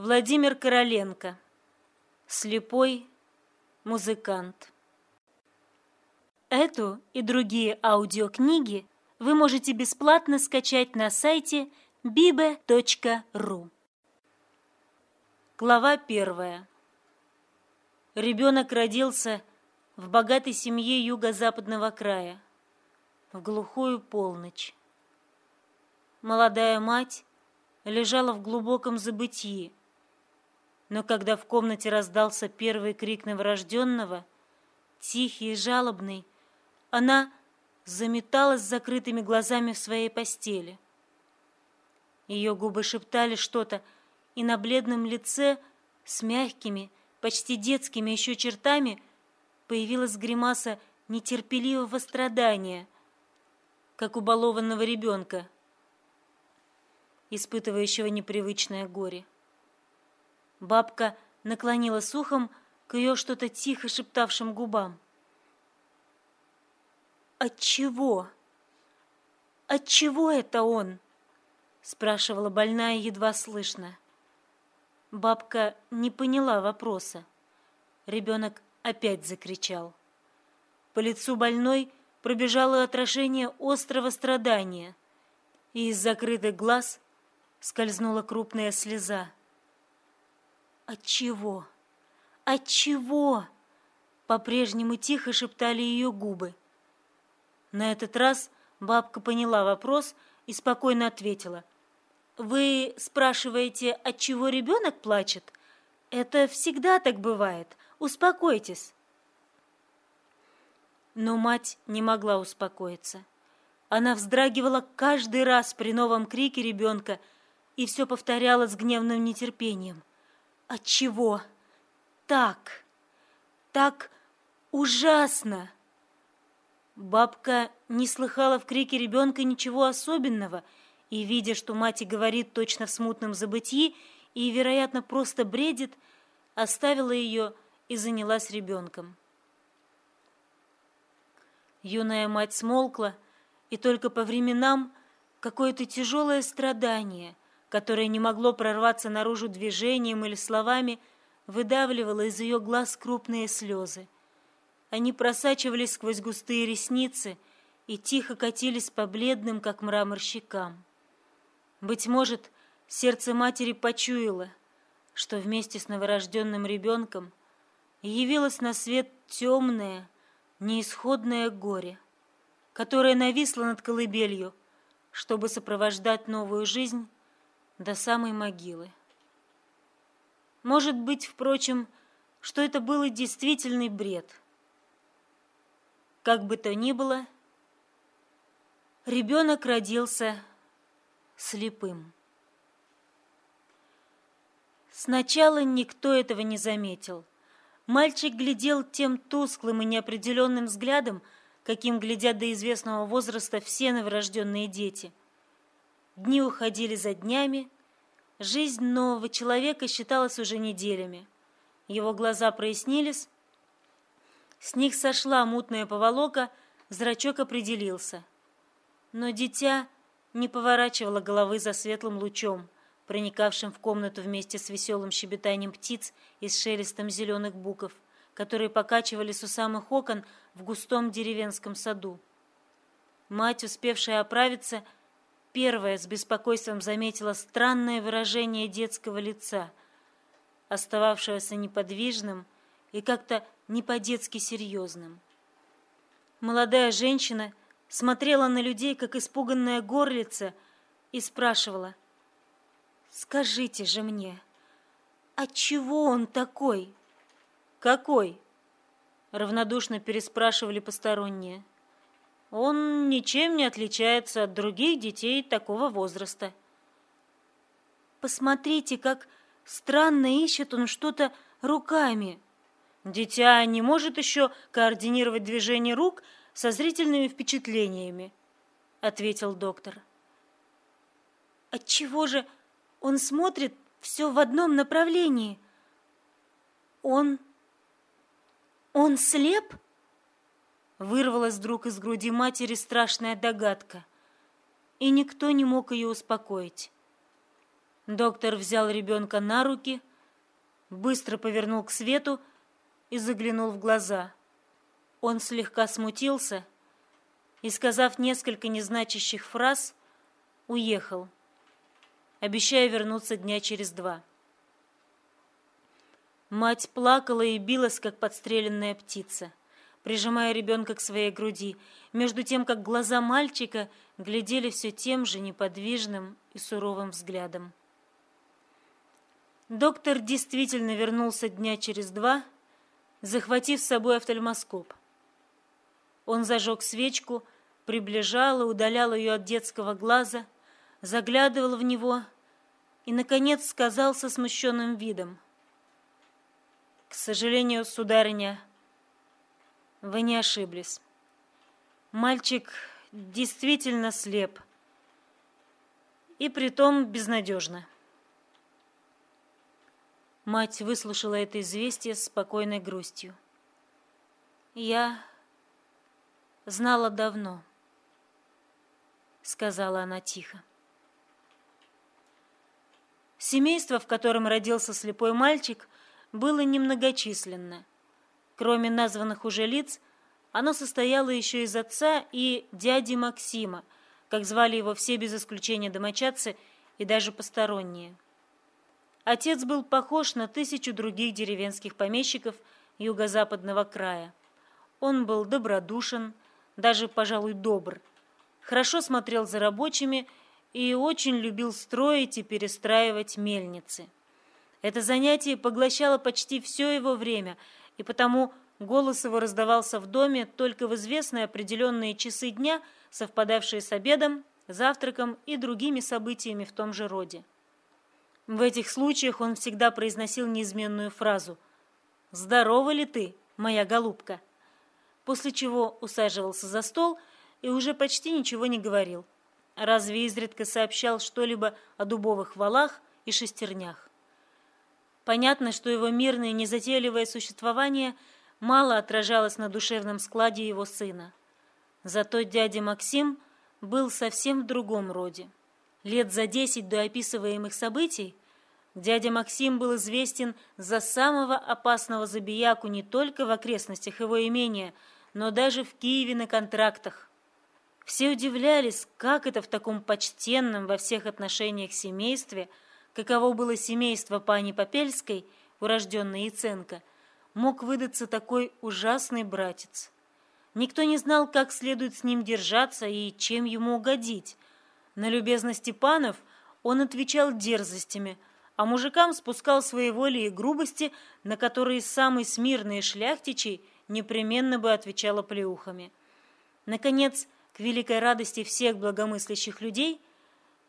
Владимир Короленко. Слепой музыкант. Эту и другие аудиокниги вы можете бесплатно скачать на сайте bibe.ru. Глава первая. Ребенок родился в богатой семье юго-западного края в глухую полночь. Молодая мать лежала в глубоком забытии, но когда в комнате раздался первый крик новорожденного, тихий и жалобный, она заметалась с закрытыми глазами в своей постели. Ее губы шептали что-то, и на бледном лице с мягкими, почти детскими еще чертами появилась гримаса нетерпеливого страдания, как у балованного ребенка, испытывающего непривычное горе. Бабка наклонила ухом к ее что-то тихо шептавшим губам. «Отчего? Отчего это он?» — спрашивала больная едва слышно. Бабка не поняла вопроса. Ребенок опять закричал. По лицу больной пробежало отражение острого страдания, и из закрытых глаз скользнула крупная слеза. От чего? От чего? По-прежнему тихо шептали ее губы. На этот раз бабка поняла вопрос и спокойно ответила. «Вы спрашиваете, от чего ребенок плачет? Это всегда так бывает. Успокойтесь». Но мать не могла успокоиться. Она вздрагивала каждый раз при новом крике ребенка и все повторяла с гневным нетерпением. От чего? Так, так ужасно. Бабка не слыхала в крике ребенка ничего особенного, и, видя, что мать говорит точно в смутном забытии и, вероятно, просто бредит, оставила ее и занялась ребенком. Юная мать смолкла, и только по временам какое-то тяжелое страдание – которое не могло прорваться наружу движением или словами, выдавливало из ее глаз крупные слезы. Они просачивались сквозь густые ресницы и тихо катились по бледным, как мрамор, щекам. Быть может, сердце матери почуяло, что вместе с новорожденным ребенком явилось на свет темное, неисходное горе, которое нависло над колыбелью, чтобы сопровождать новую жизнь до самой могилы. Может быть, впрочем, что это был и действительный бред. Как бы то ни было, ребенок родился слепым. Сначала никто этого не заметил. Мальчик глядел тем тусклым и неопределенным взглядом, каким глядят до известного возраста все новорожденные дети – Дни уходили за днями. Жизнь нового человека считалась уже неделями. Его глаза прояснились. С них сошла мутная поволока, зрачок определился. Но дитя не поворачивало головы за светлым лучом, проникавшим в комнату вместе с веселым щебетанием птиц и с шелестом зеленых буков, которые покачивались у самых окон в густом деревенском саду. Мать, успевшая оправиться, — первая с беспокойством заметила странное выражение детского лица, остававшегося неподвижным и как-то не по-детски серьезным. Молодая женщина смотрела на людей, как испуганная горлица, и спрашивала, «Скажите же мне, отчего он такой?» «Какой?» — равнодушно переспрашивали посторонние. Он ничем не отличается от других детей такого возраста. Посмотрите, как странно ищет он что-то руками. Дитя не может еще координировать движение рук со зрительными впечатлениями, ответил доктор. Отчего же он смотрит все в одном направлении? Он... он слеп? Вырвалась вдруг из груди матери страшная догадка, и никто не мог ее успокоить. Доктор взял ребенка на руки, быстро повернул к свету и заглянул в глаза. Он слегка смутился и, сказав несколько незначащих фраз, уехал, обещая вернуться дня через два. Мать плакала и билась, как подстреленная птица, прижимая ребенка к своей груди, между тем, как глаза мальчика глядели все тем же неподвижным и суровым взглядом. Доктор действительно вернулся дня через два, захватив с собой офтальмоскоп. Он зажег свечку, приближал и удалял ее от детского глаза, заглядывал в него и, наконец, сказал со смущенным видом. «К сожалению, сударыня, вы не ошиблись. Мальчик действительно слеп, и притом безнадежно». Мать выслушала это известие с спокойной грустью. «Я знала давно», — сказала она тихо. Семейство, в котором родился слепой мальчик, было немногочисленно. Кроме названных уже лиц, оно состояло еще из отца и дяди Максима, как звали его все без исключения домочадцы и даже посторонние. Отец был похож на тысячу других деревенских помещиков юго-западного края. Он был добродушен, даже, пожалуй, добр, хорошо смотрел за рабочими и очень любил строить и перестраивать мельницы. Это занятие поглощало почти все его время, и потому голос его раздавался в доме только в известные определенные часы дня, совпадавшие с обедом, завтраком и другими событиями в том же роде. В этих случаях он всегда произносил неизменную фразу «Здорова ли ты, моя голубка?» После чего усаживался за стол и уже почти ничего не говорил, разве изредка сообщал что-либо о дубовых валах и шестернях. Понятно, что его мирное незатейливое существование мало отражалось на душевном складе его сына. Зато дядя Максим был совсем в другом роде. Лет за десять до описываемых событий дядя Максим был известен за самого опасного забияку не только в окрестностях его имения, но даже в Киеве на контрактах. Все удивлялись, как это в таком почтенном во всех отношениях семействе, каково было семейство пани Попельской, урожденной Яценко, мог выдаться такой ужасный братец. Никто не знал, как следует с ним держаться и чем ему угодить. На любезности панов он отвечал дерзостями, а мужикам спускал свои воли и грубости, на которые самый смирный шляхтичей непременно бы отвечала плеухами. Наконец, к великой радости всех благомыслящих людей,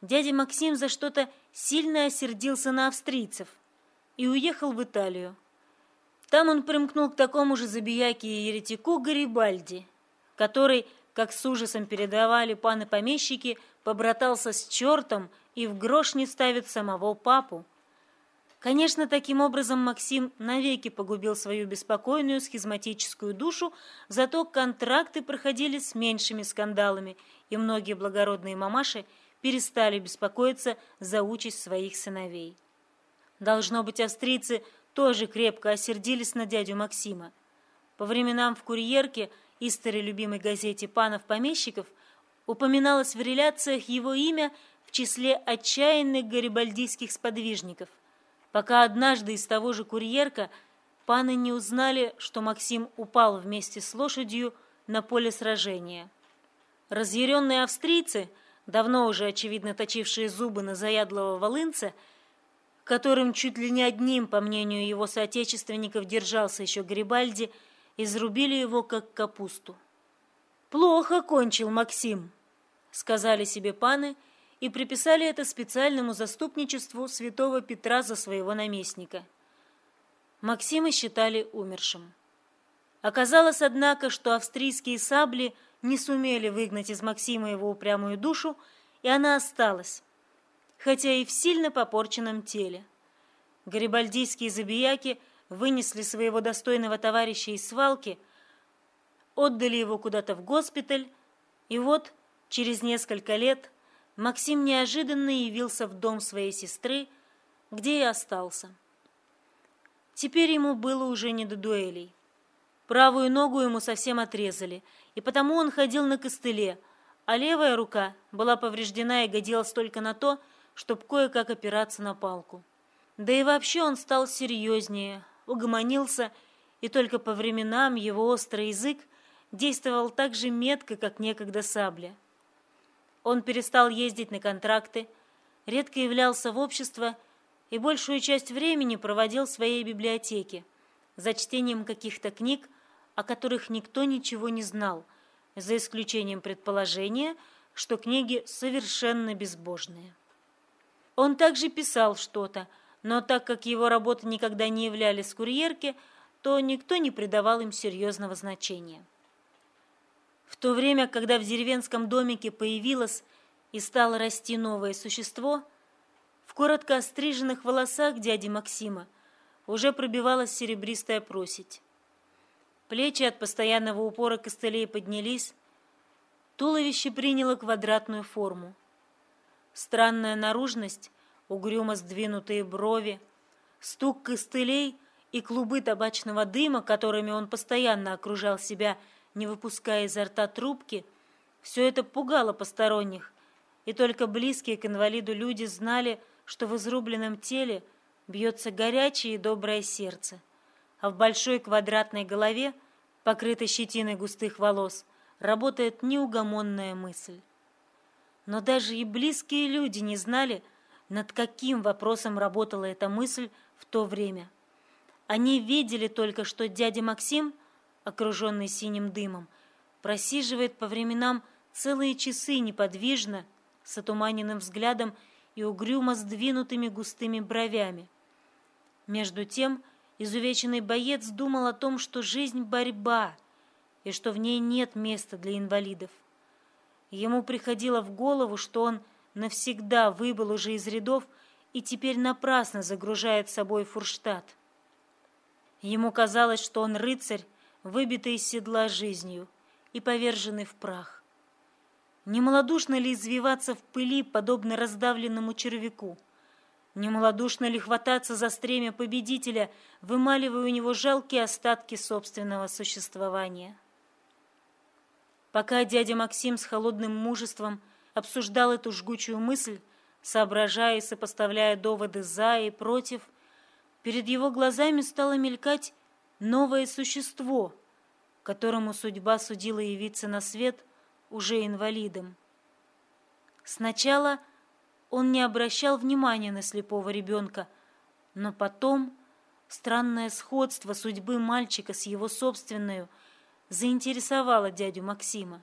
дядя Максим за что-то сильно осердился на австрийцев и уехал в Италию. Там он примкнул к такому же забияке и еретику Гарибальди, который, как с ужасом передавали паны-помещики, побратался с чертом и в грош не ставит самого папу. Конечно, таким образом Максим навеки погубил свою беспокойную схизматическую душу, зато контракты проходили с меньшими скандалами, и многие благородные мамаши перестали беспокоиться за участь своих сыновей. Должно быть, австрийцы тоже крепко осердились на дядю Максима. По временам в «Курьерке» истори любимой газете «Панов-помещиков» упоминалось в реляциях его имя в числе отчаянных гарибальдийских сподвижников, пока однажды из того же «Курьерка» паны не узнали, что Максим упал вместе с лошадью на поле сражения. Разъяренные австрийцы, давно уже очевидно точившие зубы на заядлого волынца, которым чуть ли не одним, по мнению его соотечественников, держался еще Гарибальди, изрубили его как капусту. «Плохо кончил Максим», — сказали себе паны и приписали это специальному заступничеству святого Петра за своего наместника. Максима считали умершим. Оказалось, однако, что австрийские сабли не сумели выгнать из Максима его упрямую душу, и она осталась, хотя и в сильно попорченном теле. Гарибальдийские забияки вынесли своего достойного товарища из свалки, отдали его куда-то в госпиталь, и вот через несколько лет Максим неожиданно явился в дом своей сестры, где и остался. Теперь ему было уже не до дуэлей. Правую ногу ему совсем отрезали, и потому он ходил на костыле, а левая рука была повреждена и годилась только на то, чтобы кое-как опираться на палку. Да и вообще он стал серьезнее, угомонился, и только по временам его острый язык действовал так же метко, как некогда сабля. Он перестал ездить на контракты, редко являлся в общество и большую часть времени проводил в своей библиотеке за чтением каких-то книг, о которых никто ничего не знал, за исключением предположения, что книги совершенно безбожные. Он также писал что-то, но так как его работы никогда не являлись курьерки, то никто не придавал им серьезного значения. В то время, когда в деревенском домике появилось и стало расти новое существо – в коротко остриженных волосах дяди Максима уже пробивалась серебристая просить. Плечи от постоянного упора костылей поднялись, туловище приняло квадратную форму. Странная наружность, угрюмо сдвинутые брови, стук костылей и клубы табачного дыма, которыми он постоянно окружал себя, не выпуская изо рта трубки, все это пугало посторонних, и только близкие к инвалиду люди знали, что в изрубленном теле бьется горячее и доброе сердце, а в большой квадратной голове, покрытой щетиной густых волос, работает неугомонная мысль. Но даже и близкие люди не знали, над каким вопросом работала эта мысль в то время. Они видели только, что дядя Максим, окруженный синим дымом, просиживает по временам целые часы неподвижно, с отуманенным взглядом и угрюмо сдвинутыми густыми бровями. Между тем изувеченный боец думал о том, что жизнь — борьба, и что в ней нет места для инвалидов. Ему приходило в голову, что он навсегда выбыл уже из рядов и теперь напрасно загружает собой фурштадт. Ему казалось, что он рыцарь, выбитый из седла жизнью и поверженный в прах. Не малодушно ли извиваться в пыли, подобно раздавленному червяку? Не малодушно ли хвататься за стремя победителя, вымаливая у него жалкие остатки собственного существования? Пока дядя Максим с холодным мужеством обсуждал эту жгучую мысль, соображая и сопоставляя доводы «за» и «против», перед его глазами стало мелькать новое существо, которому судьба судила явиться на свет – уже инвалидом. Сначала он не обращал внимания на слепого ребенка, но потом странное сходство судьбы мальчика с его собственной заинтересовало дядю Максима.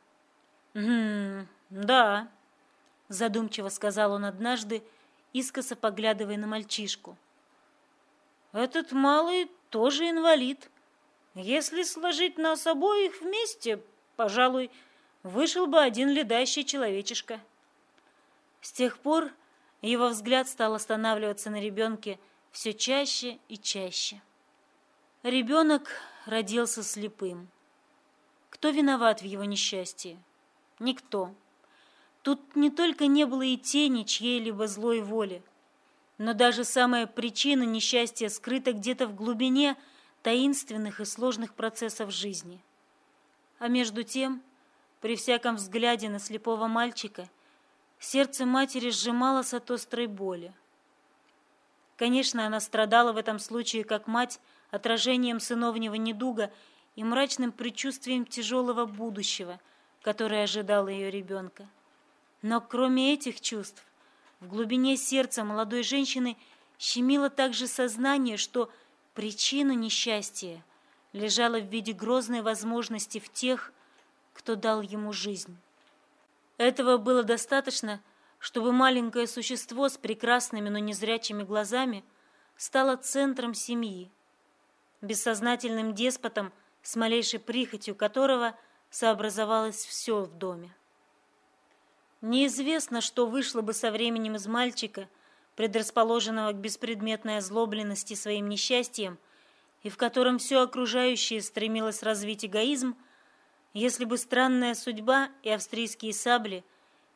«Угу, да», — задумчиво сказал он однажды, искоса поглядывая на мальчишку. «Этот малый тоже инвалид. Если сложить нас обоих вместе, пожалуй, — вышел бы один ледащий человечишка. С тех пор его взгляд стал останавливаться на ребенке все чаще и чаще. Ребенок родился слепым. Кто виноват в его несчастье? Никто. Тут не только не было и тени чьей-либо злой воли, но даже самая причина несчастья скрыта где-то в глубине таинственных и сложных процессов жизни. А между тем при всяком взгляде на слепого мальчика сердце матери сжималось от острой боли. Конечно, она страдала в этом случае как мать отражением сыновнего недуга и мрачным предчувствием тяжелого будущего, которое ожидало ее ребенка. Но кроме этих чувств, в глубине сердца молодой женщины щемило также сознание, что причина несчастья лежала в виде грозной возможности в тех, кто дал ему жизнь. Этого было достаточно, чтобы маленькое существо с прекрасными, но незрячими глазами стало центром семьи, бессознательным деспотом, с малейшей прихотью которого сообразовалось все в доме. Неизвестно, что вышло бы со временем из мальчика, предрасположенного к беспредметной озлобленности своим несчастьем, и в котором все окружающее стремилось развить эгоизм, если бы странная судьба и австрийские сабли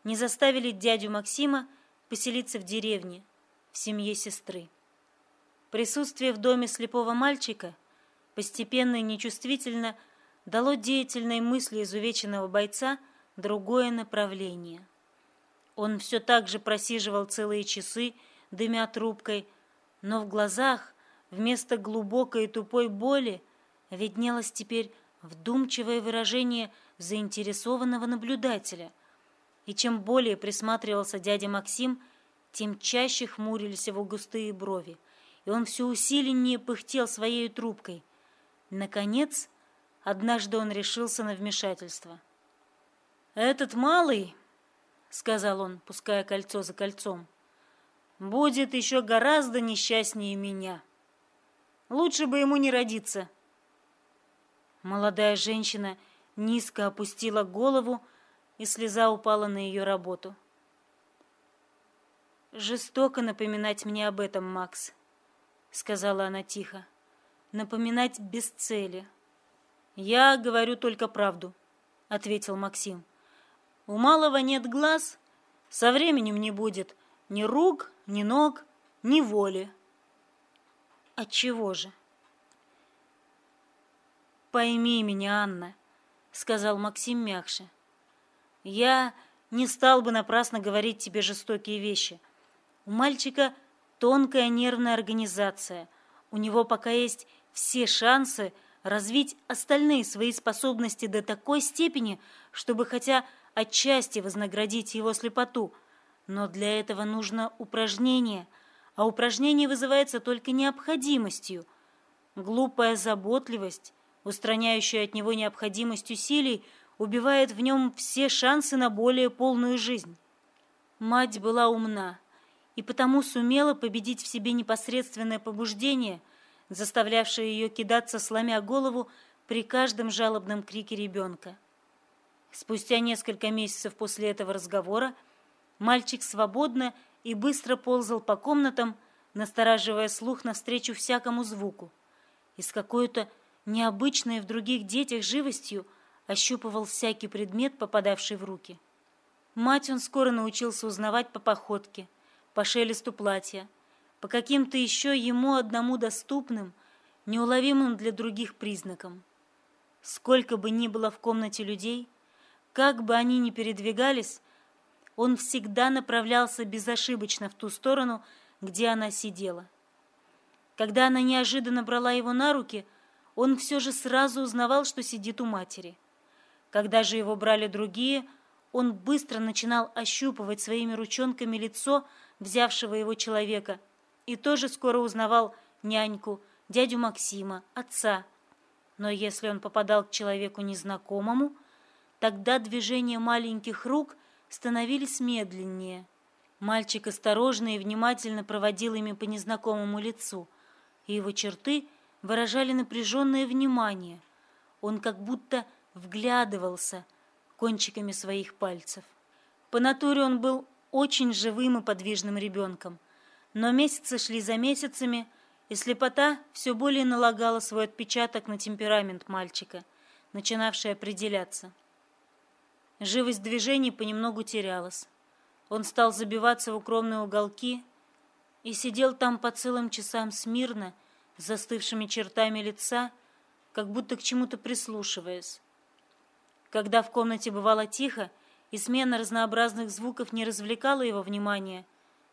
не заставили дядю Максима поселиться в деревне, в семье сестры. Присутствие в доме слепого мальчика постепенно и нечувствительно дало деятельной мысли изувеченного бойца другое направление. Он все так же просиживал целые часы, дымя трубкой, но в глазах вместо глубокой и тупой боли виднелось теперь вдумчивое выражение заинтересованного наблюдателя. И чем более присматривался дядя Максим, тем чаще хмурились его густые брови, и он все усиленнее пыхтел своей трубкой. Наконец, однажды он решился на вмешательство. «Этот малый, — сказал он, пуская кольцо за кольцом, — будет еще гораздо несчастнее меня. Лучше бы ему не родиться». Молодая женщина низко опустила голову, и слеза упала на ее работу. «Жестоко напоминать мне об этом, Макс», — сказала она тихо. «Напоминать без цели». «Я говорю только правду», — ответил Максим. «У малого нет глаз, со временем не будет ни рук, ни ног, ни воли». «Отчего же?» «Пойми меня, Анна», — сказал Максим мягче. «Я не стал бы напрасно говорить тебе жестокие вещи. У мальчика тонкая нервная организация. У него пока есть все шансы развить остальные свои способности до такой степени, чтобы хотя отчасти вознаградить его слепоту. Но для этого нужно упражнение, а упражнение вызывается только необходимостью. Глупая заботливость устраняющая от него необходимость усилий, убивает в нем все шансы на более полную жизнь. Мать была умна и потому сумела победить в себе непосредственное побуждение, заставлявшее ее кидаться, сломя голову, при каждом жалобном крике ребенка. Спустя несколько месяцев после этого разговора мальчик свободно и быстро ползал по комнатам, настораживая слух навстречу всякому звуку. И с какой-то необычной в других детях живостью, ощупывал всякий предмет, попадавший в руки. Мать он скоро научился узнавать по походке, по шелесту платья, по каким-то еще ему одному доступным, неуловимым для других признакам. Сколько бы ни было в комнате людей, как бы они ни передвигались, он всегда направлялся безошибочно в ту сторону, где она сидела. Когда она неожиданно брала его на руки – он все же сразу узнавал, что сидит у матери. Когда же его брали другие, он быстро начинал ощупывать своими ручонками лицо взявшего его человека и тоже скоро узнавал няньку, дядю Максима, отца. Но если он попадал к человеку незнакомому, тогда движения маленьких рук становились медленнее. Мальчик осторожно и внимательно проводил ими по незнакомому лицу, и его черты – выражали напряженное внимание. Он как будто вглядывался кончиками своих пальцев. По натуре он был очень живым и подвижным ребенком, но месяцы шли за месяцами, и слепота все более налагала свой отпечаток на темперамент мальчика, начинавший определяться. Живость движений понемногу терялась. Он стал забиваться в укромные уголки и сидел там по целым часам смирно, застывшими чертами лица, как будто к чему-то прислушиваясь. Когда в комнате бывало тихо, и смена разнообразных звуков не развлекала его внимания,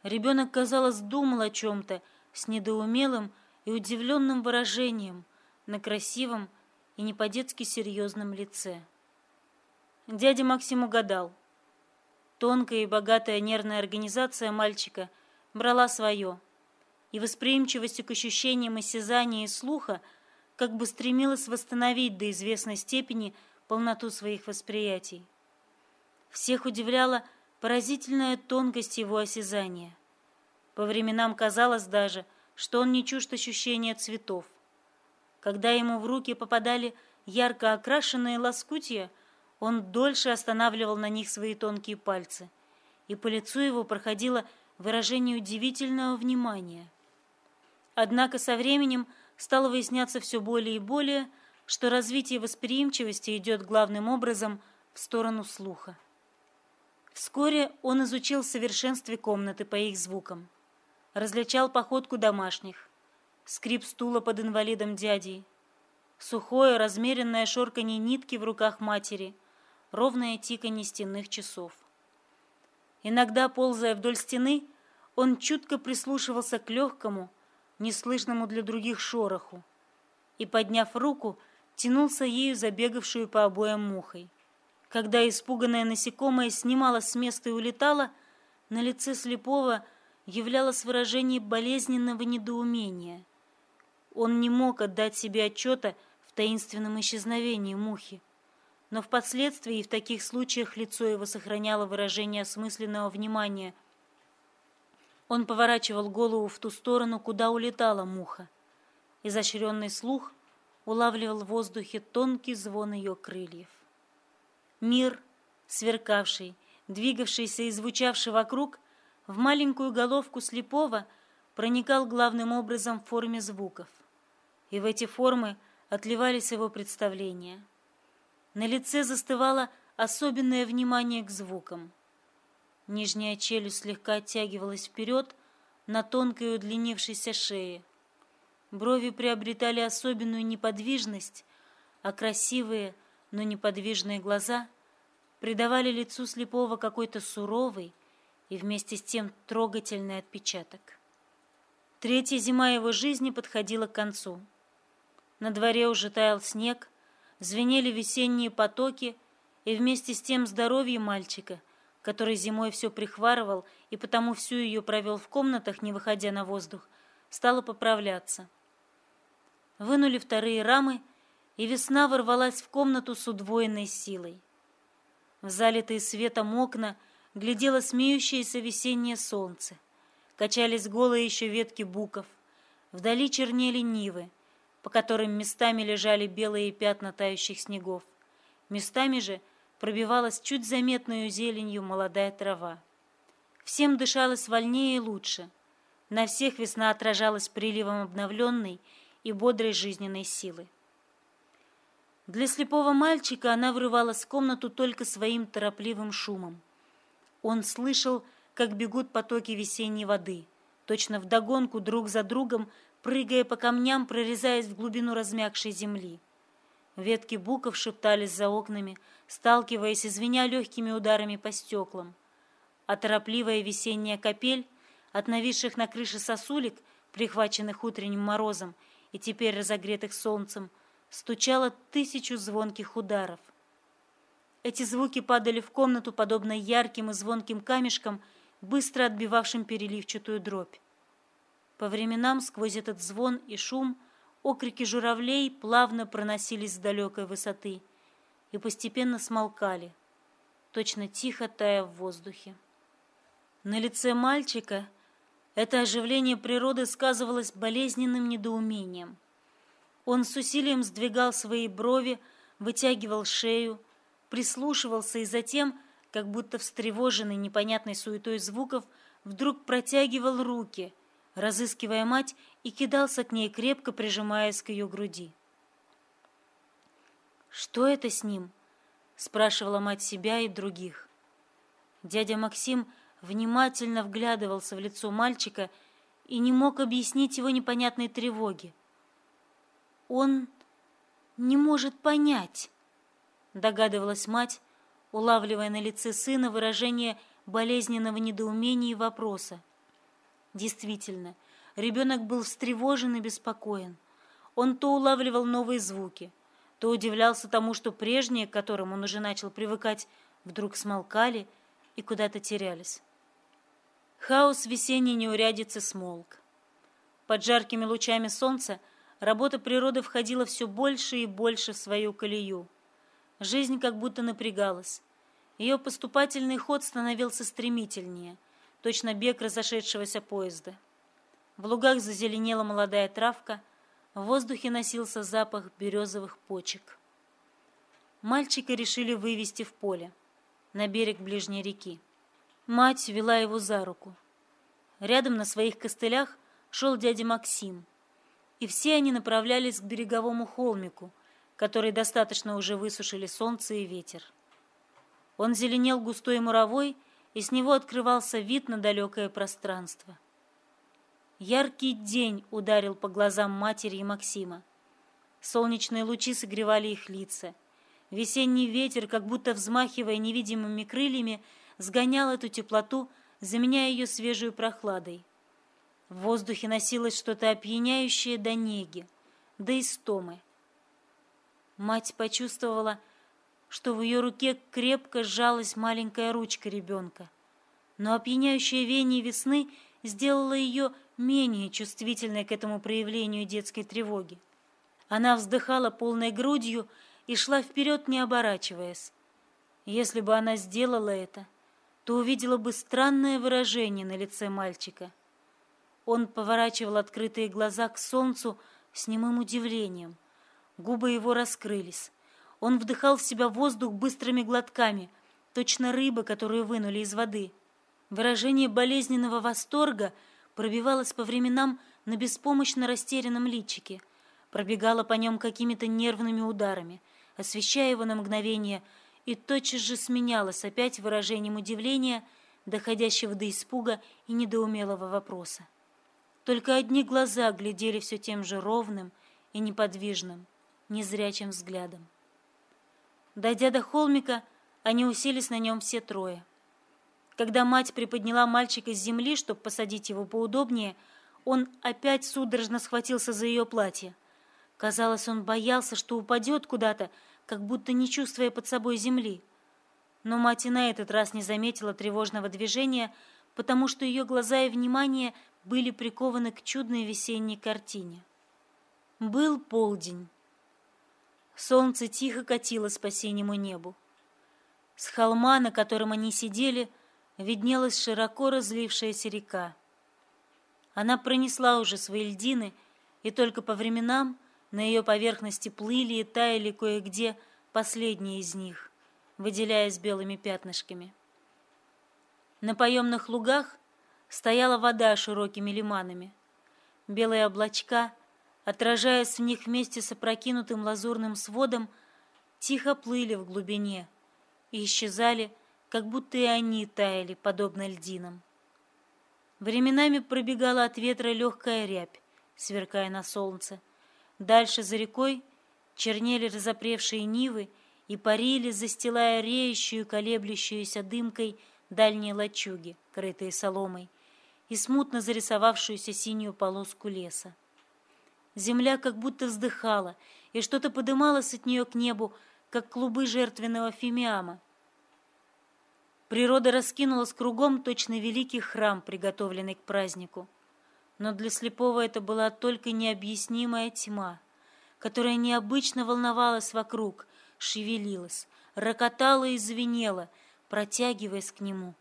ребенок, казалось, думал о чем-то с недоумелым и удивленным выражением на красивом и не по-детски серьезном лице. Дядя Максим угадал. Тонкая и богатая нервная организация мальчика брала свое – и восприимчивостью к ощущениям осязания и слуха как бы стремилась восстановить до известной степени полноту своих восприятий. Всех удивляла поразительная тонкость его осязания. По временам казалось даже, что он не чужд ощущения цветов. Когда ему в руки попадали ярко окрашенные лоскутья, он дольше останавливал на них свои тонкие пальцы, и по лицу его проходило выражение удивительного внимания – Однако со временем стало выясняться все более и более, что развитие восприимчивости идет главным образом в сторону слуха. Вскоре он изучил в совершенстве комнаты по их звукам. Различал походку домашних, скрип стула под инвалидом дядей, сухое, размеренное шорканье нитки в руках матери, ровное тиканье стенных часов. Иногда, ползая вдоль стены, он чутко прислушивался к легкому, неслышному для других шороху, и, подняв руку, тянулся ею забегавшую по обоям мухой. Когда испуганное насекомое снималось с места и улетало, на лице слепого являлось выражение болезненного недоумения. Он не мог отдать себе отчета в таинственном исчезновении мухи, но впоследствии в таких случаях лицо его сохраняло выражение осмысленного внимания. Он поворачивал голову в ту сторону, куда улетала муха. Изощренный слух улавливал в воздухе тонкий звон ее крыльев. Мир, сверкавший, двигавшийся и звучавший вокруг, в маленькую головку слепого проникал главным образом в форме звуков. И в эти формы отливались его представления. На лице застывало особенное внимание к звукам. Нижняя челюсть слегка оттягивалась вперед на тонкой удлинившейся шее. Брови приобретали особенную неподвижность, а красивые, но неподвижные глаза придавали лицу слепого какой-то суровый и вместе с тем трогательный отпечаток. Третья зима его жизни подходила к концу. На дворе уже таял снег, звенели весенние потоки, и вместе с тем здоровье мальчика, который зимой все прихварывал и потому всю ее провел в комнатах, не выходя на воздух, стало поправляться. Вынули вторые рамы, и весна ворвалась в комнату с удвоенной силой. В залитые светом окна глядело смеющееся весеннее солнце. Качались голые еще ветки буков. Вдали чернели нивы, по которым местами лежали белые пятна тающих снегов. Местами же пробивалась чуть заметную зеленью молодая трава. Всем дышалось вольнее и лучше. На всех весна отражалась приливом обновленной и бодрой жизненной силы. Для слепого мальчика она врывалась в комнату только своим торопливым шумом. Он слышал, как бегут потоки весенней воды, точно вдогонку друг за другом, прыгая по камням, прорезаясь в глубину размягшей земли. Ветки буков шептались за окнами, сталкиваясь и звеня легкими ударами по стеклам. А торопливая весенняя капель от нависших на крыше сосулек, прихваченных утренним морозом, и теперь разогретых солнцем, стучало тысячу звонких ударов. Эти звуки падали в комнату, подобно ярким и звонким камешкам, быстро отбивавшим переливчатую дробь. По временам сквозь этот звон и шум окрики журавлей плавно проносились с далекой высоты и постепенно смолкали, точно тихо тая в воздухе. На лице мальчика это оживление природы сказывалось болезненным недоумением. Он с усилием сдвигал свои брови, вытягивал шею, прислушивался и затем, как будто встревоженный непонятной суетой звуков, вдруг протягивал руки, разыскивая мать, и кидался к ней, крепко прижимаясь к ее груди. «Что это с ним?» — спрашивала мать себя и других. Дядя Максим внимательно вглядывался в лицо мальчика и не мог объяснить его непонятной тревоги. «Он не может понять», — догадывалась мать, улавливая на лице сына выражение болезненного недоумения и вопроса. Действительно, ребенок был встревожен и беспокоен. Он то улавливал новые звуки, то удивлялся тому, что прежние, к которым он уже начал привыкать, вдруг смолкали и куда-то терялись. Хаос весенней неурядицы смолк. Под жаркими лучами солнца работа природы входила все больше и больше в свою колею. Жизнь как будто напрягалась. Ее поступательный ход становился стремительнее, точно бег разошедшегося поезда. В лугах зазеленела молодая травка, в воздухе носился запах березовых почек. Мальчика решили вывести в поле, на берег ближней реки. Мать вела его за руку. Рядом на своих костылях шел дядя Максим. И все они направлялись к береговому холмику, который достаточно уже высушили солнце и ветер. Он зеленел густой муровой и с него открывался вид на далекое пространство. Яркий день ударил по глазам матери и Максима. Солнечные лучи согревали их лица. Весенний ветер, как будто взмахивая невидимыми крыльями, сгонял эту теплоту, заменяя ее свежей прохладой. В воздухе носилось что-то опьяняющее до неги, до истомы. Мать почувствовала, что в ее руке крепко сжалась маленькая ручка ребенка. Но опьяняющее веяние весны сделало ее менее чувствительной к этому проявлению детской тревоги. Она вздыхала полной грудью и шла вперед, не оборачиваясь. Если бы она сделала это, то увидела бы странное выражение на лице мальчика. Он поворачивал открытые глаза к солнцу с немым удивлением – Губы его раскрылись. Он вдыхал в себя воздух быстрыми глотками, точно рыба, которую вынули из воды. Выражение болезненного восторга пробивалось по временам на беспомощно растерянном личике, пробегало по нем какими-то нервными ударами, освещая его на мгновение, и тотчас же сменялось опять выражением удивления, доходящего до испуга и недоумелого вопроса. Только одни глаза глядели все тем же ровным и неподвижным незрячим взглядом. Дойдя до холмика, они уселись на нем все трое. Когда мать приподняла мальчика с земли, чтобы посадить его поудобнее, он опять судорожно схватился за ее платье. Казалось, он боялся, что упадет куда-то, как будто не чувствуя под собой земли. Но мать и на этот раз не заметила тревожного движения, потому что ее глаза и внимание были прикованы к чудной весенней картине. Был полдень. Солнце тихо катилось по синему небу. С холма, на котором они сидели, виднелась широко разлившаяся река. Она пронесла уже свои льдины, и только по временам на ее поверхности плыли и таяли кое-где последние из них, выделяясь белыми пятнышками. На поемных лугах стояла вода широкими лиманами. Белые облачка — отражаясь в них вместе с опрокинутым лазурным сводом, тихо плыли в глубине и исчезали, как будто и они таяли, подобно льдинам. Временами пробегала от ветра легкая рябь, сверкая на солнце. Дальше за рекой чернели разопревшие нивы и парили, застилая реющую, колеблющуюся дымкой дальние лачуги, крытые соломой, и смутно зарисовавшуюся синюю полоску леса. Земля как будто вздыхала, и что-то подымалось от нее к небу, как клубы жертвенного фимиама. Природа раскинулась кругом точно великий храм, приготовленный к празднику. Но для слепого это была только необъяснимая тьма, которая необычно волновалась вокруг, шевелилась, рокотала и звенела, протягиваясь к нему,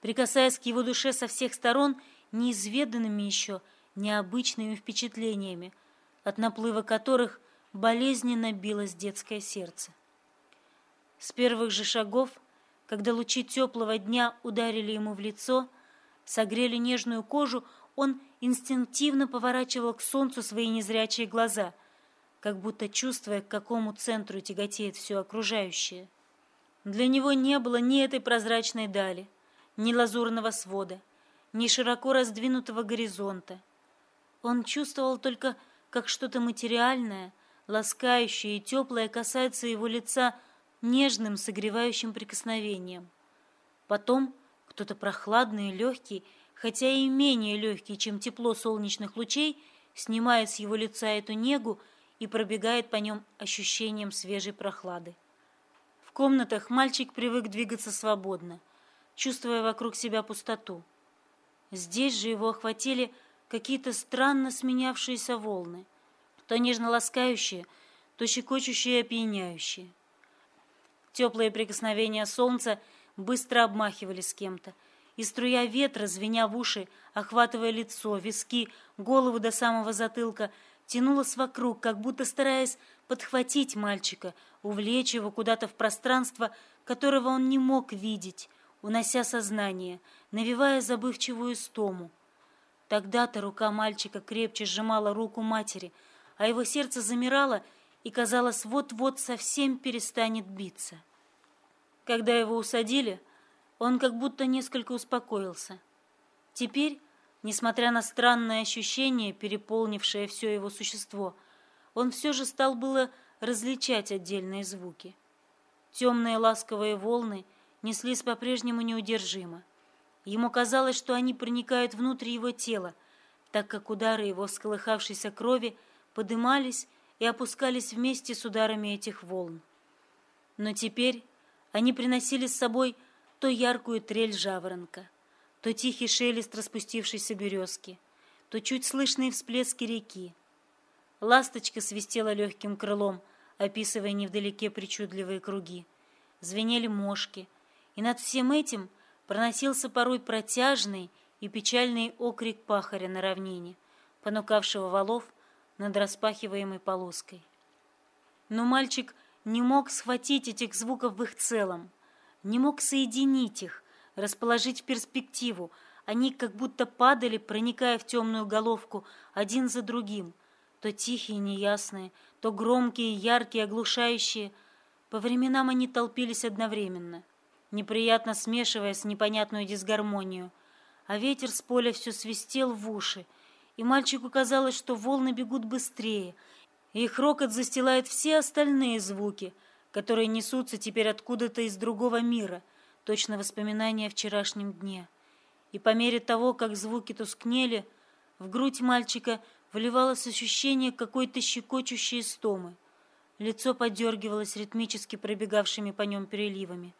прикасаясь к его душе со всех сторон неизведанными еще, необычными впечатлениями, от наплыва которых болезненно билось детское сердце. С первых же шагов, когда лучи теплого дня ударили ему в лицо, согрели нежную кожу, он инстинктивно поворачивал к солнцу свои незрячие глаза, как будто чувствуя, к какому центру тяготеет все окружающее. Для него не было ни этой прозрачной дали, ни лазурного свода, ни широко раздвинутого горизонта. Он чувствовал только как что-то материальное, ласкающее и теплое касается его лица нежным, согревающим прикосновением. Потом кто-то прохладный и легкий, хотя и менее легкий, чем тепло солнечных лучей, снимает с его лица эту негу и пробегает по нем ощущением свежей прохлады. В комнатах мальчик привык двигаться свободно, чувствуя вокруг себя пустоту. Здесь же его охватили какие-то странно сменявшиеся волны, то нежно ласкающие, то щекочущие и опьяняющие. Теплые прикосновения солнца быстро обмахивали с кем-то, и струя ветра, звеня в уши, охватывая лицо, виски, голову до самого затылка, тянулась вокруг, как будто стараясь подхватить мальчика, увлечь его куда-то в пространство, которого он не мог видеть, унося сознание, навевая забывчивую стому — Тогда-то рука мальчика крепче сжимала руку матери, а его сердце замирало и, казалось, вот-вот совсем перестанет биться. Когда его усадили, Он как будто несколько успокоился. Теперь, несмотря на странное ощущение, переполнившее все его существо, он все же стал было различать отдельные звуки. Темные ласковые волны неслись по-прежнему неудержимо. Ему казалось, что они проникают внутрь его тела, так как удары его всколыхавшейся крови подымались и опускались вместе с ударами этих волн. Но теперь они приносили с собой то яркую трель жаворонка, то тихий шелест распустившейся березки, то чуть слышные всплески реки. Ласточка свистела легким крылом, описывая невдалеке причудливые круги. Звенели мошки, и над всем этим проносился порой протяжный и печальный окрик пахаря на равнине, понукавшего валов над распахиваемой полоской. Но мальчик не мог схватить этих звуков в их целом, не мог соединить их, расположить в перспективу. Они как будто падали, проникая в темную головку один за другим, то тихие, неясные, то громкие, яркие, оглушающие. По временам они толпились одновременно, неприятно смешиваясь с непонятную дисгармонию, а ветер с поля все свистел в уши, и мальчику казалось, что волны бегут быстрее, и их рокот застилает все остальные звуки, которые несутся теперь откуда-то из другого мира, точно воспоминания о вчерашнем дне. И по мере того, как звуки тускнели, в грудь мальчика вливалось ощущение какой-то щекочущей стомы. Лицо подергивалось ритмически пробегавшими по нем переливами.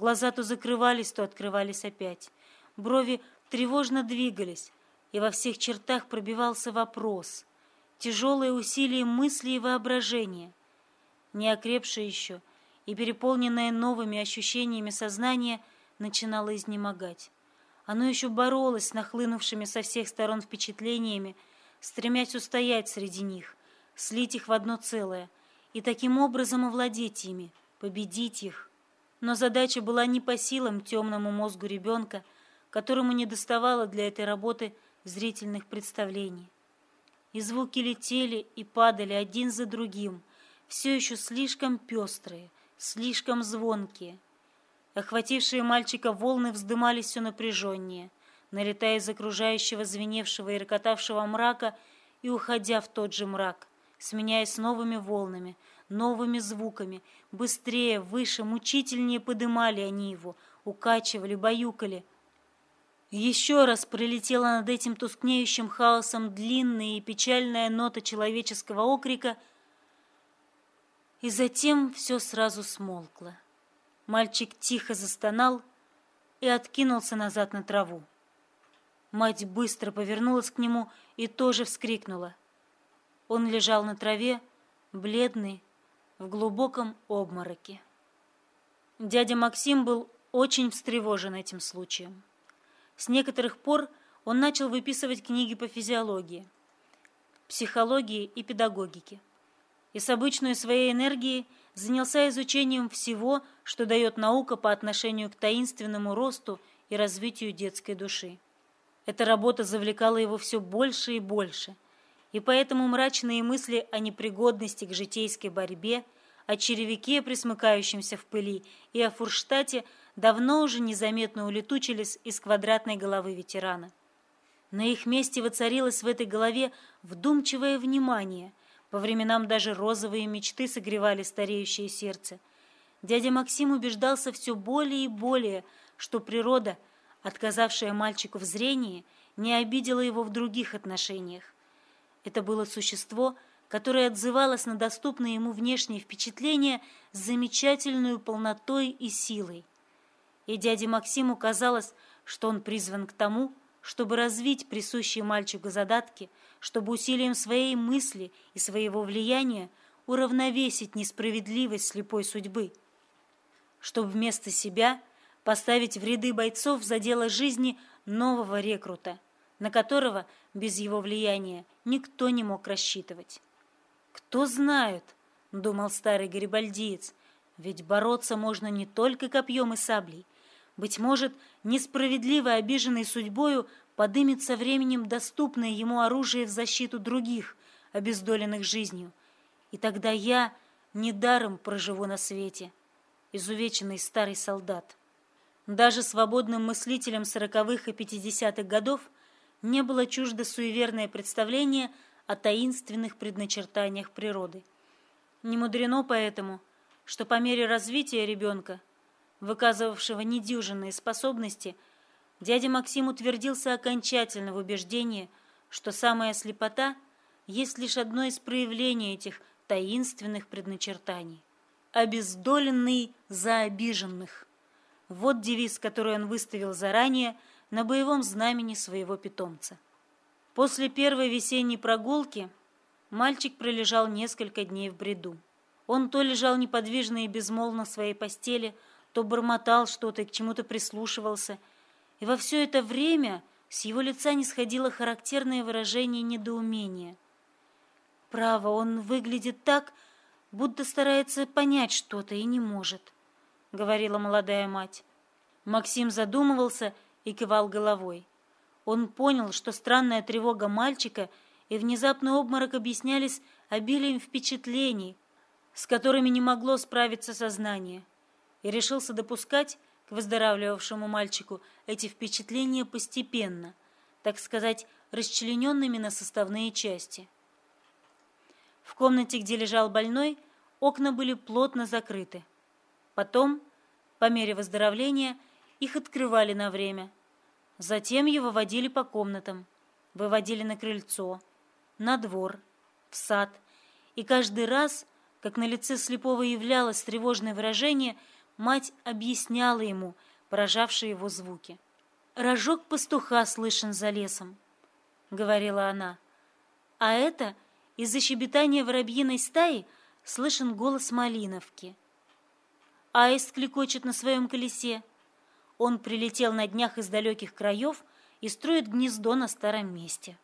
Глаза то закрывались, то открывались опять. Брови тревожно двигались, и во всех чертах пробивался вопрос. Тяжелое усилие мысли и воображения. Не окрепшее еще и переполненное новыми ощущениями сознание начинало изнемогать. Оно еще боролось с нахлынувшими со всех сторон впечатлениями, стремясь устоять среди них, слить их в одно целое и таким образом овладеть ими, победить их. Но задача была не по силам темному мозгу ребенка, которому не доставало для этой работы зрительных представлений. И звуки летели и падали один за другим, все еще слишком пестрые, слишком звонкие. Охватившие мальчика волны вздымались все напряженнее, налетая из окружающего звеневшего и рокотавшего мрака и уходя в тот же мрак, сменяясь новыми волнами, новыми звуками, быстрее, выше, мучительнее подымали они его, укачивали, баюкали — еще раз пролетела над этим тускнеющим хаосом длинная и печальная нота человеческого окрика, и затем все сразу смолкло. Мальчик тихо застонал и откинулся назад на траву. Мать быстро повернулась к нему и тоже вскрикнула. Он лежал на траве, бледный, в глубоком обмороке. Дядя Максим был очень встревожен этим случаем. С некоторых пор он начал выписывать книги по физиологии, психологии и педагогике. И с обычной своей энергией занялся изучением всего, что дает наука по отношению к таинственному росту и развитию детской души. Эта работа завлекала его все больше и больше, и поэтому мрачные мысли о непригодности к житейской борьбе, о черевике, присмыкающемся в пыли, и о Фурштате – давно уже незаметно улетучились из квадратной головы ветерана. На их месте воцарилось в этой голове вдумчивое внимание. По временам даже розовые мечты согревали стареющее сердце. Дядя Максим убеждался все более и более, что природа, отказавшая мальчику в зрении, не обидела его в других отношениях. Это было существо, которое отзывалось на доступные ему внешние впечатления с замечательной полнотой и силой. И дяде Максиму казалось, что он призван к тому, чтобы развить присущие мальчику задатки, чтобы усилием своей мысли и своего влияния уравновесить несправедливость слепой судьбы, чтобы вместо себя поставить в ряды бойцов за дело жизни нового рекрута, на которого без его влияния никто не мог рассчитывать. «Кто знает», — думал старый гарибальдиец, — «ведь бороться можно не только копьем и саблей, быть может, несправедливо обиженный судьбою подымет со временем доступное ему оружие в защиту других, обездоленных жизнью. И тогда я недаром проживу на свете, изувеченный старый солдат. Даже свободным мыслителям сороковых и пятидесятых годов не было чуждо суеверное представление о таинственных предначертаниях природы. Не мудрено поэтому, что по мере развития ребенка, выказывавшего недюжинные способности, дядя Максим утвердился окончательно в убеждении, что самая слепота есть лишь одно из проявлений этих таинственных предначертаний. «Обездоленный за обиженных». Вот девиз, который он выставил заранее на боевом знамени своего питомца. После первой весенней прогулки мальчик пролежал несколько дней в бреду. Он то лежал неподвижно и безмолвно в своей постели, то бормотал что-то и к чему-то прислушивался. И во все это время с его лица не сходило характерное выражение недоумения. Право, он выглядит так, будто старается понять что-то и не может, — говорила молодая мать. Максим задумывался и кивал головой. Он понял, что странная тревога мальчика и внезапный обморок объяснялись обилием впечатлений, с которыми не могло справиться сознание, и решился допускать к выздоравливавшему мальчику эти впечатления постепенно, так сказать, расчлененными на составные части. В комнате, где лежал больной, окна были плотно закрыты. Потом, по мере выздоровления, их открывали на время. Затем его водили по комнатам, выводили на крыльцо, на двор, в сад. И каждый раз, как на лице слепого являлось тревожное выражение, мать объясняла ему поражавшие его звуки. «Рожок пастуха слышен за лесом», — говорила она. «А это из-за щебетания воробьиной стаи слышен голос малиновки. Аист кликочет на своем колесе. Он прилетел на днях из далеких краев и строит гнездо на старом месте.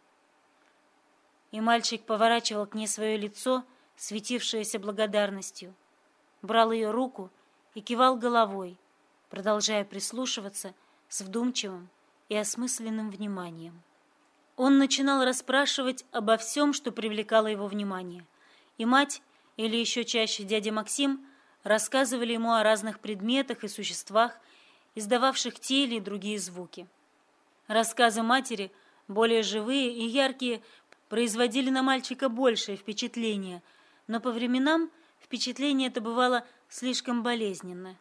И мальчик поворачивал к ней свое лицо, светившееся благодарностью, брал ее руку и кивал головой, продолжая прислушиваться с вдумчивым и осмысленным вниманием. Он начинал расспрашивать обо всем, что привлекало его внимание, и мать, или еще чаще дядя Максим, рассказывали ему о разных предметах и существах, издававших те или другие звуки. Рассказы матери, более живые и яркие, производили на мальчика большее впечатление, но по временам впечатление это бывало слишком болезненно.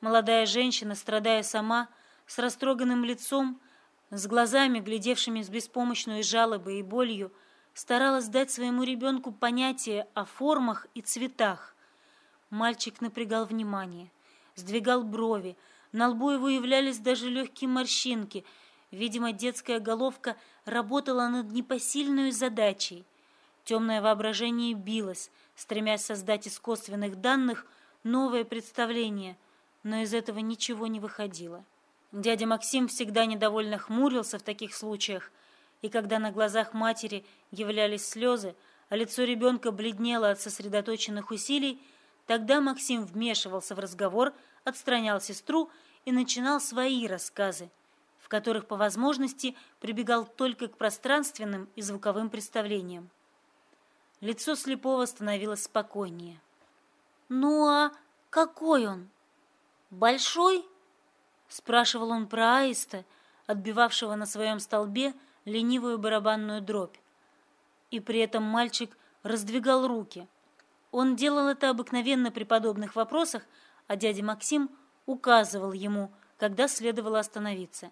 Молодая женщина, страдая сама, с растроганным лицом, с глазами, глядевшими с беспомощной жалобой и болью, старалась дать своему ребенку понятие о формах и цветах. Мальчик напрягал внимание, сдвигал брови, на лбу его являлись даже легкие морщинки. Видимо, детская головка работала над непосильной задачей. Темное воображение билось, стремясь создать из косвенных данных новое представление, но из этого ничего не выходило. Дядя Максим всегда недовольно хмурился в таких случаях, и когда на глазах матери являлись слезы, а лицо ребенка бледнело от сосредоточенных усилий, тогда Максим вмешивался в разговор, отстранял сестру и начинал свои рассказы, в которых по возможности прибегал только к пространственным и звуковым представлениям. Лицо слепого становилось спокойнее. «Ну а какой он? Большой?» Спрашивал он про аиста, отбивавшего на своем столбе ленивую барабанную дробь. И при этом мальчик раздвигал руки. Он делал это обыкновенно при подобных вопросах, а дядя Максим указывал ему, когда следовало остановиться.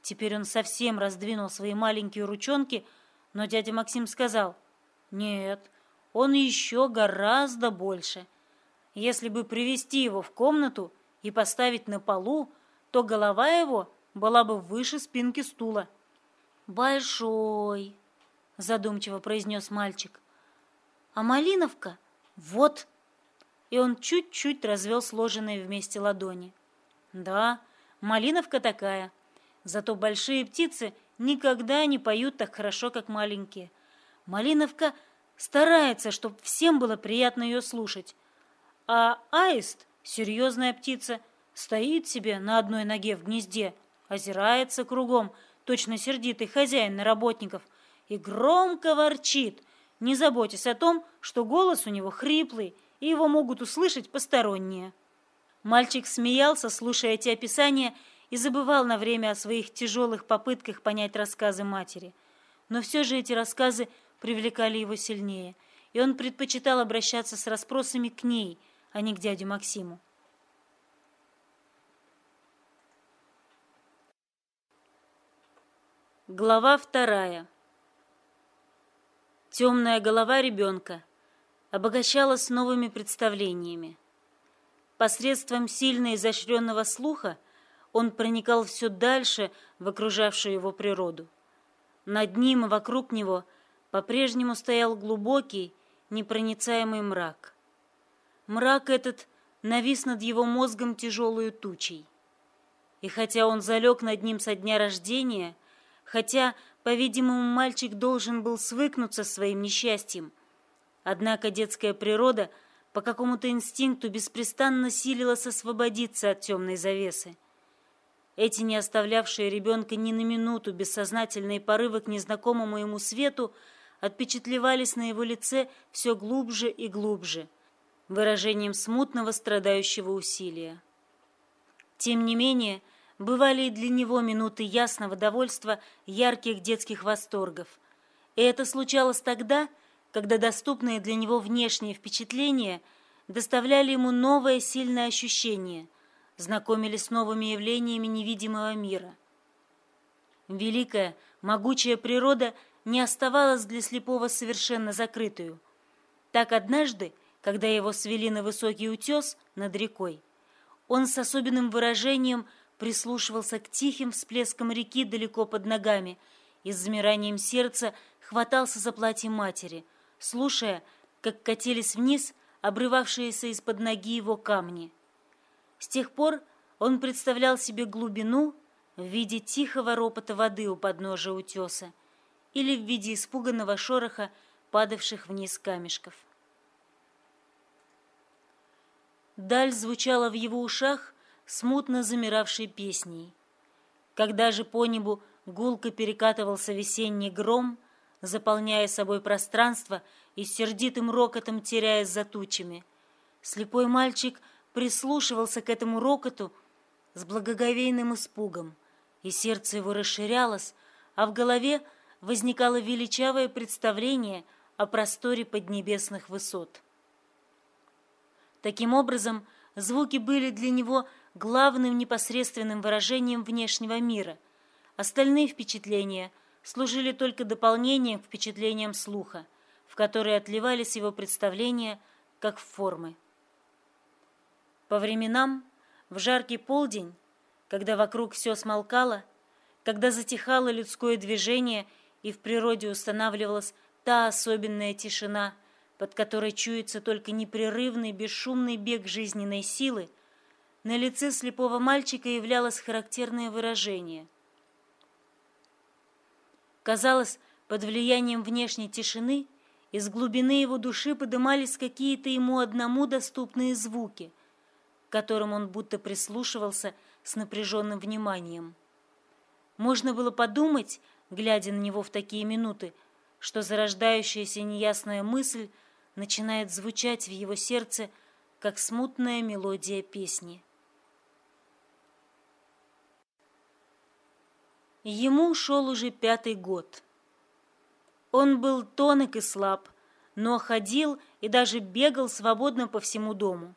Теперь он совсем раздвинул свои маленькие ручонки, но дядя Максим сказал, «Нет, он еще гораздо больше. Если бы привести его в комнату и поставить на полу, то голова его была бы выше спинки стула. «Большой», — задумчиво произнес мальчик. «А Малиновка? Вот!» И он чуть-чуть развел сложенные вместе ладони. «Да, Малиновка такая. Зато большие птицы никогда не поют так хорошо, как маленькие. Малиновка старается, чтобы всем было приятно ее слушать. А аист — серьезная птица — Стоит себе на одной ноге в гнезде, озирается кругом, точно сердитый хозяин на работников, и громко ворчит, не заботясь о том, что голос у него хриплый, и его могут услышать посторонние. Мальчик смеялся, слушая эти описания, и забывал на время о своих тяжелых попытках понять рассказы матери. Но все же эти рассказы привлекали его сильнее, и он предпочитал обращаться с расспросами к ней, а не к дяде Максиму. Глава вторая. Темная голова ребенка обогащалась новыми представлениями. Посредством сильно изощренного слуха он проникал все дальше в окружавшую его природу. Над ним и вокруг него по-прежнему стоял глубокий, непроницаемый мрак. Мрак этот навис над его мозгом тяжелую тучей. И хотя он залег над ним со дня рождения, хотя, по-видимому, мальчик должен был свыкнуться с своим несчастьем, однако детская природа по какому-то инстинкту беспрестанно силилась освободиться от темной завесы. Эти не оставлявшие ребенка ни на минуту бессознательные порывы к незнакомому ему свету отпечатлевались на его лице все глубже и глубже, выражением смутного страдающего усилия. Тем не менее, бывали и для него минуты ясного довольства, ярких детских восторгов. И это случалось тогда, когда доступные для него внешние впечатления доставляли ему новое сильное ощущение – знакомили с новыми явлениями невидимого мира. Великая, могучая природа не оставалась для слепого совершенно закрытую. Так однажды, когда его свели на высокий утес над рекой, он с особенным выражением прислушивался к тихим всплескам реки далеко под ногами и с замиранием сердца хватался за платье матери, слушая, как катились вниз обрывавшиеся из-под ноги его камни. С тех пор он представлял себе глубину в виде тихого ропота воды у подножия утеса или в виде испуганного шороха падавших вниз камешков. Даль звучала в его ушах смутно замиравшей песней. Когда же по небу гулко перекатывался весенний гром, заполняя собой пространство и сердитым рокотом теряясь за тучами, слепой мальчик – прислушивался к этому рокоту с благоговейным испугом, и сердце его расширялось, а в голове возникало величавое представление о просторе поднебесных высот. Таким образом, звуки были для него главным непосредственным выражением внешнего мира. Остальные впечатления служили только дополнением к впечатлениям слуха, в которые отливались его представления как формы. По временам, в жаркий полдень, когда вокруг все смолкало, когда затихало людское движение и в природе устанавливалась та особенная тишина, под которой чуется только непрерывный бесшумный бег жизненной силы, на лице слепого мальчика являлось характерное выражение. Казалось, под влиянием внешней тишины из глубины его души подымались какие-то ему одному доступные звуки – которым он будто прислушивался с напряженным вниманием. Можно было подумать, глядя на него в такие минуты, что зарождающаяся неясная мысль начинает звучать в его сердце, как смутная мелодия песни. Ему шел уже пятый год. Он был тонок и слаб, но ходил и даже бегал свободно по всему дому.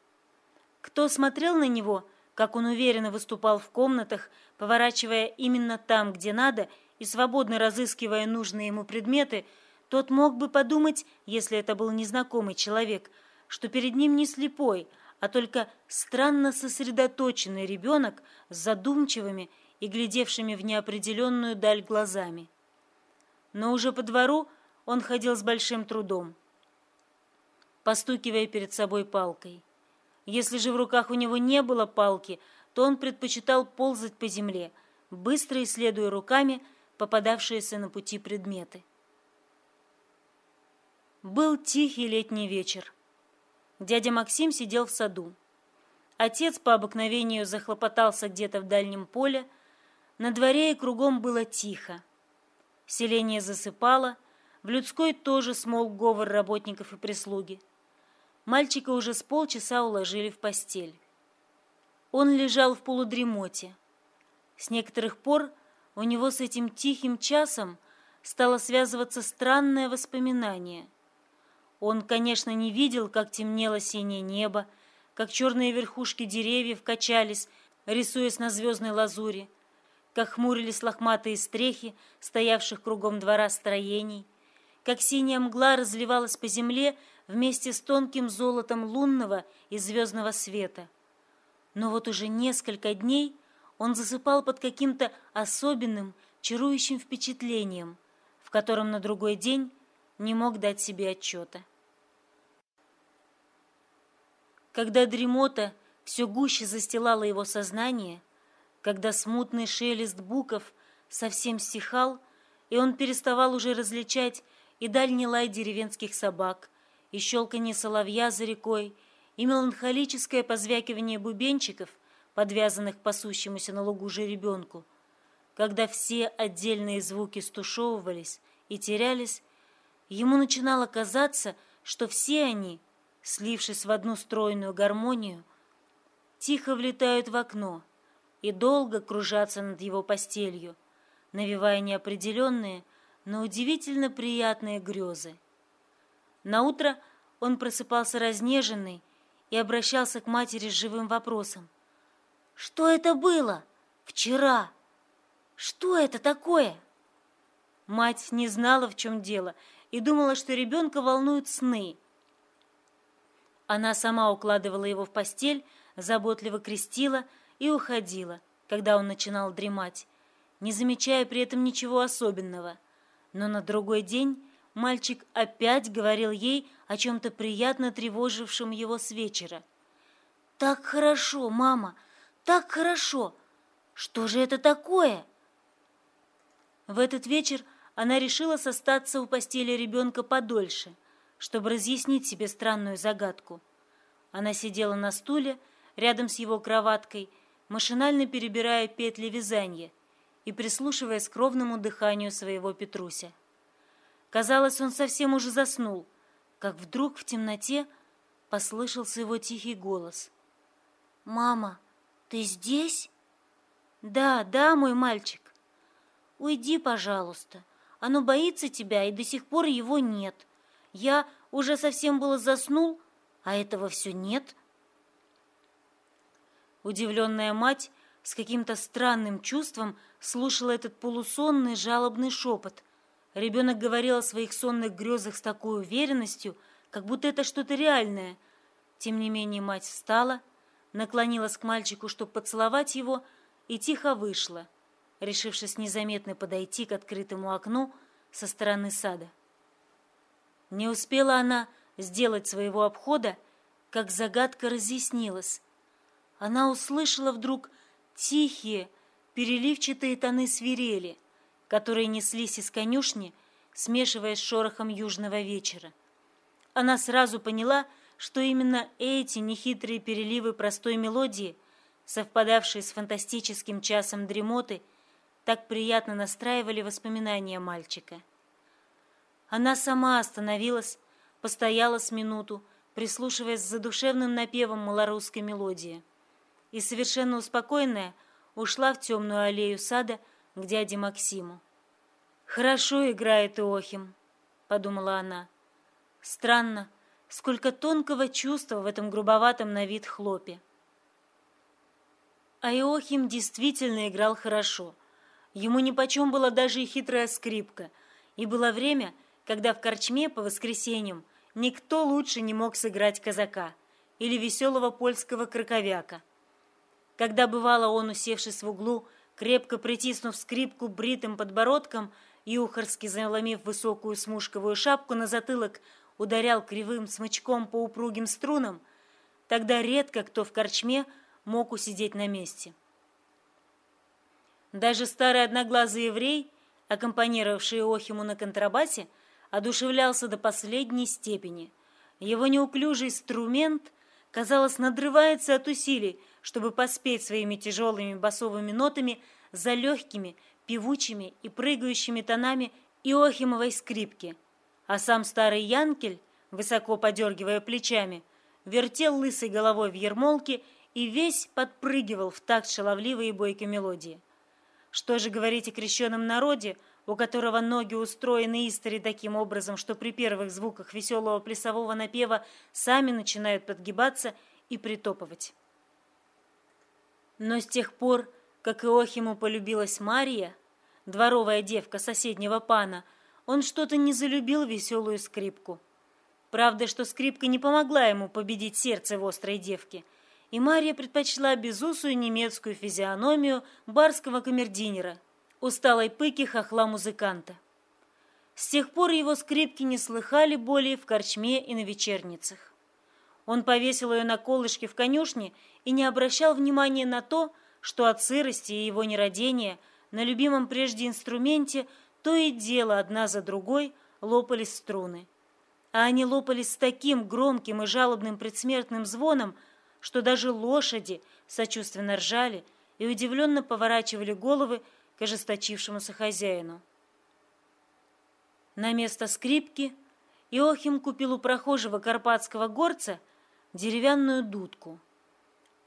Кто смотрел на него, как он уверенно выступал в комнатах, поворачивая именно там, где надо, и свободно разыскивая нужные ему предметы, тот мог бы подумать, если это был незнакомый человек, что перед ним не слепой, а только странно сосредоточенный ребенок с задумчивыми и глядевшими в неопределенную даль глазами. Но уже по двору он ходил с большим трудом, постукивая перед собой палкой. Если же в руках у него не было палки, то он предпочитал ползать по земле, быстро исследуя руками попадавшиеся на пути предметы. Был тихий летний вечер. Дядя Максим сидел в саду. Отец по обыкновению захлопотался где-то в дальнем поле. На дворе и кругом было тихо. Селение засыпало, в людской тоже смолк говор работников и прислуги. Мальчика уже с полчаса уложили в постель. Он лежал в полудремоте. С некоторых пор у него с этим тихим часом стало связываться странное воспоминание. Он, конечно, не видел, как темнело синее небо, как черные верхушки деревьев качались, рисуясь на звездной лазури, как хмурились лохматые стрехи, стоявших кругом двора строений, как синяя мгла разливалась по земле вместе с тонким золотом лунного и звездного света. Но вот уже несколько дней он засыпал под каким-то особенным, чарующим впечатлением, в котором на другой день не мог дать себе отчета. Когда дремота все гуще застилала его сознание, когда смутный шелест буков совсем стихал, и он переставал уже различать и дальний лай деревенских собак, и щелканье соловья за рекой, и меланхолическое позвякивание бубенчиков, подвязанных пасущемуся на лугу жеребенку, когда все отдельные звуки стушевывались и терялись, ему начинало казаться, что все они, слившись в одну стройную гармонию, тихо влетают в окно — и долго кружаться над его постелью, навевая неопределенные, но удивительно приятные грезы. Наутро он просыпался разнеженный и обращался к матери с живым вопросом. «Что это было? Вчера? Что это такое?» Мать не знала, в чем дело, и думала, что ребенка волнуют сны. Она сама укладывала его в постель, заботливо крестила, и уходила, когда он начинал дремать, не замечая при этом ничего особенного. Но на другой день мальчик опять говорил ей о чем-то приятно тревожившем его с вечера. «Так хорошо, мама, так хорошо! Что же это такое?» В этот вечер она решила состаться у постели ребенка подольше, чтобы разъяснить себе странную загадку. Она сидела на стуле рядом с его кроваткой машинально перебирая петли вязания и прислушиваясь к ровному дыханию своего Петруся. Казалось, он совсем уже заснул, как вдруг в темноте послышался его тихий голос. «Мама, ты здесь?» «Да, да, мой мальчик». «Уйди, пожалуйста. Оно боится тебя, и до сих пор его нет. Я уже совсем было заснул, а этого все нет». Удивленная мать с каким-то странным чувством слушала этот полусонный жалобный шепот. Ребенок говорил о своих сонных грезах с такой уверенностью, как будто это что-то реальное. Тем не менее мать встала, наклонилась к мальчику, чтобы поцеловать его, и тихо вышла, решившись незаметно подойти к открытому окну со стороны сада. Не успела она сделать своего обхода, как загадка разъяснилась она услышала вдруг тихие, переливчатые тоны свирели, которые неслись из конюшни, смешиваясь с шорохом южного вечера. Она сразу поняла, что именно эти нехитрые переливы простой мелодии, совпадавшие с фантастическим часом дремоты, так приятно настраивали воспоминания мальчика. Она сама остановилась, постояла с минуту, прислушиваясь к задушевным напевам малорусской мелодии и, совершенно успокоенная, ушла в темную аллею сада к дяде Максиму. «Хорошо играет Иохим», — подумала она. «Странно, сколько тонкого чувства в этом грубоватом на вид хлопе». А Иохим действительно играл хорошо. Ему нипочем была даже и хитрая скрипка, и было время, когда в корчме по воскресеньям никто лучше не мог сыграть казака или веселого польского краковяка. Когда бывало он, усевшись в углу, крепко притиснув скрипку бритым подбородком, юхарски заломив высокую смушковую шапку на затылок, ударял кривым смычком по упругим струнам, тогда редко кто в корчме мог усидеть на месте. Даже старый одноглазый еврей, аккомпанировавший Охиму на контрабасе, одушевлялся до последней степени. Его неуклюжий инструмент, казалось, надрывается от усилий, чтобы поспеть своими тяжелыми басовыми нотами за легкими, певучими и прыгающими тонами Иохимовой скрипки. А сам старый Янкель, высоко подергивая плечами, вертел лысой головой в ермолке и весь подпрыгивал в такт шаловливой и бойкой мелодии. Что же говорить о крещенном народе, у которого ноги устроены истори таким образом, что при первых звуках веселого плясового напева сами начинают подгибаться и притопывать. Но с тех пор, как Иохиму полюбилась Мария, дворовая девка соседнего пана, он что-то не залюбил веселую скрипку. Правда, что скрипка не помогла ему победить сердце в острой девке, и Мария предпочла безусую немецкую физиономию барского камердинера, усталой пыки хохла-музыканта. С тех пор его скрипки не слыхали более в корчме и на вечерницах. Он повесил ее на колышке в конюшне и не обращал внимания на то, что от сырости и его нерадения на любимом прежде инструменте то и дело одна за другой лопались струны. А они лопались с таким громким и жалобным предсмертным звоном, что даже лошади сочувственно ржали и удивленно поворачивали головы к ожесточившемуся хозяину. На место скрипки Иохим купил у прохожего карпатского горца деревянную дудку.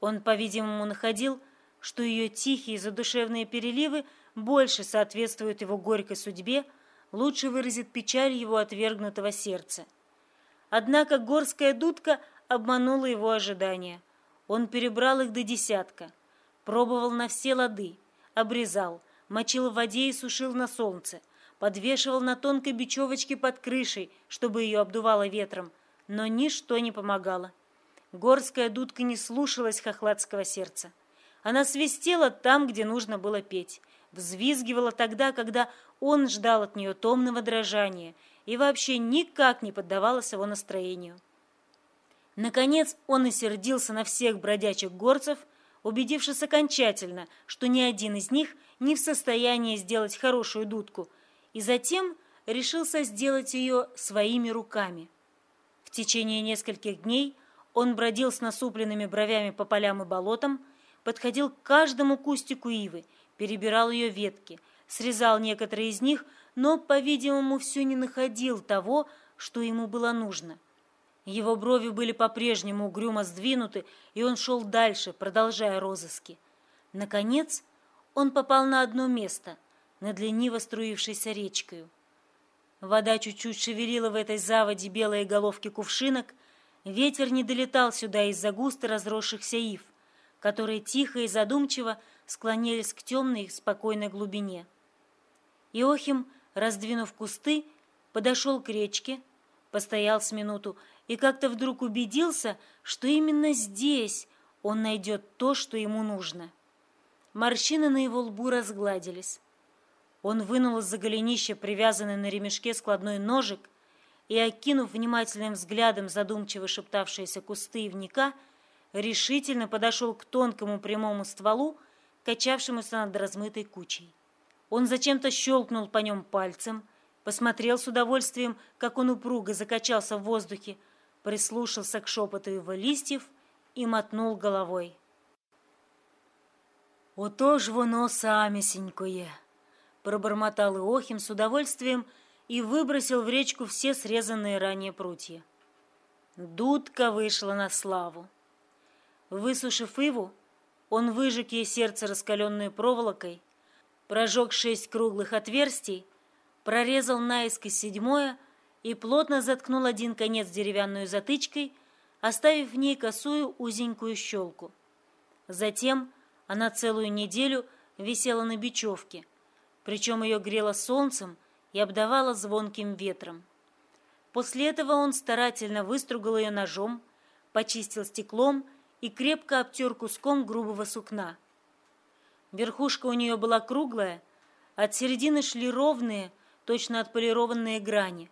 Он, по-видимому, находил, что ее тихие задушевные переливы больше соответствуют его горькой судьбе, лучше выразит печаль его отвергнутого сердца. Однако горская дудка обманула его ожидания. Он перебрал их до десятка, пробовал на все лады, обрезал, мочил в воде и сушил на солнце, подвешивал на тонкой бечевочке под крышей, чтобы ее обдувало ветром, но ничто не помогало. Горская дудка не слушалась хохладского сердца. Она свистела там, где нужно было петь, взвизгивала тогда, когда он ждал от нее томного дрожания и вообще никак не поддавалась его настроению. Наконец он осердился на всех бродячих горцев, убедившись окончательно, что ни один из них не в состоянии сделать хорошую дудку, и затем решился сделать ее своими руками. В течение нескольких дней он бродил с насупленными бровями по полям и болотам, подходил к каждому кустику ивы, перебирал ее ветки, срезал некоторые из них, но, по-видимому, все не находил того, что ему было нужно. Его брови были по-прежнему угрюмо сдвинуты, и он шел дальше, продолжая розыски. Наконец, он попал на одно место, над лениво струившейся речкою. Вода чуть-чуть шевелила в этой заводе белые головки кувшинок, Ветер не долетал сюда из-за густо разросшихся ив, которые тихо и задумчиво склонились к темной спокойной глубине. Иохим, раздвинув кусты, подошел к речке, постоял с минуту и как-то вдруг убедился, что именно здесь он найдет то, что ему нужно. Морщины на его лбу разгладились. Он вынул из-за голенища привязанный на ремешке складной ножик и, окинув внимательным взглядом задумчиво шептавшиеся кусты ивника, решительно подошел к тонкому прямому стволу, качавшемуся над размытой кучей. Он зачем-то щелкнул по нем пальцем, посмотрел с удовольствием, как он упруго закачался в воздухе, прислушался к шепоту его листьев и мотнул головой. «Ото ж воно самісінькоє!» пробормотал Иохим с удовольствием, и выбросил в речку все срезанные ранее прутья. Дудка вышла на славу. Высушив иву, он выжег ей сердце раскаленной проволокой, прожег шесть круглых отверстий, прорезал наискось седьмое и плотно заткнул один конец деревянной затычкой, оставив в ней косую узенькую щелку. Затем она целую неделю висела на бечевке, причем ее грело солнцем и обдавала звонким ветром. После этого он старательно выстругал ее ножом, почистил стеклом и крепко обтер куском грубого сукна. Верхушка у нее была круглая, от середины шли ровные, точно отполированные грани,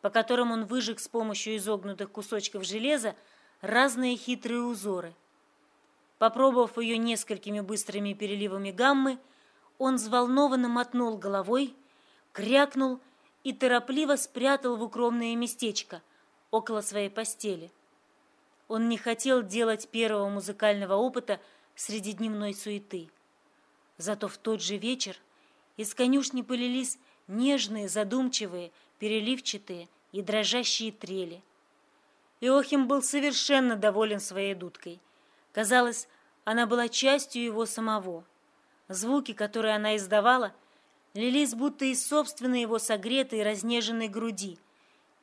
по которым он выжег с помощью изогнутых кусочков железа разные хитрые узоры. Попробовав ее несколькими быстрыми переливами гаммы, он взволнованно мотнул головой крякнул и торопливо спрятал в укромное местечко около своей постели. Он не хотел делать первого музыкального опыта среди дневной суеты. Зато в тот же вечер из конюшни полились нежные, задумчивые, переливчатые и дрожащие трели. Иохим был совершенно доволен своей дудкой. Казалось, Она была частью его самого. Звуки, которые она издавала, лились будто из собственной его согретой разнеженной груди,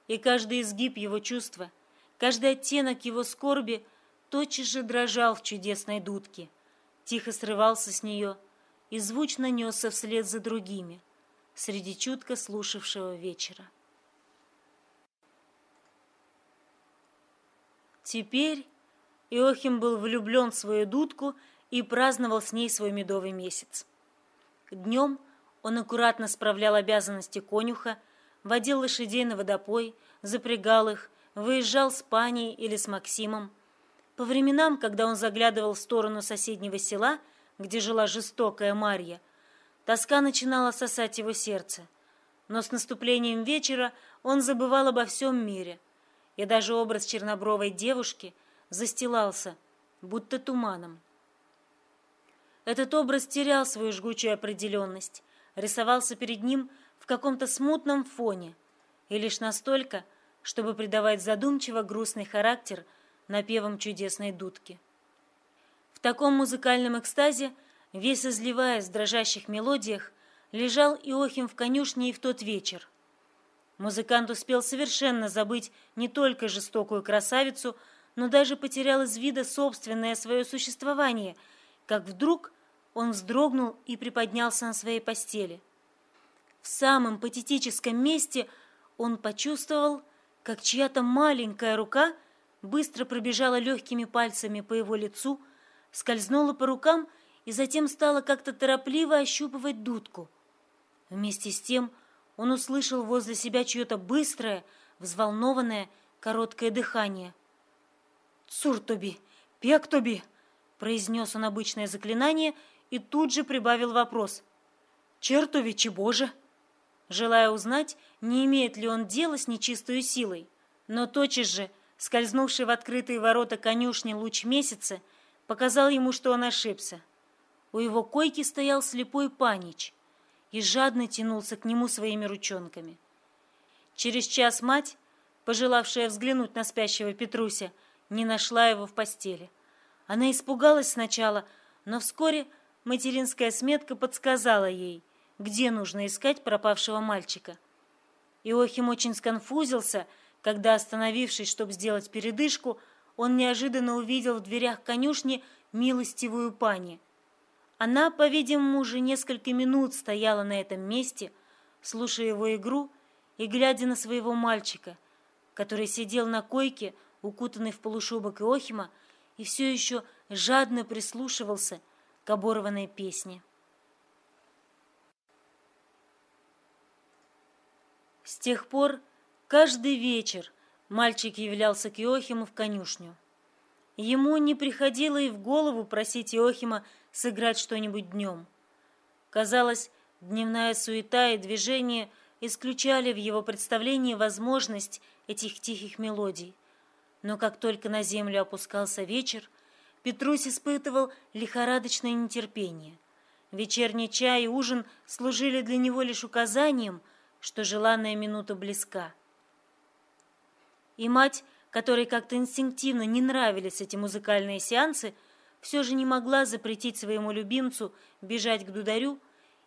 и каждый изгиб его чувства, каждый оттенок его скорби тотчас же дрожал в чудесной дудке, тихо срывался с нее и звучно несся вслед за другими, среди чутко слушавшего вечера. Теперь Иохим был влюблен в свою дудку и праздновал с ней свой медовый месяц. Днем он аккуратно справлял обязанности конюха, водил лошадей на водопой, запрягал их, выезжал с паней или с Максимом. По временам, когда он заглядывал в сторону соседнего села, где жила жестокая Марья, тоска начинала сосать его сердце. Но с наступлением вечера он забывал обо всем мире, и даже образ чернобровой девушки застилался, будто туманом. Этот образ терял свою жгучую определенность, рисовался перед ним в каком-то смутном фоне, и лишь настолько, чтобы придавать задумчиво грустный характер напевам чудесной дудки. В таком музыкальном экстазе, весь изливаясь в дрожащих мелодиях, лежал Иохим в конюшне и в тот вечер. Музыкант успел совершенно забыть не только жестокую красавицу, но даже потерял из вида собственное свое существование, как вдруг он вздрогнул и приподнялся на своей постели. В самом патетическом месте он почувствовал, как чья-то маленькая рука быстро пробежала легкими пальцами по его лицу, скользнула по рукам и затем стала как-то торопливо ощупывать дудку. Вместе с тем он услышал возле себя чье-то быстрое, взволнованное, короткое дыхание. «Цуртоби! Пектоби!» произнес он обычное заклинание и тут же прибавил вопрос. «Чертовичи Боже!» желая узнать, не имеет ли он дела с нечистой силой. Но тотчас же, скользнувший в открытые ворота конюшни луч месяца, показал ему, что он ошибся. У его койки стоял слепой панич и жадно тянулся к нему своими ручонками. Через час мать, пожелавшая взглянуть на спящего Петруся, не нашла его в постели. Она испугалась сначала, но вскоре материнская сметка подсказала ей, где нужно искать пропавшего мальчика. Иохим очень сконфузился, когда, остановившись, чтобы сделать передышку, он неожиданно увидел в дверях конюшни милостивую пани. Она, по-видимому, уже несколько минут стояла на этом месте, слушая его игру и глядя на своего мальчика, который сидел на койке, укутанный в полушубок Иохима, и все еще жадно прислушивался к оборванной песне. С тех пор каждый вечер мальчик являлся к Иохиму в конюшню. Ему не приходило и в голову просить Иохима сыграть что-нибудь днем. Казалось, дневная суета и движение исключали в его представлении возможность этих тихих мелодий. Но как только на землю опускался вечер, Петрусь испытывал лихорадочное нетерпение. Вечерний чай и ужин служили для него лишь указанием, что желанная минута близка. И мать, которой как-то инстинктивно не нравились эти музыкальные сеансы, все же не могла запретить своему любимцу бежать к дударю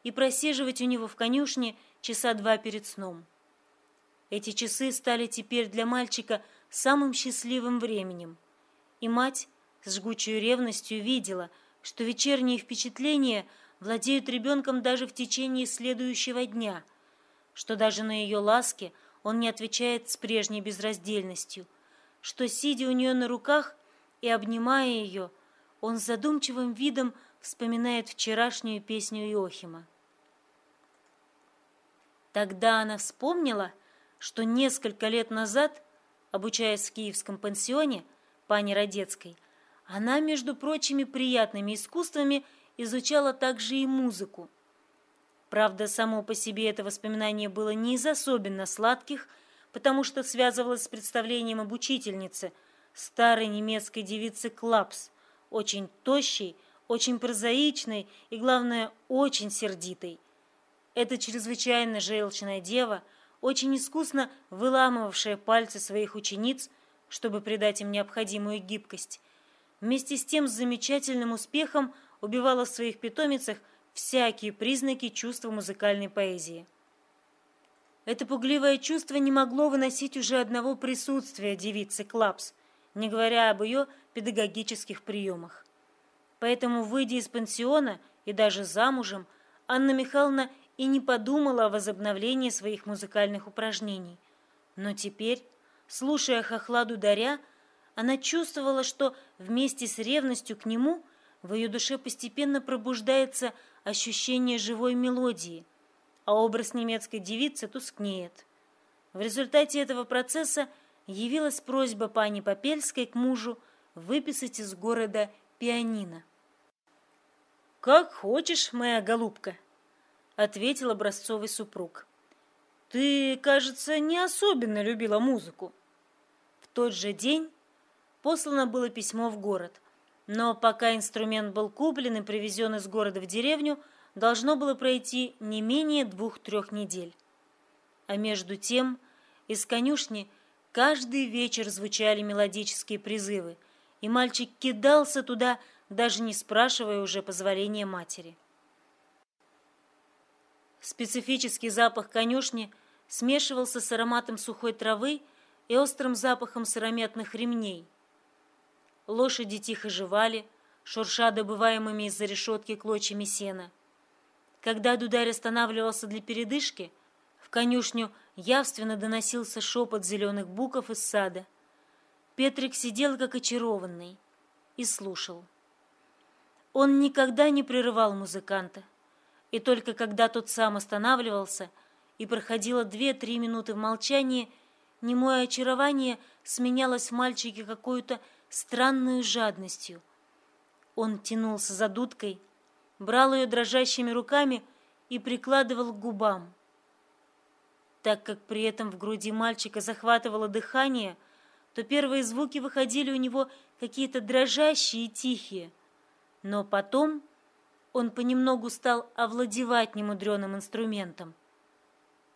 и просиживать у него в конюшне часа два перед сном. Эти часы стали теперь для мальчика самым счастливым временем. И мать с жгучей ревностью видела, что вечерние впечатления владеют ребенком даже в течение следующего дня, что даже на ее ласки он не отвечает с прежней безраздельностью, что, сидя у нее на руках и обнимая ее, он с задумчивым видом вспоминает вчерашнюю песню Иохима. Тогда она вспомнила, что несколько лет назад обучаясь в киевском пансионе пани Родецкой, она, между прочими приятными искусствами, изучала также и музыку. Правда, само по себе это воспоминание было не из особенно сладких, потому что связывалось с представлением об учительнице, старой немецкой девицы Клапс, очень тощей, очень прозаичной и, главное, очень сердитой. Эта чрезвычайно желчная дева – очень искусно выламывавшая пальцы своих учениц, чтобы придать им необходимую гибкость, вместе с тем с замечательным успехом убивала в своих питомицах всякие признаки чувства музыкальной поэзии. Это пугливое чувство не могло выносить уже одного присутствия девицы Клапс, не говоря об ее педагогических приемах. Поэтому, выйдя из пансиона и даже замужем, Анна Михайловна и не подумала о возобновлении своих музыкальных упражнений. Но теперь, слушая хохладу Даря, она чувствовала, что вместе с ревностью к нему в ее душе постепенно пробуждается ощущение живой мелодии, а образ немецкой девицы тускнеет. В результате этого процесса явилась просьба пани Попельской к мужу выписать из города пианино. «Как хочешь, моя голубка», — ответил образцовый супруг. «Ты, кажется, не особенно любила музыку». В тот же день послано было письмо в город, но пока инструмент был куплен и привезен из города в деревню, должно было пройти не менее двух-трех недель. А между тем из конюшни каждый вечер звучали мелодические призывы, и мальчик кидался туда, даже не спрашивая уже позволения матери. Специфический запах конюшни смешивался с ароматом сухой травы и острым запахом сыромятных ремней. Лошади тихо жевали, шурша добываемыми из-за решетки клочьями сена. Когда Дударь останавливался для передышки, в конюшню явственно доносился шепот зеленых буков из сада. Петрик сидел как очарованный и слушал. Он никогда не прерывал музыканта, и только когда тот сам останавливался и проходило две-три минуты в молчании, немое очарование сменялось в мальчике какой-то странной жадностью. Он тянулся за дудкой, брал ее дрожащими руками и прикладывал к губам. Так как при этом в груди мальчика захватывало дыхание, то первые звуки выходили у него какие-то дрожащие и тихие – но потом он понемногу стал овладевать немудреным инструментом.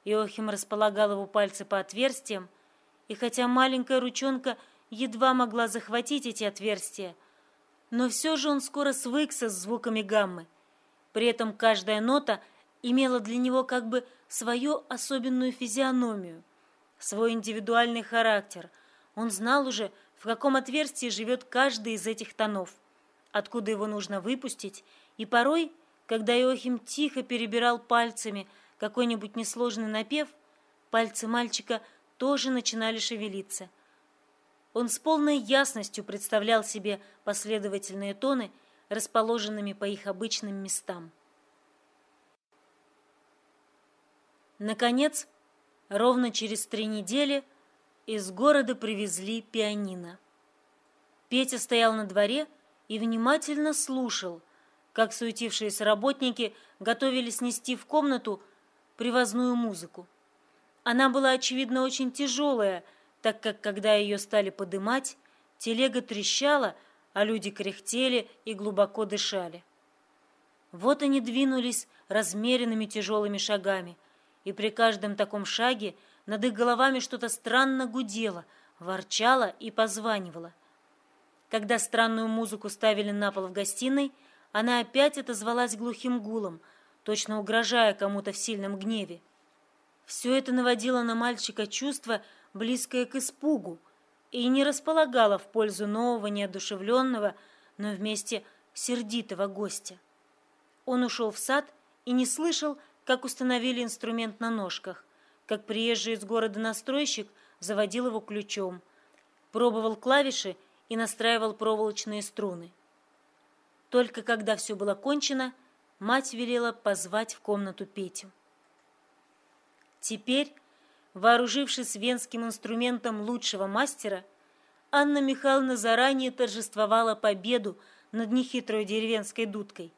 Иохим располагал его пальцы по отверстиям, и хотя маленькая ручонка едва могла захватить эти отверстия, но все же он скоро свыкся с звуками гаммы. При этом каждая нота имела для него как бы свою особенную физиономию, свой индивидуальный характер. Он знал уже, в каком отверстии живет каждый из этих тонов – откуда его нужно выпустить, и порой, когда Иохим тихо перебирал пальцами какой-нибудь несложный напев, пальцы мальчика тоже начинали шевелиться. Он с полной ясностью представлял себе последовательные тоны, расположенными по их обычным местам. Наконец, ровно через три недели из города привезли пианино. Петя стоял на дворе и внимательно слушал, как суетившиеся работники готовили снести в комнату привозную музыку. Она была, очевидно, очень тяжелая, так как, когда ее стали подымать, телега трещала, а люди кряхтели и глубоко дышали. Вот они двинулись размеренными тяжелыми шагами, и при каждом таком шаге над их головами что-то странно гудело, ворчало и позванивало – когда странную музыку ставили на пол в гостиной, она опять отозвалась глухим гулом, точно угрожая кому-то в сильном гневе. Все это наводило на мальчика чувство, близкое к испугу, и не располагало в пользу нового, неодушевленного, но вместе сердитого гостя. Он ушел в сад и не слышал, как установили инструмент на ножках, как приезжий из города настройщик заводил его ключом, пробовал клавиши и настраивал проволочные струны. Только когда все было кончено, мать велела позвать в комнату Петю. Теперь, вооружившись венским инструментом лучшего мастера, Анна Михайловна заранее торжествовала победу над нехитрой деревенской дудкой.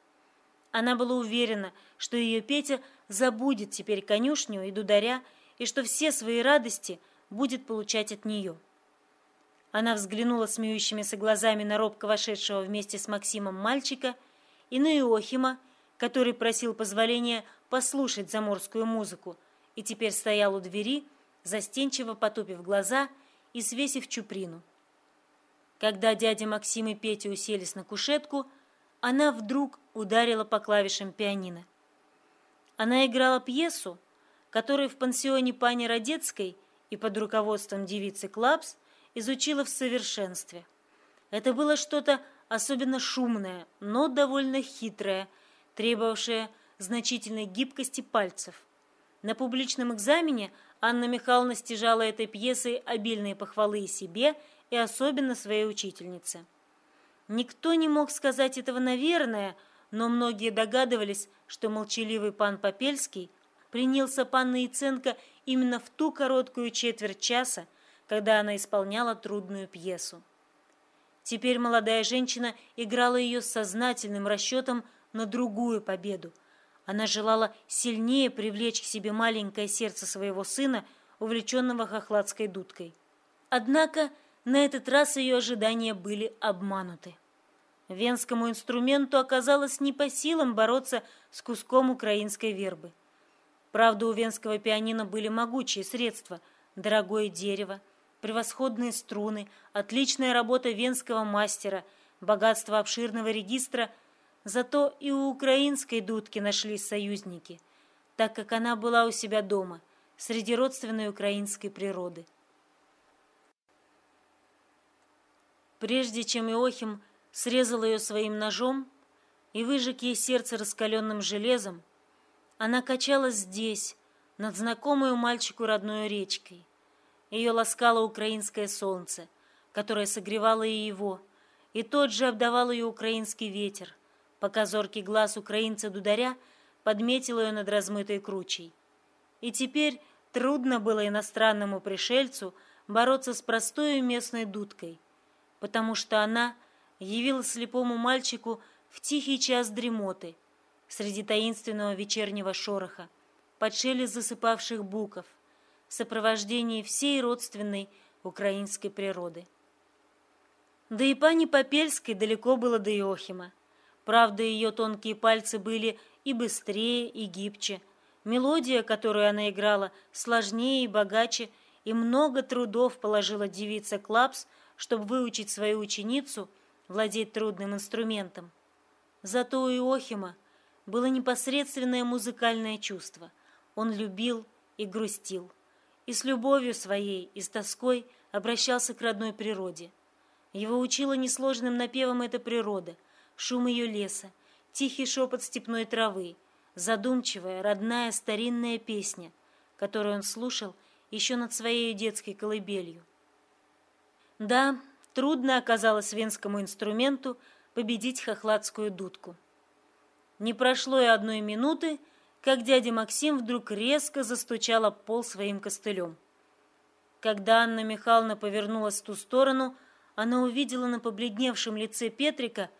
Она была уверена, что ее Петя забудет теперь конюшню и дударя, и что все свои радости будет получать от нее. Она взглянула смеющимися глазами на робко вошедшего вместе с Максимом мальчика и на Иохима, который просил позволения послушать заморскую музыку и теперь стоял у двери, застенчиво потупив глаза и свесив чуприну. Когда дядя Максим и Петя уселись на кушетку, она вдруг ударила по клавишам пианино. Она играла пьесу, которую в пансионе пани Родецкой и под руководством девицы Клапс изучила в совершенстве. Это было что-то особенно шумное, но довольно хитрое, требовавшее значительной гибкости пальцев. На публичном экзамене Анна Михайловна стяжала этой пьесой обильные похвалы и себе, и особенно своей учительнице. Никто не мог сказать этого наверное, но многие догадывались, что молчаливый пан Попельский принялся панна Яценко именно в ту короткую четверть часа, когда она исполняла трудную пьесу. Теперь молодая женщина играла ее с сознательным расчетом на другую победу – она желала сильнее привлечь к себе маленькое сердце своего сына, увлеченного хохладской дудкой. Однако на этот раз ее ожидания были обмануты. Венскому инструменту оказалось не по силам бороться с куском украинской вербы. Правда, у венского пианино были могучие средства – дорогое дерево, превосходные струны, отличная работа венского мастера, богатство обширного регистра – Зато и у украинской дудки нашлись союзники, так как она была у себя дома, среди родственной украинской природы. Прежде чем Иохим срезал ее своим ножом и выжег ей сердце раскаленным железом, она качалась здесь, над знакомой мальчику родной речкой. Ее ласкало украинское солнце, которое согревало и его, и тот же обдавал ее украинский ветер, пока зоркий глаз украинца-дударя подметил ее над размытой кручей. И теперь трудно было иностранному пришельцу бороться с простой местной дудкой, потому что она явилась слепому мальчику в тихий час дремоты среди таинственного вечернего шороха, под шелест засыпавших буков, в сопровождении всей родственной украинской природы. Да и пани Попельской далеко было до Иохима. Правда, ее тонкие пальцы были и быстрее, и гибче. Мелодия, которую она играла, сложнее и богаче, и много трудов положила девица Клапс, чтобы выучить свою ученицу владеть трудным инструментом. Зато у Иохима было непосредственное музыкальное чувство. Он любил и грустил. И с любовью своей, и с тоской обращался к родной природе. Его учила несложным напевом эта природа – шум ее леса, тихий шепот степной травы, задумчивая, родная старинная песня, которую он слушал еще над своей детской колыбелью. Да, трудно оказалось венскому инструменту победить хохладскую дудку. Не прошло и одной минуты, как дядя Максим вдруг резко застучал об пол своим костылем. Когда Анна Михайловна повернулась в ту сторону, она увидела на побледневшем лице Петрика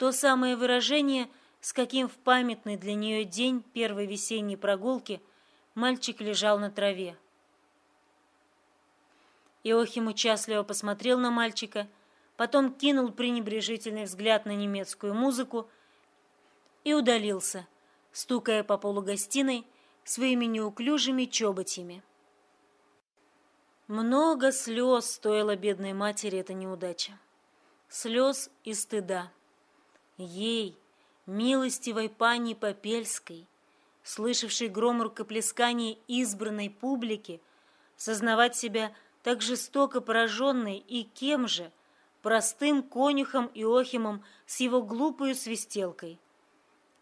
то самое выражение, с каким в памятный для нее день первой весенней прогулки мальчик лежал на траве. Иохим участливо посмотрел на мальчика, потом кинул пренебрежительный взгляд на немецкую музыку и удалился, стукая по полу гостиной своими неуклюжими чоботями. Много слез стоила бедной матери эта неудача. Слез и стыда. Ей, милостивой пани Попельской, слышавшей гром рукоплесканий избранной публики, сознавать себя так жестоко пораженной и кем же, простым конюхом Иохимом с его глупою свистелкой.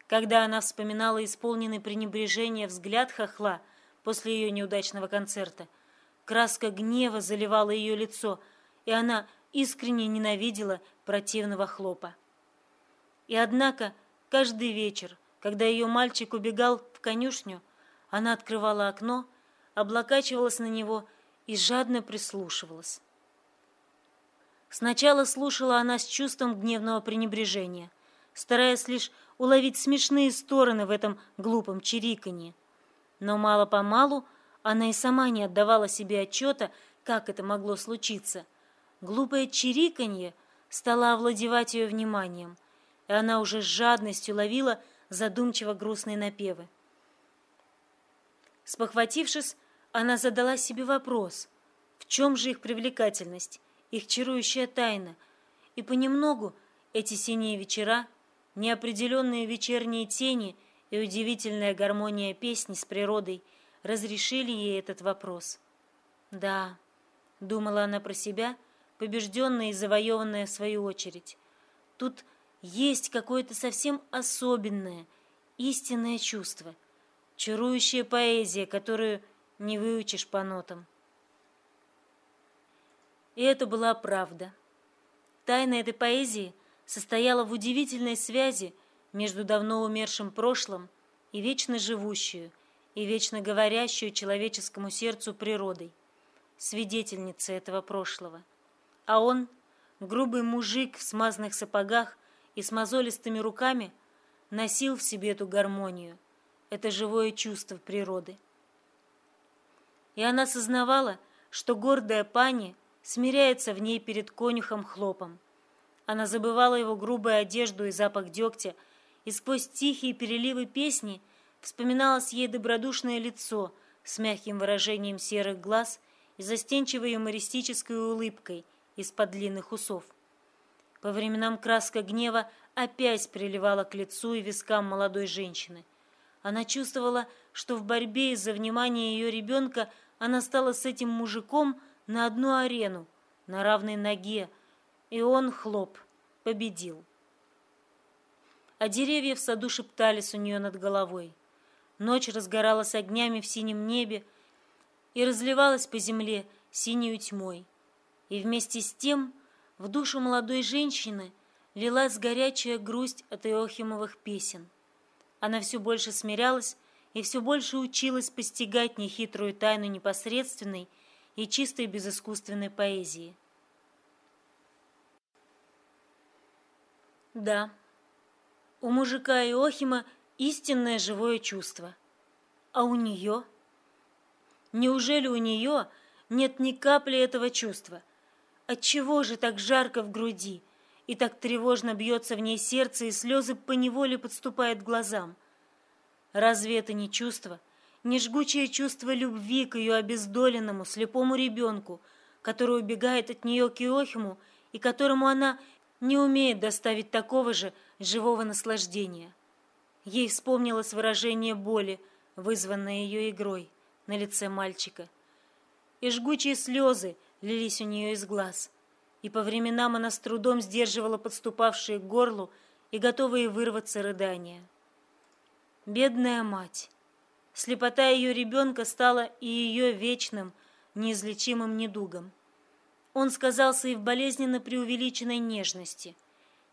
Когда она вспоминала исполненный пренебрежения взгляд хохла после ее неудачного концерта, краска гнева заливала ее лицо, и она искренне ненавидела противного хлопа. И однако каждый вечер, когда ее мальчик убегал в конюшню, она открывала окно, облокачивалась на него и жадно прислушивалась. Сначала слушала она с чувством гневного пренебрежения, стараясь лишь уловить смешные стороны в этом глупом чириканье. Но мало-помалу она и сама не отдавала себе отчета, как это могло случиться. Глупое чириканье стало овладевать ее вниманием – и она уже с жадностью ловила задумчиво грустные напевы. Спохватившись, она задала себе вопрос, в чем же их привлекательность их чарующая тайна, и понемногу эти синие вечера, неопределенные вечерние тени и удивительная гармония песни с природой разрешили ей этот вопрос. «Да», — думала она про себя, побежденная и завоеванная в свою очередь, «тут есть какое-то совсем особенное, истинное чувство, чарующая поэзия, которую не выучишь по нотам». И это была правда. Тайна этой поэзии состояла в удивительной связи между давно умершим прошлым и вечно живущую, и вечно говорящую человеческому сердцу природой, свидетельницей этого прошлого. А он, грубый мужик в смазанных сапогах и с мозолистыми руками, носил в себе эту гармонию, это живое чувство природы. И она сознавала, что гордая пани – смиряется в ней перед конюхом хлопом. Она забывала его грубую одежду и запах дегтя, и сквозь тихие переливы песни вспоминалось ей добродушное лицо с мягким выражением серых глаз и застенчивой юмористической улыбкой из-под длинных усов. По временам краска гнева опять приливала к лицу и вискам молодой женщины. Она чувствовала, что в борьбе из-за внимания ее ребенка она стала с этим мужиком на одну арену, на равной ноге, и он, хлоп, победил. А деревья в саду шептались у нее над головой. Ночь разгоралась огнями в синем небе и разливалась по земле синюю тьмой. И вместе с тем в душу молодой женщины лилась горячая грусть от Иохимовых песен. Она все больше смирялась и все больше училась постигать нехитрую тайну непосредственной и чистой безыскусственной поэзии. Да, у мужика Иохима истинное живое чувство. А у нее? Неужели у нее нет ни капли этого чувства? Отчего же так жарко в груди и так тревожно бьется в ней сердце, и слезы поневоле подступают к глазам? Разве это не чувство, не жгучее чувство любви к ее обездоленному, слепому ребенку, который убегает от нее к Иохиму и которому она не умеет доставить такого же живого наслаждения. Ей вспомнилось выражение боли, вызванное ее игрой на лице мальчика. И жгучие слезы лились у нее из глаз, и по временам она с трудом сдерживала подступавшие к горлу и готовые вырваться рыдания. Бедная мать! Слепота ее ребенка стала и ее вечным, неизлечимым недугом. Он сказался и в болезненно преувеличенной нежности,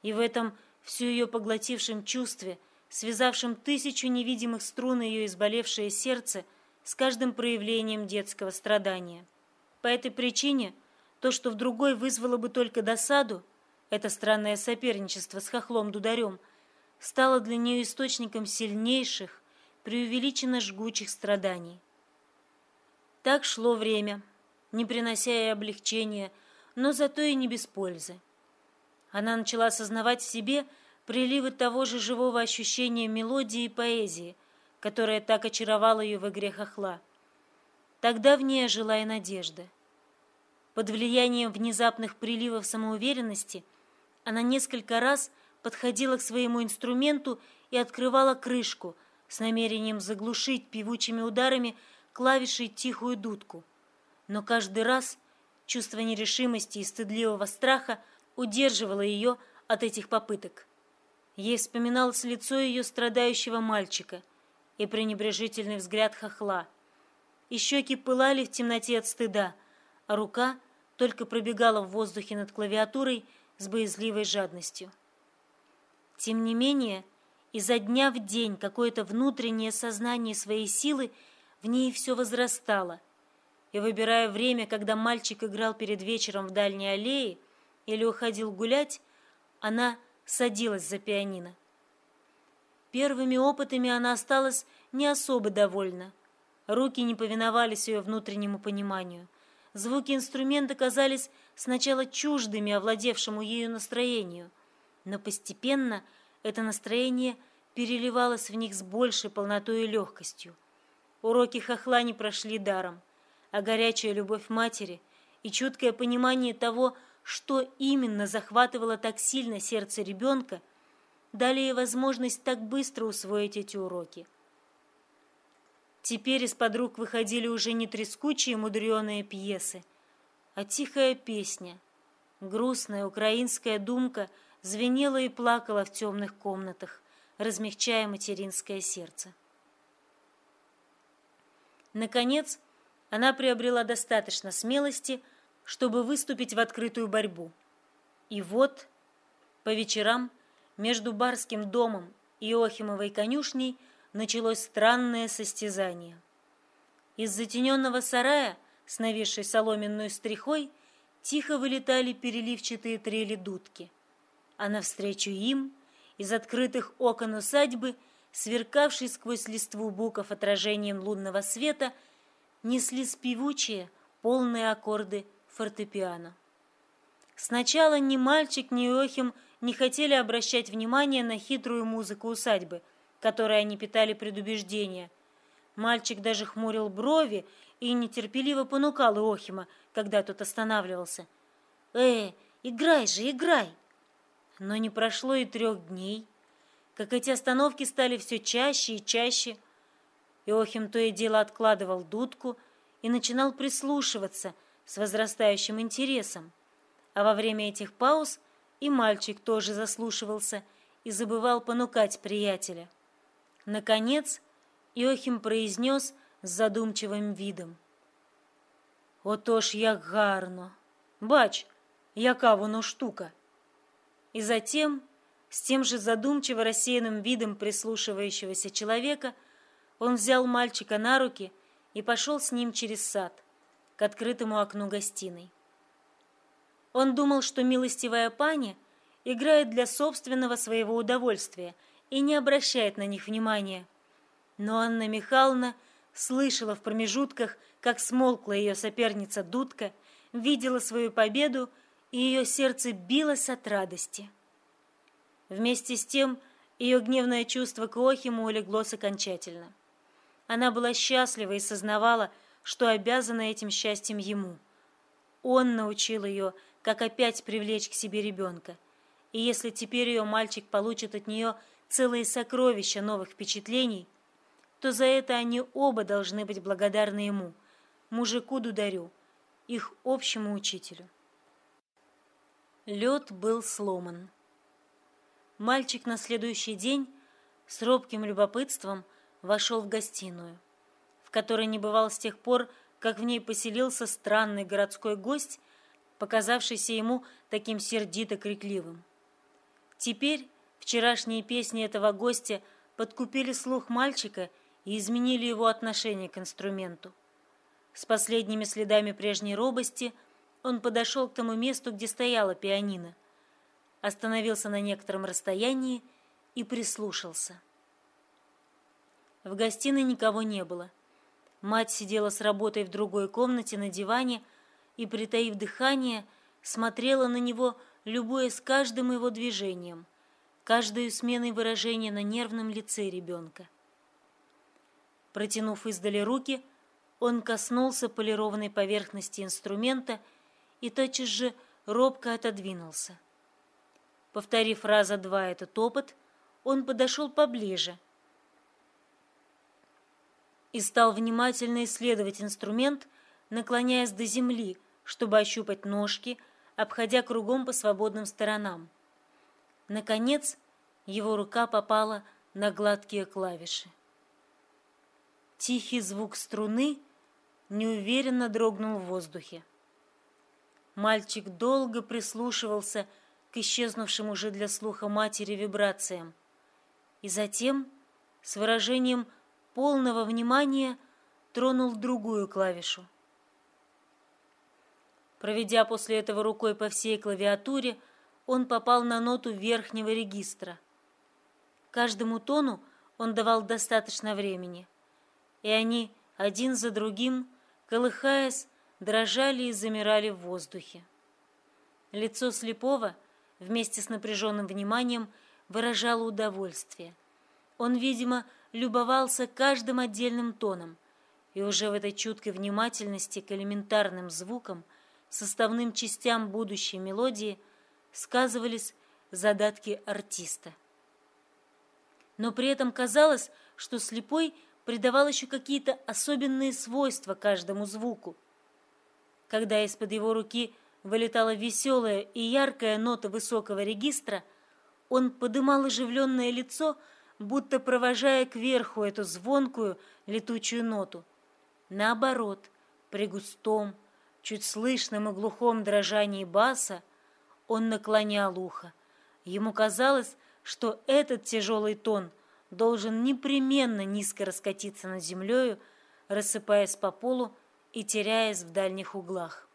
и в этом всю ее поглотившем чувстве, связавшем тысячу невидимых струн ее изболевшее сердце с каждым проявлением детского страдания. По этой причине то, что в другой вызвало бы только досаду, это странное соперничество с хохлом-дударем, стало для нее источником сильнейших, преувеличенно жгучих страданий. Так шло время, не принося ей облегчения, но зато и не без пользы. Она начала осознавать в себе приливы того же живого ощущения мелодии и поэзии, которая так очаровала ее в игре хохла. Тогда в ней ожила и надежда. Под влиянием внезапных приливов самоуверенности она несколько раз подходила к своему инструменту и открывала крышку – с намерением заглушить певучими ударами клавишей тихую дудку. Но каждый раз чувство нерешимости и стыдливого страха удерживало ее от этих попыток. Ей вспоминалось лицо ее страдающего мальчика и пренебрежительный взгляд хохла. И щеки пылали в темноте от стыда, рука только пробегала в воздухе над клавиатурой с боязливой жадностью. Тем не менее, Изо дня в день какое-то внутреннее сознание своей силы в ней все возрастало. И выбирая время, когда мальчик играл перед вечером в дальней аллее или уходил гулять, она садилась за пианино. Первыми опытами она осталась не особо довольна. Руки не повиновались ее внутреннему пониманию. Звуки инструмента казались сначала чуждыми овладевшему ею настроению, но постепенно – это настроение переливалось в них с большей полнотой и легкостью. Уроки хохла не прошли даром, а горячая любовь матери и чуткое понимание того, что именно захватывало так сильно сердце ребенка, дали ей возможность так быстро усвоить эти уроки. Теперь из-под рук выходили уже не трескучие мудреные пьесы, а тихая песня. Грустная украинская думка звенела и плакала в темных комнатах, размягчая материнское сердце. Наконец, она приобрела достаточно смелости, чтобы выступить в открытую борьбу. И вот, по вечерам, между барским домом и Иохимовой конюшней началось странное состязание. Из затененного сарая с нависшей соломенной стрихой тихо вылетали переливчатые трели дудки, а навстречу им из открытых окон усадьбы, сверкавший сквозь листву буков отражением лунного света, неслись певучие, полные аккорды фортепиано. Сначала ни мальчик, ни Иохим не хотели обращать внимание на хитрую музыку усадьбы, которой они питали предубеждение. Мальчик даже хмурил брови и нетерпеливо понукал Иохима, когда тот останавливался. «Э, играй же, играй!» Но не прошло и трех дней, как эти остановки стали все чаще и чаще. Иохим то и дело откладывал дудку и начинал прислушиваться с возрастающим интересом. А во время этих пауз и мальчик тоже заслушивался и забывал понукать приятеля. Наконец, Иохим произнес с задумчивым видом. «Отож, як гарно! Бач, яка воно штука!» И затем, с тем же задумчиво рассеянным видом прислушивающегося человека, он взял мальчика на руки и пошел с ним через сад, к открытому окну гостиной. Он думал, что милостивая пани играет для собственного своего удовольствия и не обращает на них внимания. Но Анна Михайловна слышала в промежутках, как смолкла ее соперница Дудка, видела свою победу, и ее сердце билось от радости. Вместе с тем ее гневное чувство к Охиму улеглось окончательно. Она была счастлива и сознавала, что обязана этим счастьем ему. Он научил ее как опять привлечь к себе ребенка. И если теперь ее мальчик получит от нее целые сокровища новых впечатлений, то за это они оба должны быть благодарны ему, мужику Дударю, их общему учителю. Лед был сломан. Мальчик на следующий день с робким любопытством вошел в гостиную, в которой не бывал с тех пор, как в ней поселился странный городской гость показавшийся ему таким сердито крикливым. Теперь вчерашние песни этого гостя подкупили слух мальчика и изменили его отношение к инструменту. С последними следами прежней робости он подошел к тому месту, где стояла пианино, остановился на некотором расстоянии и прислушался. В гостиной никого не было. Мать сидела с работой в другой комнате на диване, и, притаив дыхание, смотрела на него, любуясь каждым его движением, каждой сменой выражения на нервном лице ребенка. Протянув издали руки, он коснулся полированной поверхности инструмента и тотчас же робко отодвинулся. Повторив раза два этот опыт, он подошел поближе и стал внимательно исследовать инструмент, наклоняясь до земли, чтобы ощупать ножки, обходя кругом по свободным сторонам. Наконец, его рука попала на гладкие клавиши. Тихий звук струны неуверенно дрогнул в воздухе. Мальчик долго прислушивался к исчезнувшим уже для слуха матери вибрациям и затем, с выражением полного внимания, тронул другую клавишу. Проведя после этого рукой по всей клавиатуре, он попал на ноту верхнего регистра. Каждому тону он давал достаточно времени, и они один за другим, колыхаясь, дрожали и замирали в воздухе. Лицо слепого вместе с напряженным вниманием выражало удовольствие. Он, видимо, любовался каждым отдельным тоном, и уже в этой чуткой внимательности к элементарным звукам – составным частям будущей мелодии сказывались задатки артиста. Но при этом казалось, что слепой придавал еще какие-то особенные свойства каждому звуку. Когда из-под его руки вылетала веселая и яркая нота высокого регистра, он подымал оживленное лицо, будто провожая кверху эту звонкую летучую ноту. Наоборот, при густом, чуть слышном и глухом дрожании баса он наклонял ухо. Ему казалось, что этот тяжелый тон должен непременно низко раскатиться над землею, рассыпаясь по полу и теряясь в дальних углах.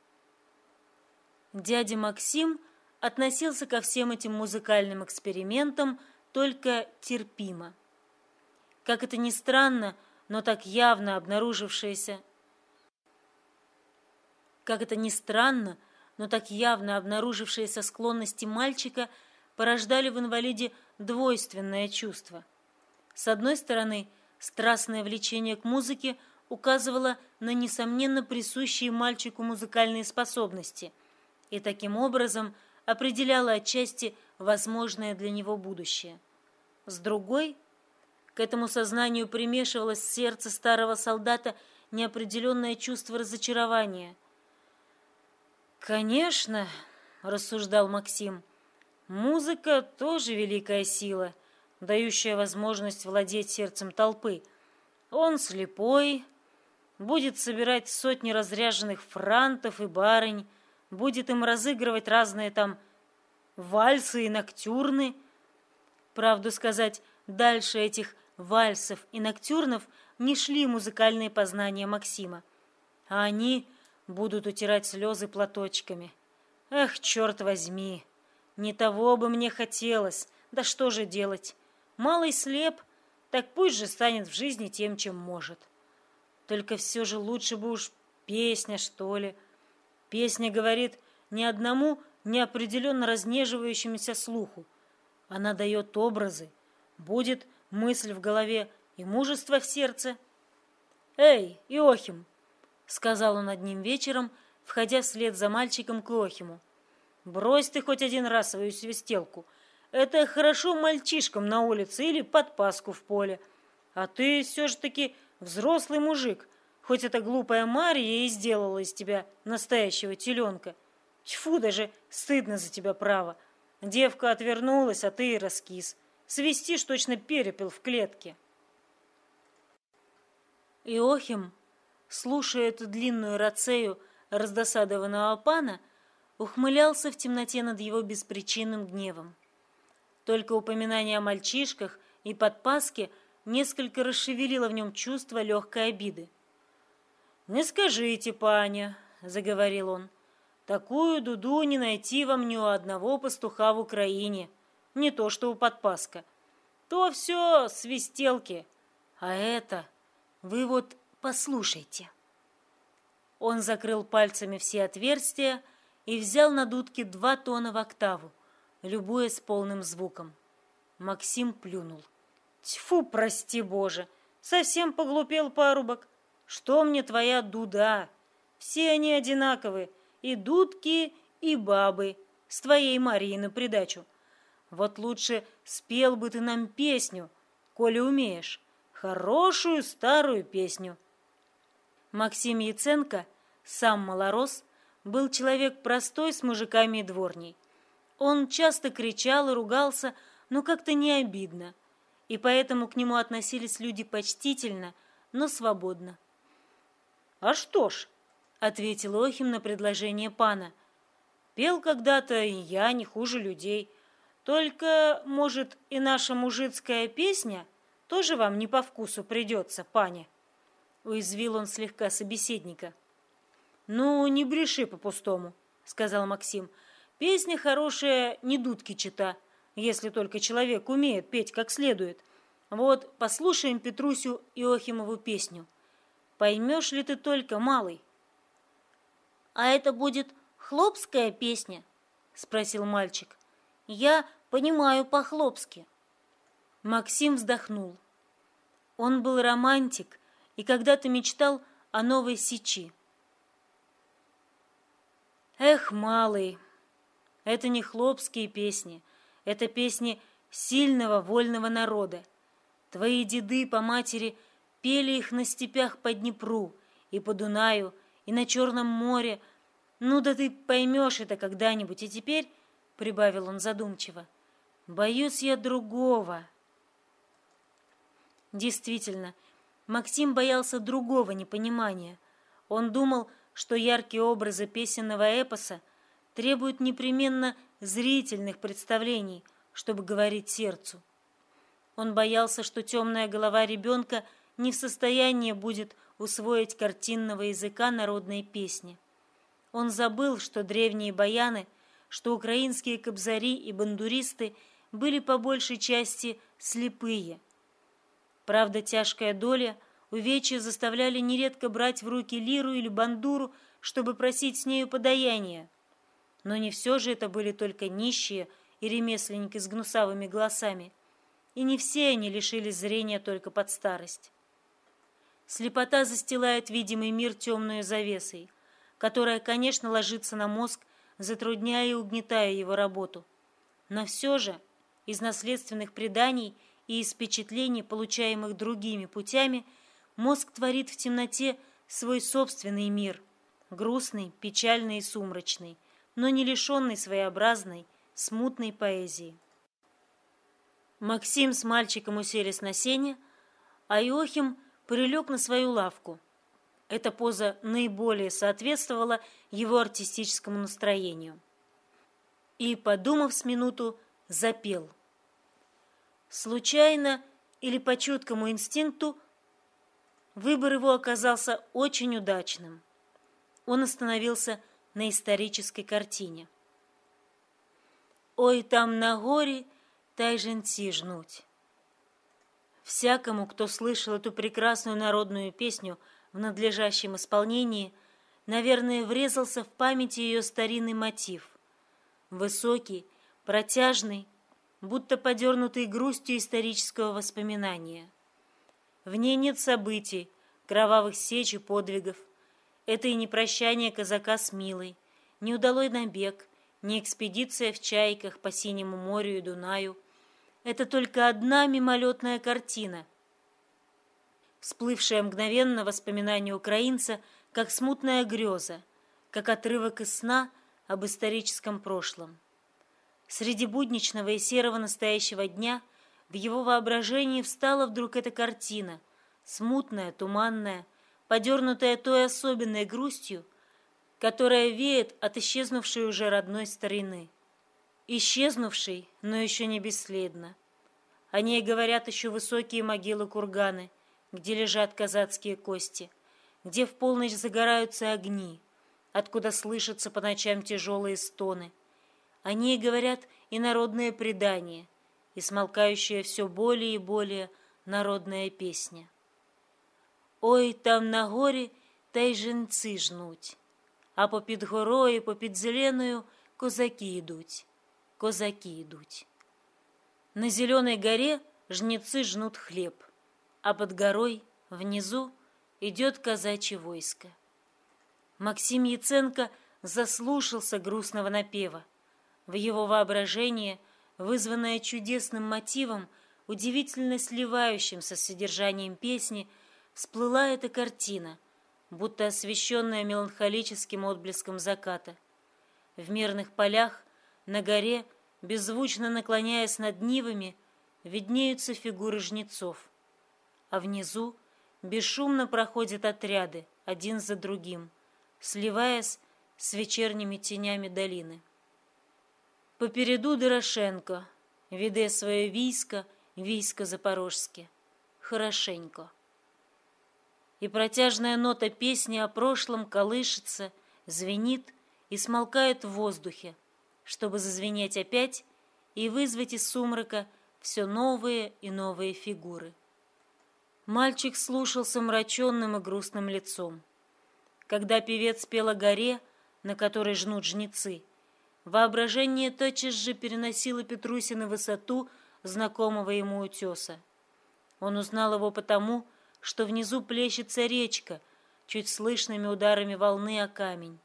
Дядя Максим относился ко всем этим музыкальным экспериментам только терпимо. Как это ни странно, но так явно обнаружившееся как это ни странно, но так явно обнаружившиеся склонности мальчика порождали в инвалиде двойственное чувство. С одной стороны, страстное влечение к музыке указывало на несомненно присущие мальчику музыкальные способности и таким образом определяло отчасти возможное для него будущее. С другой, к этому сознанию примешивалось сердце старого солдата неопределенное чувство разочарования. «Конечно», — рассуждал Максим, — «музыка тоже великая сила, дающая возможность владеть сердцем толпы. Он слепой, будет собирать сотни разряженных франтов и барынь, будет им разыгрывать разные там вальсы и ноктюрны. Правду сказать, дальше этих вальсов и ноктюрнов не шли музыкальные познания Максима. А они будут утирать слезы платочками. Эх, черт возьми! Не того бы мне хотелось. Да что же делать? Малый слеп, так пусть же станет в жизни тем, чем может. Только все же лучше бы уж песня, что ли. Песня говорит ни одному неопределенно разнеживающемуся слуху. Она дает образы, будет мысль в голове и мужество в сердце. «Эй, Иохим!» — сказал он одним вечером, входя вслед за мальчиком к Иохиму. «Брось ты хоть один раз свою свистелку. Это хорошо мальчишкам на улице или под паску в поле. А ты все же таки взрослый мужик, хоть эта глупая Мария и сделала из тебя настоящего теленка. Тьфу, даже стыдно за тебя право. Девка отвернулась, а ты и раскис. Свистишь точно перепел в клетке. Иохим, слушая эту длинную рацею раздосадованного пана, ухмылялся в темноте над его беспричинным гневом. Только упоминание о мальчишках и подпаске несколько расшевелило в нем чувство легкой обиды. «Не скажите, паня», — заговорил он, — «такую дуду не найти вам ни у одного пастуха в Украине, не то что у подпаска. То все свистелки, а это вы вот послушайте». Он закрыл пальцами все отверстия и взял на дудке два тона в октаву, любуясь полным звуком. Максим плюнул. «Тьфу, прости Боже! Совсем поглупел парубок! Что мне твоя дуда? Все они одинаковы, и дудки, и бабы, с твоей Марией на придачу. Вот лучше спел бы ты нам песню, коли умеешь, хорошую старую песню. Максим Яценко, сам малорос, был человек простой с мужиками и дворней. Он часто кричал и ругался, но как-то не обидно, и поэтому к нему относились люди почтительно, но свободно. «А что ж», — ответил Охим на предложение пана, — «пел когда-то и я не хуже людей. Только, может, и наша мужицкая песня тоже вам не по вкусу придется, паня?» Уязвил он слегка собеседника. «Ну, не бреши по-пустому», — сказал Максим. «Песня хорошая, не дудки чита, если только человек умеет петь как следует. Вот послушаем Петрусю Иохимову песню». Поймешь ли ты только, малый? А это будет хлопская песня? Спросил мальчик. Я понимаю по-хлопски. Максим вздохнул. Он был романтик и когда-то мечтал о новой сечи. Эх, малый, это не хлопские песни, это песни сильного вольного народа. Твои деды по матери пели их на степях по Днепру и по Дунаю, и на Черном море. Ну да ты поймешь это когда-нибудь, и теперь, — прибавил он задумчиво, — боюсь я другого. Действительно, Максим боялся другого непонимания. Он думал, что яркие образы песенного эпоса требуют непременно зрительных представлений, чтобы говорить сердцу. Он боялся, что темная голова ребенка не в состоянии будет усвоить картинного языка народной песни. Он забыл, что древние баяны, что украинские кобзари и бандуристы были по большей части слепые. Правда, тяжкая доля, увечья заставляли нередко брать в руки лиру или бандуру, чтобы просить с нею подаяния. Но не все же это были только нищие и ремесленники с гнусавыми голосами – и не все они лишились зрения только под старость. Слепота застилает видимый мир темную завесой, которая, конечно, ложится на мозг, затрудняя и угнетая его работу. Но все же из наследственных преданий и из впечатлений, получаемых другими путями, мозг творит в темноте свой собственный мир, грустный, печальный и сумрачный, но не лишенный своеобразной, смутной поэзии. Максим с мальчиком уселись на сене, а Иохим прилег на свою лавку. Эта поза наиболее соответствовала его артистическому настроению. И, подумав с минуту, запел. Случайно или по чуткому инстинкту выбор его оказался очень удачным. Он остановился на исторической картине. «Ой, там на горе женці жнуть. Всякому, кто слышал эту прекрасную народную песню в надлежащем исполнении, наверное, врезался в памяти ее старинный мотив. Высокий, протяжный, будто подернутый грустью исторического воспоминания. В ней нет событий, кровавых сеч и подвигов. Это и не прощание казака с милой, не удалой набег, не экспедиция в чайках по синему морю и Дунаю — это только одна мимолетная картина, всплывшая мгновенно воспоминание украинца, как смутная греза, как отрывок из сна об историческом прошлом. Среди будничного и серого настоящего дня в его воображении встала вдруг эта картина, смутная, туманная, подернутая той особенной грустью, которая веет от исчезнувшей уже родной старины исчезнувший, но еще не бесследно. О ней говорят еще высокие могилы-курганы, где лежат казацкие кости, где в полночь загораются огни, откуда слышатся по ночам тяжелые стоны. О ней говорят и народные предания, и смолкающая все более и более народная песня. Ой, там на горе та й жнуть, а попід горою, попід зеленою козаки йдуть козаки идут. На зеленой горе жнецы жнут хлеб, а под горой, внизу, идет казачье войско. Максим Яценко заслушался грустного напева. В его воображении, вызванное чудесным мотивом, удивительно сливающимся с содержанием песни, всплыла эта картина, будто освещенная меланхолическим отблеском заката. В мирных полях на горе, беззвучно наклоняясь над нивами, виднеются фигуры жнецов, а внизу бесшумно проходят отряды, один за другим, сливаясь с вечерними тенями долины. Попереду Дорошенко, веде свое військо, військо запорожське, хорошенько. И протяжная нота песни о прошлом колышется, звенит и смолкает в воздухе, чтобы зазвенеть опять и вызвать из сумрака все новые и новые фигуры. Мальчик слушался мраченным и грустным лицом. Когда певец пел о горе, на которой жнут жнецы, воображение тотчас же переносило Петруси на высоту знакомого ему утеса. Он узнал его потому, что внизу плещется речка, чуть слышными ударами волны о камень.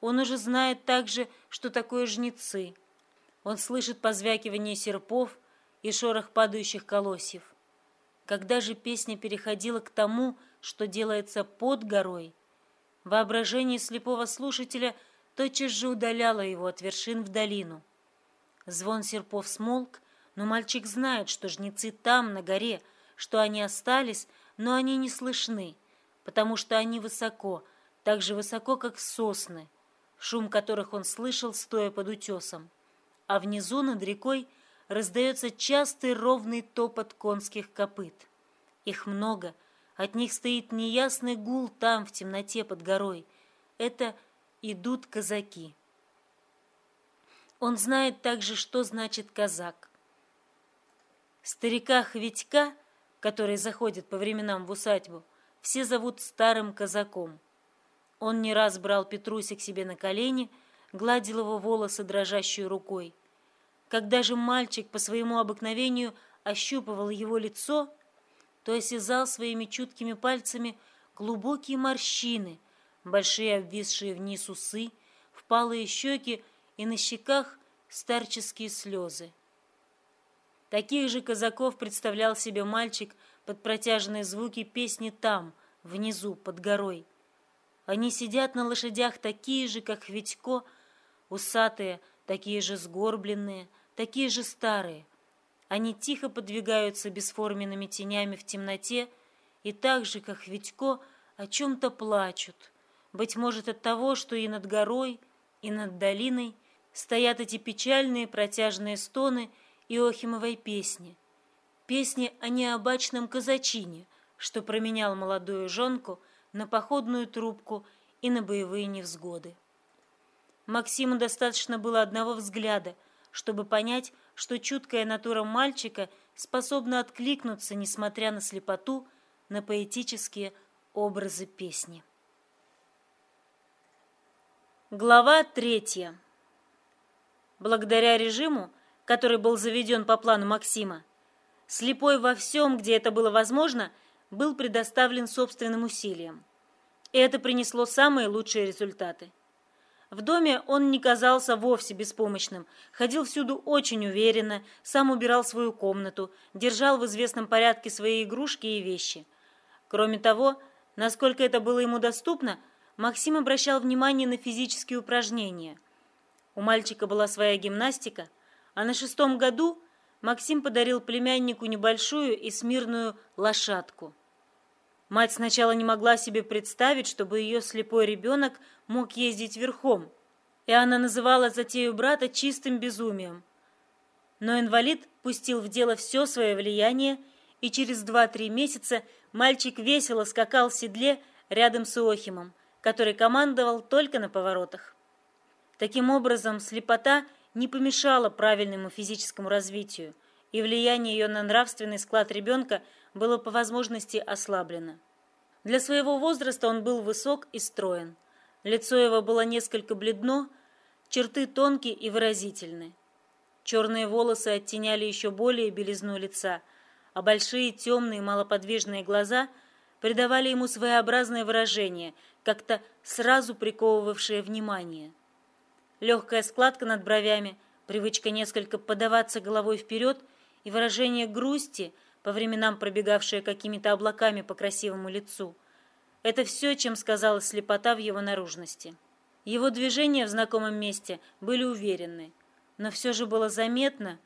Он уже знает также, что такое жнецы. Он слышит позвякивание серпов и шорох падающих колосьев. Когда же песня переходила к тому, что делается под горой, воображение слепого слушателя тотчас же удаляло его от вершин в долину. Звон серпов смолк, но мальчик знает, что жнецы там, на горе, что они остались, но они не слышны, потому что они высоко, так же высоко, как сосны, шум которых он слышал, стоя под утесом. А внизу, над рекой, раздается частый ровный топот конских копыт. Их много, от них стоит неясный гул там, в темноте под горой. Это идут казаки. Он знает также, что значит казак. Старика Хвитька, который заходит по временам в усадьбу, все зовут старым казаком. Он не раз брал Петруся к себе на колени, гладил его волосы дрожащей рукой. Когда же мальчик по своему обыкновению ощупывал его лицо, то осязал своими чуткими пальцами глубокие морщины, большие обвисшие вниз усы, впалые щеки и на щеках старческие слезы. Таких же казаков представлял себе мальчик под протяжные звуки песни там, внизу, под горой. Они сидят на лошадях такие же, как Витько, усатые, такие же сгорбленные, такие же старые. Они тихо подвигаются бесформенными тенями в темноте и так же, как Витько, о чем-то плачут. Быть может от того, что и над горой, и над долиной стоят эти печальные протяжные стоны Иохимовой песни. Песни о необачном казачине, что променял молодую жонку на походную трубку и на боевые невзгоды. Максиму достаточно было одного взгляда, чтобы понять, что чуткая натура мальчика способна откликнуться, несмотря на слепоту, на поэтические образы песни. Глава третья. Благодаря режиму, который был заведен по плану Максима, слепой во всем, где это было возможно, был предоставлен собственным усилиям. И это принесло самые лучшие результаты. В доме он не казался вовсе беспомощным, ходил всюду очень уверенно, сам убирал свою комнату, держал в известном порядке свои игрушки и вещи. Кроме того, насколько это было ему доступно, Максим обращал внимание на физические упражнения. У мальчика была своя гимнастика, а на шестом году Максим подарил племяннику небольшую и смирную лошадку. Мать сначала не могла себе представить, чтобы ее слепой ребенок мог ездить верхом, и она называла затею брата чистым безумием. Но инвалид пустил в дело все свое влияние, и через два-три месяца мальчик весело скакал в седле рядом с Иохимом, который командовал только на поворотах. Таким образом, слепота не помешала правильному физическому развитию, и влияние ее на нравственный склад ребенка было по возможности ослаблено. Для своего возраста он был высок и строен. Лицо его было несколько бледно, черты тонкие и выразительны. Черные волосы оттеняли еще более белизну лица, а большие темные малоподвижные глаза придавали ему своеобразное выражение, как-то сразу приковывавшее внимание. Легкая складка над бровями, привычка несколько подаваться головой вперед и выражение грусти – по временам пробегавшая какими-то облаками по красивому лицу. Это все, чем сказалась слепота в его наружности. Его движения в знакомом месте были уверенны, но все же было заметно,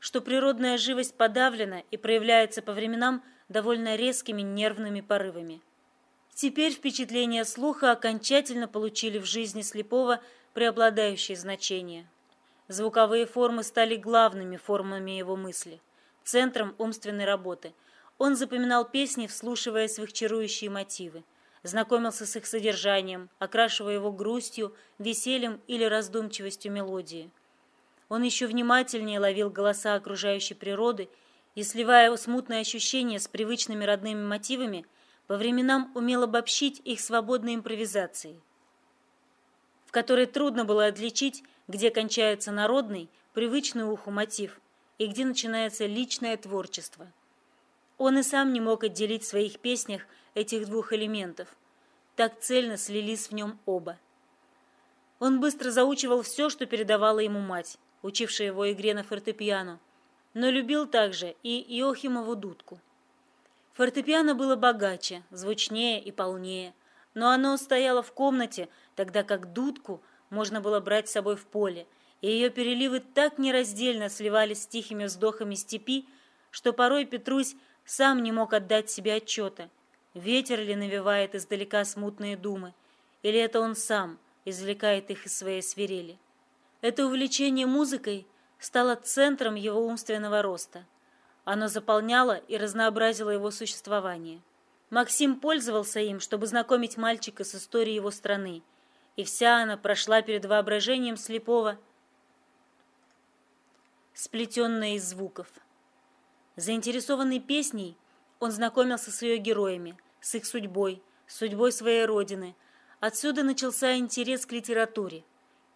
что природная живость подавлена и проявляется по временам довольно резкими нервными порывами. Теперь впечатления слуха окончательно получили в жизни слепого преобладающее значение. Звуковые формы стали главными формами его мысли – центром умственной работы. Он запоминал песни, вслушиваясь в их чарующие мотивы, знакомился с их содержанием, окрашивая его грустью, весельем или раздумчивостью мелодии. Он еще внимательнее ловил голоса окружающей природы и, сливая смутные ощущения с привычными родными мотивами, по временам умел обобщить их свободной импровизацией, в которой трудно было отличить, где кончается народный, привычный уху мотив, и где начинается личное творчество. Он и сам не мог отделить в своих песнях этих двух элементов. Так цельно слились в нем оба. Он быстро заучивал все, что передавала ему мать, учившая его игре на фортепиано, но любил также и Иохимову дудку. Фортепиано было богаче, звучнее и полнее, но оно стояло в комнате, тогда как дудку можно было брать с собой в поле, и ее переливы так нераздельно сливались с тихими вздохами степи, что порой Петрусь сам не мог отдать себе отчета, ветер ли навевает издалека смутные думы, или это он сам извлекает их из своей свирели. Это увлечение музыкой стало центром его умственного роста. Оно заполняло и разнообразило его существование. Максим пользовался им, чтобы знакомить мальчика с историей его страны, и вся она прошла перед воображением слепого, сплетенная из звуков. Заинтересованный песней, он знакомился с ее героями, с их судьбой, судьбой своей родины. Отсюда начался интерес к литературе,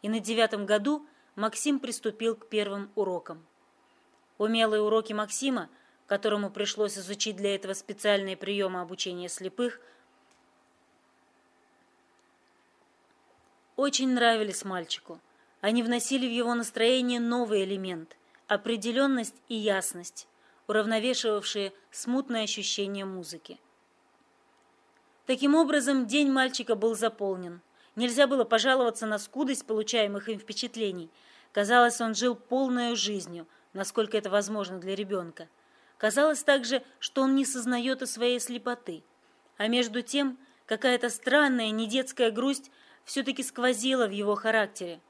и на девятом году Максим приступил к первым урокам. Умелые уроки Максима, которому пришлось изучить для этого специальные приемы обучения слепых, очень нравились мальчику. Они вносили в его настроение новый элемент – определенность и ясность, уравновешивавшие смутное ощущение музыки. Таким образом, день мальчика был заполнен. Нельзя было пожаловаться на скудость получаемых им впечатлений. Казалось, он жил полной жизнью – насколько это возможно для ребенка. Казалось также, что он не сознает и своей слепоты. А между тем, какая-то странная, недетская грусть все-таки сквозила в его характере.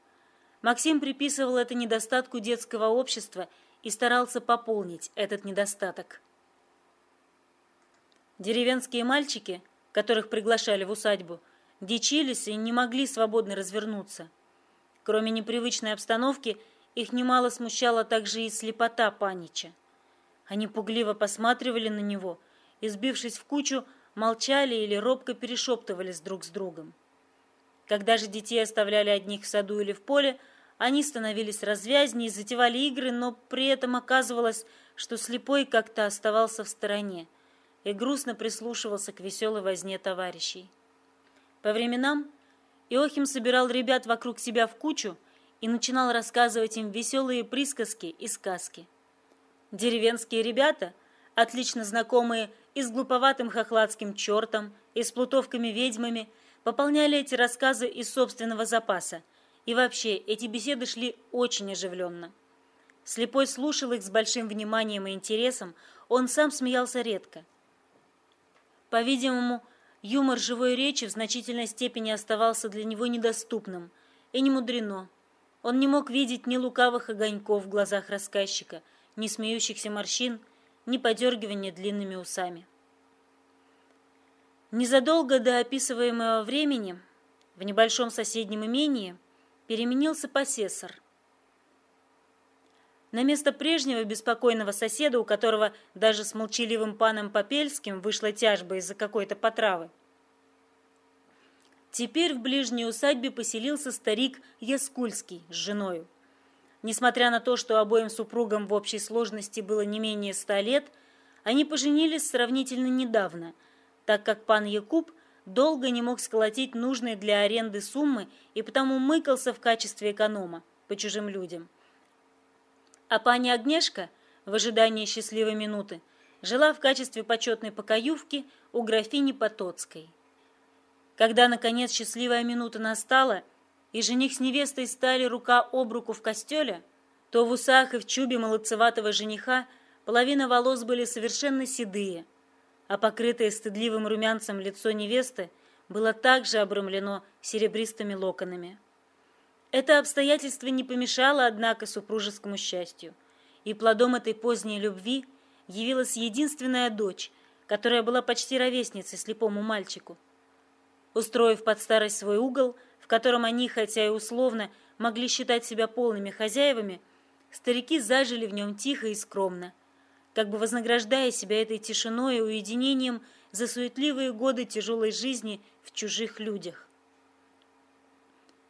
Максим приписывал это недостатку детского общества и старался пополнить этот недостаток. Деревенские мальчики, которых приглашали в усадьбу, дичились и не могли свободно развернуться. Кроме непривычной обстановки – их немало смущала также и слепота Панича. Они пугливо посматривали на него и, сбившись в кучу, молчали или робко перешептывались друг с другом. Когда же детей оставляли одних в саду или в поле, они становились развязнее, затевали игры, но при этом оказывалось, что слепой как-то оставался в стороне и грустно прислушивался к веселой возне товарищей. По временам Иохим собирал ребят вокруг себя в кучу и начинал рассказывать им веселые присказки и сказки. Деревенские ребята, отлично знакомые и с глуповатым хохладским чертом, и с плутовками-ведьмами, пополняли эти рассказы из собственного запаса, и вообще эти беседы шли очень оживленно. Слепой слушал их с большим вниманием и интересом, он сам смеялся редко. По-видимому, юмор живой речи в значительной степени оставался для него недоступным, и не мудрено – он не мог видеть ни лукавых огоньков в глазах рассказчика, ни смеющихся морщин, ни подергивания длинными усами. Незадолго до описываемого времени в небольшом соседнем имении переменился посессор. На место прежнего беспокойного соседа, у которого даже с молчаливым паном Попельским вышла тяжба из-за какой-то потравы, Теперь в ближней усадьбе поселился старик Яскульский с женою. Несмотря на то, что обоим супругам в общей сложности было не менее ста лет, они поженились сравнительно недавно, так как пан Якуб долго не мог сколотить нужные для аренды суммы и потому мыкался в качестве эконома по чужим людям. А пани Агнешка, в ожидании счастливой минуты, жила в качестве почетной покоювки у графини Потоцкой. Когда, наконец, счастливая минута настала, и жених с невестой стали рука об руку в костеле, то в усах и в чубе молодцеватого жениха половина волос были совершенно седые, а покрытое стыдливым румянцем лицо невесты было также обрамлено серебристыми локонами. Это обстоятельство не помешало, однако, супружескому счастью, и плодом этой поздней любви явилась единственная дочь, которая была почти ровесницей слепому мальчику – устроив под старость свой угол, в котором они, хотя и условно, могли считать себя полными хозяевами, старики зажили в нем тихо и скромно, как бы вознаграждая себя этой тишиной и уединением за суетливые годы тяжелой жизни в чужих людях.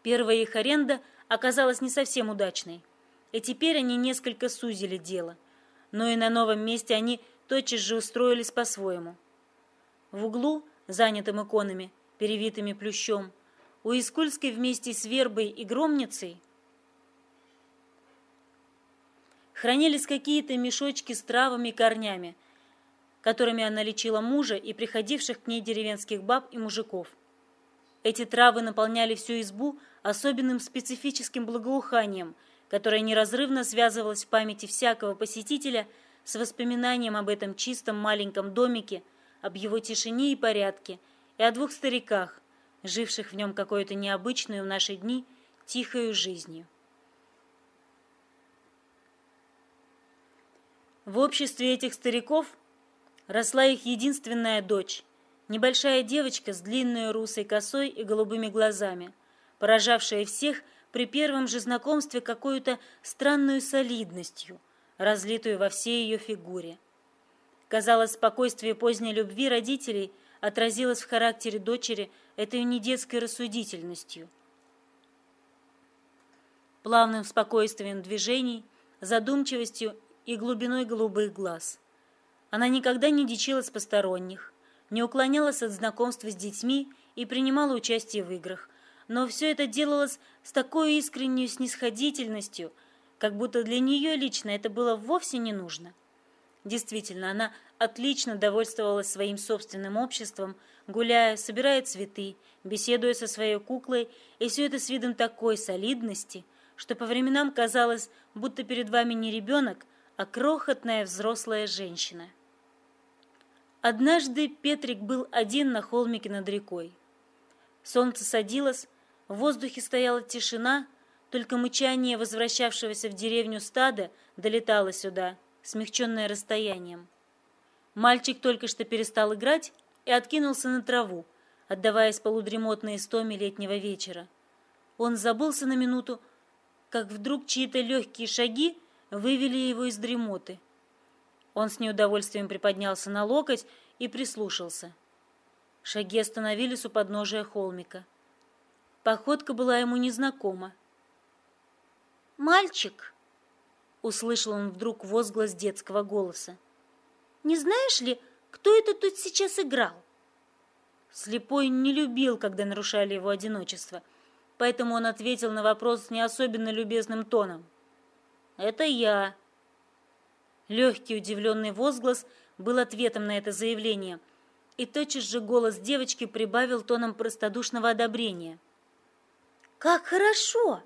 Первая их аренда оказалась не совсем удачной, и теперь они несколько сузили дело, но и на новом месте они тотчас же устроились по-своему. В углу, занятым иконами, перевитыми плющом, у Искульской вместе с Вербой и Громницей хранились какие-то мешочки с травами и корнями, которыми она лечила мужа и приходивших к ней деревенских баб и мужиков. Эти травы наполняли всю избу особенным специфическим благоуханием, которое неразрывно связывалось в памяти всякого посетителя с воспоминанием об этом чистом маленьком домике, об его тишине и порядке, и о двух стариках, живших в нем какой-то необычную в наши дни тихою жизнью. В обществе этих стариков росла их единственная дочь, небольшая девочка с длинной русой косой и голубыми глазами, поражавшая всех при первом же знакомстве какой-то странной солидностью, разлитую во всей ее фигуре. Казалось, спокойствие поздней любви родителей отразилось в характере дочери этой недетской рассудительностью. Плавным спокойствием движений, задумчивостью и глубиной голубых глаз. Она никогда не дичилась посторонних, не уклонялась от знакомства с детьми и принимала участие в играх, но все это делалось с такой искренней снисходительностью, как будто для нее лично это было вовсе не нужно. Действительно, она отлично довольствовалась своим собственным обществом, гуляя, собирая цветы, беседуя со своей куклой, и все это с видом такой солидности, что по временам казалось, будто перед вами не ребенок, а крохотная взрослая женщина. Однажды Петрик был один на холмике над рекой. Солнце садилось, в воздухе стояла тишина, только мычание возвращавшегося в деревню стада долетало сюда, смягченное расстоянием. Мальчик только что перестал играть и откинулся на траву, отдаваясь полудремотной истоме летнего вечера. Он забылся на минуту, как вдруг чьи-то легкие шаги вывели его из дремоты. Он с неудовольствием приподнялся на локоть и прислушался. Шаги остановились у подножия холмика. Походка была ему незнакома. «Мальчик!» — услышал он вдруг возглас детского голоса. «Не знаешь ли, кто это тут сейчас играл?» Слепой не любил, когда нарушали его одиночество, поэтому он ответил на вопрос не особенно любезным тоном. «Это я!» Легкий удивленный возглас был ответом на это заявление, и тотчас же голос девочки прибавил тоном простодушного одобрения. «Как хорошо!»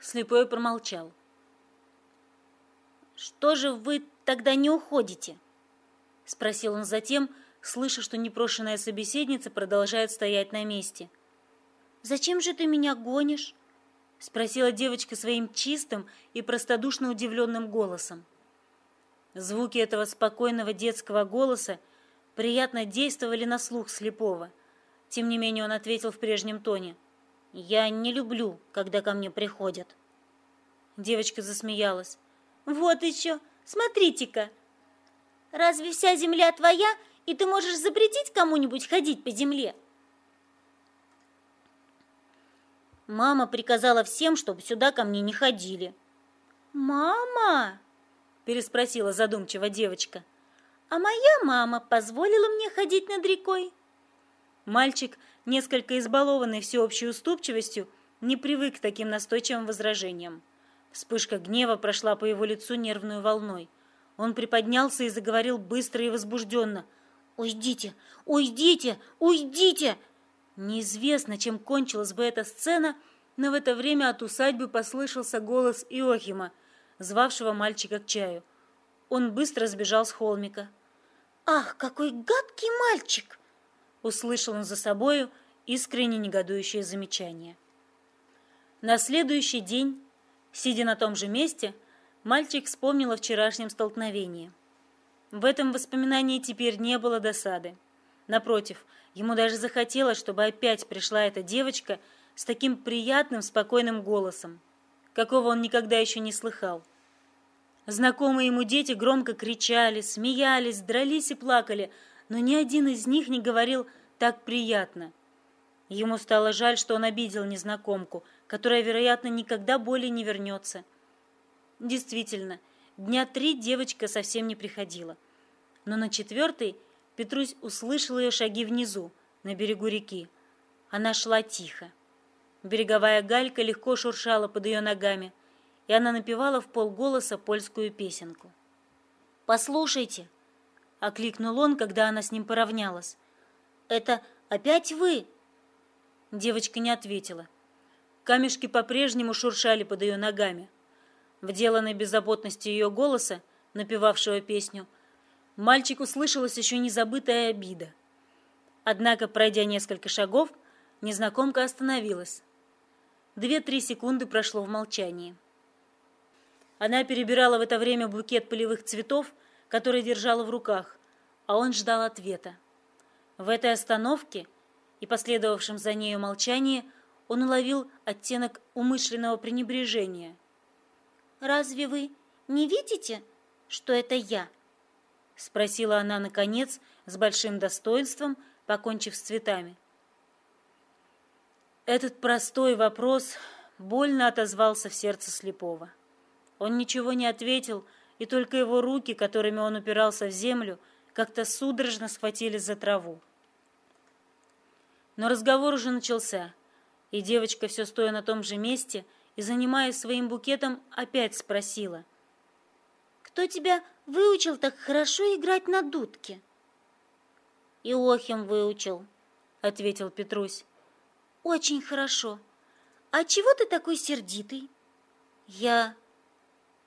Слепой промолчал. «Что же вы тогда не уходите?» Спросил он затем, слыша, что непрошенная собеседница продолжает стоять на месте. «Зачем же ты меня гонишь?» Спросила девочка своим чистым и простодушно удивленным голосом. Звуки этого спокойного детского голоса приятно действовали на слух слепого. Тем не менее он ответил в прежнем тоне. «Я не люблю, когда ко мне приходят». Девочка засмеялась. «Вот еще! Смотрите-ка! Разве вся земля твоя, и ты можешь запретить кому-нибудь ходить по земле?» Мама приказала всем, чтобы сюда ко мне не ходили. «Мама!» переспросила задумчиво девочка. А моя мама позволила мне ходить над рекой. Мальчик, несколько избалованный всеобщей уступчивостью, не привык к таким настойчивым возражениям. Вспышка гнева прошла по его лицу нервной волной. Он приподнялся и заговорил быстро и возбужденно. «Уйдите! Уйдите! Уйдите!» Неизвестно, чем кончилась бы эта сцена, но в это время от усадьбы послышался голос Иохима, звавшего мальчика к чаю. Он быстро сбежал с холмика. «Ах, какой гадкий мальчик!» Услышал он за собою искренне негодующее замечание. На следующий день, сидя на том же месте, мальчик вспомнил о вчерашнем столкновении. В этом воспоминании теперь не было досады. Напротив, ему даже захотелось, чтобы опять пришла эта девочка с таким приятным, спокойным голосом, какого он никогда еще не слыхал. Знакомые ему дети громко кричали, смеялись, дрались и плакали, но ни один из них не говорил так приятно. Ему стало жаль, что он обидел незнакомку, которая, вероятно, никогда более не вернется. Действительно, дня три девочка совсем не приходила. Но на четвертый Петрусь услышал ее шаги внизу, на берегу реки. Она шла тихо. Береговая галька легко шуршала под ее ногами, и она напевала в полголоса польскую песенку. «Послушайте!» — окликнул он, когда она с ним поравнялась. «Это опять вы?» Девочка не ответила. Камешки по-прежнему шуршали под ее ногами. В деланной беззаботности ее голоса, напевавшего песню, мальчик услышалась еще незабытая обида. Однако, пройдя несколько шагов, незнакомка остановилась. Две-три секунды прошло в молчании. Она перебирала в это время букет полевых цветов, который держала в руках, а он ждал ответа. В этой остановке и последовавшем за нею молчании он уловил оттенок умышленного пренебрежения. «Разве вы не видите, что это я?» — спросила она, наконец, с большим достоинством, покончив с цветами. Этот простой вопрос больно отозвался в сердце слепого. Он ничего не ответил, и только его руки, которыми он упирался в землю, как-то судорожно схватились за траву. Но разговор уже начался, и девочка, все стоя на том же месте и занимаясь своим букетом, опять спросила. «Кто тебя выучил так хорошо играть на дудке?» «Иохим выучил», — ответил Петрусь. «Очень хорошо. А чего ты такой сердитый?» «Я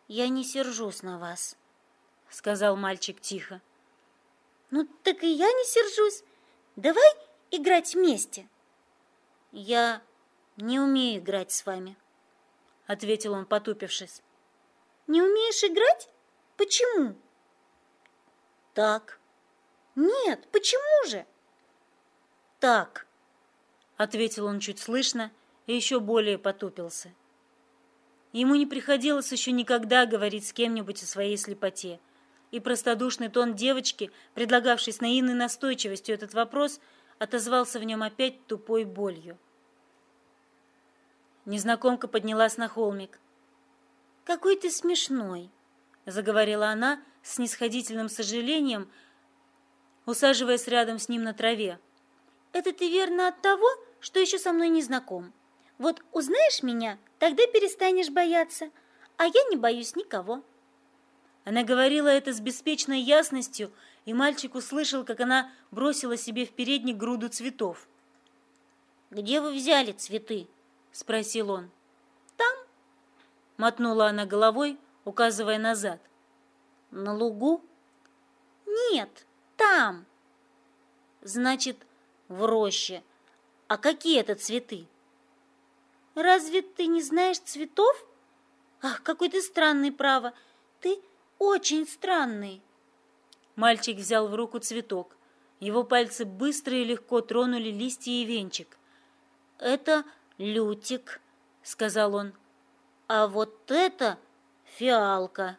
«Я не сержусь на вас», — сказал мальчик тихо. «Ну, так и я не сержусь. Давай играть вместе». «Я не умею играть с вами», — ответил он, потупившись. «Не умеешь играть? Почему?» «Так». «Нет, почему же?» «Так», — ответил он чуть слышно и еще более потупился. Ему не приходилось еще никогда говорить с кем-нибудь о своей слепоте. И простодушный тон девочки, предлагавший с наивной настойчивостью этот вопрос, отозвался в нем опять тупой болью. Незнакомка поднялась на холмик. «Какой ты смешной!» — заговорила она с снисходительным сожалением, усаживаясь рядом с ним на траве. «Это ты верно от того, что еще со мной не знаком. Вот узнаешь меня, тогда перестанешь бояться, а я не боюсь никого». Она говорила это с беспечной ясностью, и мальчик услышал, как она бросила себе в передник груду цветов. «Где вы взяли цветы?» — спросил он. «Там», — мотнула она головой, указывая назад. «На лугу?» «Нет, там». «Значит, в роще. А какие это цветы?» Разве ты не знаешь цветов? Ах, какой ты странный, право. Ты очень странный. Мальчик взял в руку цветок. Его пальцы быстро и легко тронули листья и венчик. «Это лютик», — сказал он. «А вот это фиалка».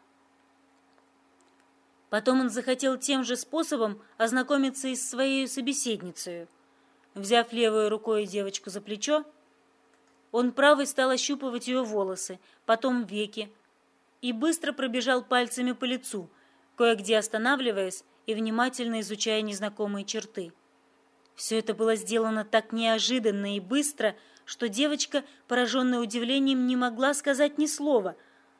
Потом он захотел тем же способом ознакомиться и с своей собеседницей. Взяв левой рукой девочку за плечо, он правой стал ощупывать ее волосы, потом веки, и быстро пробежал пальцами по лицу, кое-где останавливаясь и внимательно изучая незнакомые черты. Все это было сделано так неожиданно и быстро, что девочка, пораженная удивлением, не могла сказать ни слова.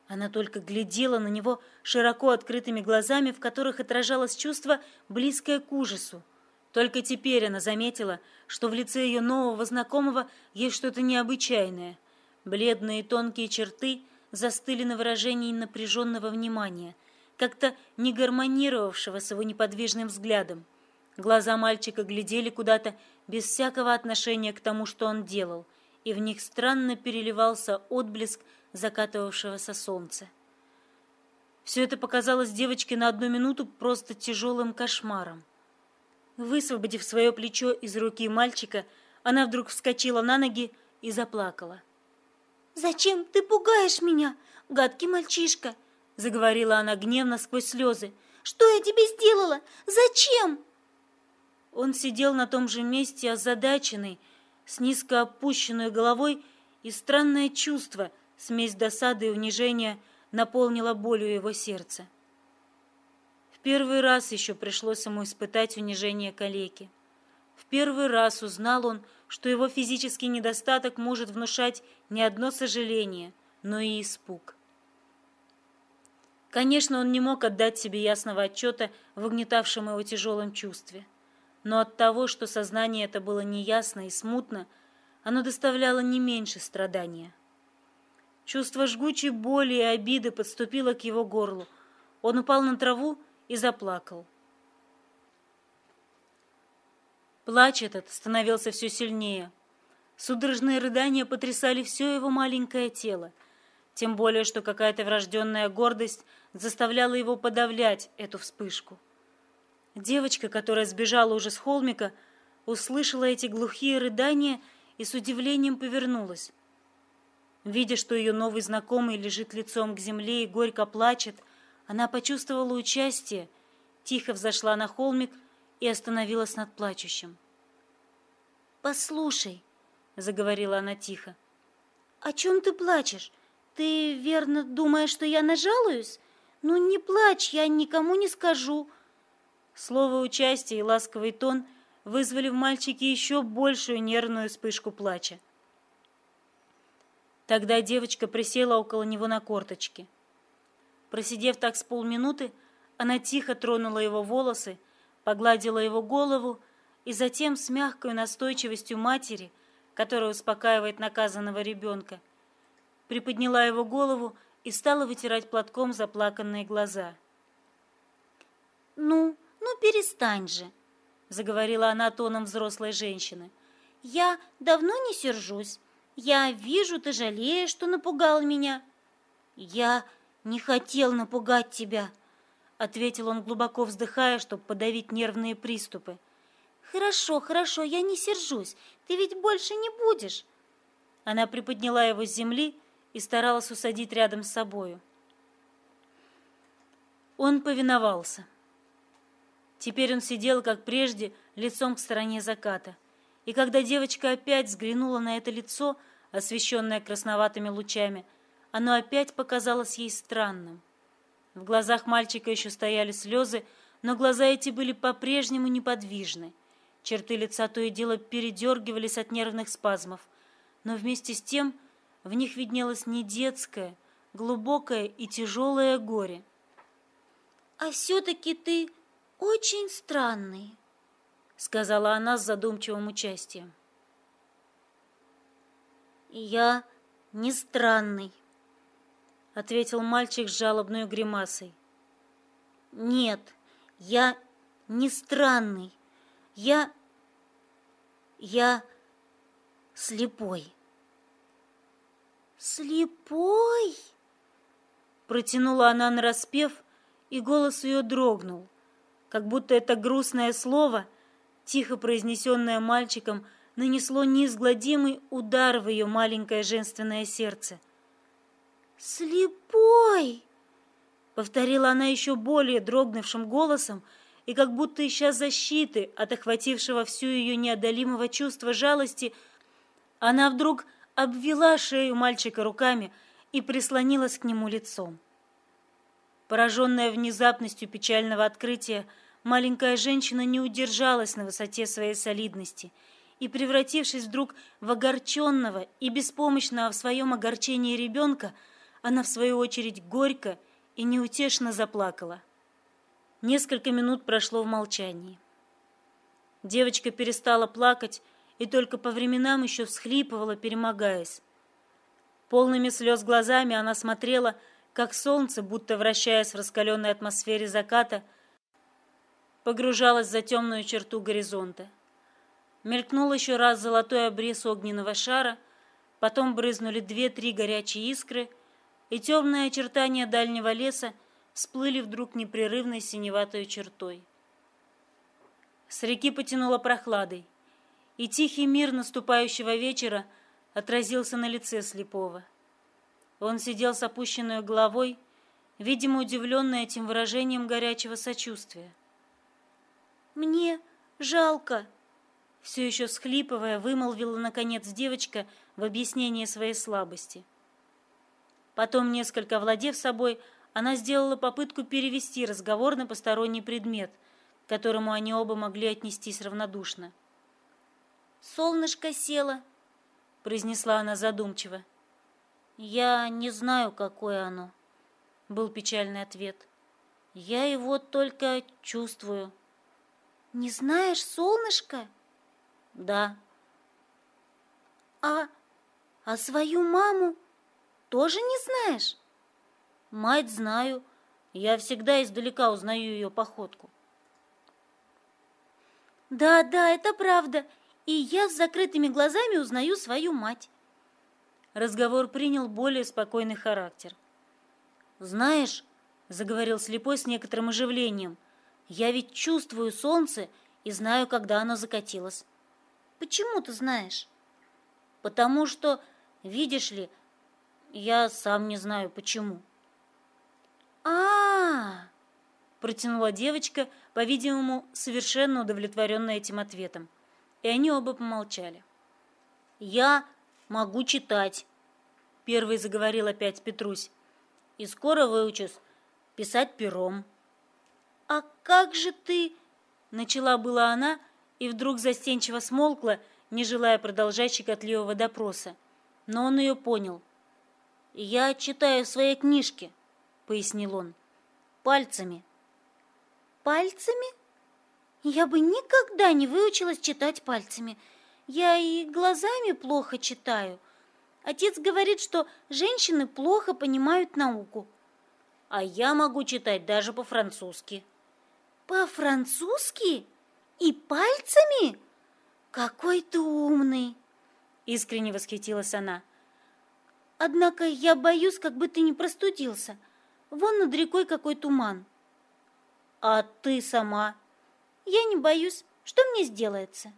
Она только глядела на него широко открытыми глазами, в которых отражалось чувство, близкое к ужасу. Только теперь она заметила, что в лице ее нового знакомого есть что-то необычайное. Бледные тонкие черты застыли на выражении напряженного внимания, как-то не гармонировавшего с его неподвижным взглядом. Глаза мальчика глядели куда-то без всякого отношения к тому, что он делал, и в них странно переливался отблеск закатывавшегося солнца. Все это показалось девочке на одну минуту просто тяжелым кошмаром. Высвободив свое плечо из руки мальчика, она вдруг вскочила на ноги и заплакала. «Зачем ты пугаешь меня, гадкий мальчишка?» Заговорила она гневно сквозь слезы. «Что я тебе сделала? Зачем?» Он сидел на том же месте, озадаченный, с низко опущенной головой, и странное чувство, смесь досады и унижения, наполнило болью его сердце первый раз еще пришлось ему испытать унижение калеки. В первый раз узнал он, что его физический недостаток может внушать не одно сожаление, но и испуг. Конечно, он не мог отдать себе ясного отчета в угнетавшем его тяжелом чувстве. Но от того, что сознание это было неясно и смутно, оно доставляло не меньше страдания. Чувство жгучей боли и обиды подступило к его горлу. Он упал на траву и заплакал. Плач этот становился все сильнее. Судорожные рыдания потрясали все его маленькое тело, тем более, что какая-то врожденная гордость заставляла его подавлять эту вспышку. Девочка, которая сбежала уже с холмика, услышала эти глухие рыдания и с удивлением повернулась. Видя, что ее новый знакомый лежит лицом к земле и горько плачет, она почувствовала участие, тихо взошла на холмик и остановилась над плачущим. «Послушай», — заговорила она тихо, — «о чем ты плачешь? Ты верно думаешь, что я нажалуюсь? Ну не плачь, я никому не скажу». Слово участия и ласковый тон вызвали в мальчике еще большую нервную вспышку плача. Тогда девочка присела около него на корточки. Просидев так с полминуты, она тихо тронула его волосы, погладила его голову и затем с мягкой настойчивостью матери, которая успокаивает наказанного ребенка, приподняла его голову и стала вытирать платком заплаканные глаза. «Ну, ну перестань же», — заговорила она тоном взрослой женщины. «Я давно не сержусь. Я вижу, ты жалеешь, что напугал меня. Я не хотел напугать тебя, ответил он, глубоко вздыхая, чтобы подавить нервные приступы. Хорошо, хорошо, я не сержусь. Ты ведь больше не будешь. Она приподняла его с земли и старалась усадить рядом с собою. Он повиновался. Теперь он сидел, как прежде, лицом к стороне заката. И когда девочка опять взглянула на это лицо, освещенное красноватыми лучами, оно опять показалось ей странным. В глазах мальчика еще стояли слезы, но глаза эти были по-прежнему неподвижны. Черты лица то и дело передергивались от нервных спазмов, но вместе с тем в них виднелось не детское, глубокое и тяжелое горе. «А все-таки ты очень странный», — сказала она с задумчивым участием. «Я не странный», — ответил мальчик с жалобной гримасой. «Нет, я не странный. Я... я слепой». «Слепой?» Протянула она нараспев, и голос ее дрогнул, как будто это грустное слово, тихо произнесенное мальчиком, нанесло неизгладимый удар в ее маленькое женственное сердце. «Слепой!» — повторила она еще более дрогнувшим голосом, и как будто ища защиты от охватившего всю ее неодолимого чувства жалости, она вдруг обвела шею мальчика руками и прислонилась к нему лицом. Пораженная внезапностью печального открытия, маленькая женщина не удержалась на высоте своей солидности — и, превратившись вдруг в огорченного и беспомощного в своем огорчении ребенка, она, в свою очередь, горько и неутешно заплакала. Несколько минут прошло в молчании. Девочка перестала плакать и только по временам еще всхлипывала, перемогаясь. Полными слез глазами она смотрела, как солнце, будто вращаясь в раскаленной атмосфере заката, погружалось за темную черту горизонта. Мелькнул еще раз золотой обрез огненного шара, потом брызнули две-три горячие искры, и темные очертания дальнего леса всплыли вдруг непрерывной синеватой чертой. С реки потянуло прохладой, и тихий мир наступающего вечера отразился на лице слепого. Он сидел с опущенной головой, видимо, удивленный этим выражением горячего сочувствия. «Мне жалко», все еще схлипывая, вымолвила, наконец, девочка в объяснение своей слабости. Потом, несколько овладев собой, она сделала попытку перевести разговор на посторонний предмет, к которому они оба могли отнестись равнодушно. Солнышко село, произнесла она задумчиво. Я не знаю, какое оно, был печальный ответ. Я его только чувствую. Не знаешь, солнышко? Да. А а свою маму тоже не знаешь? Мать знаю. Я всегда издалека узнаю ее походку. Да, да, это правда. И я с закрытыми глазами узнаю свою мать. Разговор принял более спокойный характер. Знаешь, заговорил слепой с некоторым оживлением, я ведь чувствую солнце и знаю, когда оно закатилось. Почему ты знаешь? Потому что, видишь ли, я сам не знаю почему. А, -а, -а протянула девочка, по-видимому, совершенно удовлетворенная этим ответом. И они оба помолчали. Я могу читать, первый заговорил опять Петрусь. И скоро выучусь писать пером. А как же ты? начала была она и вдруг застенчиво смолкла, не желая продолжать щекотливого допроса. Но он ее понял. «Я читаю в своей книжке», — пояснил он, — «пальцами». «Пальцами? Я бы никогда не выучилась читать пальцами. Я и глазами плохо читаю. Отец говорит, что женщины плохо понимают науку». «А я могу читать даже по-французски». «По-французски? И пальцами?» «Какой ты умный!» — искренне восхитилась она. «Однако я боюсь, как бы ты не простудился. Вон над рекой какой туман». «А ты сама?» «Я не боюсь. Что мне сделается?»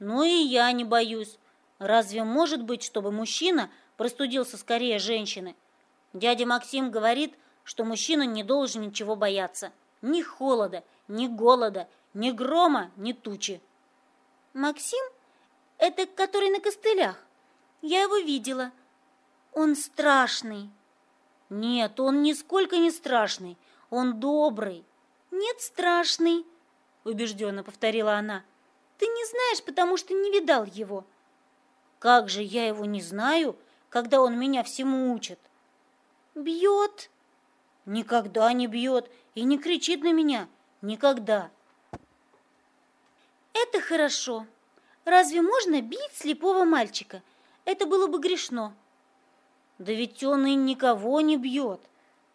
«Ну и я не боюсь. Разве может быть, чтобы мужчина простудился скорее женщины? Дядя Максим говорит, что мужчина не должен ничего бояться. Ни холода, ни голода, ни грома, ни тучи. Максим? Это который на костылях. Я его видела. Он страшный. Нет, он нисколько не страшный. Он добрый. Нет, страшный, убежденно повторила она. Ты не знаешь, потому что не видал его. Как же я его не знаю, когда он меня всему учит? Бьет. Никогда не бьет и не кричит на меня. Никогда. Это хорошо. Разве можно бить слепого мальчика? Это было бы грешно. Да ведь он и никого не бьет,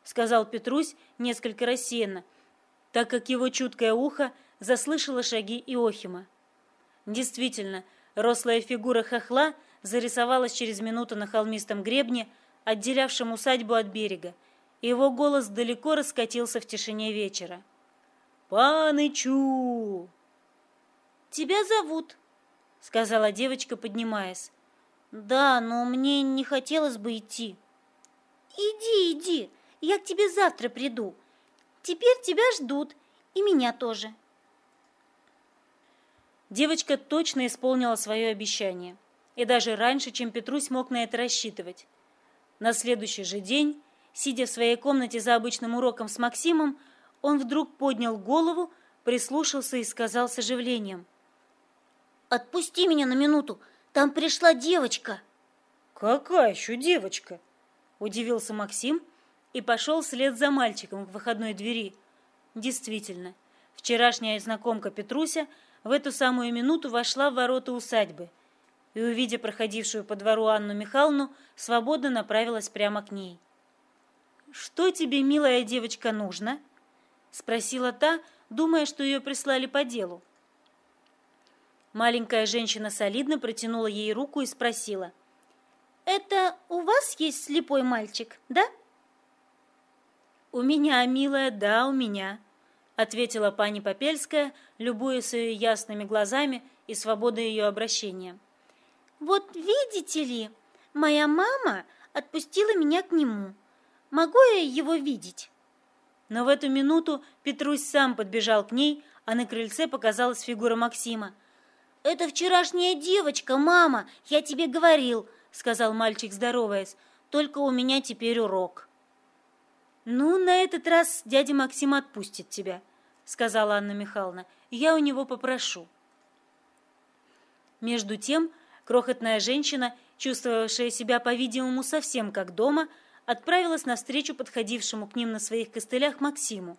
сказал Петрусь несколько рассеянно, так как его чуткое ухо заслышало шаги Иохима. Действительно, рослая фигура хохла зарисовалась через минуту на холмистом гребне, отделявшем усадьбу от берега, и его голос далеко раскатился в тишине вечера. «Панычу!» «Тебя зовут», — сказала девочка, поднимаясь. «Да, но мне не хотелось бы идти». «Иди, иди, я к тебе завтра приду. Теперь тебя ждут, и меня тоже». Девочка точно исполнила свое обещание, и даже раньше, чем Петрусь мог на это рассчитывать. На следующий же день, сидя в своей комнате за обычным уроком с Максимом, он вдруг поднял голову, прислушался и сказал с оживлением – Отпусти меня на минуту, там пришла девочка. Какая еще девочка? Удивился Максим и пошел вслед за мальчиком к выходной двери. Действительно, вчерашняя знакомка Петруся в эту самую минуту вошла в ворота усадьбы и, увидя проходившую по двору Анну Михайловну, свободно направилась прямо к ней. «Что тебе, милая девочка, нужно?» — спросила та, думая, что ее прислали по делу. Маленькая женщина солидно протянула ей руку и спросила. «Это у вас есть слепой мальчик, да?» «У меня, милая, да, у меня», — ответила пани Попельская, любуясь ее ясными глазами и свободой ее обращения. «Вот видите ли, моя мама отпустила меня к нему. Могу я его видеть?» Но в эту минуту Петрусь сам подбежал к ней, а на крыльце показалась фигура Максима. «Это вчерашняя девочка, мама, я тебе говорил», — сказал мальчик, здороваясь. «Только у меня теперь урок». «Ну, на этот раз дядя Максим отпустит тебя», — сказала Анна Михайловна. «Я у него попрошу». Между тем, крохотная женщина, чувствовавшая себя, по-видимому, совсем как дома, отправилась навстречу подходившему к ним на своих костылях Максиму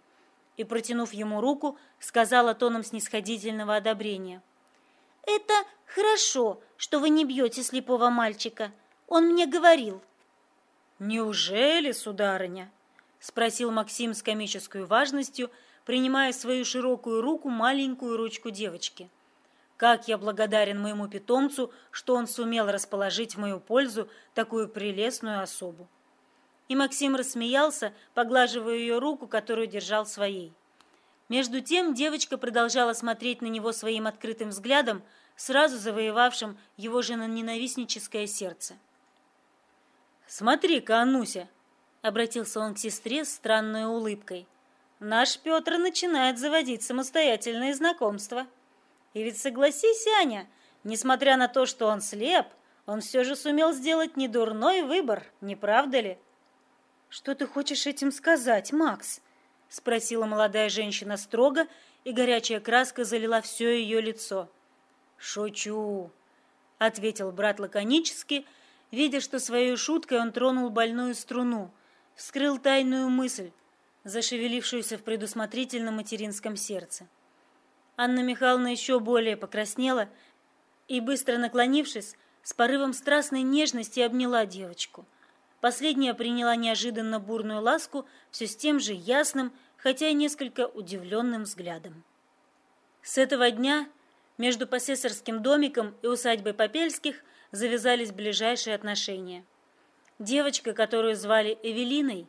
и, протянув ему руку, сказала тоном снисходительного одобрения. «Это хорошо, что вы не бьете слепого мальчика. Он мне говорил». «Неужели, сударыня?» — спросил Максим с комической важностью, принимая свою широкую руку маленькую ручку девочки. «Как я благодарен моему питомцу, что он сумел расположить в мою пользу такую прелестную особу!» И Максим рассмеялся, поглаживая ее руку, которую держал своей. Между тем девочка продолжала смотреть на него своим открытым взглядом, сразу завоевавшим его женоненавистническое сердце. «Смотри-ка, Ануся!» — обратился он к сестре с странной улыбкой. «Наш Петр начинает заводить самостоятельные знакомства. И ведь согласись, Аня, несмотря на то, что он слеп, он все же сумел сделать недурной выбор, не правда ли?» «Что ты хочешь этим сказать, Макс?» — спросила молодая женщина строго, и горячая краска залила все ее лицо. «Шучу», — ответил брат лаконически, — видя, что своей шуткой он тронул больную струну, вскрыл тайную мысль, зашевелившуюся в предусмотрительном материнском сердце. Анна Михайловна еще более покраснела и, быстро наклонившись, с порывом страстной нежности обняла девочку. Последняя приняла неожиданно бурную ласку все с тем же ясным, хотя и несколько удивленным взглядом. С этого дня между посессорским домиком и усадьбой Попельских завязались ближайшие отношения. Девочка, которую звали Эвелиной,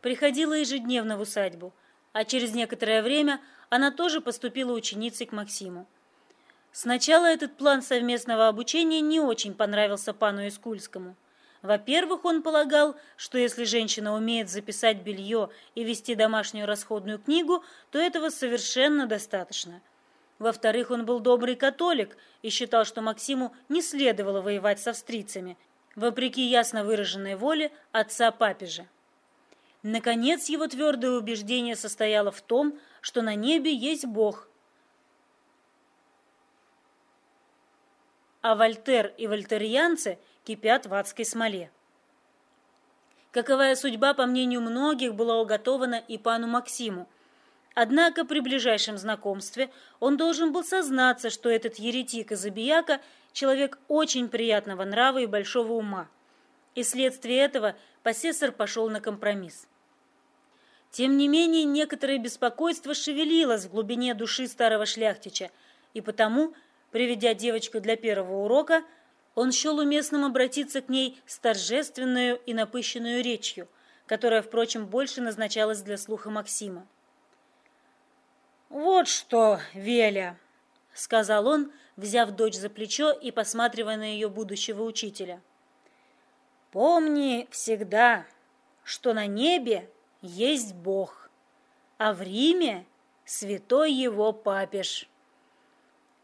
приходила ежедневно в усадьбу, а через некоторое время она тоже поступила ученицей к Максиму. Сначала этот план совместного обучения не очень понравился пану Искульскому. Во-первых, он полагал, что если женщина умеет записать белье и вести домашнюю расходную книгу, то этого совершенно достаточно – во-вторых, он был добрый католик и считал, что Максиму не следовало воевать с австрийцами, вопреки ясно выраженной воле отца папежа. Наконец, его твердое убеждение состояло в том, что на небе есть Бог. А Вольтер и вольтерианцы кипят в адской смоле. Каковая судьба, по мнению многих, была уготована и пану Максиму – Однако при ближайшем знакомстве он должен был сознаться, что этот еретик и забияка – человек очень приятного нрава и большого ума. И вследствие этого посессор пошел на компромисс. Тем не менее, некоторое беспокойство шевелилось в глубине души старого шляхтича, и потому, приведя девочку для первого урока, он счел уместным обратиться к ней с торжественную и напыщенную речью, которая, впрочем, больше назначалась для слуха Максима. «Вот что, Веля!» — сказал он, взяв дочь за плечо и посматривая на ее будущего учителя. «Помни всегда, что на небе есть Бог, а в Риме святой его папеж.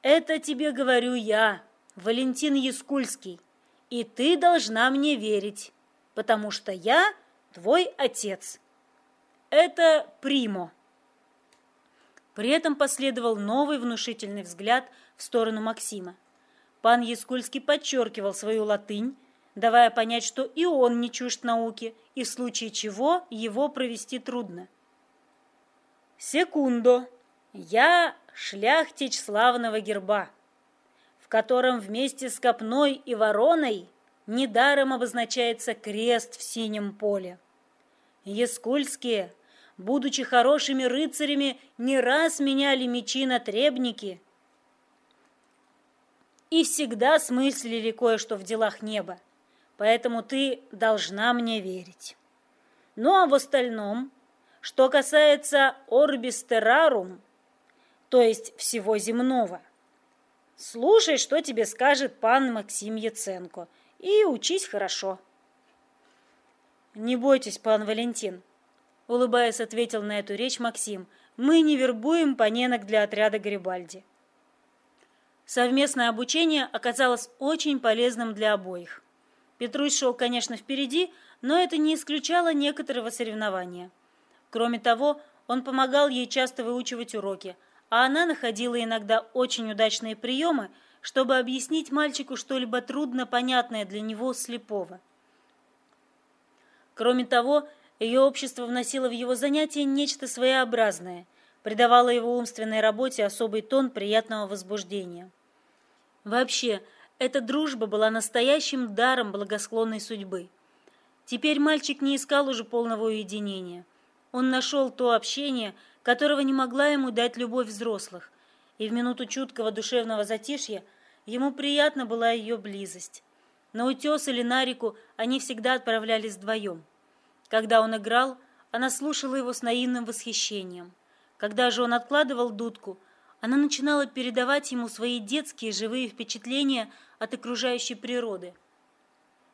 Это тебе говорю я, Валентин Яскульский, и ты должна мне верить, потому что я твой отец. Это Примо». При этом последовал новый внушительный взгляд в сторону Максима. Пан Яскульский подчеркивал свою латынь, давая понять, что и он не чужд науки, и в случае чего его провести трудно. «Секундо! Я шляхтич славного герба, в котором вместе с копной и вороной недаром обозначается крест в синем поле. Яскульские – будучи хорошими рыцарями, не раз меняли мечи на требники и всегда смыслили кое-что в делах неба. Поэтому ты должна мне верить. Ну а в остальном, что касается орбис террарум, то есть всего земного, слушай, что тебе скажет пан Максим Яценко, и учись хорошо. Не бойтесь, пан Валентин, Улыбаясь, ответил на эту речь Максим. Мы не вербуем поненок для отряда Гарибальди. Совместное обучение оказалось очень полезным для обоих. Петрусь шел, конечно, впереди, но это не исключало некоторого соревнования. Кроме того, он помогал ей часто выучивать уроки, а она находила иногда очень удачные приемы, чтобы объяснить мальчику что-либо трудно понятное для него слепого. Кроме того, ее общество вносило в его занятия нечто своеобразное, придавало его умственной работе особый тон приятного возбуждения. Вообще, эта дружба была настоящим даром благосклонной судьбы. Теперь мальчик не искал уже полного уединения. Он нашел то общение, которого не могла ему дать любовь взрослых, и в минуту чуткого душевного затишья ему приятна была ее близость. На утес или на реку они всегда отправлялись вдвоем. Когда он играл, она слушала его с наивным восхищением. Когда же он откладывал дудку, она начинала передавать ему свои детские живые впечатления от окружающей природы.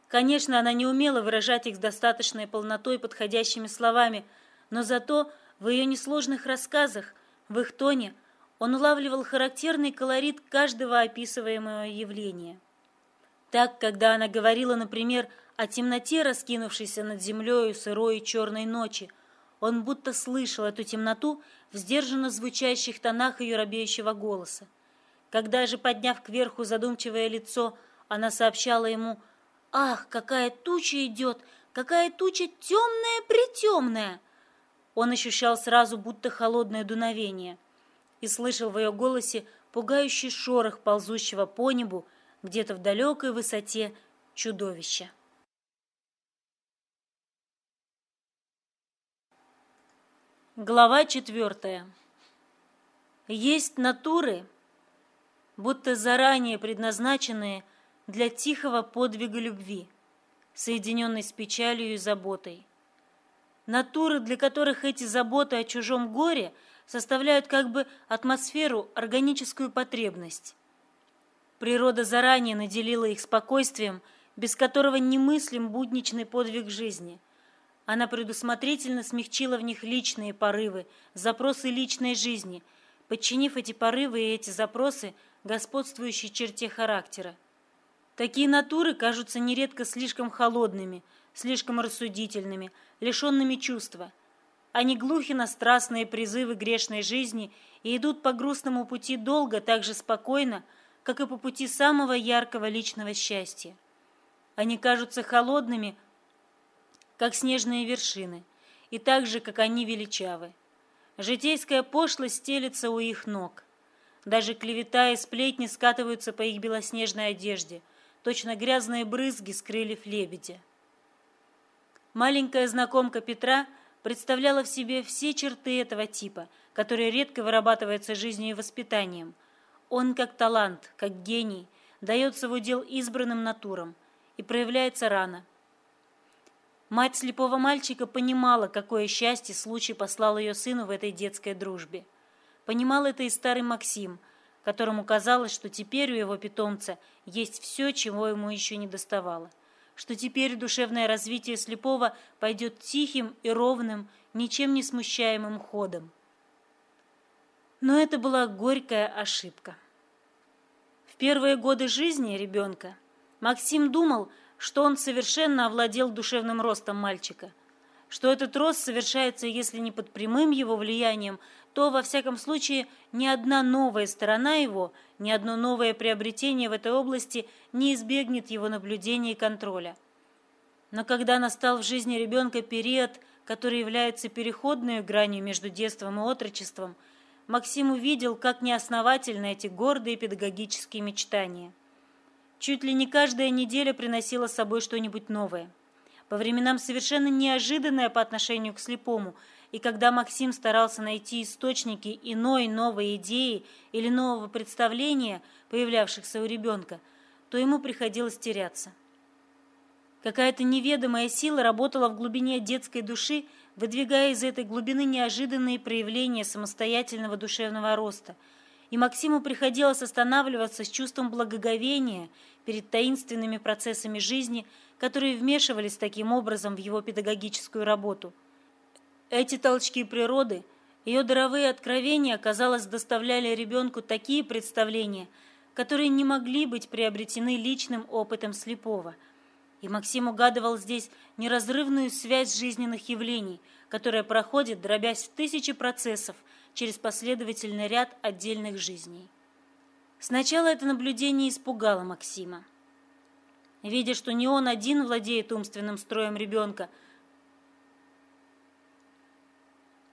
Конечно, она не умела выражать их с достаточной полнотой подходящими словами, но зато в ее несложных рассказах, в их тоне, он улавливал характерный колорит каждого описываемого явления. Так, когда она говорила, например, о темноте, раскинувшейся над землею сырой и черной ночи, он будто слышал эту темноту в сдержанно звучащих тонах ее робеющего голоса. Когда же, подняв кверху задумчивое лицо, она сообщала ему «Ах, какая туча идет! Какая туча темная-притемная!» Он ощущал сразу будто холодное дуновение и слышал в ее голосе пугающий шорох ползущего по небу где-то в далекой высоте чудовища. Глава четвертая. Есть натуры, будто заранее предназначенные для тихого подвига любви, соединенной с печалью и заботой. Натуры, для которых эти заботы о чужом горе составляют как бы атмосферу, органическую потребность. Природа заранее наделила их спокойствием, без которого немыслим будничный подвиг жизни – она предусмотрительно смягчила в них личные порывы, запросы личной жизни, подчинив эти порывы и эти запросы господствующей черте характера. Такие натуры кажутся нередко слишком холодными, слишком рассудительными, лишенными чувства. Они глухи на страстные призывы грешной жизни и идут по грустному пути долго так же спокойно, как и по пути самого яркого личного счастья. Они кажутся холодными, как снежные вершины, и так же, как они величавы. Житейская пошлость стелится у их ног. Даже клевета и сплетни скатываются по их белоснежной одежде, точно грязные брызги с крыльев лебедя. Маленькая знакомка Петра представляла в себе все черты этого типа, которые редко вырабатываются жизнью и воспитанием. Он, как талант, как гений, дается в удел избранным натурам и проявляется рано, Мать слепого мальчика понимала, какое счастье случай послал ее сыну в этой детской дружбе. Понимал это и старый Максим, которому казалось, что теперь у его питомца есть все, чего ему еще не доставало, что теперь душевное развитие слепого пойдет тихим и ровным, ничем не смущаемым ходом. Но это была горькая ошибка. В первые годы жизни ребенка Максим думал, что он совершенно овладел душевным ростом мальчика, что этот рост совершается, если не под прямым его влиянием, то, во всяком случае, ни одна новая сторона его, ни одно новое приобретение в этой области не избегнет его наблюдения и контроля. Но когда настал в жизни ребенка период, который является переходной гранью между детством и отрочеством, Максим увидел, как неосновательны эти гордые педагогические мечтания. Чуть ли не каждая неделя приносила с собой что-нибудь новое. По временам совершенно неожиданное по отношению к слепому, и когда Максим старался найти источники иной новой идеи или нового представления, появлявшихся у ребенка, то ему приходилось теряться. Какая-то неведомая сила работала в глубине детской души, выдвигая из этой глубины неожиданные проявления самостоятельного душевного роста – и Максиму приходилось останавливаться с чувством благоговения перед таинственными процессами жизни, которые вмешивались таким образом в его педагогическую работу. Эти толчки природы, ее даровые откровения, казалось, доставляли ребенку такие представления, которые не могли быть приобретены личным опытом слепого. И Максим угадывал здесь неразрывную связь жизненных явлений, которая проходит, дробясь в тысячи процессов – через последовательный ряд отдельных жизней. Сначала это наблюдение испугало Максима. Видя, что не он один владеет умственным строем ребенка,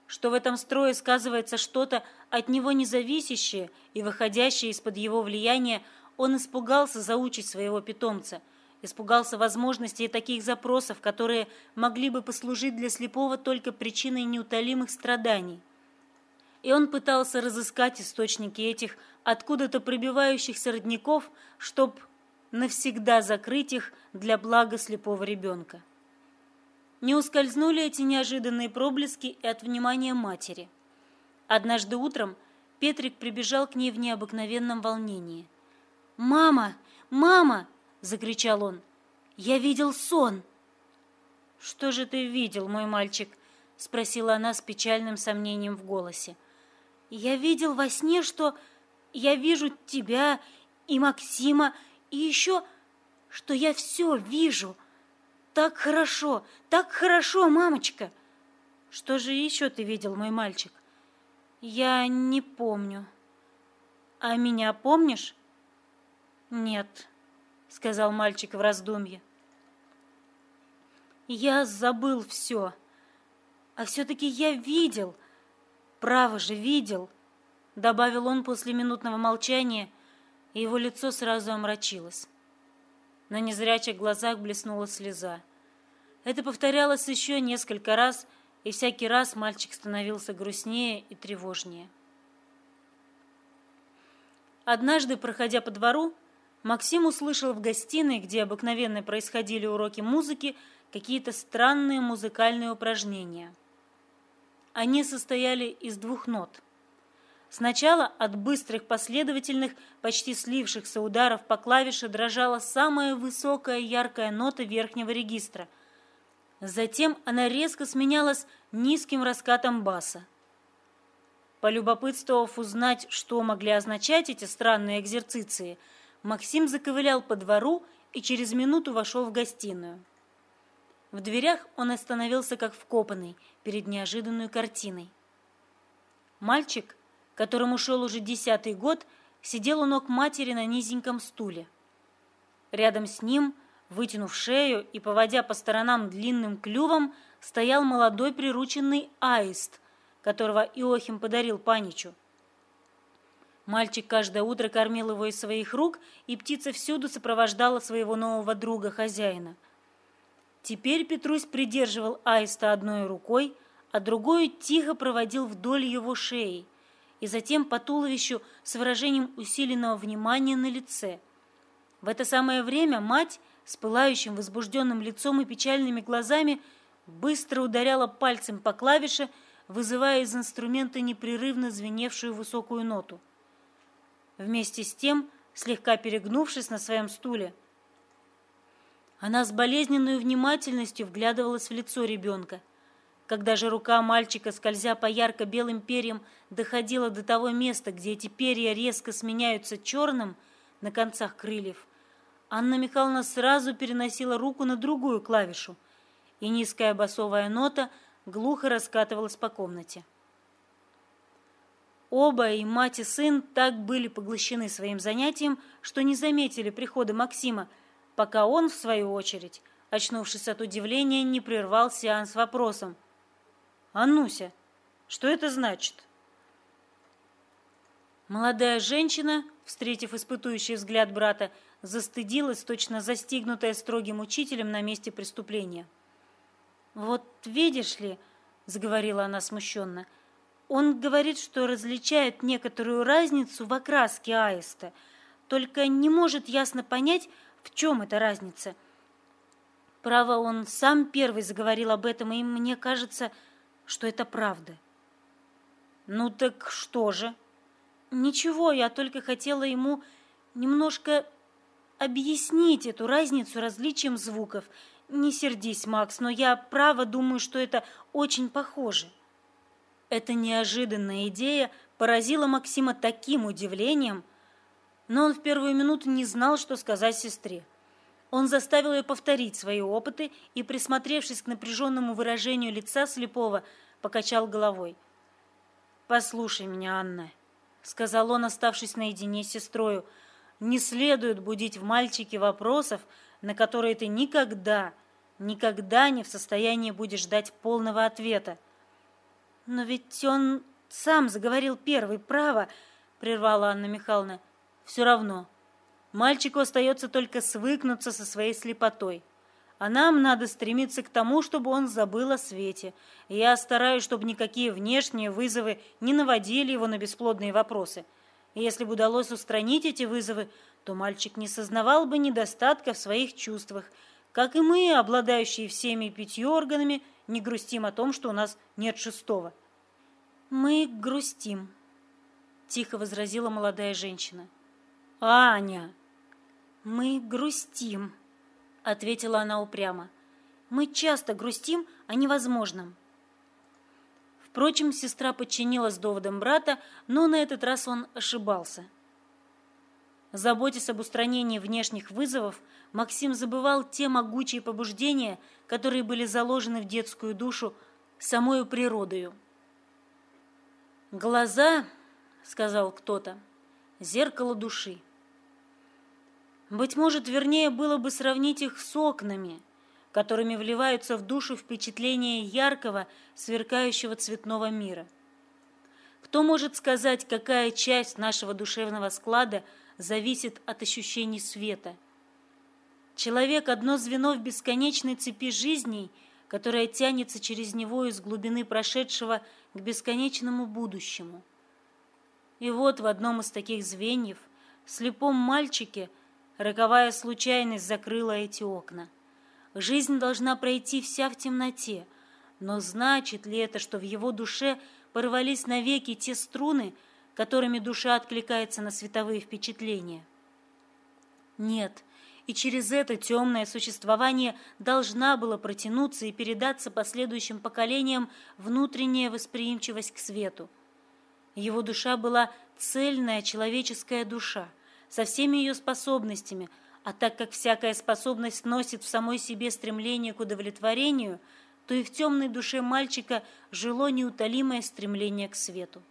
что в этом строе сказывается что-то от него независящее и выходящее из-под его влияния, он испугался за участь своего питомца, испугался возможностей таких запросов, которые могли бы послужить для слепого только причиной неутолимых страданий. И он пытался разыскать источники этих откуда-то пробивающихся родников, чтоб навсегда закрыть их для блага слепого ребенка. Не ускользнули эти неожиданные проблески и от внимания матери. Однажды утром Петрик прибежал к ней в необыкновенном волнении. «Мама! Мама!» – закричал он. «Я видел сон!» «Что же ты видел, мой мальчик?» – спросила она с печальным сомнением в голосе. «Я видел во сне, что я вижу тебя и Максима, и еще, что я все вижу. Так хорошо, так хорошо, мамочка. Что же еще ты видел, мой мальчик? Я не помню. А меня помнишь? Нет, сказал мальчик в раздумье. Я забыл все. А все-таки я видел, право же видел, добавил он после минутного молчания и его лицо сразу омрачилось. На незрячих глазах блеснула слеза. Это повторялось еще несколько раз, и всякий раз мальчик становился грустнее и тревожнее. Однажды, проходя по двору, Максим услышал в гостиной, где обыкновенно происходили уроки музыки, какие-то странные музыкальные упражнения. Они состояли из двух нот – Сначала от быстрых последовательных, почти слившихся ударов по клавише дрожала самая высокая яркая нота верхнего регистра. Затем она резко сменялась низким раскатом баса. Полюбопытствовав узнать, что могли означать эти странные экзерциции, Максим заковылял по двору и через минуту вошел в гостиную. В дверях он остановился как вкопанный перед неожиданной картиной. Мальчик которому шел уже десятый год, сидел у ног матери на низеньком стуле. Рядом с ним, вытянув шею и поводя по сторонам длинным клювом, стоял молодой прирученный аист, которого Иохим подарил Паничу. Мальчик каждое утро кормил его из своих рук, и птица всюду сопровождала своего нового друга-хозяина. Теперь Петрусь придерживал аиста одной рукой, а другой тихо проводил вдоль его шеи – и затем по туловищу с выражением усиленного внимания на лице. В это самое время мать с пылающим возбужденным лицом и печальными глазами быстро ударяла пальцем по клавише, вызывая из инструмента непрерывно звеневшую высокую ноту. Вместе с тем, слегка перегнувшись на своем стуле, она с болезненной внимательностью вглядывалась в лицо ребенка. Когда же рука мальчика, скользя по ярко-белым перьям, доходила до того места, где эти перья резко сменяются черным на концах крыльев, Анна Михайловна сразу переносила руку на другую клавишу, и низкая басовая нота глухо раскатывалась по комнате. Оба, и мать, и сын, так были поглощены своим занятием, что не заметили прихода Максима, пока он, в свою очередь, очнувшись от удивления, не прервал сеанс вопросом – Ануся, что это значит? Молодая женщина, встретив испытующий взгляд брата, застыдилась, точно застигнутая строгим учителем на месте преступления. «Вот видишь ли», — заговорила она смущенно, — «он говорит, что различает некоторую разницу в окраске аиста, только не может ясно понять, в чем эта разница. Право, он сам первый заговорил об этом, и мне кажется, — что это правда. Ну так что же? Ничего, я только хотела ему немножко объяснить эту разницу различием звуков. Не сердись, Макс, но я право думаю, что это очень похоже. Эта неожиданная идея поразила Максима таким удивлением, но он в первую минуту не знал, что сказать сестре. Он заставил ее повторить свои опыты и, присмотревшись к напряженному выражению лица слепого, покачал головой. «Послушай меня, Анна. — сказал он, оставшись наедине с сестрою, — «не следует будить в мальчике вопросов, на которые ты никогда, никогда не в состоянии будешь дать полного ответа». «Но ведь он сам заговорил первый, право», — прервала Анна Михайловна. «Все равно. Мальчику остается только свыкнуться со своей слепотой. А нам надо стремиться к тому, чтобы он забыл о свете. Я стараюсь, чтобы никакие внешние вызовы не наводили его на бесплодные вопросы. И если бы удалось устранить эти вызовы, то мальчик не сознавал бы недостатка в своих чувствах, как и мы, обладающие всеми пятью органами, не грустим о том, что у нас нет шестого. «Мы грустим», — тихо возразила молодая женщина. «Аня!» «Мы грустим», ответила она упрямо. Мы часто грустим о невозможном. Впрочем, сестра подчинилась доводам брата, но на этот раз он ошибался. Заботясь об устранении внешних вызовов, Максим забывал те могучие побуждения, которые были заложены в детскую душу самою природою. «Глаза, — сказал кто-то, — зеркало души. Быть может, вернее было бы сравнить их с окнами, которыми вливаются в душу впечатления яркого, сверкающего цветного мира. Кто может сказать, какая часть нашего душевного склада зависит от ощущений света? Человек – одно звено в бесконечной цепи жизней, которая тянется через него из глубины прошедшего к бесконечному будущему. И вот в одном из таких звеньев, в слепом мальчике – Роковая случайность закрыла эти окна. Жизнь должна пройти вся в темноте, но значит ли это, что в его душе порвались навеки те струны, которыми душа откликается на световые впечатления? Нет, и через это темное существование должна была протянуться и передаться последующим поколениям внутренняя восприимчивость к свету. Его душа была цельная человеческая душа – со всеми ее способностями, а так как всякая способность носит в самой себе стремление к удовлетворению, то и в темной душе мальчика жило неутолимое стремление к свету.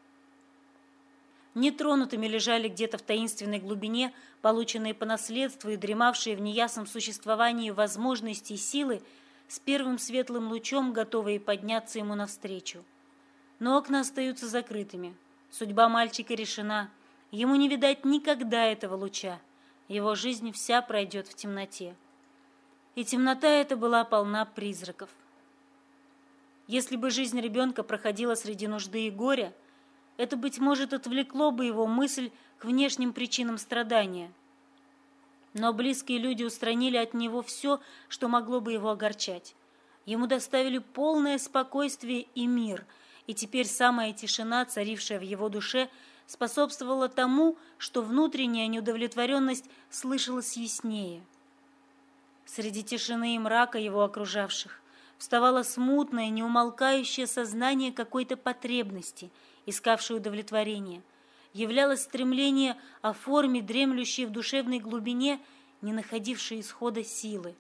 Нетронутыми лежали где-то в таинственной глубине, полученные по наследству и дремавшие в неясном существовании возможности и силы, с первым светлым лучом готовые подняться ему навстречу. Но окна остаются закрытыми. Судьба мальчика решена – Ему не видать никогда этого луча. Его жизнь вся пройдет в темноте. И темнота эта была полна призраков. Если бы жизнь ребенка проходила среди нужды и горя, это, быть может, отвлекло бы его мысль к внешним причинам страдания. Но близкие люди устранили от него все, что могло бы его огорчать. Ему доставили полное спокойствие и мир, и теперь самая тишина, царившая в его душе, способствовало тому, что внутренняя неудовлетворенность слышалась яснее. Среди тишины и мрака его окружавших вставало смутное, неумолкающее сознание какой-то потребности, искавшей удовлетворение. Являлось стремление о форме, дремлющей в душевной глубине, не находившей исхода силы.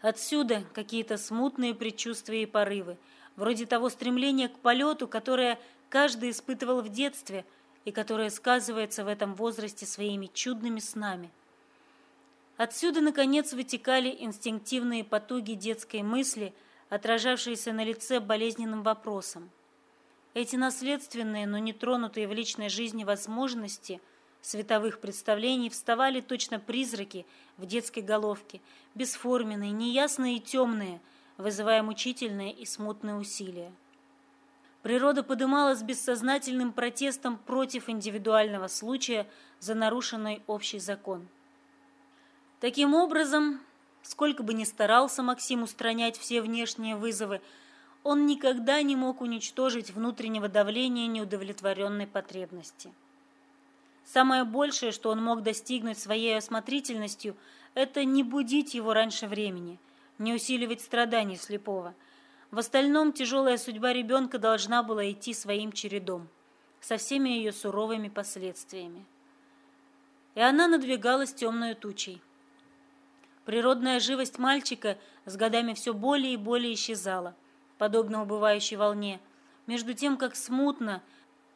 Отсюда какие-то смутные предчувствия и порывы, вроде того стремления к полету, которое каждый испытывал в детстве и которое сказывается в этом возрасте своими чудными снами. Отсюда, наконец, вытекали инстинктивные потуги детской мысли, отражавшиеся на лице болезненным вопросом. Эти наследственные, но не тронутые в личной жизни возможности световых представлений вставали точно призраки в детской головке, бесформенные, неясные и темные, вызывая мучительные и смутные усилия. Природа подымалась бессознательным протестом против индивидуального случая за нарушенный общий закон. Таким образом, сколько бы ни старался Максим устранять все внешние вызовы, он никогда не мог уничтожить внутреннего давления неудовлетворенной потребности. Самое большее, что он мог достигнуть своей осмотрительностью, это не будить его раньше времени, не усиливать страданий слепого – в остальном тяжелая судьба ребенка должна была идти своим чередом, со всеми ее суровыми последствиями. И она надвигалась темной тучей. Природная живость мальчика с годами все более и более исчезала, подобно убывающей волне, между тем, как смутно,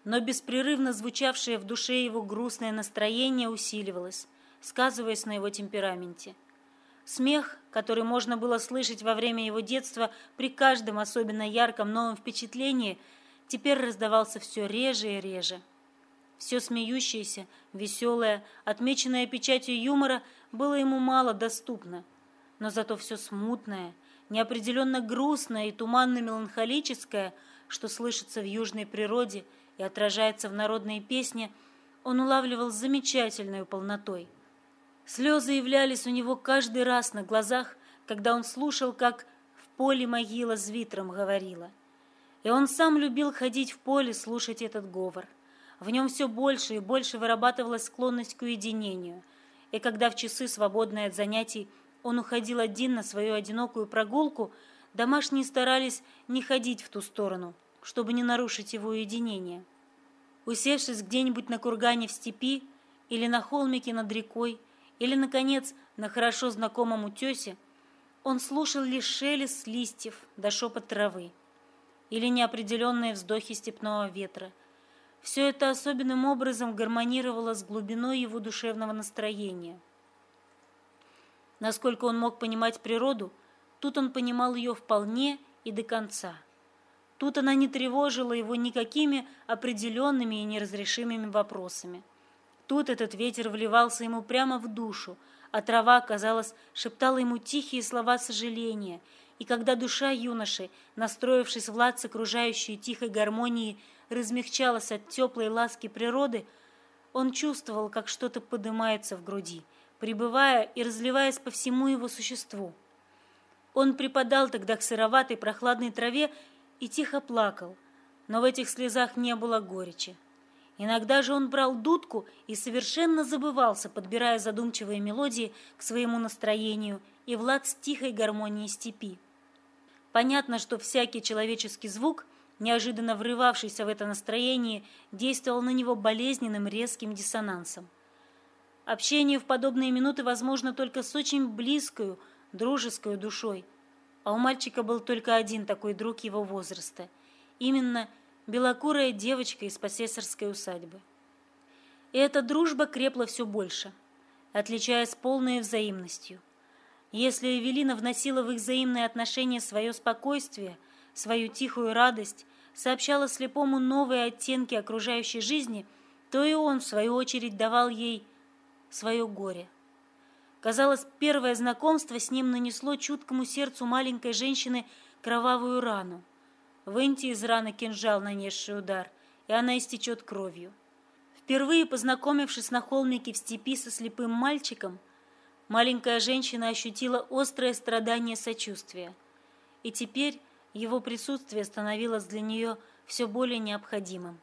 но беспрерывно звучавшее в душе его грустное настроение усиливалось, сказываясь на его темпераменте. Смех, который можно было слышать во время его детства при каждом особенно ярком новом впечатлении, теперь раздавался все реже и реже. Все смеющееся, веселое, отмеченное печатью юмора было ему мало доступно, но зато все смутное, неопределенно грустное и туманно-меланхолическое, что слышится в южной природе – и отражается в народной песне, он улавливал с замечательной полнотой. Слезы являлись у него каждый раз на глазах, когда он слушал, как в поле могила с витром говорила. И он сам любил ходить в поле, слушать этот говор. В нем все больше и больше вырабатывалась склонность к уединению. И когда в часы, свободные от занятий, он уходил один на свою одинокую прогулку, домашние старались не ходить в ту сторону – чтобы не нарушить его уединение. Усевшись где-нибудь на кургане в степи или на холмике над рекой, или, наконец, на хорошо знакомом утесе, он слушал лишь шелест листьев да шепот травы или неопределенные вздохи степного ветра. Все это особенным образом гармонировало с глубиной его душевного настроения. Насколько он мог понимать природу, тут он понимал ее вполне и до конца – Тут она не тревожила его никакими определенными и неразрешимыми вопросами. Тут этот ветер вливался ему прямо в душу, а трава, казалось, шептала ему тихие слова сожаления. И когда душа юноши, настроившись в лад с окружающей тихой гармонией, размягчалась от теплой ласки природы, он чувствовал, как что-то поднимается в груди, пребывая и разливаясь по всему его существу. Он припадал тогда к сыроватой прохладной траве и тихо плакал, но в этих слезах не было горечи. Иногда же он брал дудку и совершенно забывался, подбирая задумчивые мелодии к своему настроению и влад с тихой гармонией степи. Понятно, что всякий человеческий звук, неожиданно врывавшийся в это настроение, действовал на него болезненным резким диссонансом. Общение в подобные минуты возможно только с очень близкой, дружеской душой – а у мальчика был только один такой друг его возраста. Именно белокурая девочка из посессорской усадьбы. И эта дружба крепла все больше, отличаясь полной взаимностью. Если Эвелина вносила в их взаимные отношения свое спокойствие, свою тихую радость, сообщала слепому новые оттенки окружающей жизни, то и он, в свою очередь, давал ей свое горе – Казалось, первое знакомство с ним нанесло чуткому сердцу маленькой женщины кровавую рану. Выньте из раны кинжал, нанесший удар, и она истечет кровью. Впервые познакомившись на холмике в степи со слепым мальчиком, маленькая женщина ощутила острое страдание сочувствия. И теперь его присутствие становилось для нее все более необходимым.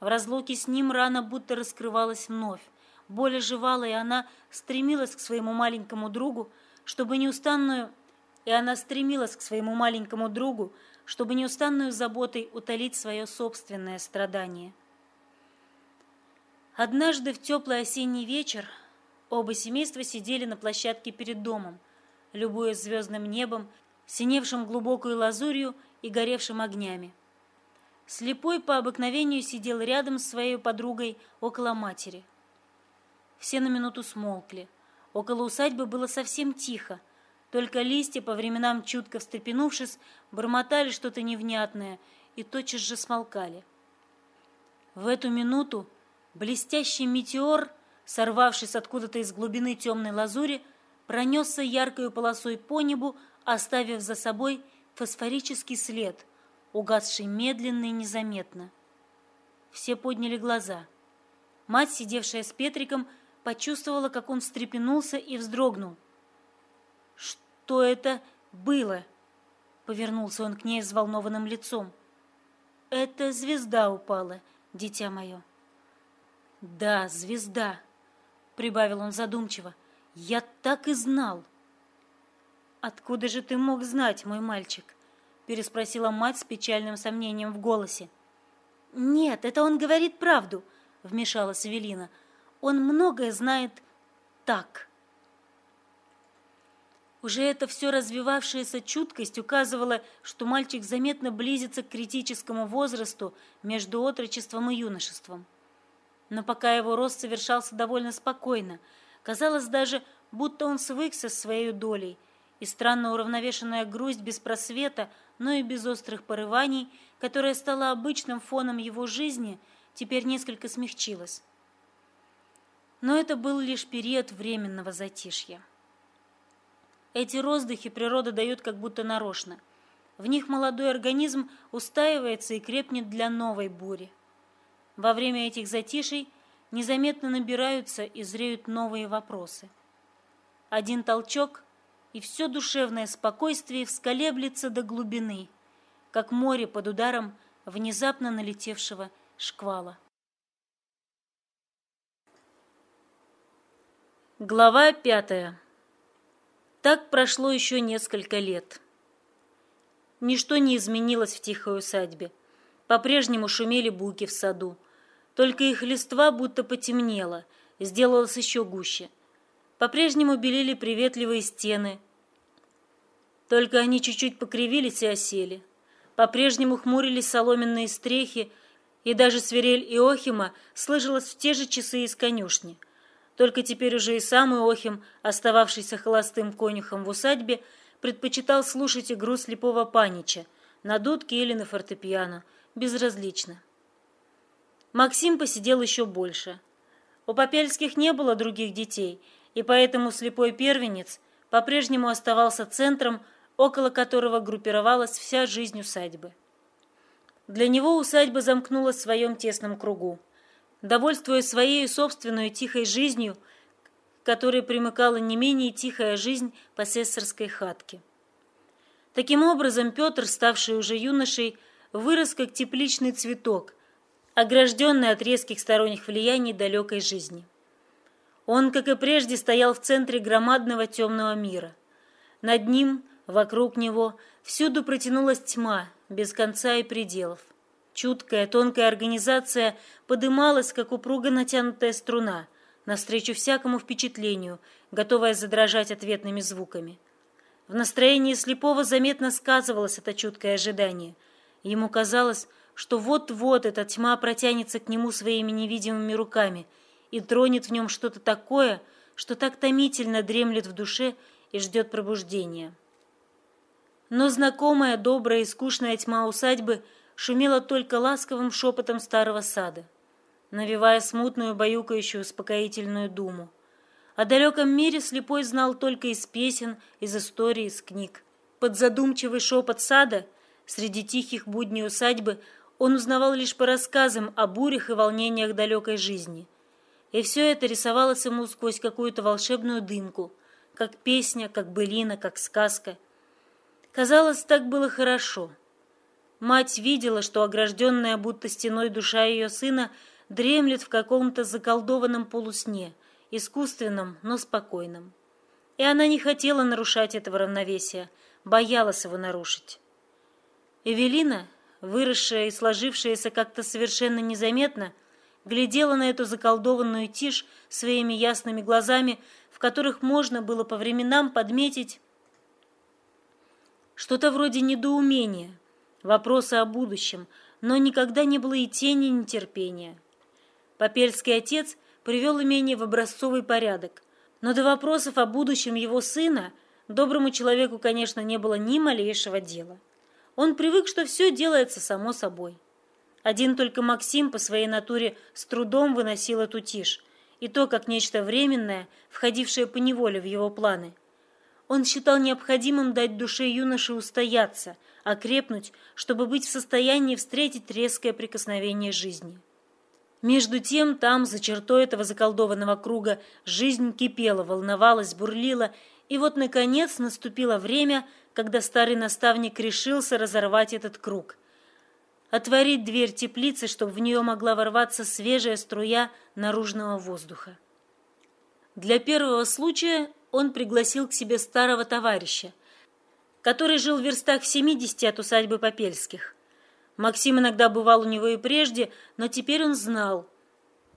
В разлуке с ним рана будто раскрывалась вновь, Боль оживала, и она стремилась к своему маленькому другу, чтобы неустанную... И она стремилась к своему маленькому другу, чтобы неустанную заботой утолить свое собственное страдание. Однажды в теплый осенний вечер оба семейства сидели на площадке перед домом, любуясь звездным небом, синевшим глубокой лазурью и горевшим огнями. Слепой по обыкновению сидел рядом с своей подругой около матери. Все на минуту смолкли. Около усадьбы было совсем тихо. Только листья, по временам чутко встрепенувшись, бормотали что-то невнятное и тотчас же смолкали. В эту минуту блестящий метеор, сорвавшись откуда-то из глубины темной лазури, пронесся яркой полосой по небу, оставив за собой фосфорический след, угасший медленно и незаметно. Все подняли глаза. Мать, сидевшая с Петриком, почувствовала, как он встрепенулся и вздрогнул. «Что это было?» — повернулся он к ней взволнованным лицом. «Это звезда упала, дитя мое». «Да, звезда», — прибавил он задумчиво. «Я так и знал». «Откуда же ты мог знать, мой мальчик?» — переспросила мать с печальным сомнением в голосе. «Нет, это он говорит правду», — вмешалась Эвелина. Он многое знает так. Уже эта все развивавшаяся чуткость указывала, что мальчик заметно близится к критическому возрасту между отрочеством и юношеством. Но пока его рост совершался довольно спокойно, казалось даже, будто он свыкся с своей долей, и странно уравновешенная грусть без просвета, но и без острых порываний, которая стала обычным фоном его жизни, теперь несколько смягчилась. Но это был лишь период временного затишья. Эти роздыхи природа дает как будто нарочно. В них молодой организм устаивается и крепнет для новой бури. Во время этих затишей незаметно набираются и зреют новые вопросы. Один толчок, и все душевное спокойствие всколеблется до глубины, как море под ударом внезапно налетевшего шквала. Глава пятая. Так прошло еще несколько лет. Ничто не изменилось в тихой усадьбе. По-прежнему шумели буки в саду. Только их листва будто потемнело, сделалось еще гуще. По-прежнему белели приветливые стены. Только они чуть-чуть покривились и осели. По-прежнему хмурились соломенные стрехи, и даже свирель Иохима слышалась в те же часы из конюшни. Только теперь уже и сам Иохим, остававшийся холостым конюхом в усадьбе, предпочитал слушать игру слепого панича на дудке или на фортепиано, безразлично. Максим посидел еще больше. У Попельских не было других детей, и поэтому слепой первенец по-прежнему оставался центром, около которого группировалась вся жизнь усадьбы. Для него усадьба замкнулась в своем тесном кругу. Довольствуясь своей собственной тихой жизнью, к которой примыкала не менее тихая жизнь посессорской хатки. Таким образом, Петр, ставший уже юношей, вырос как тепличный цветок, огражденный от резких сторонних влияний далекой жизни. Он, как и прежде, стоял в центре громадного темного мира. Над ним, вокруг него, всюду протянулась тьма, без конца и пределов. Чуткая, тонкая организация подымалась, как упруго натянутая струна, навстречу всякому впечатлению, готовая задрожать ответными звуками. В настроении слепого заметно сказывалось это чуткое ожидание. Ему казалось, что вот-вот эта тьма протянется к нему своими невидимыми руками и тронет в нем что-то такое, что так томительно дремлет в душе и ждет пробуждения. Но знакомая, добрая и скучная тьма усадьбы шумела только ласковым шепотом старого сада, навевая смутную, баюкающую, успокоительную думу. О далеком мире слепой знал только из песен, из историй, из книг. Под задумчивый шепот сада, среди тихих будней усадьбы, он узнавал лишь по рассказам о бурях и волнениях далекой жизни. И все это рисовалось ему сквозь какую-то волшебную дымку, как песня, как былина, как сказка. Казалось, так было хорошо. Мать видела, что огражденная будто стеной душа ее сына дремлет в каком-то заколдованном полусне, искусственном, но спокойном. И она не хотела нарушать этого равновесия, боялась его нарушить. Эвелина, выросшая и сложившаяся как-то совершенно незаметно, глядела на эту заколдованную тишь своими ясными глазами, в которых можно было по временам подметить что-то вроде недоумения, вопросы о будущем, но никогда не было и тени нетерпения. Попельский отец привел имение в образцовый порядок, но до вопросов о будущем его сына доброму человеку, конечно, не было ни малейшего дела. Он привык, что все делается само собой. Один только Максим по своей натуре с трудом выносил эту тишь, и то как нечто временное, входившее поневоле в его планы. Он считал необходимым дать душе юноши устояться, окрепнуть, чтобы быть в состоянии встретить резкое прикосновение жизни. Между тем, там, за чертой этого заколдованного круга, жизнь кипела, волновалась, бурлила, и вот, наконец, наступило время, когда старый наставник решился разорвать этот круг. Отворить дверь теплицы, чтобы в нее могла ворваться свежая струя наружного воздуха. Для первого случая он пригласил к себе старого товарища, который жил в верстах в 70 от усадьбы Попельских. Максим иногда бывал у него и прежде, но теперь он знал,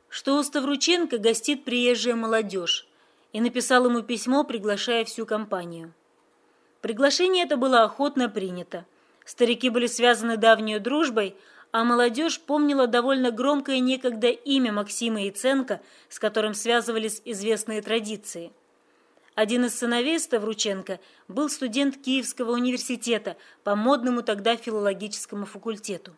что у Ставрученко гостит приезжая молодежь, и написал ему письмо, приглашая всю компанию. Приглашение это было охотно принято. Старики были связаны давней дружбой, а молодежь помнила довольно громкое некогда имя Максима Яценко, с которым связывались известные традиции. Один из сыновей Ставрученко был студент Киевского университета по модному тогда филологическому факультету.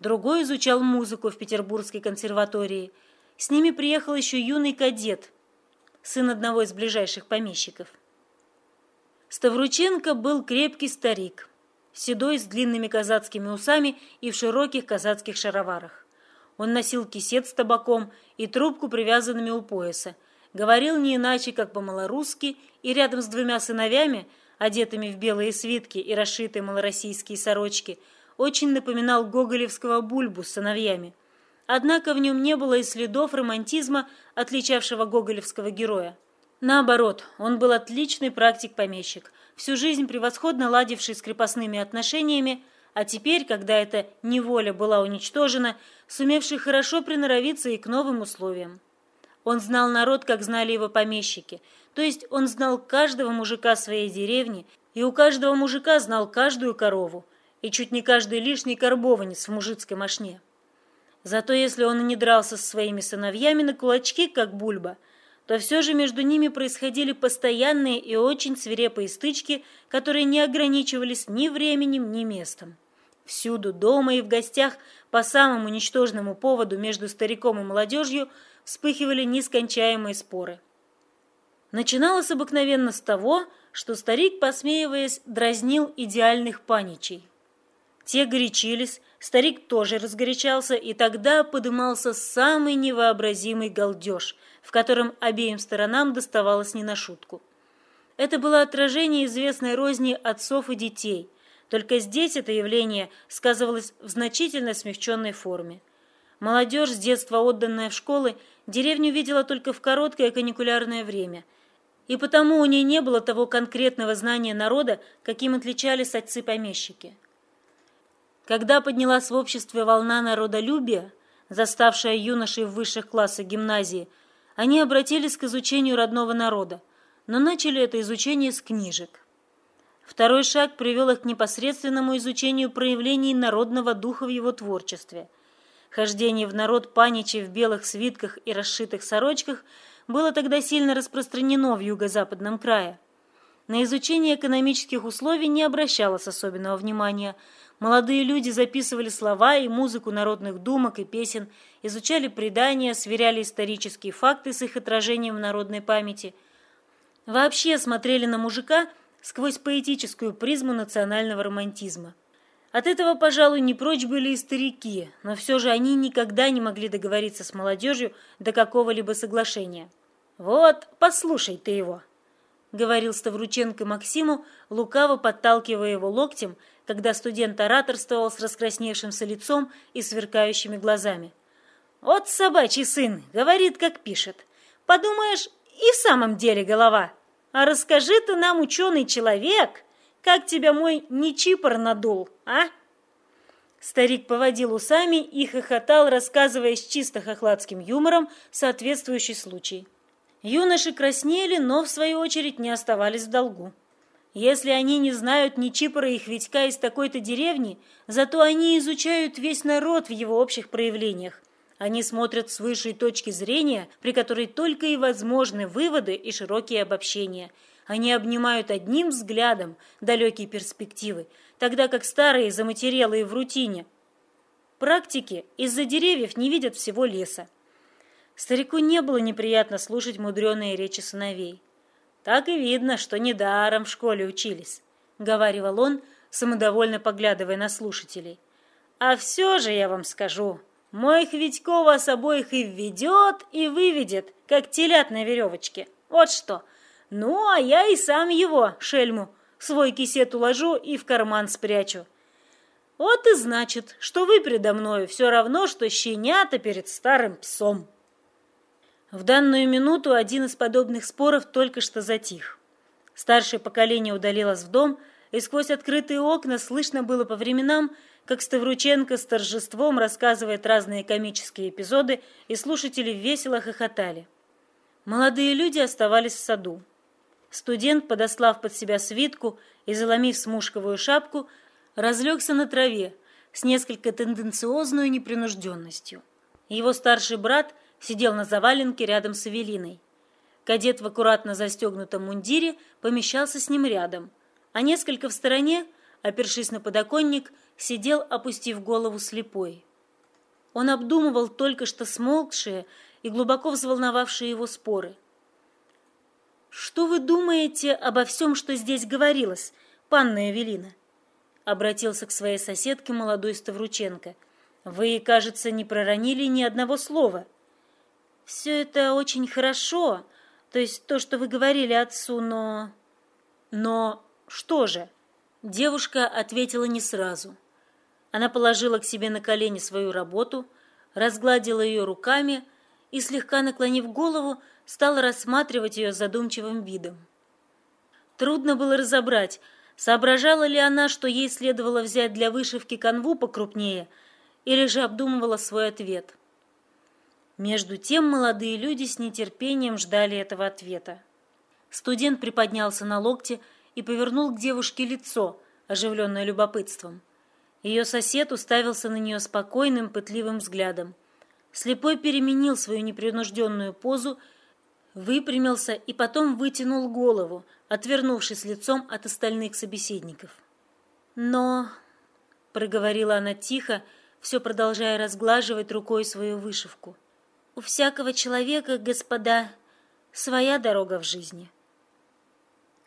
Другой изучал музыку в Петербургской консерватории. С ними приехал еще юный кадет, сын одного из ближайших помещиков. Ставрученко был крепкий старик, седой с длинными казацкими усами и в широких казацких шароварах. Он носил кисет с табаком и трубку, привязанными у пояса, говорил не иначе, как по-малорусски, и рядом с двумя сыновьями, одетыми в белые свитки и расшитые малороссийские сорочки, очень напоминал гоголевского бульбу с сыновьями. Однако в нем не было и следов романтизма, отличавшего гоголевского героя. Наоборот, он был отличный практик-помещик, всю жизнь превосходно ладивший с крепостными отношениями, а теперь, когда эта неволя была уничтожена, сумевший хорошо приноровиться и к новым условиям. Он знал народ, как знали его помещики, то есть он знал каждого мужика своей деревни, и у каждого мужика знал каждую корову, и чуть не каждый лишний карбованец в мужицкой мошне. Зато если он и не дрался со своими сыновьями на кулачки, как Бульба – то все же между ними происходили постоянные и очень свирепые стычки, которые не ограничивались ни временем, ни местом. Всюду, дома и в гостях, по самому ничтожному поводу между стариком и молодежью вспыхивали нескончаемые споры. Начиналось обыкновенно с того, что старик, посмеиваясь, дразнил идеальных паничей. Те горячились, старик тоже разгорячался, и тогда подымался самый невообразимый галдеж – в котором обеим сторонам доставалось не на шутку. Это было отражение известной розни отцов и детей, только здесь это явление сказывалось в значительно смягченной форме. Молодежь, с детства отданная в школы, деревню видела только в короткое каникулярное время, и потому у ней не было того конкретного знания народа, каким отличались отцы-помещики. Когда поднялась в обществе волна народолюбия, заставшая юношей в высших классах гимназии – они обратились к изучению родного народа, но начали это изучение с книжек. Второй шаг привел их к непосредственному изучению проявлений народного духа в его творчестве. Хождение в народ паничей в белых свитках и расшитых сорочках было тогда сильно распространено в юго-западном крае. На изучение экономических условий не обращалось особенного внимания – Молодые люди записывали слова и музыку народных думок и песен, изучали предания, сверяли исторические факты с их отражением в народной памяти. Вообще смотрели на мужика сквозь поэтическую призму национального романтизма. От этого, пожалуй, не прочь были и старики, но все же они никогда не могли договориться с молодежью до какого-либо соглашения. «Вот, послушай ты его», — говорил Ставрученко Максиму, лукаво подталкивая его локтем, когда студент ораторствовал с раскрасневшимся лицом и сверкающими глазами. «Вот собачий сын, говорит, как пишет. Подумаешь, и в самом деле голова. А расскажи ты нам, ученый человек, как тебя мой нечипор надул, а?» Старик поводил усами и хохотал, рассказывая с чисто хохладским юмором соответствующий случай. Юноши краснели, но, в свою очередь, не оставались в долгу. Если они не знают ни Чипора и Хвитька из такой-то деревни, зато они изучают весь народ в его общих проявлениях. Они смотрят с высшей точки зрения, при которой только и возможны выводы и широкие обобщения. Они обнимают одним взглядом далекие перспективы, тогда как старые заматерелые в рутине. Практики из-за деревьев не видят всего леса. Старику не было неприятно слушать мудреные речи сыновей. «Так и видно, что недаром в школе учились», — говаривал он, самодовольно поглядывая на слушателей. «А все же я вам скажу, мой Хвитько вас обоих и введет, и выведет, как телят на веревочке. Вот что. Ну, а я и сам его, шельму, свой кисет уложу и в карман спрячу. Вот и значит, что вы предо мною все равно, что щенята перед старым псом». В данную минуту один из подобных споров только что затих. Старшее поколение удалилось в дом, и сквозь открытые окна слышно было по временам, как Ставрученко с торжеством рассказывает разные комические эпизоды, и слушатели весело хохотали. Молодые люди оставались в саду. Студент, подослав под себя свитку и заломив смушковую шапку, разлегся на траве с несколько тенденциозной непринужденностью. Его старший брат сидел на заваленке рядом с Эвелиной. Кадет в аккуратно застегнутом мундире помещался с ним рядом, а несколько в стороне, опершись на подоконник, сидел, опустив голову слепой. Он обдумывал только что смолкшие и глубоко взволновавшие его споры. «Что вы думаете обо всем, что здесь говорилось, панна Эвелина?» Обратился к своей соседке молодой Ставрученко. «Вы, кажется, не проронили ни одного слова». «Все это очень хорошо, то есть то, что вы говорили отцу, но...» «Но что же?» Девушка ответила не сразу. Она положила к себе на колени свою работу, разгладила ее руками и, слегка наклонив голову, стала рассматривать ее задумчивым видом. Трудно было разобрать, соображала ли она, что ей следовало взять для вышивки канву покрупнее, или же обдумывала свой ответ. Между тем молодые люди с нетерпением ждали этого ответа. Студент приподнялся на локте и повернул к девушке лицо, оживленное любопытством. Ее сосед уставился на нее спокойным, пытливым взглядом. Слепой переменил свою непринужденную позу, выпрямился и потом вытянул голову, отвернувшись лицом от остальных собеседников. «Но...» — проговорила она тихо, все продолжая разглаживать рукой свою вышивку. «У всякого человека, господа, своя дорога в жизни».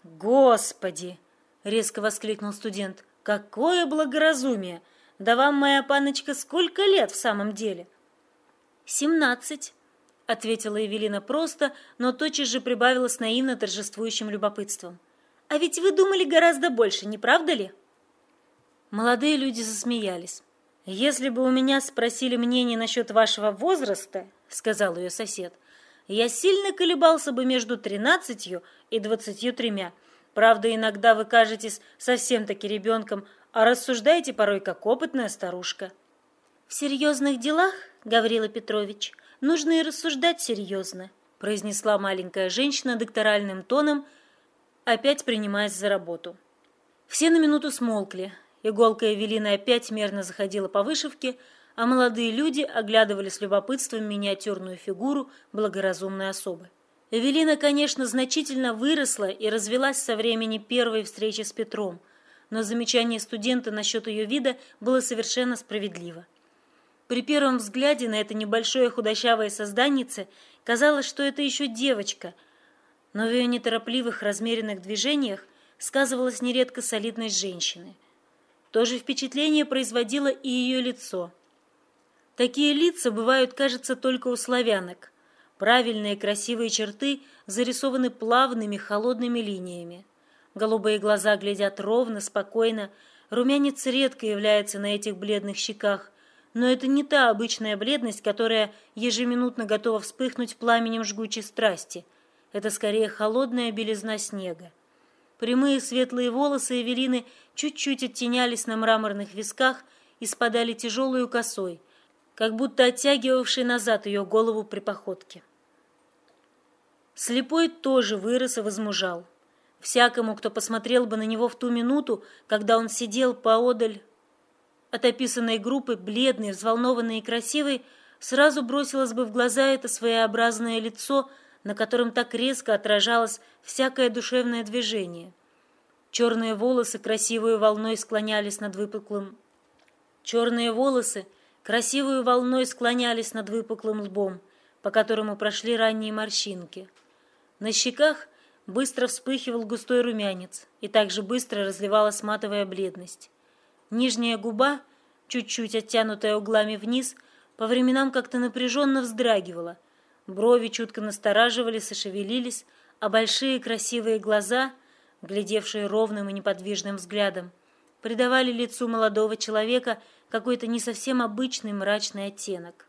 «Господи!» — резко воскликнул студент. «Какое благоразумие! Да вам, моя паночка, сколько лет в самом деле?» «Семнадцать», — ответила Эвелина просто, но тотчас же прибавила с наивно торжествующим любопытством. «А ведь вы думали гораздо больше, не правда ли?» Молодые люди засмеялись. «Если бы у меня спросили мнение насчет вашего возраста, — сказал ее сосед, — я сильно колебался бы между тринадцатью и двадцатью тремя. Правда, иногда вы кажетесь совсем-таки ребенком, а рассуждаете порой как опытная старушка». «В серьезных делах, Гаврила Петрович, нужно и рассуждать серьезно», произнесла маленькая женщина докторальным тоном, опять принимаясь за работу. Все на минуту смолкли. Иголка Эвелины опять мерно заходила по вышивке, а молодые люди оглядывали с любопытством миниатюрную фигуру благоразумной особы. Эвелина, конечно, значительно выросла и развелась со времени первой встречи с Петром, но замечание студента насчет ее вида было совершенно справедливо. При первом взгляде на это небольшое худощавое созданице казалось, что это еще девочка, но в ее неторопливых размеренных движениях сказывалась нередко солидность женщины. То же впечатление производило и ее лицо. Такие лица бывают, кажется, только у славянок. Правильные красивые черты зарисованы плавными холодными линиями. Голубые глаза глядят ровно, спокойно. Румянец редко является на этих бледных щеках, но это не та обычная бледность, которая ежеминутно готова вспыхнуть пламенем жгучей страсти. Это скорее холодная белизна снега. Прямые светлые волосы Эвелины чуть-чуть оттенялись на мраморных висках и спадали тяжелую косой, как будто оттягивавшей назад ее голову при походке. Слепой тоже вырос и возмужал. Всякому, кто посмотрел бы на него в ту минуту, когда он сидел поодаль от описанной группы, бледный, взволнованный и красивый, сразу бросилось бы в глаза это своеобразное лицо, на котором так резко отражалось всякое душевное движение. Черные волосы красивой волной склонялись над выпуклым... Черные волосы красивой волной склонялись над выпуклым лбом, по которому прошли ранние морщинки – на щеках быстро вспыхивал густой румянец, и также быстро разливалась матовая бледность. Нижняя губа, чуть-чуть оттянутая углами вниз, по временам как-то напряженно вздрагивала. Брови чутко настораживались и шевелились, а большие красивые глаза, глядевшие ровным и неподвижным взглядом, придавали лицу молодого человека какой-то не совсем обычный мрачный оттенок.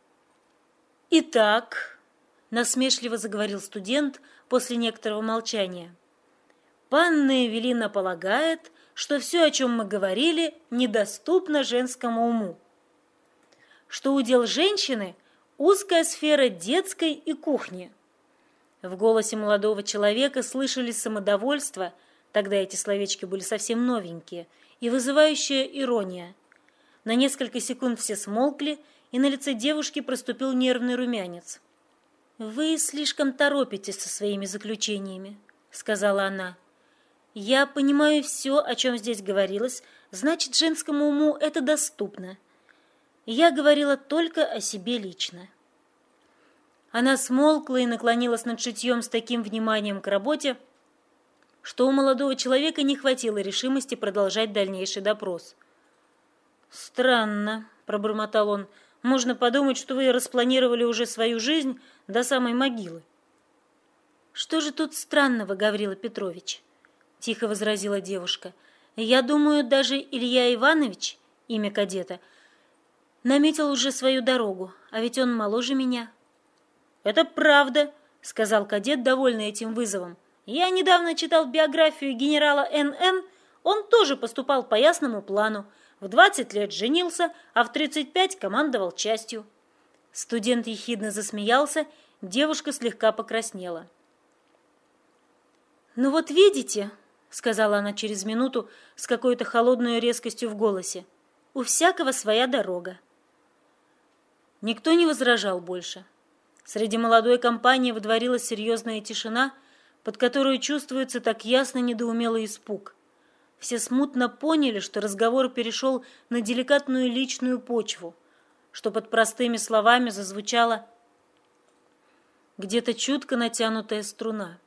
«Итак», — насмешливо заговорил студент, после некоторого молчания. Панна Эвелина полагает, что все, о чем мы говорили, недоступно женскому уму. Что удел женщины – узкая сфера детской и кухни. В голосе молодого человека слышались самодовольство, тогда эти словечки были совсем новенькие, и вызывающая ирония. На несколько секунд все смолкли, и на лице девушки проступил нервный румянец. «Вы слишком торопитесь со своими заключениями», — сказала она. «Я понимаю все, о чем здесь говорилось, значит, женскому уму это доступно. Я говорила только о себе лично». Она смолкла и наклонилась над шитьем с таким вниманием к работе, что у молодого человека не хватило решимости продолжать дальнейший допрос. «Странно», — пробормотал он, — «можно подумать, что вы распланировали уже свою жизнь до самой могилы». «Что же тут странного, Гаврила Петрович?» — тихо возразила девушка. «Я думаю, даже Илья Иванович, имя кадета, наметил уже свою дорогу, а ведь он моложе меня». «Это правда», — сказал кадет, довольный этим вызовом. «Я недавно читал биографию генерала Н.Н. Он тоже поступал по ясному плану. В 20 лет женился, а в 35 командовал частью». Студент ехидно засмеялся, девушка слегка покраснела. «Ну вот видите», — сказала она через минуту с какой-то холодной резкостью в голосе, — «у всякого своя дорога». Никто не возражал больше. Среди молодой компании выдворилась серьезная тишина, под которую чувствуется так ясно недоумелый испуг. Все смутно поняли, что разговор перешел на деликатную личную почву, что под простыми словами зазвучала где-то чутко натянутая струна.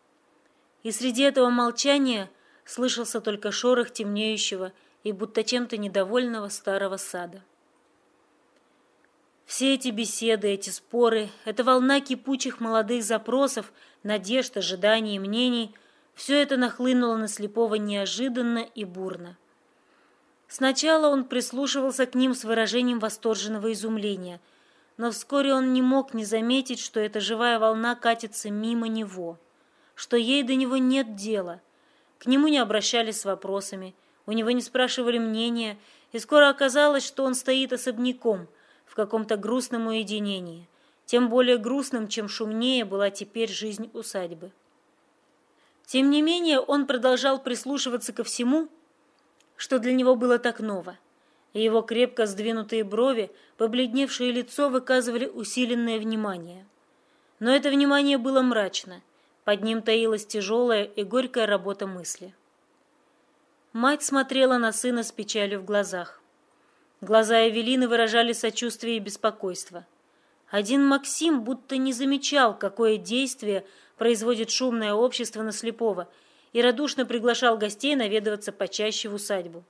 И среди этого молчания слышался только шорох темнеющего и будто чем-то недовольного старого сада. Все эти беседы, эти споры, эта волна кипучих молодых запросов, надежд, ожиданий и мнений – все это нахлынуло на слепого неожиданно и бурно. Сначала он прислушивался к ним с выражением восторженного изумления, но вскоре он не мог не заметить, что эта живая волна катится мимо него, что ей до него нет дела. К нему не обращались с вопросами, у него не спрашивали мнения, и скоро оказалось, что он стоит особняком – в каком-то грустном уединении, тем более грустным, чем шумнее была теперь жизнь усадьбы. Тем не менее, он продолжал прислушиваться ко всему, что для него было так ново, и его крепко сдвинутые брови, побледневшее лицо выказывали усиленное внимание. Но это внимание было мрачно, под ним таилась тяжелая и горькая работа мысли. Мать смотрела на сына с печалью в глазах. Глаза Эвелины выражали сочувствие и беспокойство. Один Максим будто не замечал, какое действие производит шумное общество на слепого, и радушно приглашал гостей наведываться почаще в усадьбу,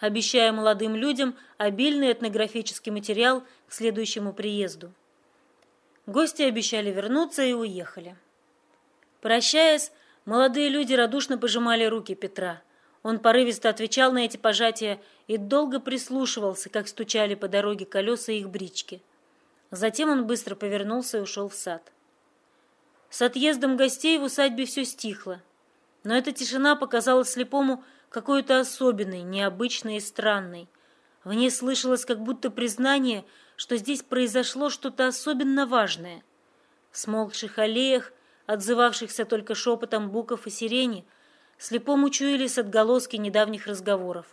обещая молодым людям обильный этнографический материал к следующему приезду. Гости обещали вернуться и уехали. Прощаясь, молодые люди радушно пожимали руки Петра – он порывисто отвечал на эти пожатия и долго прислушивался, как стучали по дороге колеса их брички. Затем он быстро повернулся и ушел в сад. С отъездом гостей в усадьбе все стихло, но эта тишина показалась слепому какой-то особенной, необычной и странной. В ней слышалось как будто признание, что здесь произошло что-то особенно важное. В смолкших аллеях, отзывавшихся только шепотом буков и сирени, Слепому чуялись отголоски недавних разговоров.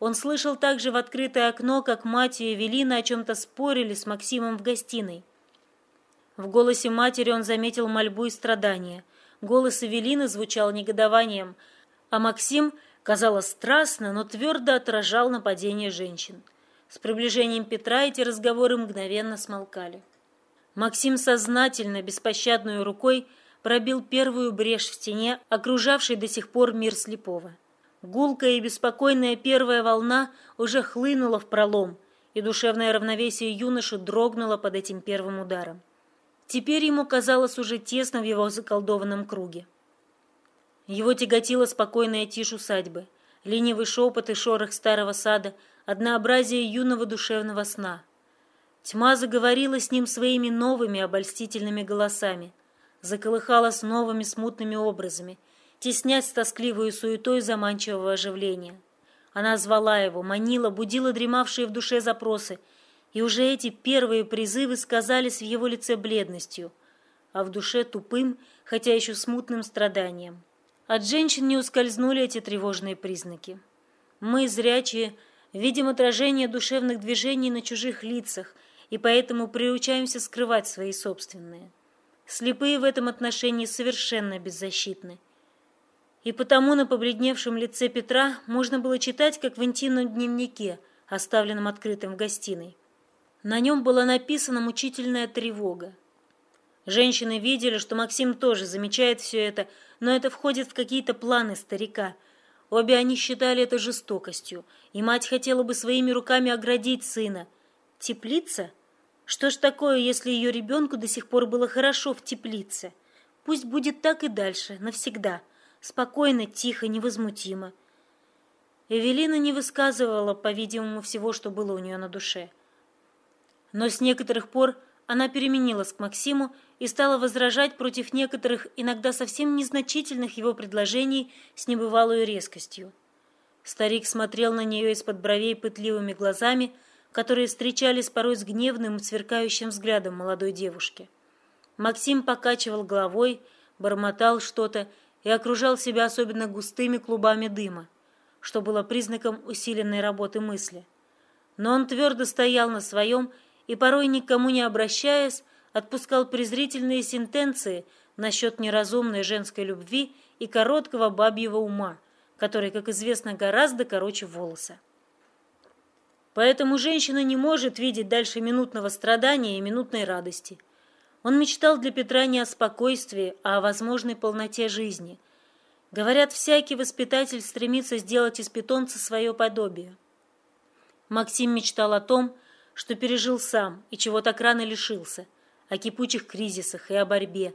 Он слышал также в открытое окно, как мать и Эвелина о чем-то спорили с Максимом в гостиной. В голосе матери он заметил мольбу и страдания. Голос Эвелины звучал негодованием, а Максим, казалось, страстно, но твердо отражал нападение женщин. С приближением Петра эти разговоры мгновенно смолкали. Максим сознательно, беспощадной рукой пробил первую брешь в стене, окружавшей до сих пор мир слепого. Гулкая и беспокойная первая волна уже хлынула в пролом, и душевное равновесие юноши дрогнуло под этим первым ударом. Теперь ему казалось уже тесно в его заколдованном круге. Его тяготила спокойная тишь усадьбы, ленивый шепот и шорох старого сада, однообразие юного душевного сна. Тьма заговорила с ним своими новыми обольстительными голосами – заколыхалась новыми смутными образами, теснясь с тоскливой суетой заманчивого оживления. Она звала его, манила, будила дремавшие в душе запросы, и уже эти первые призывы сказались в его лице бледностью. а в душе тупым, хотя еще смутным страданием. От женщин не ускользнули эти тревожные признаки. Мы, зрячие, видим отражение душевных движений на чужих лицах и поэтому приучаемся скрывать свои собственные. Слепые в этом отношении совершенно беззащитны. И потому на побледневшем лице Петра можно было читать, как в интимном дневнике, оставленном открытым в гостиной. На нем была написана мучительная тревога. Женщины видели, что Максим тоже замечает все это, но это входит в какие-то планы старика. Обе они считали это жестокостью, и мать хотела бы своими руками оградить сына. Теплица? Что ж такое, если ее ребенку до сих пор было хорошо в теплице? Пусть будет так и дальше, навсегда. Спокойно, тихо, невозмутимо. Эвелина не высказывала, по-видимому, всего, что было у нее на душе. Но с некоторых пор она переменилась к Максиму и стала возражать против некоторых, иногда совсем незначительных его предложений с небывалой резкостью. Старик смотрел на нее из-под бровей пытливыми глазами, которые встречались порой с гневным, сверкающим взглядом молодой девушки. Максим покачивал головой, бормотал что-то и окружал себя особенно густыми клубами дыма, что было признаком усиленной работы мысли. Но он твердо стоял на своем и, порой никому не обращаясь, отпускал презрительные сентенции насчет неразумной женской любви и короткого бабьего ума, который, как известно, гораздо короче волоса. Поэтому женщина не может видеть дальше минутного страдания и минутной радости. Он мечтал для Петра не о спокойствии, а о возможной полноте жизни. Говорят, всякий воспитатель стремится сделать из питомца свое подобие. Максим мечтал о том, что пережил сам и чего так рано лишился, о кипучих кризисах и о борьбе.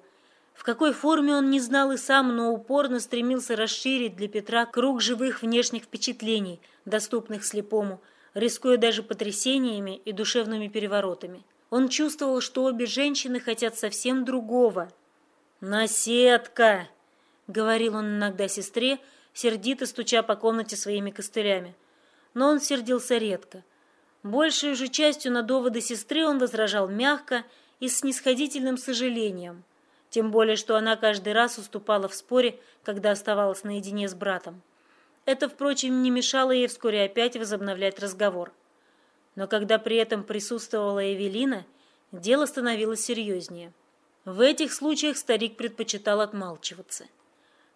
В какой форме он не знал и сам, но упорно стремился расширить для Петра круг живых внешних впечатлений, доступных слепому, рискуя даже потрясениями и душевными переворотами. Он чувствовал, что обе женщины хотят совсем другого. «Наседка!» — говорил он иногда сестре, сердито стуча по комнате своими костылями. Но он сердился редко — Большей же частью на доводы сестры он возражал мягко и с снисходительным сожалением, тем более, что она каждый раз уступала в споре, когда оставалась наедине с братом. Это, впрочем, не мешало ей вскоре опять возобновлять разговор. Но когда при этом присутствовала Эвелина, дело становилось серьезнее. В этих случаях старик предпочитал отмалчиваться.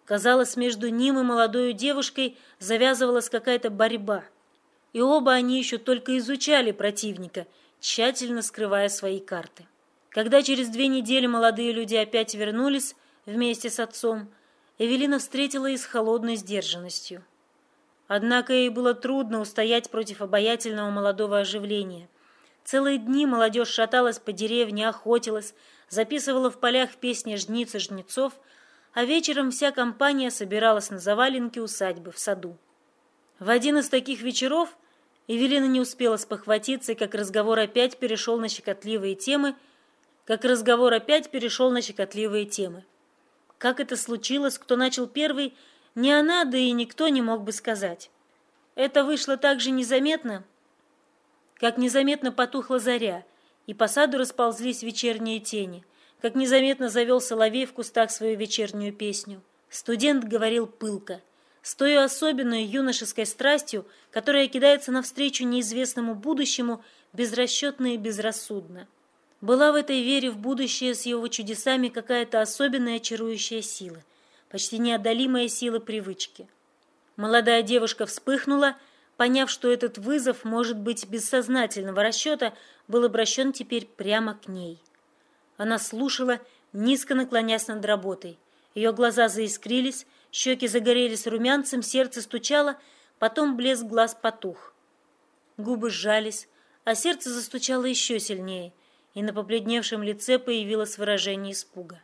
Казалось, между ним и молодой девушкой завязывалась какая-то борьба – и оба они еще только изучали противника, тщательно скрывая свои карты. Когда через две недели молодые люди опять вернулись вместе с отцом, Эвелина встретила их с холодной сдержанностью. Однако ей было трудно устоять против обаятельного молодого оживления. Целые дни молодежь шаталась по деревне, охотилась, записывала в полях песни жниц и жнецов, а вечером вся компания собиралась на заваленке усадьбы в саду. В один из таких вечеров Эвелина не успела спохватиться, как разговор опять перешел на щекотливые темы, как разговор опять перешел на щекотливые темы. Как это случилось, кто начал первый, ни она, да и никто не мог бы сказать. Это вышло так же незаметно, как незаметно потухла заря, и по саду расползлись вечерние тени, как незаметно завел соловей в кустах свою вечернюю песню. Студент говорил пылко — с той особенной юношеской страстью, которая кидается навстречу неизвестному будущему безрасчетно и безрассудно. Была в этой вере в будущее с его чудесами какая-то особенная чарующая сила, почти неодолимая сила привычки. Молодая девушка вспыхнула, поняв, что этот вызов, может быть, бессознательного расчета, был обращен теперь прямо к ней. Она слушала, низко наклонясь над работой. Ее глаза заискрились, Щеки загорелись румянцем, сердце стучало, потом блеск глаз потух. Губы сжались, а сердце застучало еще сильнее, и на побледневшем лице появилось выражение испуга.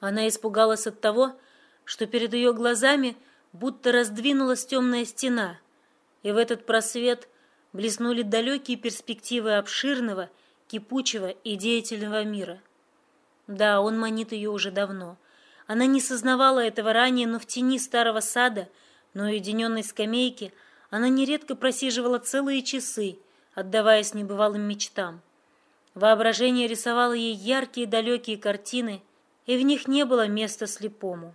Она испугалась от того, что перед ее глазами будто раздвинулась темная стена, и в этот просвет блеснули далекие перспективы обширного, кипучего и деятельного мира. Да, он манит ее уже давно, она не сознавала этого ранее, но в тени старого сада, на уединенной скамейке, она нередко просиживала целые часы, отдаваясь небывалым мечтам. Воображение рисовало ей яркие далекие картины, и в них не было места слепому.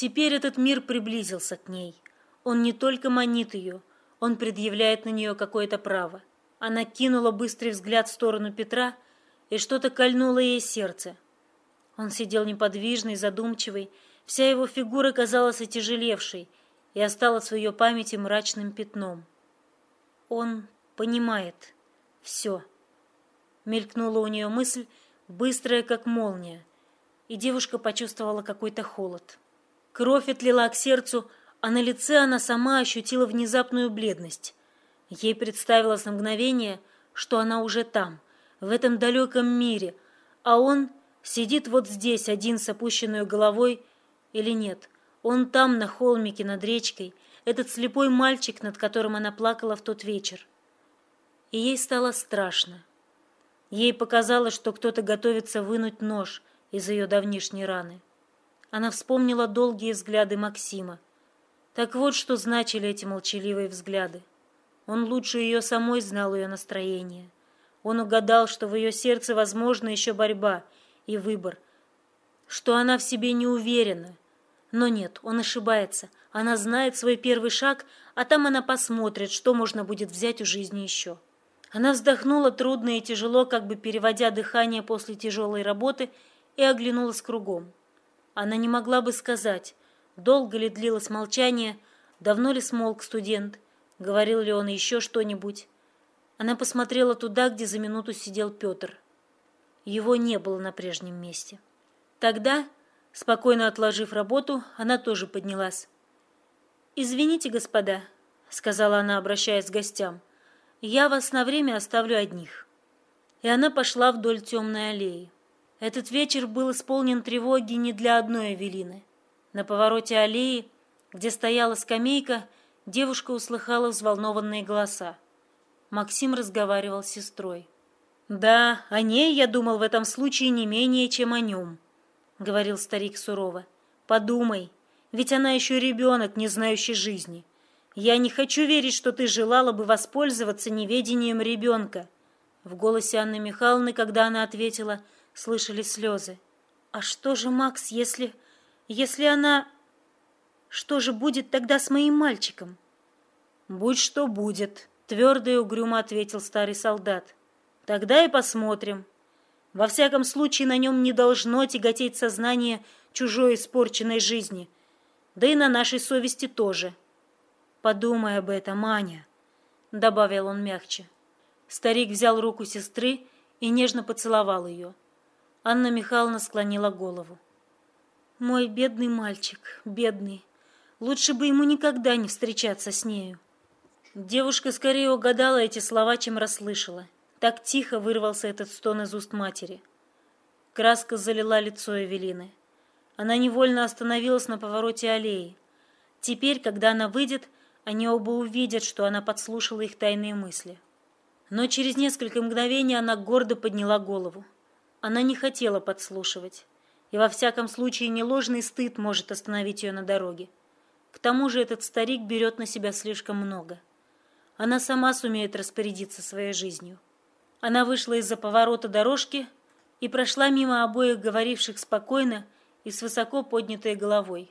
Теперь этот мир приблизился к ней. Он не только манит ее, он предъявляет на нее какое-то право. Она кинула быстрый взгляд в сторону Петра, и что-то кольнуло ей сердце. Он сидел неподвижный, задумчивый, вся его фигура казалась отяжелевшей и осталась в ее памяти мрачным пятном. Он понимает все. Мелькнула у нее мысль, быстрая, как молния, и девушка почувствовала какой-то холод. Кровь отлила к сердцу, а на лице она сама ощутила внезапную бледность. Ей представилось на мгновение, что она уже там, в этом далеком мире, а он сидит вот здесь, один с опущенной головой, или нет, он там, на холмике над речкой, этот слепой мальчик, над которым она плакала в тот вечер. И ей стало страшно. Ей показалось, что кто-то готовится вынуть нож из ее давнишней раны. Она вспомнила долгие взгляды Максима. Так вот, что значили эти молчаливые взгляды. Он лучше ее самой знал ее настроение. Он угадал, что в ее сердце возможна еще борьба и выбор, что она в себе не уверена. Но нет, он ошибается. Она знает свой первый шаг, а там она посмотрит, что можно будет взять у жизни еще. Она вздохнула трудно и тяжело, как бы переводя дыхание после тяжелой работы, и оглянулась кругом. Она не могла бы сказать, долго ли длилось молчание, давно ли смолк студент, Говорил ли он еще что-нибудь? Она посмотрела туда, где за минуту сидел Петр. Его не было на прежнем месте. Тогда, спокойно отложив работу, она тоже поднялась. «Извините, господа», — сказала она, обращаясь к гостям, — «я вас на время оставлю одних». И она пошла вдоль темной аллеи. Этот вечер был исполнен тревоги не для одной Эвелины. На повороте аллеи, где стояла скамейка, девушка услыхала взволнованные голоса. Максим разговаривал с сестрой. «Да, о ней я думал в этом случае не менее, чем о нем», — говорил старик сурово. «Подумай, ведь она еще ребенок, не знающий жизни. Я не хочу верить, что ты желала бы воспользоваться неведением ребенка». В голосе Анны Михайловны, когда она ответила, слышали слезы. «А что же, Макс, если... если она...» Что же будет тогда с моим мальчиком? Будь что будет, твердо и угрюмо ответил старый солдат. Тогда и посмотрим. Во всяком случае, на нем не должно тяготеть сознание чужой испорченной жизни. Да и на нашей совести тоже. Подумай об этом, Аня, добавил он мягче. Старик взял руку сестры и нежно поцеловал ее. Анна Михайловна склонила голову. Мой бедный мальчик, бедный. Лучше бы ему никогда не встречаться с нею. Девушка скорее угадала эти слова, чем расслышала. Так тихо вырвался этот стон из уст матери. Краска залила лицо Эвелины. Она невольно остановилась на повороте аллеи. Теперь, когда она выйдет, они оба увидят, что она подслушала их тайные мысли. Но через несколько мгновений она гордо подняла голову. Она не хотела подслушивать. И во всяком случае не ложный стыд может остановить ее на дороге. К тому же этот старик берет на себя слишком много. Она сама сумеет распорядиться своей жизнью. Она вышла из-за поворота дорожки и прошла мимо обоих говоривших спокойно и с высоко поднятой головой.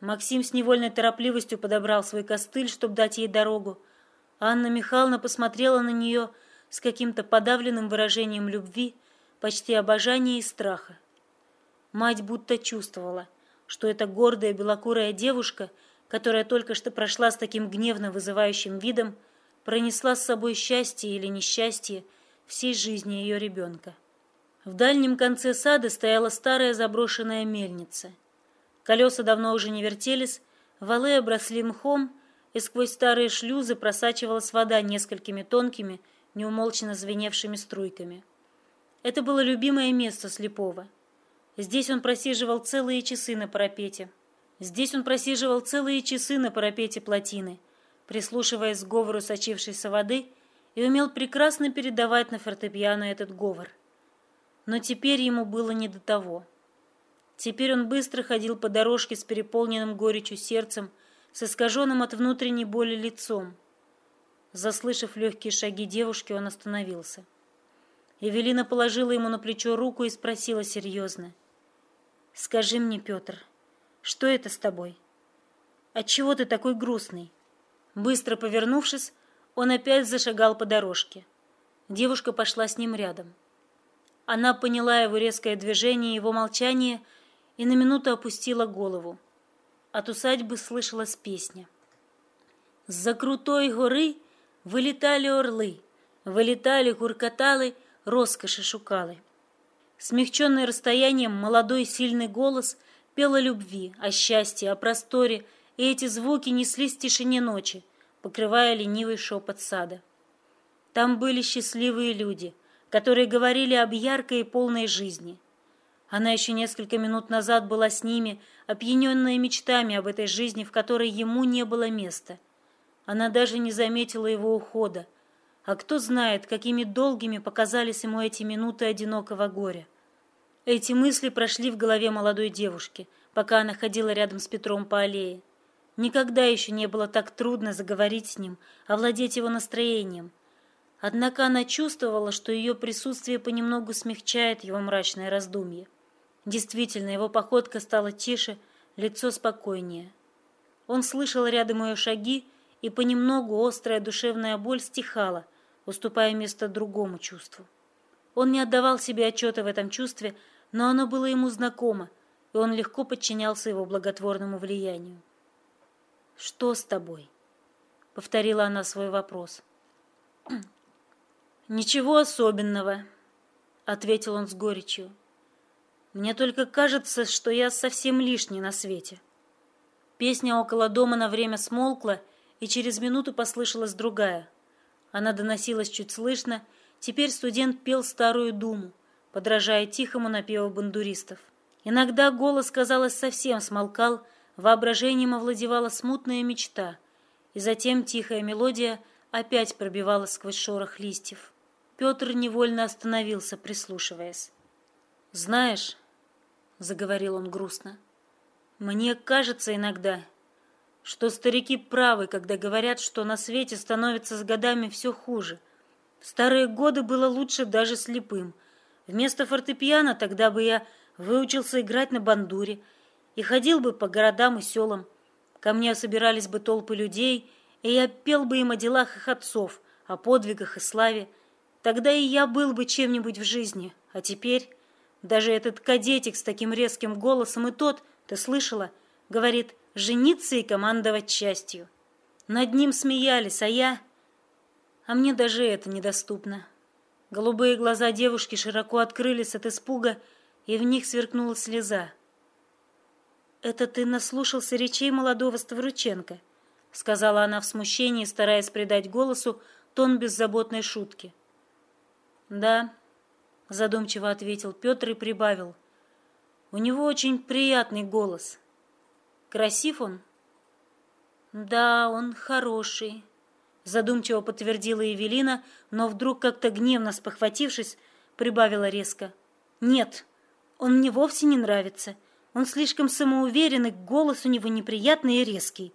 Максим с невольной торопливостью подобрал свой костыль, чтобы дать ей дорогу. Анна Михайловна посмотрела на нее с каким-то подавленным выражением любви, почти обожания и страха. Мать будто чувствовала – что эта гордая белокурая девушка, которая только что прошла с таким гневно вызывающим видом, пронесла с собой счастье или несчастье всей жизни ее ребенка. В дальнем конце сада стояла старая заброшенная мельница. Колеса давно уже не вертелись, валы обросли мхом, и сквозь старые шлюзы просачивалась вода несколькими тонкими, неумолчно звеневшими струйками. Это было любимое место слепого — Здесь он просиживал целые часы на парапете. Здесь он просиживал целые часы на парапете плотины, прислушиваясь к говору сочившейся воды, и умел прекрасно передавать на фортепиано этот говор. Но теперь ему было не до того. Теперь он быстро ходил по дорожке с переполненным горечью сердцем, с искаженным от внутренней боли лицом. Заслышав легкие шаги девушки, он остановился. Эвелина положила ему на плечо руку и спросила серьезно. «Скажи мне, Петр, что это с тобой? Отчего ты такой грустный?» Быстро повернувшись, он опять зашагал по дорожке. Девушка пошла с ним рядом. Она поняла его резкое движение, его молчание и на минуту опустила голову. От усадьбы слышалась песня. «За крутой горы вылетали орлы, вылетали, куркоталы, роскоши шукалы». Смягченный расстоянием, молодой сильный голос пел о любви, о счастье, о просторе, и эти звуки неслись в тишине ночи, покрывая ленивый шепот сада. Там были счастливые люди, которые говорили об яркой и полной жизни. Она еще несколько минут назад была с ними, опьяненная мечтами об этой жизни, в которой ему не было места. Она даже не заметила его ухода. А кто знает, какими долгими показались ему эти минуты одинокого горя. Эти мысли прошли в голове молодой девушки, пока она ходила рядом с Петром по аллее. Никогда еще не было так трудно заговорить с ним, овладеть его настроением – Однако она чувствовала, что ее присутствие понемногу смягчает его мрачное раздумье. Действительно, его походка стала тише, лицо спокойнее. Он слышал рядом ее шаги, и понемногу острая душевная боль стихала, уступая место другому чувству. Он не отдавал себе отчета в этом чувстве, но оно было ему знакомо, и он легко подчинялся его благотворному влиянию. «Что с тобой?» — повторила она свой вопрос. «Ничего особенного», — ответил он с горечью. «Мне только кажется, что я совсем лишний на свете». Песня около дома на время смолкла, и через минуту послышалась другая. Она доносилась чуть слышно, теперь студент пел старую думу, подражая тихому напеву бандуристов. Иногда голос, казалось, совсем смолкал, воображением овладевала смутная мечта, и затем тихая мелодия опять пробивалась сквозь шорох листьев. Петр невольно остановился, прислушиваясь. «Знаешь», — заговорил он грустно, — «мне кажется иногда, что старики правы, когда говорят, что на свете становится с годами все хуже. В старые годы было лучше даже слепым. Вместо фортепиано тогда бы я выучился играть на бандуре и ходил бы по городам и селам. Ко мне собирались бы толпы людей, и я пел бы им о делах их отцов, о подвигах и славе. Тогда и я был бы чем-нибудь в жизни. А теперь даже этот кадетик с таким резким голосом и тот, ты слышала, говорит «жениться и командовать частью». Над ним смеялись, а я... А мне даже это недоступно. Голубые глаза девушки широко открылись от испуга, и в них сверкнула слеза. «Это ты наслушался речей молодого Ставрученко», — сказала она в смущении, стараясь придать голосу тон беззаботной шутки. «Да», — задумчиво ответил Петр и прибавил. «У него очень приятный голос. Красив он?» «Да, он хороший», — задумчиво подтвердила Евелина, но вдруг как-то гневно спохватившись, прибавила резко. «Нет, он мне вовсе не нравится. Он слишком самоуверенный, голос у него неприятный и резкий».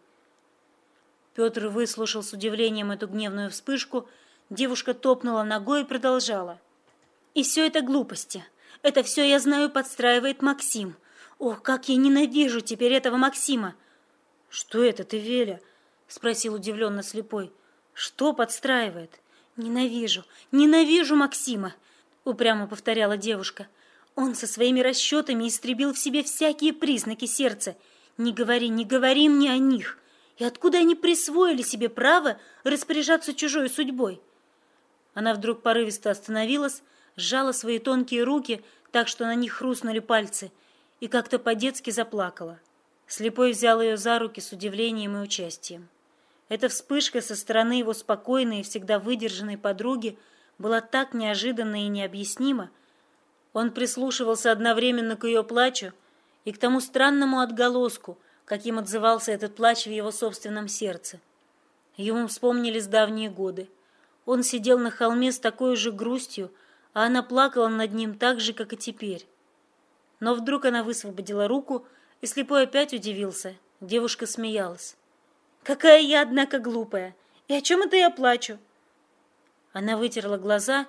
Петр выслушал с удивлением эту гневную вспышку, — Девушка топнула ногой и продолжала. «И все это глупости. Это все, я знаю, подстраивает Максим. Ох, как я ненавижу теперь этого Максима!» «Что это ты, Веля?» — спросил удивленно слепой. «Что подстраивает?» «Ненавижу, ненавижу Максима!» — упрямо повторяла девушка. «Он со своими расчетами истребил в себе всякие признаки сердца. Не говори, не говори мне о них. И откуда они присвоили себе право распоряжаться чужой судьбой?» Она вдруг порывисто остановилась, сжала свои тонкие руки так, что на них хрустнули пальцы, и как-то по-детски заплакала. Слепой взял ее за руки с удивлением и участием. Эта вспышка со стороны его спокойной и всегда выдержанной подруги была так неожиданна и необъяснима. Он прислушивался одновременно к ее плачу и к тому странному отголоску, каким отзывался этот плач в его собственном сердце. Ему вспомнились давние годы. Он сидел на холме с такой же грустью, а она плакала над ним так же, как и теперь. Но вдруг она высвободила руку, и слепой опять удивился. Девушка смеялась. «Какая я, однако, глупая! И о чем это я плачу?» Она вытерла глаза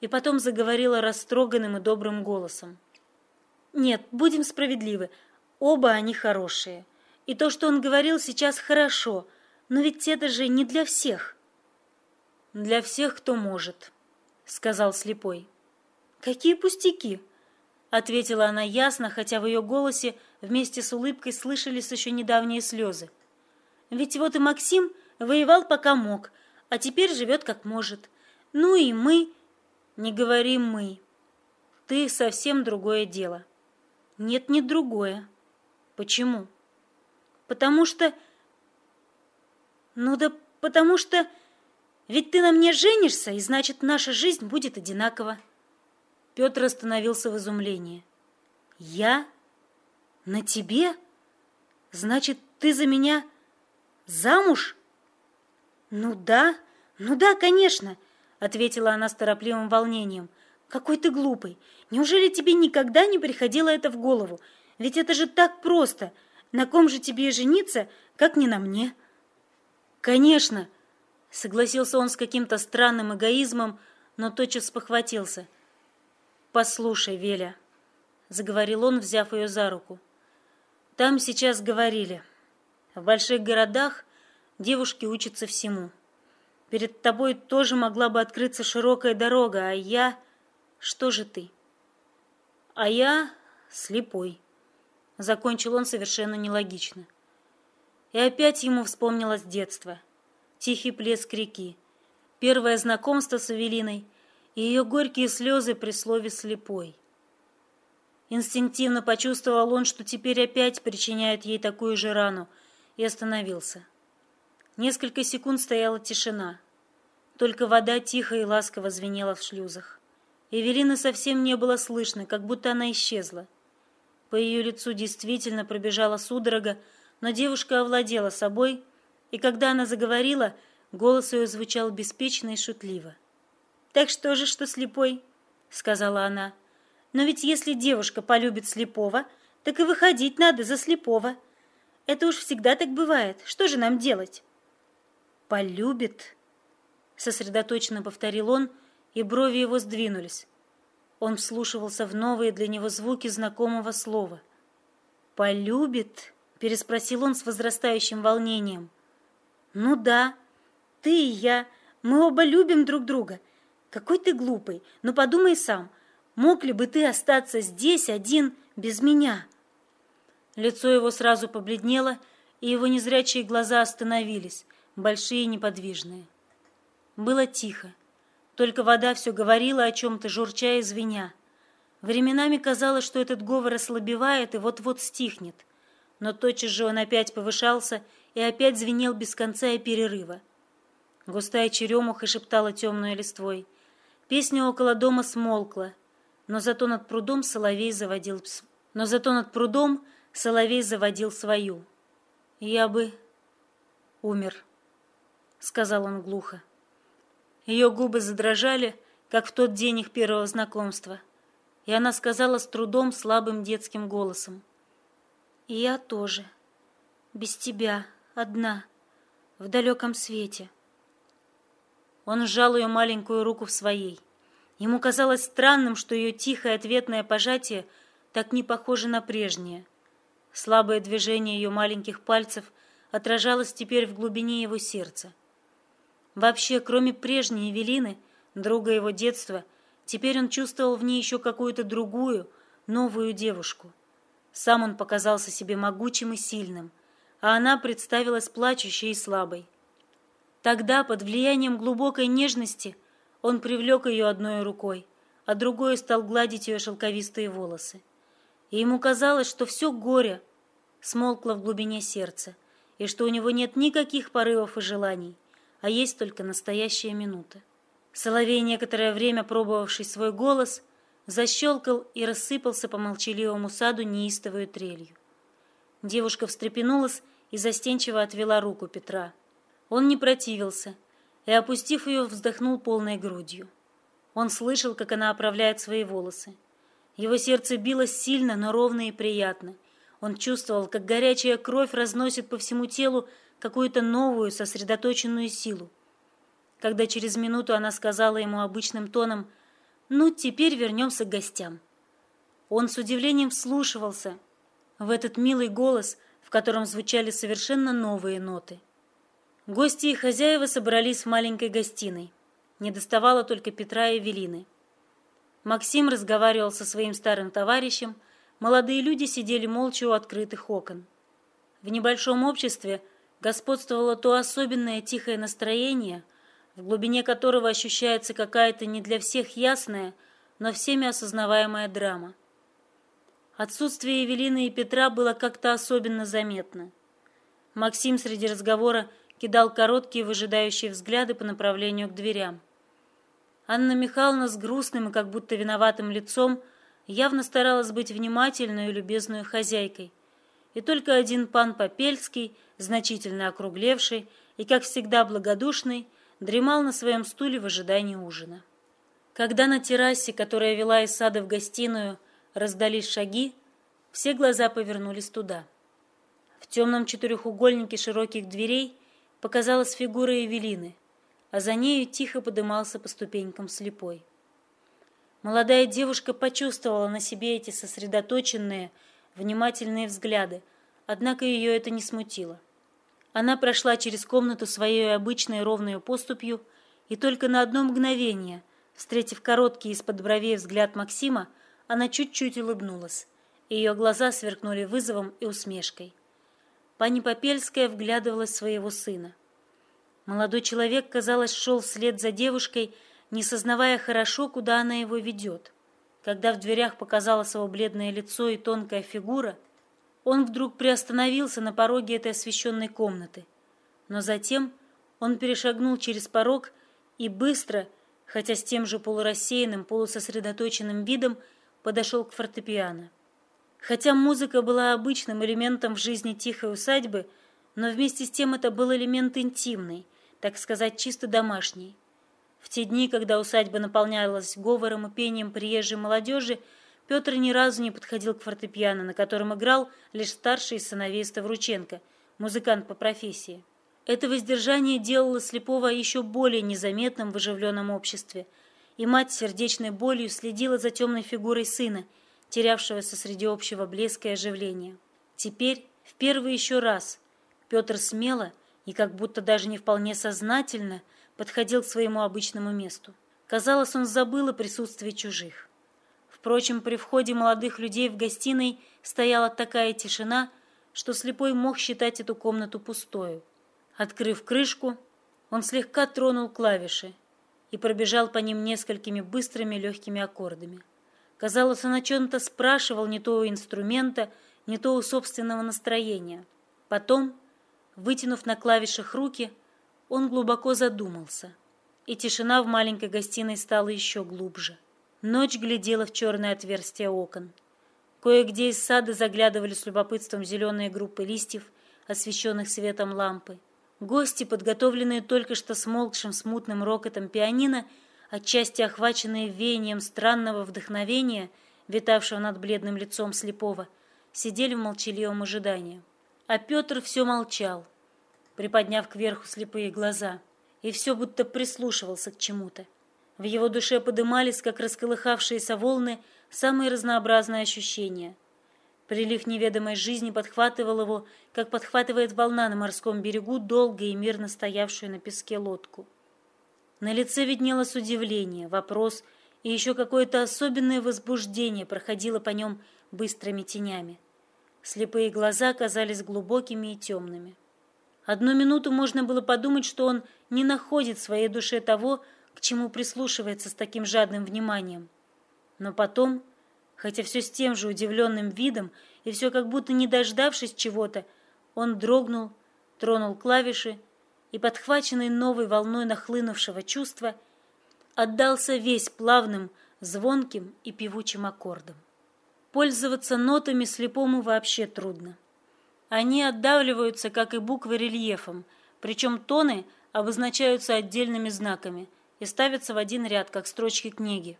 и потом заговорила растроганным и добрым голосом. «Нет, будем справедливы, оба они хорошие. И то, что он говорил сейчас, хорошо, но ведь это же не для всех». «Для всех, кто может», — сказал слепой. «Какие пустяки!» — ответила она ясно, хотя в ее голосе вместе с улыбкой слышались еще недавние слезы. «Ведь вот и Максим воевал пока мог, а теперь живет как может. Ну и мы...» «Не говори «мы». Ты совсем другое дело». «Нет, не другое». «Почему?» «Потому что...» «Ну да потому что...» Ведь ты на мне женишься, и значит, наша жизнь будет одинакова. Петр остановился в изумлении. Я? На тебе? Значит, ты за меня замуж? Ну да, ну да, конечно, ответила она с торопливым волнением. Какой ты глупый. Неужели тебе никогда не приходило это в голову? Ведь это же так просто. На ком же тебе жениться, как не на мне? Конечно, Согласился он с каким-то странным эгоизмом, но тотчас похватился. «Послушай, Веля», — заговорил он, взяв ее за руку. «Там сейчас говорили. В больших городах девушки учатся всему. Перед тобой тоже могла бы открыться широкая дорога, а я... Что же ты?» «А я слепой», — закончил он совершенно нелогично. И опять ему вспомнилось детство — тихий плеск реки, первое знакомство с Эвелиной и ее горькие слезы при слове «слепой». Инстинктивно почувствовал он, что теперь опять причиняет ей такую же рану, и остановился. Несколько секунд стояла тишина. Только вода тихо и ласково звенела в шлюзах. Эвелины совсем не было слышно, как будто она исчезла. По ее лицу действительно пробежала судорога, но девушка овладела собой и когда она заговорила, голос ее звучал беспечно и шутливо. «Так что же, что слепой?» — сказала она. «Но ведь если девушка полюбит слепого, так и выходить надо за слепого. Это уж всегда так бывает. Что же нам делать?» «Полюбит?» — сосредоточенно повторил он, и брови его сдвинулись. Он вслушивался в новые для него звуки знакомого слова. «Полюбит?» — переспросил он с возрастающим волнением. Ну да, ты и я, мы оба любим друг друга. Какой ты глупый, но подумай сам, мог ли бы ты остаться здесь один без меня? Лицо его сразу побледнело, и его незрячие глаза остановились, большие и неподвижные. Было тихо. Только вода все говорила о чем-то, журча и звеня. Временами казалось, что этот говор ослабевает и вот-вот стихнет. Но тотчас же он опять повышался и опять звенел без конца и перерыва. Густая черемуха шептала темной листвой. Песня около дома смолкла, но зато над прудом соловей заводил но зато над прудом соловей заводил свою. Я бы умер, сказал он глухо. Ее губы задрожали, как в тот день их первого знакомства, и она сказала с трудом слабым детским голосом: "И я тоже, без тебя" одна, в далеком свете. Он сжал ее маленькую руку в своей. Ему казалось странным, что ее тихое ответное пожатие так не похоже на прежнее. Слабое движение ее маленьких пальцев отражалось теперь в глубине его сердца. Вообще, кроме прежней Евелины, друга его детства, теперь он чувствовал в ней еще какую-то другую, новую девушку. Сам он показался себе могучим и сильным, а она представилась плачущей и слабой. Тогда, под влиянием глубокой нежности, он привлек ее одной рукой, а другой стал гладить ее шелковистые волосы. И ему казалось, что все горе смолкло в глубине сердца, и что у него нет никаких порывов и желаний, а есть только настоящая минута. Соловей, некоторое время пробовавший свой голос, защелкал и рассыпался по молчаливому саду неистовой трелью. Девушка встрепенулась и застенчиво отвела руку Петра. Он не противился и, опустив ее, вздохнул полной грудью. Он слышал, как она оправляет свои волосы. Его сердце билось сильно, но ровно и приятно. Он чувствовал, как горячая кровь разносит по всему телу какую-то новую, сосредоточенную силу. Когда через минуту она сказала ему обычным тоном Ну, теперь вернемся к гостям. Он с удивлением вслушивался в этот милый голос, в котором звучали совершенно новые ноты. Гости и хозяева собрались в маленькой гостиной. Не доставало только Петра и Эвелины. Максим разговаривал со своим старым товарищем, молодые люди сидели молча у открытых окон. В небольшом обществе господствовало то особенное тихое настроение, в глубине которого ощущается какая-то не для всех ясная, но всеми осознаваемая драма. Отсутствие Евелины и Петра было как-то особенно заметно. Максим среди разговора кидал короткие выжидающие взгляды по направлению к дверям. Анна Михайловна с грустным и как будто виноватым лицом явно старалась быть внимательной и любезной хозяйкой. И только один пан Попельский, значительно округлевший и, как всегда, благодушный, дремал на своем стуле в ожидании ужина. Когда на террасе, которая вела из сада в гостиную, раздались шаги, все глаза повернулись туда. В темном четырехугольнике широких дверей показалась фигура Эвелины, а за нею тихо подымался по ступенькам слепой. Молодая девушка почувствовала на себе эти сосредоточенные, внимательные взгляды, однако ее это не смутило. Она прошла через комнату своей обычной ровной поступью и только на одно мгновение, встретив короткий из-под бровей взгляд Максима, она чуть-чуть улыбнулась. Ее глаза сверкнули вызовом и усмешкой. Пани Попельская вглядывалась в своего сына. Молодой человек, казалось, шел вслед за девушкой, не сознавая хорошо, куда она его ведет. Когда в дверях показалось его бледное лицо и тонкая фигура, он вдруг приостановился на пороге этой освещенной комнаты. Но затем он перешагнул через порог и быстро, хотя с тем же полурассеянным, полусосредоточенным видом, подошел к фортепиано. Хотя музыка была обычным элементом в жизни тихой усадьбы, но вместе с тем это был элемент интимный, так сказать, чисто домашний. В те дни, когда усадьба наполнялась говором и пением приезжей молодежи, Петр ни разу не подходил к фортепиано, на котором играл лишь старший из сыновей Ставрученко, музыкант по профессии. Это воздержание делало Слепого еще более незаметным в оживленном обществе – и мать сердечной болью следила за темной фигурой сына, терявшегося среди общего блеска и оживления. Теперь, в первый еще раз, Петр смело и как будто даже не вполне сознательно подходил к своему обычному месту. Казалось, он забыл о присутствии чужих. Впрочем, при входе молодых людей в гостиной стояла такая тишина, что слепой мог считать эту комнату пустою. Открыв крышку, он слегка тронул клавиши, и пробежал по ним несколькими быстрыми легкими аккордами. Казалось, он о чем-то спрашивал не то у инструмента, не то у собственного настроения. Потом, вытянув на клавишах руки, он глубоко задумался, и тишина в маленькой гостиной стала еще глубже. Ночь глядела в черное отверстие окон. Кое-где из сада заглядывали с любопытством зеленые группы листьев, освещенных светом лампы. Гости, подготовленные только что смолкшим смутным рокотом пианино, отчасти охваченные веянием странного вдохновения, витавшего над бледным лицом слепого, сидели в молчаливом ожидании. А Петр все молчал, приподняв кверху слепые глаза, и все будто прислушивался к чему-то. В его душе подымались, как расколыхавшиеся волны, самые разнообразные ощущения — Прилив неведомой жизни подхватывал его, как подхватывает волна на морском берегу долго и мирно стоявшую на песке лодку. На лице виднелось удивление, вопрос и еще какое-то особенное возбуждение проходило по нем быстрыми тенями. Слепые глаза казались глубокими и темными. Одну минуту можно было подумать, что он не находит в своей душе того, к чему прислушивается с таким жадным вниманием. Но потом хотя все с тем же удивленным видом и все как будто не дождавшись чего-то, он дрогнул, тронул клавиши и, подхваченный новой волной нахлынувшего чувства, отдался весь плавным, звонким и певучим аккордом. Пользоваться нотами слепому вообще трудно. Они отдавливаются, как и буквы, рельефом, причем тоны обозначаются отдельными знаками и ставятся в один ряд, как строчки книги.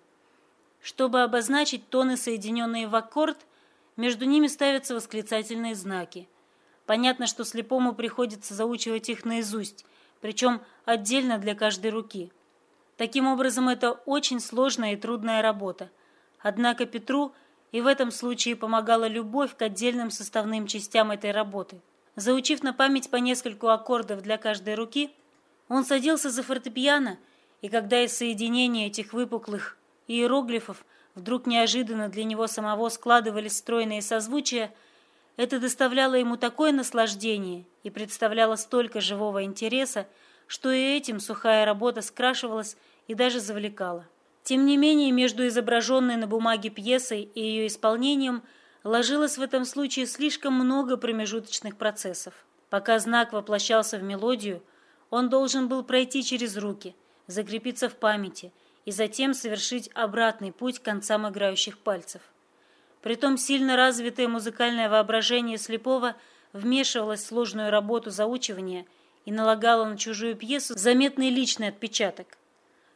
Чтобы обозначить тоны, соединенные в аккорд, между ними ставятся восклицательные знаки. Понятно, что слепому приходится заучивать их наизусть, причем отдельно для каждой руки. Таким образом, это очень сложная и трудная работа. Однако Петру и в этом случае помогала любовь к отдельным составным частям этой работы. Заучив на память по нескольку аккордов для каждой руки, он садился за фортепиано, и когда из соединения этих выпуклых иероглифов вдруг неожиданно для него самого складывались стройные созвучия, это доставляло ему такое наслаждение и представляло столько живого интереса, что и этим сухая работа скрашивалась и даже завлекала. Тем не менее, между изображенной на бумаге пьесой и ее исполнением ложилось в этом случае слишком много промежуточных процессов. Пока знак воплощался в мелодию, он должен был пройти через руки, закрепиться в памяти и затем совершить обратный путь к концам играющих пальцев. Притом сильно развитое музыкальное воображение слепого вмешивалось в сложную работу заучивания и налагало на чужую пьесу заметный личный отпечаток.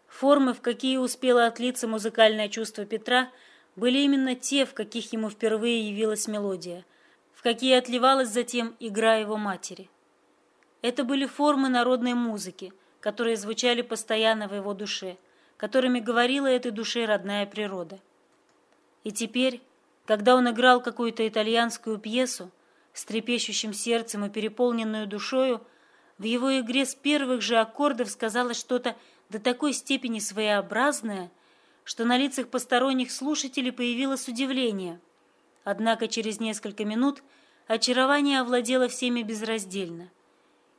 Формы, в какие успело отлиться музыкальное чувство Петра, были именно те, в каких ему впервые явилась мелодия, в какие отливалась затем игра его матери. Это были формы народной музыки, которые звучали постоянно в его душе, которыми говорила этой душе родная природа. И теперь, когда он играл какую-то итальянскую пьесу, с трепещущим сердцем и переполненную душою, в его игре с первых же аккордов сказалось что-то до такой степени своеобразное, что на лицах посторонних слушателей появилось удивление. Однако через несколько минут очарование овладело всеми безраздельно.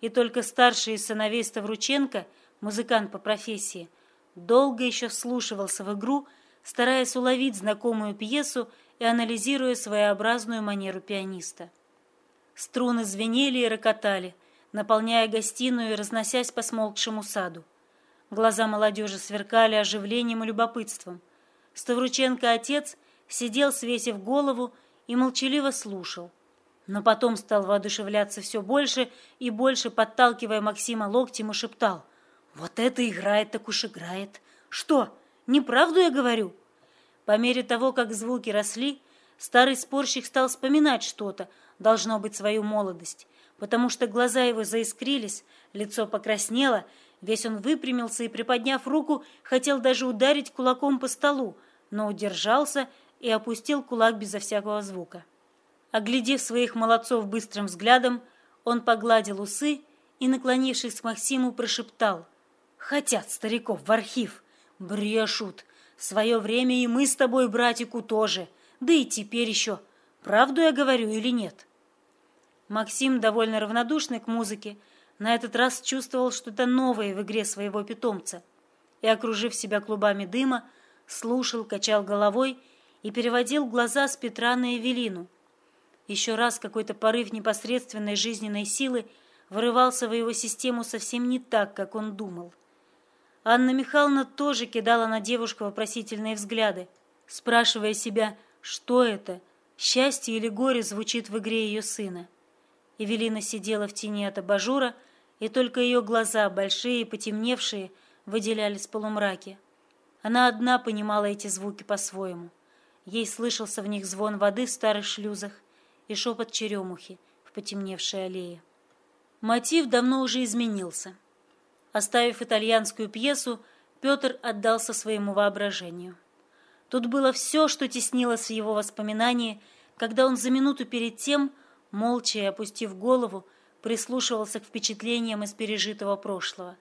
И только старший из сыновей Ставрученко, музыкант по профессии, долго еще вслушивался в игру, стараясь уловить знакомую пьесу и анализируя своеобразную манеру пианиста. Струны звенели и рокотали, наполняя гостиную и разносясь по смолкшему саду. Глаза молодежи сверкали оживлением и любопытством. Ставрученко отец сидел, свесив голову, и молчаливо слушал. Но потом стал воодушевляться все больше и больше, подталкивая Максима локтем и шептал. «Вот это играет, так уж играет! Что, неправду я говорю?» По мере того, как звуки росли, старый спорщик стал вспоминать что-то, должно быть, свою молодость, потому что глаза его заискрились, лицо покраснело, Весь он выпрямился и, приподняв руку, хотел даже ударить кулаком по столу, но удержался и опустил кулак безо всякого звука. Оглядев своих молодцов быстрым взглядом, он погладил усы и, наклонившись к Максиму, прошептал. «Хотят стариков в архив. Брешут. В свое время и мы с тобой, братику, тоже. Да и теперь еще. Правду я говорю или нет?» Максим, довольно равнодушный к музыке, на этот раз чувствовал что-то новое в игре своего питомца и, окружив себя клубами дыма, слушал, качал головой и переводил глаза с Петра на Эвелину. Еще раз какой-то порыв непосредственной жизненной силы вырывался в его систему совсем не так, как он думал. Анна Михайловна тоже кидала на девушку вопросительные взгляды, спрашивая себя, что это, счастье или горе звучит в игре ее сына. Эвелина сидела в тени от абажура, и только ее глаза, большие и потемневшие, выделялись в полумраке. Она одна понимала эти звуки по-своему. Ей слышался в них звон воды в старых шлюзах и шепот черемухи в потемневшей аллее. Мотив давно уже изменился. Оставив итальянскую пьесу, Петр отдался своему воображению. Тут было все, что теснилось в его воспоминании, когда он за минуту перед тем молча и опустив голову, прислушивался к впечатлениям из пережитого прошлого.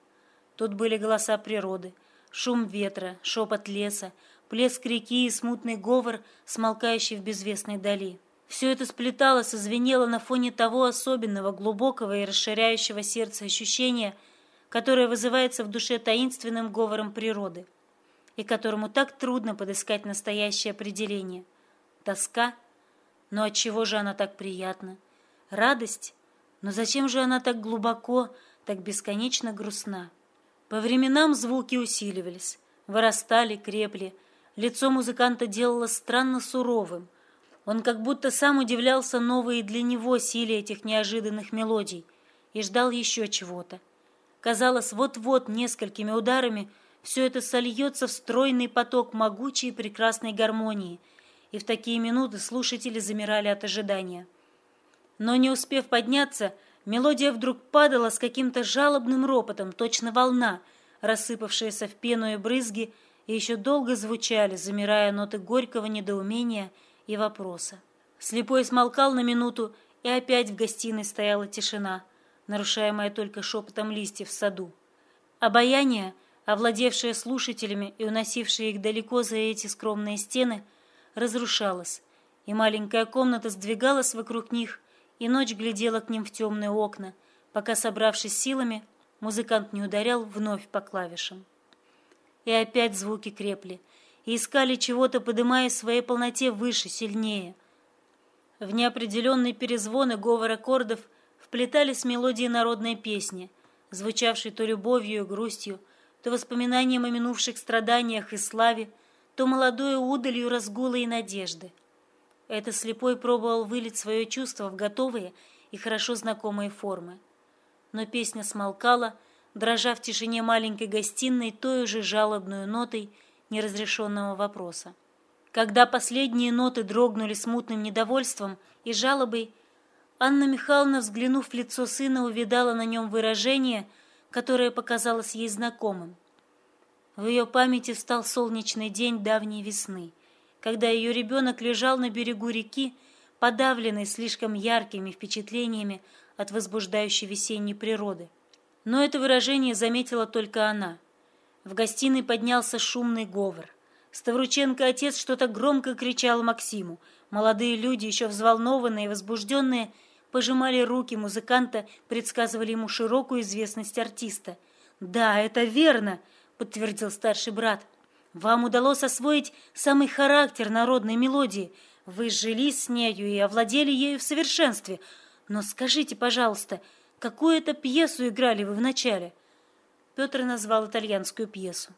Тут были голоса природы, шум ветра, шепот леса, плеск реки и смутный говор, смолкающий в безвестной дали. Все это сплеталось и звенело на фоне того особенного, глубокого и расширяющего сердце ощущения, которое вызывается в душе таинственным говором природы и которому так трудно подыскать настоящее определение. Тоска? Но от чего же она так приятна? Радость? Но зачем же она так глубоко, так бесконечно грустна? По временам звуки усиливались, вырастали, крепли. Лицо музыканта делало странно суровым. Он как будто сам удивлялся новой для него силе этих неожиданных мелодий и ждал еще чего-то. Казалось, вот-вот несколькими ударами все это сольется в стройный поток могучей и прекрасной гармонии, и в такие минуты слушатели замирали от ожидания. Но не успев подняться, мелодия вдруг падала с каким-то жалобным ропотом, точно волна, рассыпавшиеся в пену и брызги, и еще долго звучали, замирая ноты горького недоумения и вопроса. Слепой смолкал на минуту, и опять в гостиной стояла тишина, нарушаемая только шепотом листьев в саду. Обаяние, овладевшее слушателями и уносившее их далеко за эти скромные стены, разрушалось, и маленькая комната сдвигалась вокруг них, и ночь глядела к ним в темные окна, пока, собравшись силами, музыкант не ударял вновь по клавишам. И опять звуки крепли, и искали чего-то, подымая в своей полноте выше, сильнее. В неопределенный перезвон и говор аккордов вплетались мелодии народной песни, звучавшей то любовью и грустью, то воспоминанием о минувших страданиях и славе, то молодой удалью разгула и надежды. Это слепой пробовал вылить свое чувство в готовые и хорошо знакомые формы. Но песня смолкала, дрожа в тишине маленькой гостиной той же жалобную нотой неразрешенного вопроса. Когда последние ноты дрогнули смутным недовольством и жалобой, Анна Михайловна, взглянув в лицо сына, увидала на нем выражение, которое показалось ей знакомым. В ее памяти встал солнечный день давней весны, когда ее ребенок лежал на берегу реки, подавленный слишком яркими впечатлениями от возбуждающей весенней природы. Но это выражение заметила только она. В гостиной поднялся шумный говор. Ставрученко отец что-то громко кричал Максиму. Молодые люди, еще взволнованные и возбужденные, пожимали руки музыканта, предсказывали ему широкую известность артиста. «Да, это верно!» подтвердил старший брат. Вам удалось освоить самый характер народной мелодии. Вы жились с нею и овладели ею в совершенстве. Но скажите, пожалуйста, какую это пьесу играли вы вначале? Петр назвал итальянскую пьесу.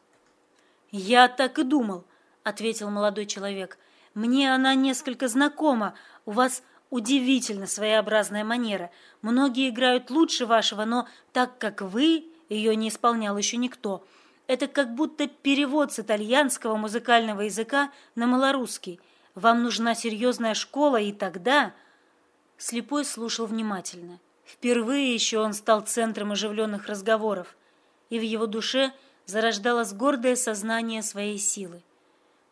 Я так и думал, ответил молодой человек. Мне она несколько знакома. У вас удивительно своеобразная манера. Многие играют лучше вашего, но так как вы, ее не исполнял еще никто. Это как будто перевод с итальянского музыкального языка на малорусский. Вам нужна серьезная школа, и тогда...» Слепой слушал внимательно. Впервые еще он стал центром оживленных разговоров, и в его душе зарождалось гордое сознание своей силы.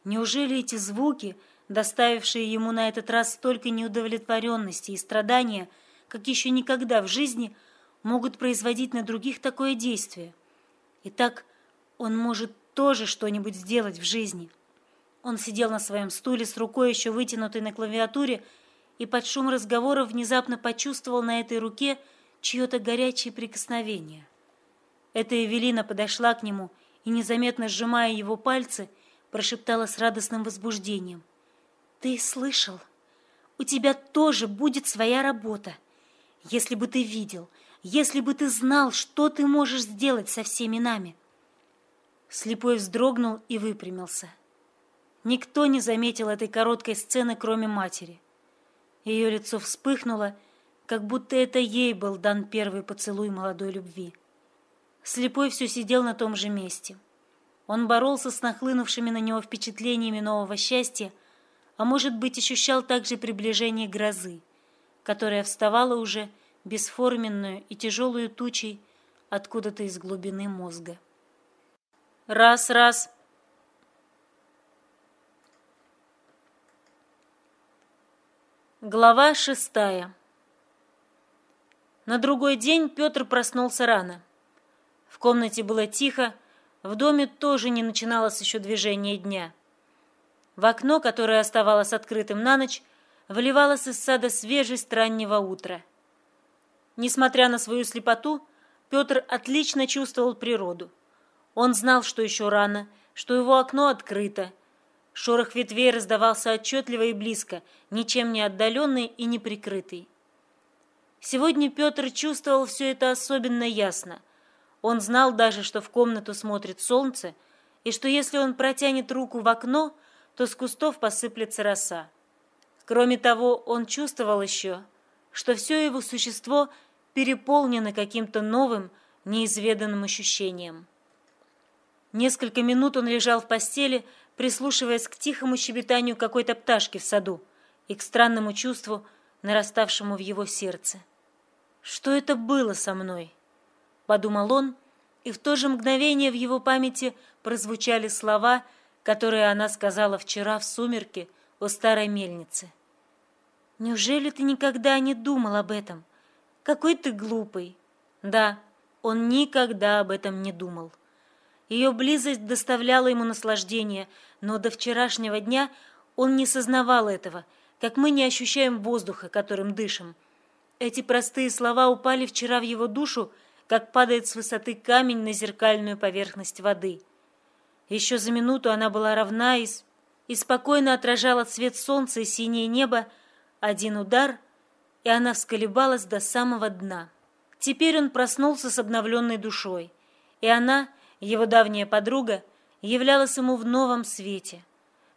Неужели эти звуки, доставившие ему на этот раз столько неудовлетворенности и страдания, как еще никогда в жизни, могут производить на других такое действие? Итак, он может тоже что-нибудь сделать в жизни. Он сидел на своем стуле с рукой еще вытянутой на клавиатуре и под шум разговора внезапно почувствовал на этой руке чье-то горячее прикосновение. Эта Эвелина подошла к нему и, незаметно сжимая его пальцы, прошептала с радостным возбуждением. «Ты слышал? У тебя тоже будет своя работа. Если бы ты видел, если бы ты знал, что ты можешь сделать со всеми нами». Слепой вздрогнул и выпрямился. Никто не заметил этой короткой сцены, кроме матери. Ее лицо вспыхнуло, как будто это ей был дан первый поцелуй молодой любви. Слепой все сидел на том же месте. Он боролся с нахлынувшими на него впечатлениями нового счастья, а может быть, ощущал также приближение грозы, которая вставала уже бесформенную и тяжелую тучей откуда-то из глубины мозга. Раз, раз. Глава шестая. На другой день Петр проснулся рано. В комнате было тихо, в доме тоже не начиналось еще движение дня. В окно, которое оставалось открытым на ночь, выливалась из сада свежесть раннего утра. Несмотря на свою слепоту, Петр отлично чувствовал природу. Он знал, что еще рано, что его окно открыто. Шорох ветвей раздавался отчетливо и близко, ничем не отдаленный и не прикрытый. Сегодня Петр чувствовал все это особенно ясно. Он знал даже, что в комнату смотрит солнце, и что если он протянет руку в окно, то с кустов посыплется роса. Кроме того, он чувствовал еще, что все его существо переполнено каким-то новым, неизведанным ощущением. Несколько минут он лежал в постели, прислушиваясь к тихому щебетанию какой-то пташки в саду и к странному чувству, нараставшему в его сердце. «Что это было со мной?» — подумал он И в то же мгновение в его памяти прозвучали слова, которые она сказала вчера в сумерке у старой мельницы. «Неужели ты никогда не думал об этом? Какой ты глупый!» Да, он никогда об этом не думал. Ее близость доставляла ему наслаждение, но до вчерашнего дня он не сознавал этого, как мы не ощущаем воздуха, которым дышим. Эти простые слова упали вчера в его душу, как падает с высоты камень на зеркальную поверхность воды. Еще за минуту она была равна и, и спокойно отражала цвет солнца и синее небо, один удар, и она всколебалась до самого дна. Теперь он проснулся с обновленной душой, и она, его давняя подруга, являлась ему в новом свете.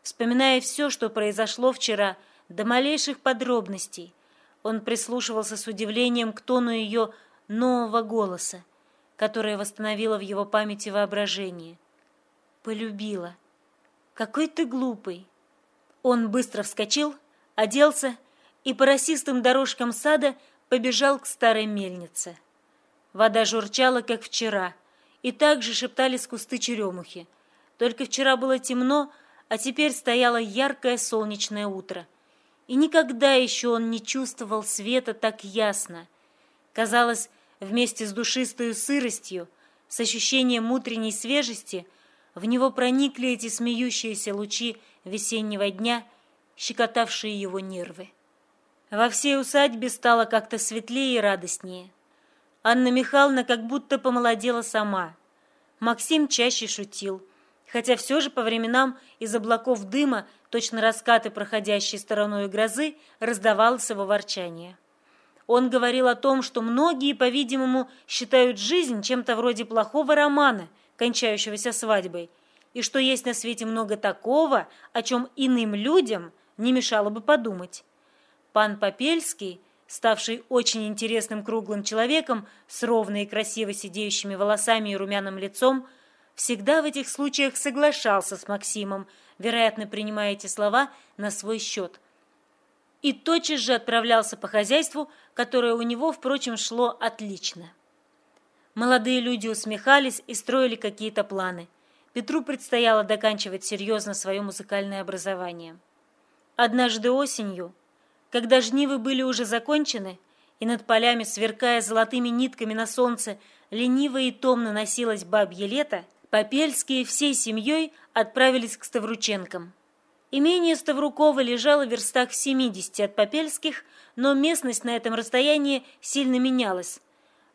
Вспоминая все, что произошло вчера, до малейших подробностей, он прислушивался с удивлением к тону ее нового голоса, которое восстановило в его памяти воображение. Полюбила. Какой ты глупый. Он быстро вскочил, оделся и по росистым дорожкам сада побежал к старой мельнице. Вода журчала, как вчера, и также шептались кусты черемухи. Только вчера было темно, а теперь стояло яркое солнечное утро. И никогда еще он не чувствовал света так ясно. Казалось, вместе с душистой сыростью, с ощущением утренней свежести, в него проникли эти смеющиеся лучи весеннего дня, щекотавшие его нервы. Во всей усадьбе стало как-то светлее и радостнее. Анна Михайловна как будто помолодела сама. Максим чаще шутил, хотя все же по временам из облаков дыма, точно раскаты проходящей стороной грозы, раздавалось его ворчание. Он говорил о том, что многие, по-видимому, считают жизнь чем-то вроде плохого романа, кончающегося свадьбой, и что есть на свете много такого, о чем иным людям не мешало бы подумать. Пан Попельский, ставший очень интересным круглым человеком с ровно и красиво сидеющими волосами и румяным лицом, всегда в этих случаях соглашался с Максимом, вероятно, принимая эти слова на свой счет. И тотчас же отправлялся по хозяйству, которое у него, впрочем, шло отлично. Молодые люди усмехались и строили какие-то планы. Петру предстояло доканчивать серьезно свое музыкальное образование. Однажды осенью, когда жнивы были уже закончены, и над полями, сверкая золотыми нитками на солнце, лениво и томно носилось бабье лето, Попельские всей семьей отправились к Ставрученкам. Имение Ставрукова лежало в верстах в 70 от Попельских, но местность на этом расстоянии сильно менялась.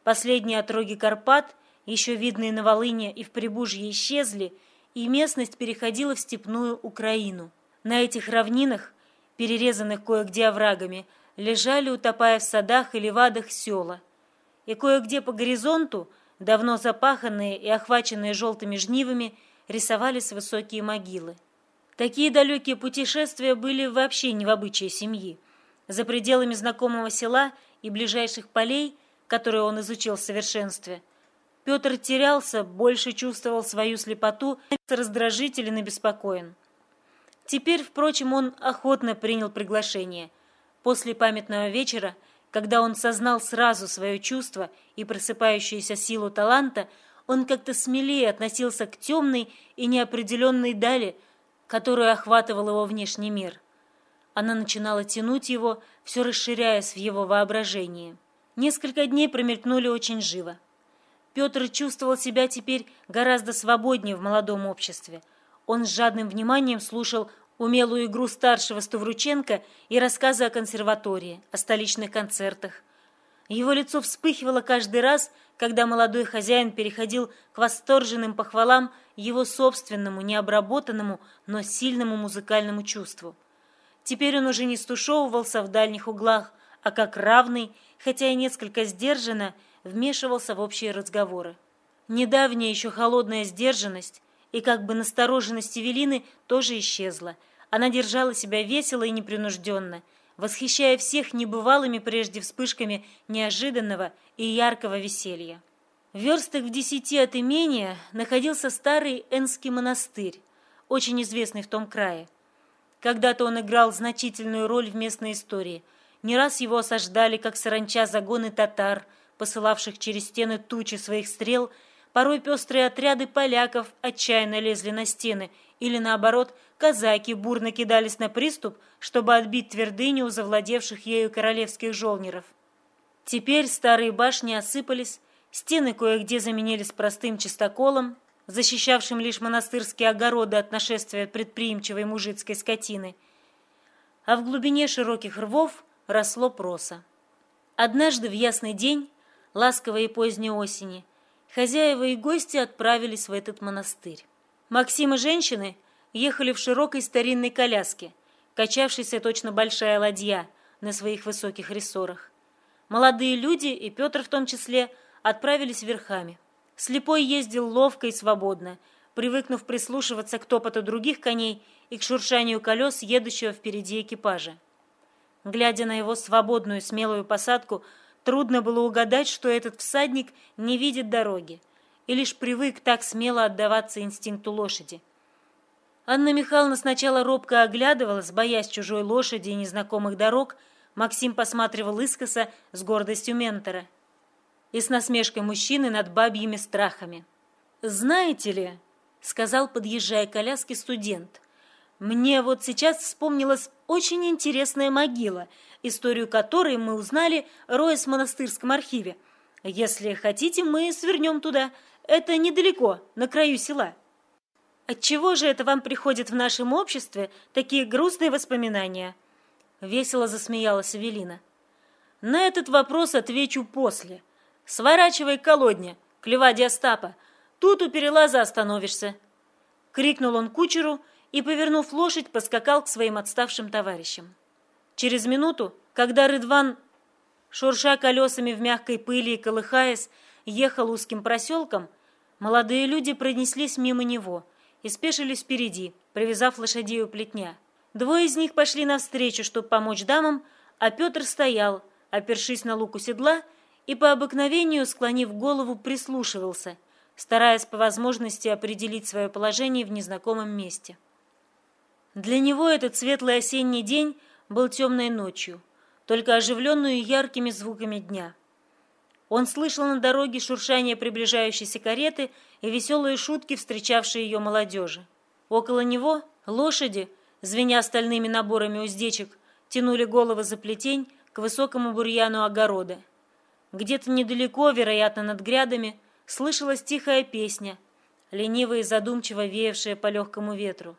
Последние отроги Карпат, еще видные на Волыне и в Прибужье, исчезли, и местность переходила в степную Украину. На этих равнинах перерезанных кое-где оврагами, лежали, утопая в садах и левадах села. И кое-где по горизонту, давно запаханные и охваченные желтыми жнивами, рисовались высокие могилы. Такие далекие путешествия были вообще не в обычае семьи. За пределами знакомого села и ближайших полей, которые он изучил в совершенстве, Петр терялся, больше чувствовал свою слепоту, раздражителен и беспокоен. Теперь, впрочем, он охотно принял приглашение. После памятного вечера, когда он сознал сразу свое чувство и просыпающуюся силу таланта, он как-то смелее относился к темной и неопределенной дали, которую охватывал его внешний мир. Она начинала тянуть его, все расширяясь в его воображении. Несколько дней промелькнули очень живо. Петр чувствовал себя теперь гораздо свободнее в молодом обществе. Он с жадным вниманием слушал умелую игру старшего Ставрученко и рассказы о консерватории, о столичных концертах. Его лицо вспыхивало каждый раз, когда молодой хозяин переходил к восторженным похвалам его собственному, необработанному, но сильному музыкальному чувству. Теперь он уже не стушевывался в дальних углах, а как равный, хотя и несколько сдержанно, вмешивался в общие разговоры. Недавняя еще холодная сдержанность и как бы настороженность Эвелины тоже исчезла – она держала себя весело и непринужденно, восхищая всех небывалыми прежде вспышками неожиданного и яркого веселья. В верстах в десяти от имения находился старый Энский монастырь, очень известный в том крае. Когда-то он играл значительную роль в местной истории. Не раз его осаждали, как саранча, загоны татар, посылавших через стены тучи своих стрел, Порой пестрые отряды поляков отчаянно лезли на стены, или наоборот, казаки бурно кидались на приступ, чтобы отбить твердыню у завладевших ею королевских жолнеров. Теперь старые башни осыпались, стены кое-где заменились простым чистоколом, защищавшим лишь монастырские огороды от нашествия предприимчивой мужицкой скотины, а в глубине широких рвов росло проса. Однажды в ясный день, ласковой и поздней осени, хозяева и гости отправились в этот монастырь. Максим и женщины ехали в широкой старинной коляске, качавшейся точно большая ладья на своих высоких рессорах. Молодые люди, и Петр в том числе, отправились верхами. Слепой ездил ловко и свободно, привыкнув прислушиваться к топоту других коней и к шуршанию колес, едущего впереди экипажа. Глядя на его свободную смелую посадку, трудно было угадать, что этот всадник не видит дороги и лишь привык так смело отдаваться инстинкту лошади. Анна Михайловна сначала робко оглядывалась, боясь чужой лошади и незнакомых дорог, Максим посматривал искоса с гордостью ментора – и с насмешкой мужчины над бабьими страхами. «Знаете ли», — сказал, подъезжая к коляске студент, «мне вот сейчас вспомнилась очень интересная могила, историю которой мы узнали, роясь в монастырском архиве. Если хотите, мы свернем туда. Это недалеко, на краю села». «Отчего же это вам приходит в нашем обществе такие грустные воспоминания?» Весело засмеялась Эвелина. «На этот вопрос отвечу после», «Сворачивай к колодне, к Леваде Остапа. Тут у перелаза остановишься!» Крикнул он кучеру и, повернув лошадь, поскакал к своим отставшим товарищам. Через минуту, когда Рыдван, шурша колесами в мягкой пыли и колыхаясь, ехал узким проселком, молодые люди пронеслись мимо него и спешились впереди, привязав лошадей у плетня. Двое из них пошли навстречу, чтобы помочь дамам, а Петр стоял, опершись на луку седла, и по обыкновению, склонив голову, прислушивался, стараясь по возможности определить свое положение в незнакомом месте. Для него этот светлый осенний день был темной ночью, только оживленную яркими звуками дня. Он слышал на дороге шуршание приближающейся кареты и веселые шутки, встречавшие ее молодежи. Около него лошади, звеня стальными наборами уздечек, тянули головы за плетень к высокому бурьяну огорода – где-то недалеко, вероятно, над грядами, слышалась тихая песня, лениво и задумчиво веявшая по легкому ветру.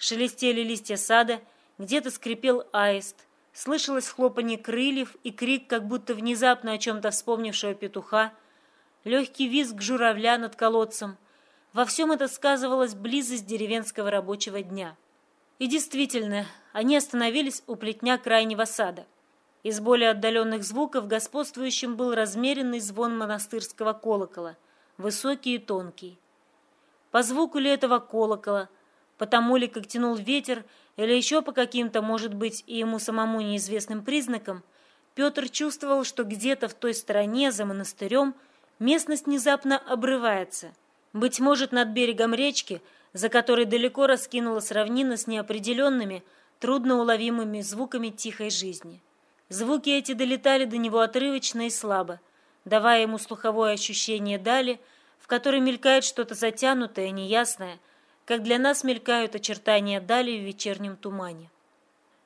Шелестели листья сада, где-то скрипел аист, слышалось хлопанье крыльев и крик, как будто внезапно о чем-то вспомнившего петуха, легкий визг журавля над колодцем. Во всем это сказывалась близость деревенского рабочего дня. И действительно, они остановились у плетня крайнего сада. Из более отдаленных звуков господствующим был размеренный звон монастырского колокола, высокий и тонкий. По звуку ли этого колокола, потому ли, как тянул ветер, или еще по каким-то, может быть, и ему самому неизвестным признакам, Петр чувствовал, что где-то в той стороне, за монастырем, местность внезапно обрывается. Быть может, над берегом речки, за которой далеко раскинулась равнина с неопределенными, трудноуловимыми звуками тихой жизни. Звуки эти долетали до него отрывочно и слабо, давая ему слуховое ощущение дали, в которой мелькает что-то затянутое, неясное, как для нас мелькают очертания дали в вечернем тумане.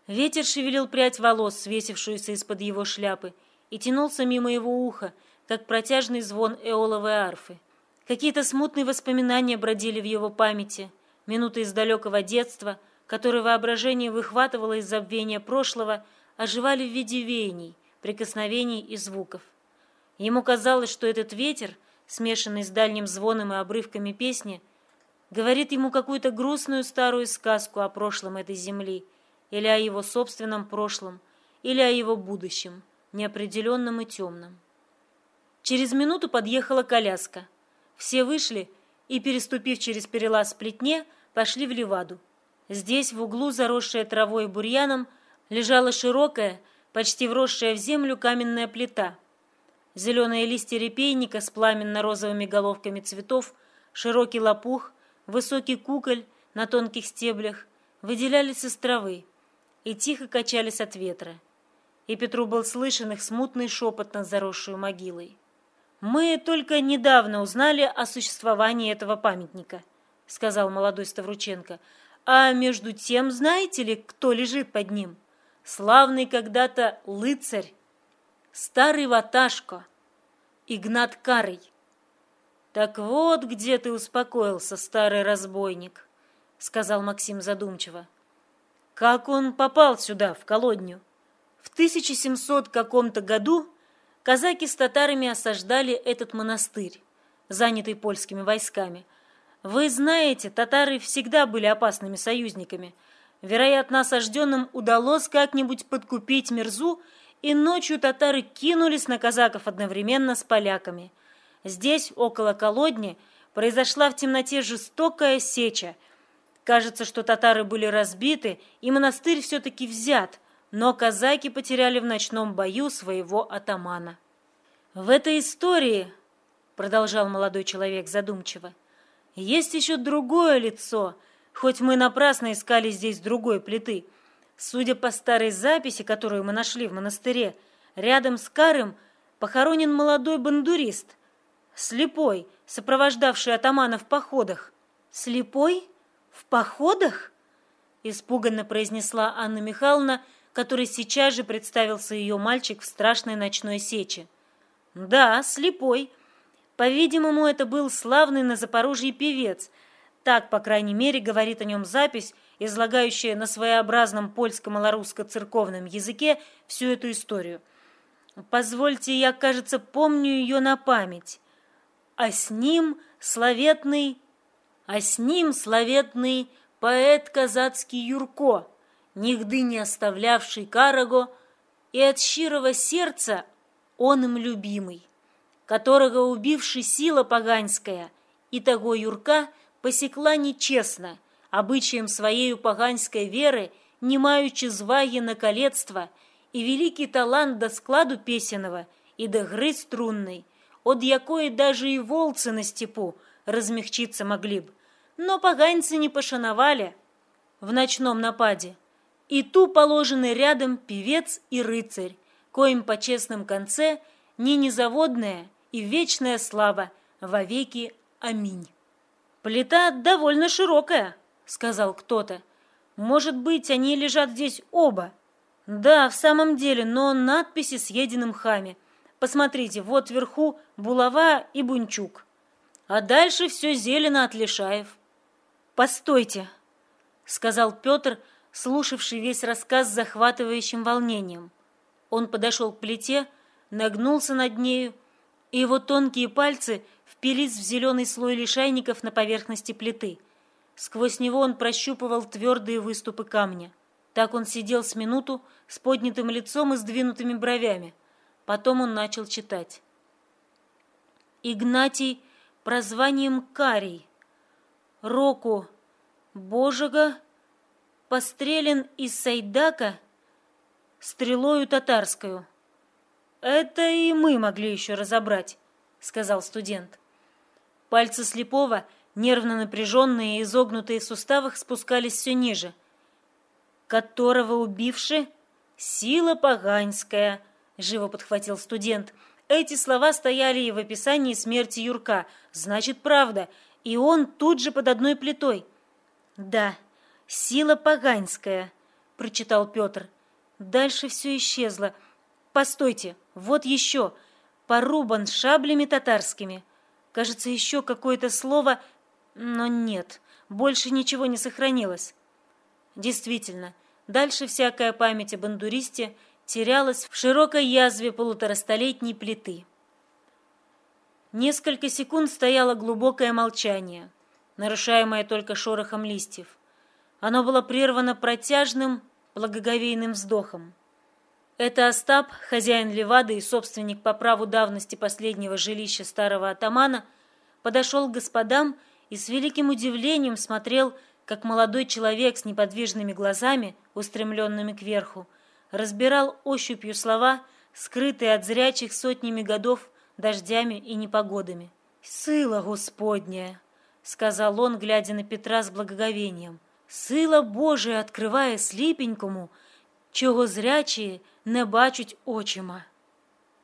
Ветер шевелил прядь волос, свесившуюся из-под его шляпы, и тянулся мимо его уха, как протяжный звон эоловой арфы. Какие-то смутные воспоминания бродили в его памяти, минуты из далекого детства, которые воображение выхватывало из забвения прошлого, оживали в виде веяний, прикосновений и звуков. Ему казалось, что этот ветер, смешанный с дальним звоном и обрывками песни, говорит ему какую-то грустную старую сказку о прошлом этой земли, или о его собственном прошлом, или о его будущем, неопределенном и темном. Через минуту подъехала коляска. Все вышли и, переступив через перелаз плетне, пошли в Леваду. Здесь, в углу, заросшая травой и бурьяном, лежала широкая, почти вросшая в землю каменная плита. Зеленые листья репейника с пламенно-розовыми головками цветов, широкий лопух, высокий куколь на тонких стеблях выделялись из травы и тихо качались от ветра. И Петру был слышен их смутный шепот над заросшую могилой. «Мы только недавно узнали о существовании этого памятника», — сказал молодой Ставрученко. «А между тем, знаете ли, кто лежит под ним? Славный когда-то лыцарь, старый ваташко, Игнат Карый». «Так вот, где ты успокоился, старый разбойник», — сказал Максим задумчиво. «Как он попал сюда, в колодню?» В 1700 каком-то году казаки с татарами осаждали этот монастырь, занятый польскими войсками. Вы знаете, татары всегда были опасными союзниками. Вероятно, осажденным удалось как-нибудь подкупить Мирзу, и ночью татары кинулись на казаков одновременно с поляками. Здесь, около колодни, произошла в темноте жестокая сеча. Кажется, что татары были разбиты, и монастырь все-таки взят, но казаки потеряли в ночном бою своего атамана. В этой истории, продолжал молодой человек задумчиво, есть еще другое лицо, хоть мы напрасно искали здесь другой плиты. Судя по старой записи, которую мы нашли в монастыре, рядом с Карым похоронен молодой бандурист, слепой, сопровождавший атамана в походах. «Слепой? В походах?» Испуганно произнесла Анна Михайловна, которой сейчас же представился ее мальчик в страшной ночной сече. Да, слепой. По-видимому, это был славный на Запорожье певец. Так, по крайней мере, говорит о нем запись, излагающая на своеобразном польско-малорусско-церковном языке всю эту историю. Позвольте, я, кажется, помню ее на память. А с ним славетный... А с ним славетный поэт казацкий Юрко, нигды не оставлявший Караго, и от щирого сердца он им любимый, которого убивший сила поганская, и того Юрка посекла нечестно, обычаем своею поганской веры, не маючи зваги на колецтво, и великий талант до складу песенного, и до гры струнной, от якой даже и волцы на степу размягчиться могли б. Но поганцы не пошановали в ночном нападе. И ту положены рядом певец и рыцарь, коим по честном конце не незаводная и вечная слава вовеки. Аминь. «Плита довольно широкая», — сказал кто-то. «Может быть, они лежат здесь оба?» «Да, в самом деле, но надписи с единым хами. Посмотрите, вот вверху булава и бунчук. А дальше все зелено от лишаев». «Постойте», — сказал Петр, слушавший весь рассказ с захватывающим волнением. Он подошел к плите, нагнулся над нею, и его тонкие пальцы впились в зеленый слой лишайников на поверхности плиты. Сквозь него он прощупывал твердые выступы камня. Так он сидел с минуту с поднятым лицом и сдвинутыми бровями. Потом он начал читать. Игнатий прозванием Карий, Року Божего, пострелен из Сайдака стрелою татарскую. Это и мы могли еще разобрать, сказал студент. Пальцы слепого, нервно напряженные и изогнутые в суставах, спускались все ниже. Которого убивши сила поганская, живо подхватил студент. Эти слова стояли и в описании смерти Юрка. Значит, правда. И он тут же под одной плитой. Да, сила поганская, прочитал Петр. Дальше все исчезло. Постойте, вот еще. Порубан шаблями татарскими. Кажется, еще какое-то слово, но нет, больше ничего не сохранилось. Действительно, дальше всякая память о бандуристе терялась в широкой язве полуторастолетней плиты. Несколько секунд стояло глубокое молчание, нарушаемое только шорохом листьев. Оно было прервано протяжным, благоговейным вздохом. Это Остап, хозяин Левады и собственник по праву давности последнего жилища старого атамана, подошел к господам и с великим удивлением смотрел, как молодой человек с неподвижными глазами, устремленными кверху, разбирал ощупью слова, скрытые от зрячих сотнями годов дождями и непогодами. «Сыла Господня!» — сказал он, глядя на Петра с благоговением. Сила Божия откриває сліпенькому, чего зрячие не бачать очима.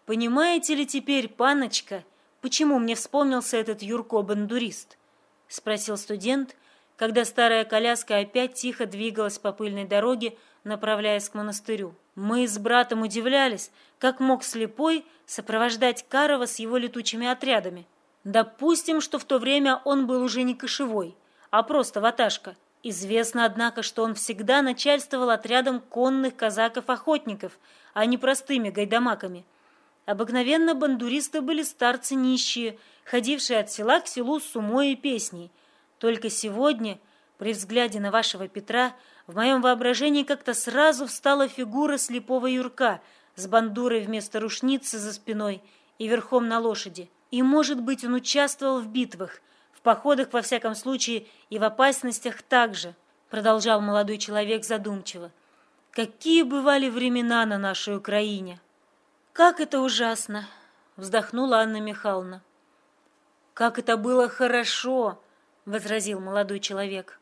Понимаете ли теперь, паночка, почему мне вспомнился этот Юрко-бандурист?» — спросил студент, когда старая коляска опять тихо двигалась по пыльной дороге, направляясь к монастырю. Мы с братом удивлялись, как мог слепой сопровождать Карова с его летучими отрядами. Допустим, что в то время он был уже не кошевой, а просто ваташка. Известно, однако, что он всегда начальствовал отрядом конных казаков-охотников, а не простыми гайдамаками. Обыкновенно бандуристы были старцы нищие, ходившие от села к селу с умой и песней. Только сегодня, при взгляде на вашего Петра, в моем воображении как-то сразу встала фигура слепого Юрка с бандурой вместо рушницы за спиной и верхом на лошади. И, может быть, он участвовал в битвах, в походах, во всяком случае, и в опасностях также, продолжал молодой человек задумчиво. Какие бывали времена на нашей Украине! Как это ужасно! Вздохнула Анна Михайловна. Как это было хорошо! Возразил молодой человек.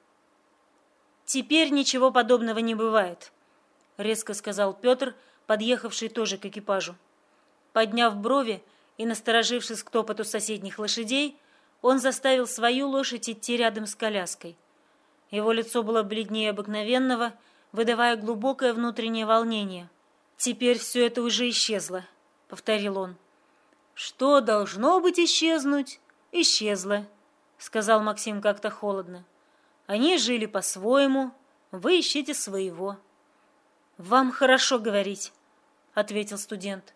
«Теперь ничего подобного не бывает», — резко сказал Петр, подъехавший тоже к экипажу. Подняв брови и насторожившись к топоту соседних лошадей, он заставил свою лошадь идти рядом с коляской. Его лицо было бледнее обыкновенного, выдавая глубокое внутреннее волнение. «Теперь все это уже исчезло», — повторил он. «Что должно быть исчезнуть, исчезло», — сказал Максим как-то холодно. Они жили по-своему, вы ищите своего. Вам хорошо говорить, ответил студент.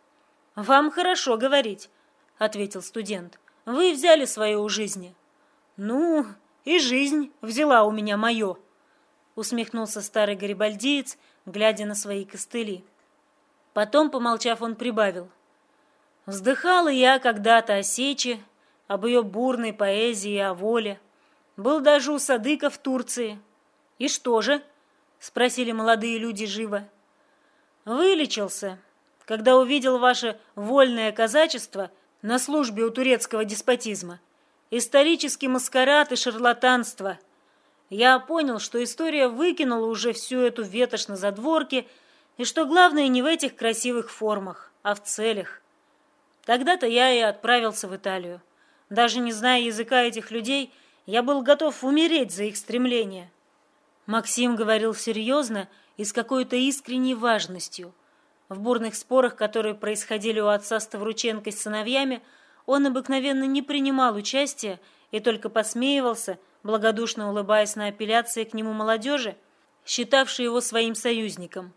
Вам хорошо говорить, ответил студент. Вы взяли свое у жизни. Ну, и жизнь взяла у меня мое, усмехнулся старый гарибальдиец, глядя на свои костыли. Потом, помолчав, он прибавил. Вздыхала я когда-то о сече, об ее бурной поэзии и о воле. Был даже у Садыка в Турции. И что же? Спросили молодые люди живо. Вылечился, когда увидел ваше вольное казачество на службе у турецкого деспотизма. Исторический маскарад и шарлатанство. Я понял, что история выкинула уже всю эту ветошь на задворке, и что главное не в этих красивых формах, а в целях. Тогда-то я и отправился в Италию. Даже не зная языка этих людей, я был готов умереть за их стремление. Максим говорил серьезно и с какой-то искренней важностью. В бурных спорах, которые происходили у отца Ставрученко с сыновьями, он обыкновенно не принимал участия и только посмеивался, благодушно улыбаясь на апелляции к нему молодежи, считавшей его своим союзником.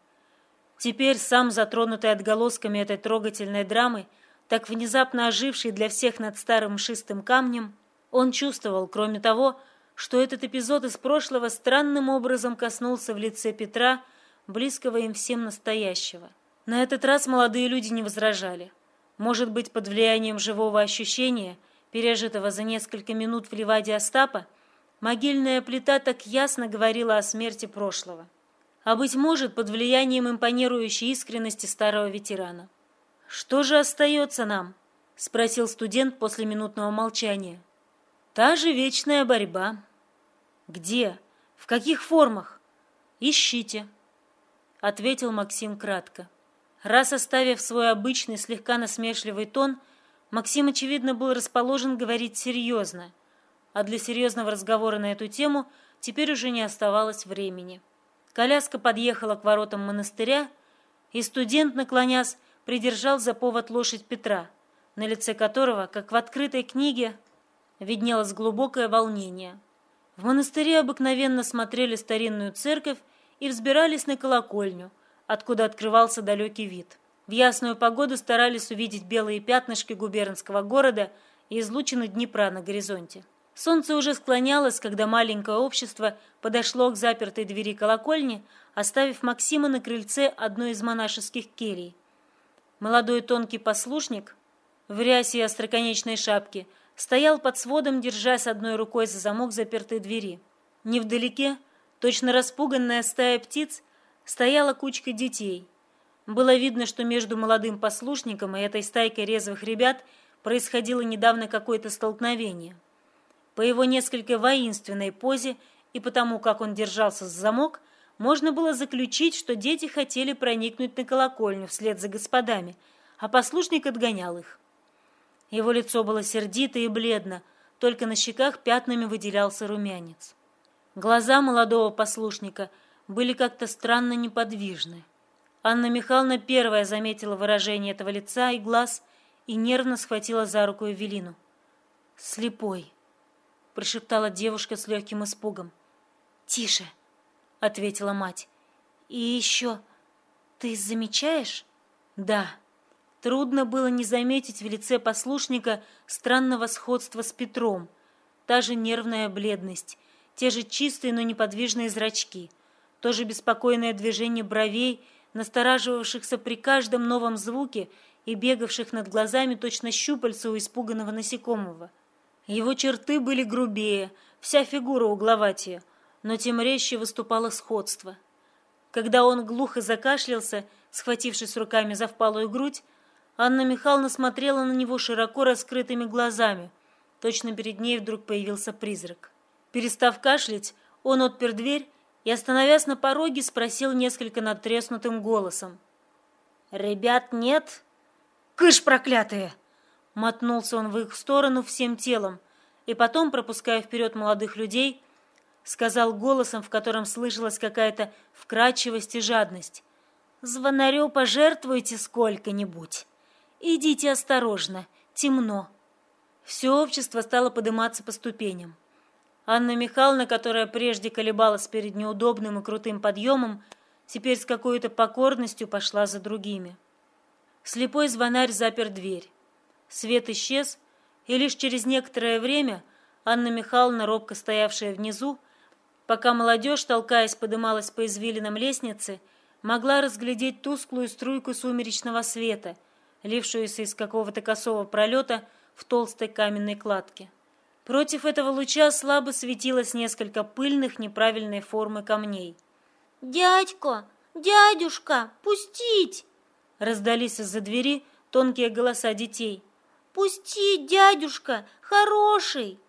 Теперь, сам затронутый отголосками этой трогательной драмы, так внезапно оживший для всех над старым мшистым камнем, он чувствовал, кроме того, что этот эпизод из прошлого странным образом коснулся в лице Петра, близкого им всем настоящего. На этот раз молодые люди не возражали. Может быть, под влиянием живого ощущения, пережитого за несколько минут в Ливаде Остапа, могильная плита так ясно говорила о смерти прошлого. А быть может, под влиянием импонирующей искренности старого ветерана. «Что же остается нам?» — спросил студент после минутного молчания. Та же вечная борьба. Где? В каких формах? Ищите, ответил Максим кратко. Раз оставив свой обычный слегка насмешливый тон, Максим, очевидно, был расположен говорить серьезно, а для серьезного разговора на эту тему теперь уже не оставалось времени. Коляска подъехала к воротам монастыря, и студент, наклонясь, придержал за повод лошадь Петра, на лице которого, как в открытой книге, виднелось глубокое волнение. В монастыре обыкновенно смотрели старинную церковь и взбирались на колокольню, откуда открывался далекий вид. В ясную погоду старались увидеть белые пятнышки губернского города и излучины Днепра на горизонте. Солнце уже склонялось, когда маленькое общество подошло к запертой двери колокольни, оставив Максима на крыльце одной из монашеских келий. Молодой тонкий послушник в рясе и остроконечной шапке – стоял под сводом, держась одной рукой за замок запертой двери. Невдалеке, точно распуганная стая птиц, стояла кучка детей. Было видно, что между молодым послушником и этой стайкой резвых ребят происходило недавно какое-то столкновение. По его несколько воинственной позе и потому, как он держался за замок, можно было заключить, что дети хотели проникнуть на колокольню вслед за господами, а послушник отгонял их. Его лицо было сердито и бледно, только на щеках пятнами выделялся румянец. Глаза молодого послушника были как-то странно неподвижны. Анна Михайловна первая заметила выражение этого лица и глаз и нервно схватила за руку Эвелину. «Слепой», — прошептала девушка с легким испугом. «Тише», — ответила мать. «И еще, ты замечаешь?» «Да». Трудно было не заметить в лице послушника странного сходства с Петром. Та же нервная бледность, те же чистые, но неподвижные зрачки, то же беспокойное движение бровей, настораживавшихся при каждом новом звуке и бегавших над глазами точно щупальца у испуганного насекомого. Его черты были грубее, вся фигура угловатее, но тем резче выступало сходство. Когда он глухо закашлялся, схватившись руками за впалую грудь, Анна Михайловна смотрела на него широко раскрытыми глазами. Точно перед ней вдруг появился призрак. Перестав кашлять, он отпер дверь и, остановясь на пороге, спросил несколько надтреснутым голосом. «Ребят нет?» «Кыш, проклятые!» Мотнулся он в их сторону всем телом и потом, пропуская вперед молодых людей, сказал голосом, в котором слышалась какая-то вкрадчивость и жадность. «Звонарю пожертвуйте сколько-нибудь». Идите осторожно, темно. Все общество стало подниматься по ступеням. Анна Михайловна, которая прежде колебалась перед неудобным и крутым подъемом, теперь с какой-то покорностью пошла за другими. Слепой звонарь запер дверь. Свет исчез, и лишь через некоторое время Анна Михайловна, робко стоявшая внизу, пока молодежь, толкаясь, подымалась по извилинам лестницы, могла разглядеть тусклую струйку сумеречного света — лившуюся из какого-то косого пролета в толстой каменной кладке. Против этого луча слабо светилось несколько пыльных неправильной формы камней. «Дядька! Дядюшка! Пустить!» Раздались из-за двери тонкие голоса детей. «Пусти, дядюшка! Хороший!»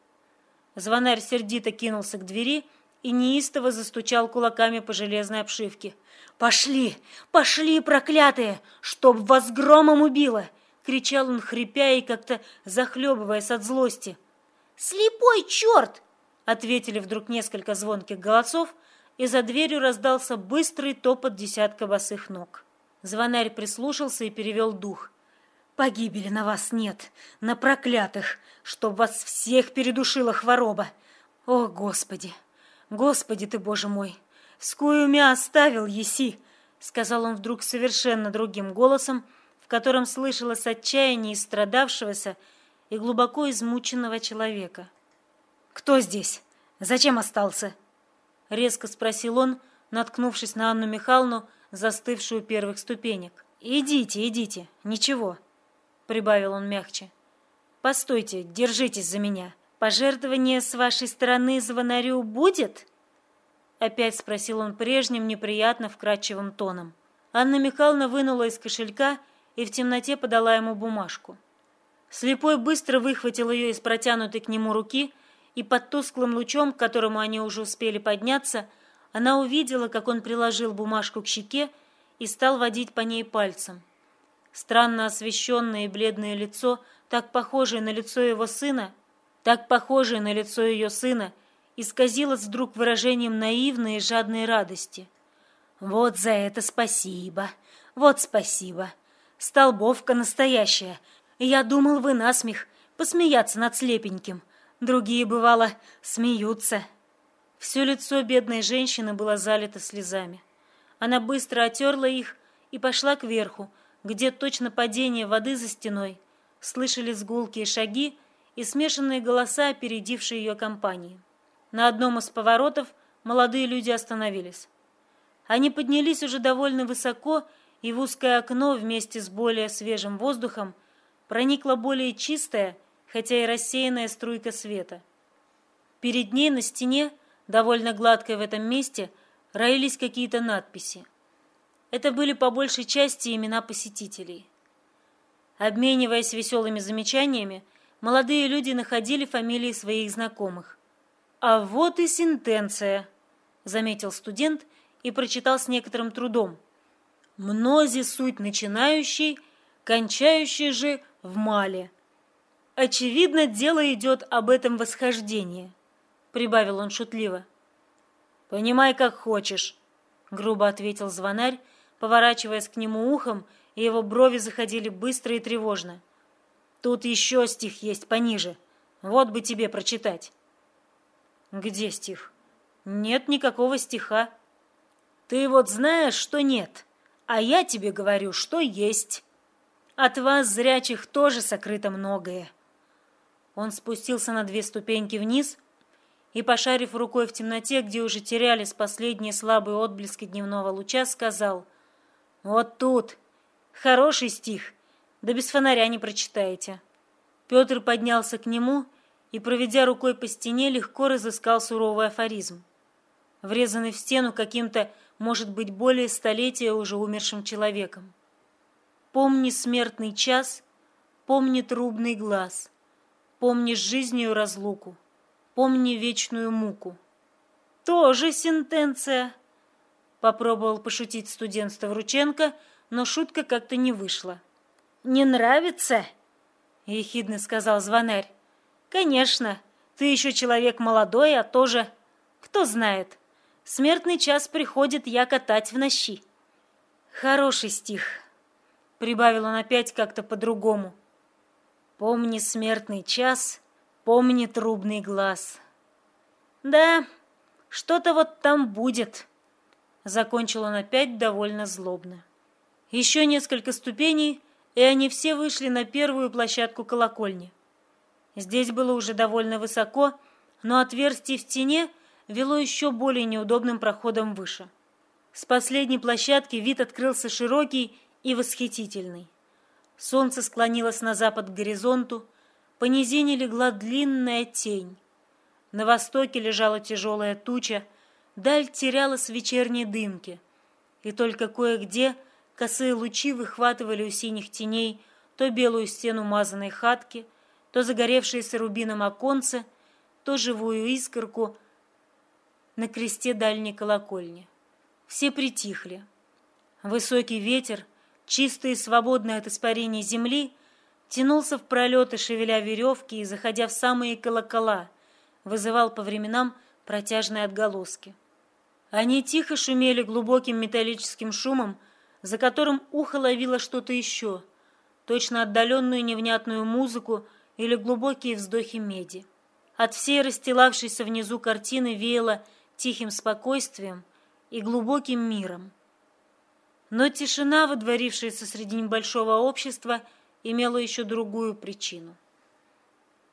Звонарь сердито кинулся к двери и неистово застучал кулаками по железной обшивке. «Пошли! Пошли, проклятые! Чтоб вас громом убило!» — кричал он, хрипя и как-то захлебываясь от злости. «Слепой черт!» — ответили вдруг несколько звонких голосов, и за дверью раздался быстрый топот десятка босых ног. Звонарь прислушался и перевел дух. «Погибели на вас нет, на проклятых, чтоб вас всех передушила хвороба! О, Господи! Господи ты, Боже мой!» «Скую мя оставил, еси!» — сказал он вдруг совершенно другим голосом, в котором слышалось отчаяние страдавшегося и глубоко измученного человека. «Кто здесь? Зачем остался?» — резко спросил он, наткнувшись на Анну Михайловну, застывшую первых ступенек. «Идите, идите, ничего», — прибавил он мягче. «Постойте, держитесь за меня. Пожертвование с вашей стороны звонарю будет?» Опять спросил он прежним неприятно вкрадчивым тоном. Анна Михайловна вынула из кошелька и в темноте подала ему бумажку. Слепой быстро выхватил ее из протянутой к нему руки, и под тусклым лучом, к которому они уже успели подняться, она увидела, как он приложил бумажку к щеке и стал водить по ней пальцем. Странно освещенное и бледное лицо, так похожее на лицо его сына, так похожее на лицо ее сына — исказилось вдруг выражением наивной и жадной радости. «Вот за это спасибо! Вот спасибо! Столбовка настоящая! Я думал, вы насмех, посмеяться над слепеньким. Другие, бывало, смеются». Все лицо бедной женщины было залито слезами. Она быстро отерла их и пошла кверху, где точно падение воды за стеной слышались гулкие шаги и смешанные голоса, опередившие ее компанию. На одном из поворотов молодые люди остановились. Они поднялись уже довольно высоко, и в узкое окно вместе с более свежим воздухом проникла более чистая, хотя и рассеянная струйка света. Перед ней на стене, довольно гладкой в этом месте, роились какие-то надписи. Это были по большей части имена посетителей. Обмениваясь веселыми замечаниями, молодые люди находили фамилии своих знакомых. «А вот и сентенция», — заметил студент и прочитал с некоторым трудом. «Мнози суть начинающий, кончающий же в мале». Очевидно, дело идет об этом восхождении, прибавил он шутливо. Понимай, как хочешь, грубо ответил звонарь, поворачиваясь к нему ухом, и его брови заходили быстро и тревожно. Тут еще стих есть пониже. Вот бы тебе прочитать. Где стих? Нет никакого стиха. Ты вот знаешь, что нет, а я тебе говорю, что есть. От вас, зрячих, тоже сокрыто многое. Он спустился на две ступеньки вниз и, пошарив рукой в темноте, где уже терялись последние слабые отблески дневного луча, сказал «Вот тут! Хороший стих, да без фонаря не прочитаете». Петр поднялся к нему и, проведя рукой по стене, легко разыскал суровый афоризм, врезанный в стену каким-то, может быть, более столетия уже умершим человеком. Помни смертный час, помни трубный глаз, помни жизнью разлуку, помни вечную муку. Тоже сентенция. Попробовал пошутить студент Ставрученко, но шутка как-то не вышла. Не нравится? Ехидно сказал звонарь. Конечно, ты еще человек молодой, а тоже... Кто знает, смертный час приходит я катать в нощи. Хороший стих, Прибавил он опять как-то по-другому. Помни смертный час, помни трубный глаз. Да, что-то вот там будет. Закончил он опять довольно злобно. Еще несколько ступеней, и они все вышли на первую площадку колокольни. Здесь было уже довольно высоко, но отверстие в стене вело еще более неудобным проходом выше. С последней площадки вид открылся широкий и восхитительный. Солнце склонилось на запад к горизонту, по низине легла длинная тень. На востоке лежала тяжелая туча, даль терялась в вечерней дымке, и только кое-где косые лучи выхватывали у синих теней то белую стену мазанной хатки, то загоревшееся рубином оконце, то живую искорку на кресте дальней колокольни. Все притихли. Высокий ветер чистый и свободный от испарений земли, тянулся в пролеты, шевеля веревки и, заходя в самые колокола, вызывал по временам протяжные отголоски. Они тихо шумели глубоким металлическим шумом, за которым ухо ловило что-то еще, точно отдаленную невнятную музыку или глубокие вздохи меди. От всей расстилавшейся внизу картины веяло тихим спокойствием и глубоким миром. Но тишина, выдворившаяся среди небольшого общества, имела еще другую причину.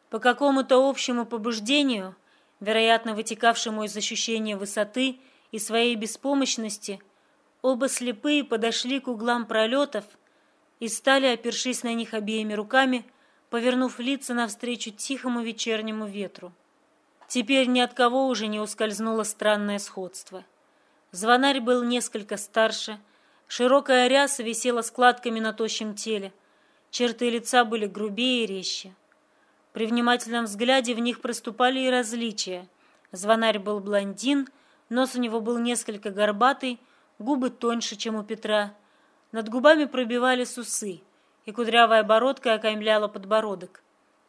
По какому-то общему побуждению, вероятно, вытекавшему из ощущения высоты и своей беспомощности, оба слепые подошли к углам пролетов и стали, опершись на них обеими руками, повернув лица навстречу тихому вечернему ветру. Теперь ни от кого уже не ускользнуло странное сходство. Звонарь был несколько старше, Широкая ряса висела складками на тощем теле. Черты лица были грубее и резче. При внимательном взгляде в них проступали и различия. Звонарь был блондин, нос у него был несколько горбатый, губы тоньше, чем у Петра. Над губами пробивались усы, и кудрявая бородка окаймляла подбородок.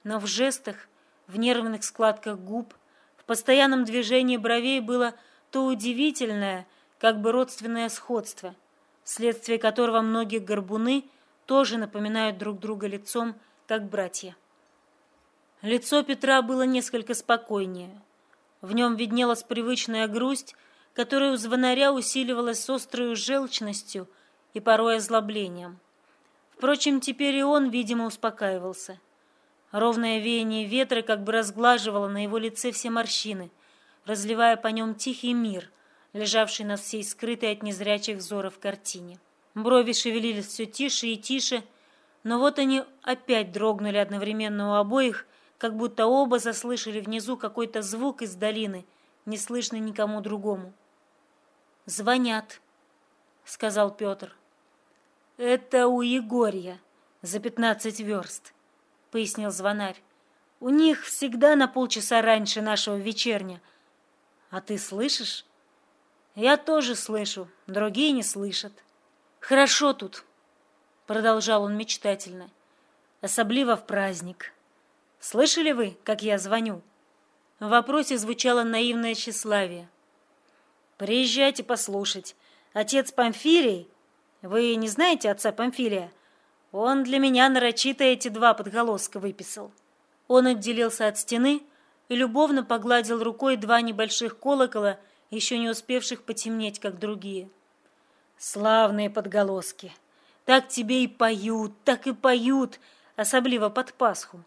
Но в жестах, в нервных складках губ, в постоянном движении бровей было то удивительное, как бы родственное сходство — вследствие которого многие горбуны тоже напоминают друг друга лицом, как братья. Лицо Петра было несколько спокойнее. В нем виднелась привычная грусть, которая у звонаря усиливалась с острой желчностью и порой озлоблением. Впрочем, теперь и он, видимо, успокаивался. Ровное веяние ветра как бы разглаживало на его лице все морщины, разливая по нем тихий мир, лежавшей на всей скрытой от незрячих взоров картине. Брови шевелились все тише и тише, но вот они опять дрогнули одновременно у обоих, как будто оба заслышали внизу какой-то звук из долины, не слышный никому другому. «Звонят», — сказал Петр. «Это у Егорья, за пятнадцать верст», — пояснил звонарь. «У них всегда на полчаса раньше нашего вечерня. А ты слышишь?» Я тоже слышу, другие не слышат. Хорошо тут, продолжал он мечтательно, особливо в праздник. Слышали вы, как я звоню?» В вопросе звучало наивное тщеславие. «Приезжайте послушать. Отец Памфилий... Вы не знаете отца Памфилия? Он для меня нарочито эти два подголоска выписал». Он отделился от стены и любовно погладил рукой два небольших колокола, еще не успевших потемнеть, как другие. «Славные подголоски! Так тебе и поют, так и поют, особливо под Пасху!»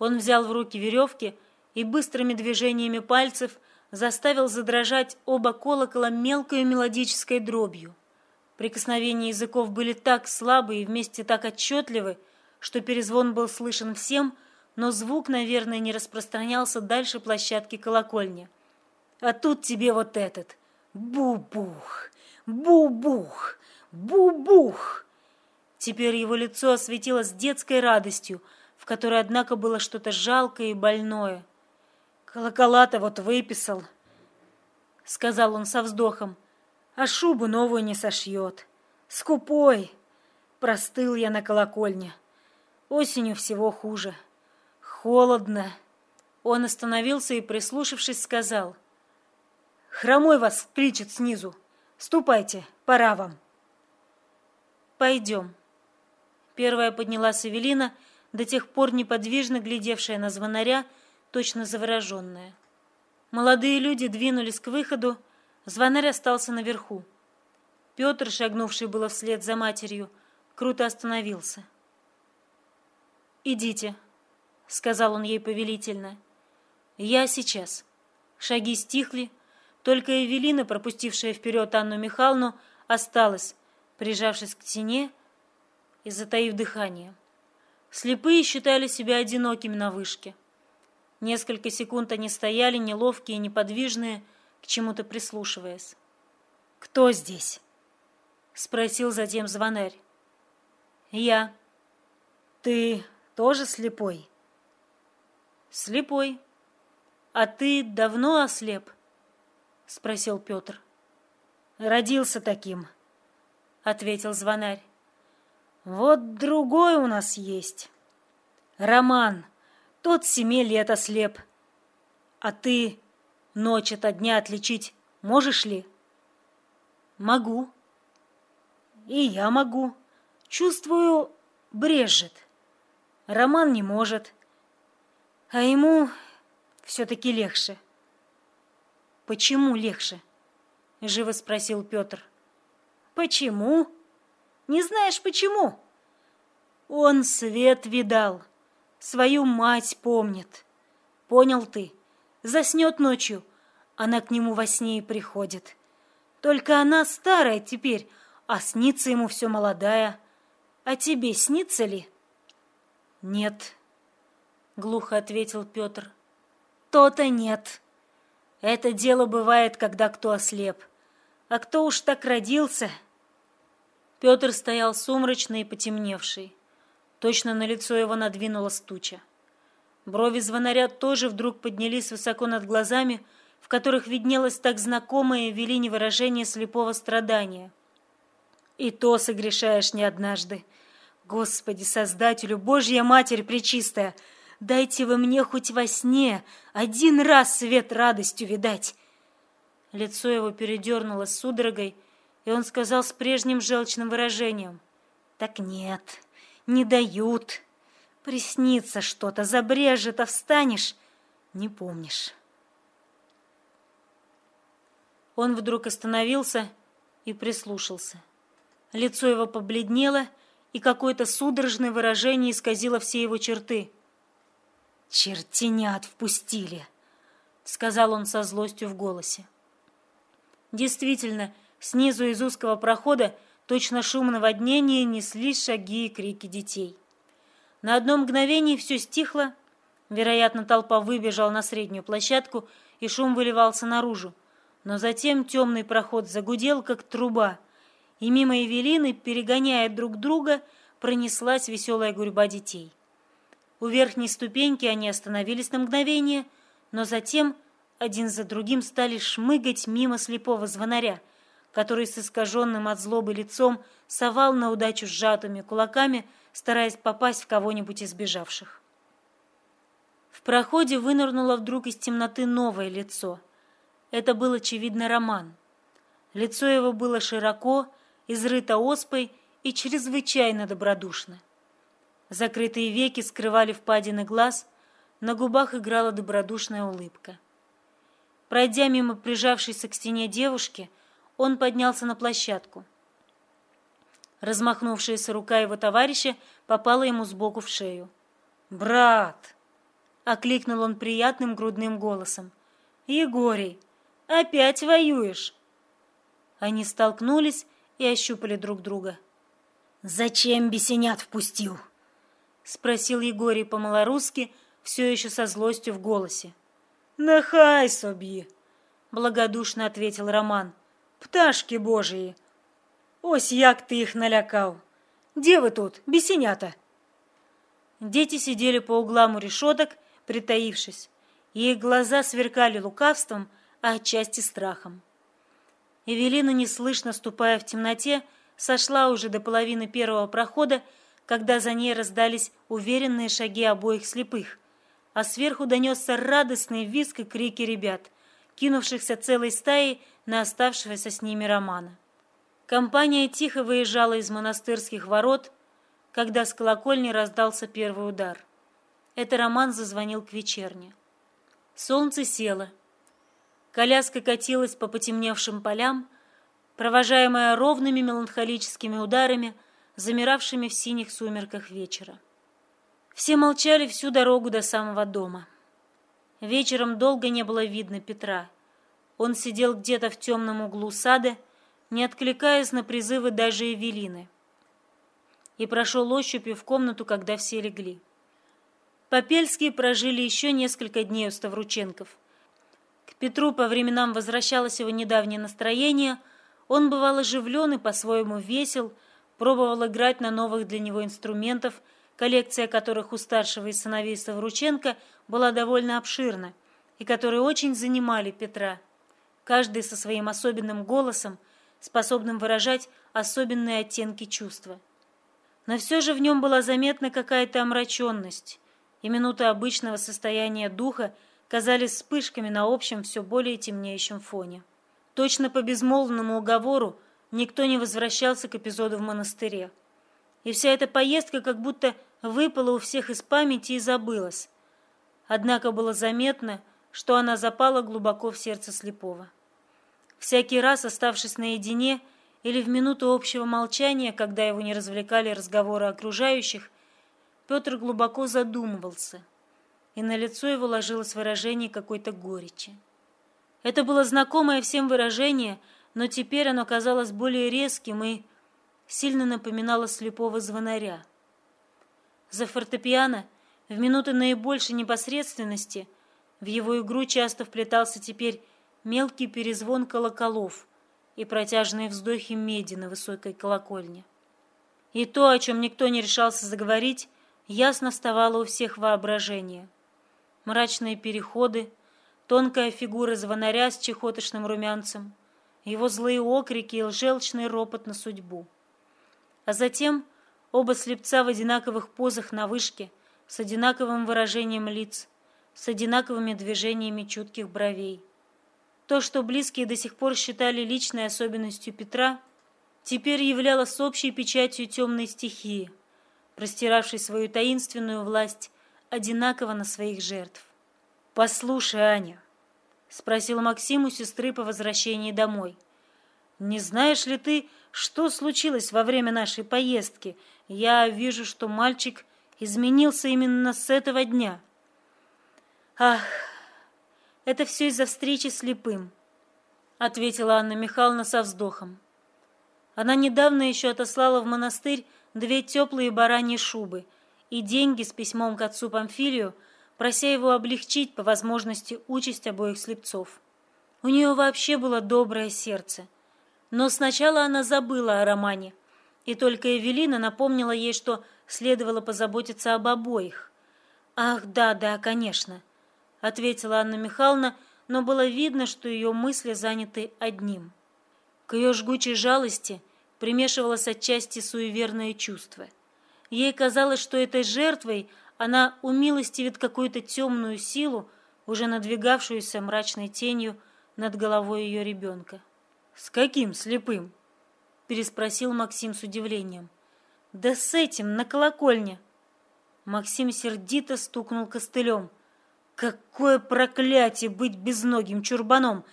Он взял в руки веревки и быстрыми движениями пальцев заставил задрожать оба колокола мелкой мелодической дробью. Прикосновения языков были так слабы и вместе так отчетливы, что перезвон был слышен всем, но звук, наверное, не распространялся дальше площадки колокольни. А тут тебе вот этот. Бу-бух, бу-бух, бу-бух. Теперь его лицо осветилось детской радостью, в которой, однако, было что-то жалкое и больное. «Колокола-то вот выписал», — сказал он со вздохом, «а шубу новую не сошьет. Скупой. Простыл я на колокольне. Осенью всего хуже. Холодно». Он остановился и, прислушавшись, сказал, «Хромой вас кличет снизу. Ступайте, пора вам». «Пойдем». Первая поднялась Эвелина, до тех пор неподвижно глядевшая на звонаря, точно завороженная. Молодые люди двинулись к выходу, звонарь остался наверху. Петр, шагнувший было вслед за матерью, круто остановился. «Идите», — сказал он ей повелительно. «Я сейчас». Шаги стихли, только Эвелина, пропустившая вперед Анну Михайловну, осталась, прижавшись к стене и затаив дыхание. Слепые считали себя одинокими на вышке. Несколько секунд они стояли, неловкие неподвижные, к чему-то прислушиваясь. «Кто здесь?» — спросил затем звонарь. «Я». «Ты тоже слепой?» «Слепой. А ты давно ослеп?» — спросил Петр. «Родился таким», — ответил звонарь. «Вот другой у нас есть. Роман, тот семи лет ослеп. А ты ночь от дня отличить можешь ли?» «Могу». «И я могу. Чувствую, брежет. Роман не может. А ему все-таки легче». «Почему легче?» — живо спросил Петр. «Почему? Не знаешь, почему?» «Он свет видал» свою мать помнит. Понял ты? Заснет ночью, она к нему во сне и приходит. Только она старая теперь, а снится ему все молодая. А тебе снится ли? Нет, глухо ответил Петр. То-то нет. Это дело бывает, когда кто ослеп. А кто уж так родился? Петр стоял сумрачный и потемневший. Точно на лицо его надвинулась туча. Брови звонаря тоже вдруг поднялись высоко над глазами, в которых виднелось так знакомое Велине выражение слепого страдания. «И то согрешаешь не однажды. Господи, Создателю, Божья Матерь Пречистая, дайте вы мне хоть во сне один раз свет радостью видать!» Лицо его передернулось судорогой, и он сказал с прежним желчным выражением. «Так нет, не дают. Приснится что-то, забрежет, а встанешь, не помнишь. Он вдруг остановился и прислушался. Лицо его побледнело, и какое-то судорожное выражение исказило все его черты. «Чертенят впустили!» — сказал он со злостью в голосе. Действительно, снизу из узкого прохода Точно шум наводнения неслись шаги и крики детей. На одно мгновение все стихло. Вероятно, толпа выбежала на среднюю площадку, и шум выливался наружу. Но затем темный проход загудел, как труба, и мимо Эвелины, перегоняя друг друга, пронеслась веселая гурьба детей. У верхней ступеньки они остановились на мгновение, но затем один за другим стали шмыгать мимо слепого звонаря, который с искаженным от злобы лицом совал на удачу сжатыми кулаками, стараясь попасть в кого-нибудь из бежавших. В проходе вынырнуло вдруг из темноты новое лицо. Это был, очевидно, Роман. Лицо его было широко, изрыто оспой и чрезвычайно добродушно. Закрытые веки скрывали впадины глаз, на губах играла добродушная улыбка. Пройдя мимо прижавшейся к стене девушки, он поднялся на площадку. Размахнувшаяся рука его товарища попала ему сбоку в шею. «Брат!» — окликнул он приятным грудным голосом. «Егорий, опять воюешь?» Они столкнулись и ощупали друг друга. «Зачем бесенят впустил?» — спросил Егорий по-малорусски, все еще со злостью в голосе. «Нахай собі!» — благодушно ответил Роман. «Пташки божьи! Ось як ты их налякал! Где вы тут, бесенята?» Дети сидели по углам у решеток, притаившись, их глаза сверкали лукавством, а отчасти страхом. Эвелина, неслышно ступая в темноте, сошла уже до половины первого прохода, когда за ней раздались уверенные шаги обоих слепых, а сверху донесся радостный визг и крики ребят, кинувшихся целой стаей на оставшегося с ними Романа. Компания тихо выезжала из монастырских ворот, когда с колокольни раздался первый удар. Это Роман зазвонил к вечерне. Солнце село. Коляска катилась по потемневшим полям, провожаемая ровными меланхолическими ударами, замиравшими в синих сумерках вечера. Все молчали всю дорогу до самого дома. Вечером долго не было видно Петра. Он сидел где-то в темном углу сада, не откликаясь на призывы даже Эвелины, и прошел ощупью в комнату, когда все легли. Попельские прожили еще несколько дней у Ставрученков. К Петру по временам возвращалось его недавнее настроение, он бывал оживлен и по-своему весел, пробовал играть на новых для него инструментах, коллекция которых у старшего из сыновей Саврученко была довольно обширна, и которые очень занимали Петра, каждый со своим особенным голосом, способным выражать особенные оттенки чувства. Но все же в нем была заметна какая-то омраченность, и минуты обычного состояния духа казались вспышками на общем все более темнеющем фоне. Точно по безмолвному уговору никто не возвращался к эпизоду в монастыре. И вся эта поездка как будто выпала у всех из памяти и забылась. Однако было заметно, что она запала глубоко в сердце слепого. Всякий раз, оставшись наедине или в минуту общего молчания, когда его не развлекали разговоры окружающих, Петр глубоко задумывался, и на лицо его ложилось выражение какой-то горечи. Это было знакомое всем выражение, но теперь оно казалось более резким и сильно напоминало слепого звонаря. За фортепиано в минуты наибольшей непосредственности в его игру часто вплетался теперь мелкий перезвон колоколов и протяжные вздохи меди на высокой колокольне. И то, о чем никто не решался заговорить, ясно вставало у всех воображение. Мрачные переходы, тонкая фигура звонаря с чехоточным румянцем, его злые окрики и лжелчный ропот на судьбу. А затем Оба слепца в одинаковых позах на вышке, с одинаковым выражением лиц, с одинаковыми движениями чутких бровей. То, что близкие до сих пор считали личной особенностью Петра, теперь являлось общей печатью темной стихии, простиравшей свою таинственную власть одинаково на своих жертв. «Послушай, Аня», — спросил Максим у сестры по возвращении домой, — «не знаешь ли ты, что случилось во время нашей поездки я вижу, что мальчик изменился именно с этого дня. Ах, это все из-за встречи с слепым, ответила Анна Михайловна со вздохом. Она недавно еще отослала в монастырь две теплые бараньи шубы и деньги с письмом к отцу Памфилию, прося его облегчить по возможности участь обоих слепцов. У нее вообще было доброе сердце. Но сначала она забыла о романе, и только Эвелина напомнила ей, что следовало позаботиться об обоих. «Ах, да, да, конечно», — ответила Анна Михайловна, но было видно, что ее мысли заняты одним. К ее жгучей жалости примешивалось отчасти суеверное чувство. Ей казалось, что этой жертвой она умилостивит какую-то темную силу, уже надвигавшуюся мрачной тенью над головой ее ребенка. «С каким слепым?» – переспросил Максим с удивлением. «Да с этим, на колокольне!» Максим сердито стукнул костылем. «Какое проклятие быть безногим чурбаном!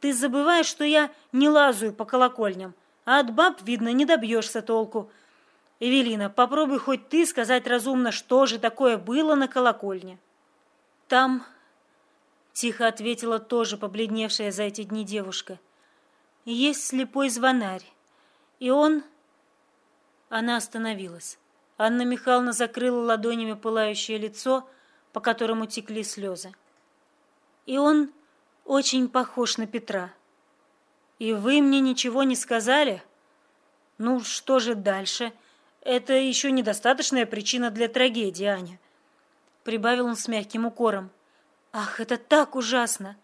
Ты забываешь, что я не лазаю по колокольням, а от баб, видно, не добьешься толку. Эвелина, попробуй хоть ты сказать разумно, что же такое было на колокольне». «Там...» — тихо ответила тоже побледневшая за эти дни девушка. «Есть слепой звонарь, и он...» Она остановилась. Анна Михайловна закрыла ладонями пылающее лицо, по которому текли слезы. И он очень похож на Петра. И вы мне ничего не сказали? Ну, что же дальше? Это еще недостаточная причина для трагедии, Аня. Прибавил он с мягким укором. Ах, это так ужасно,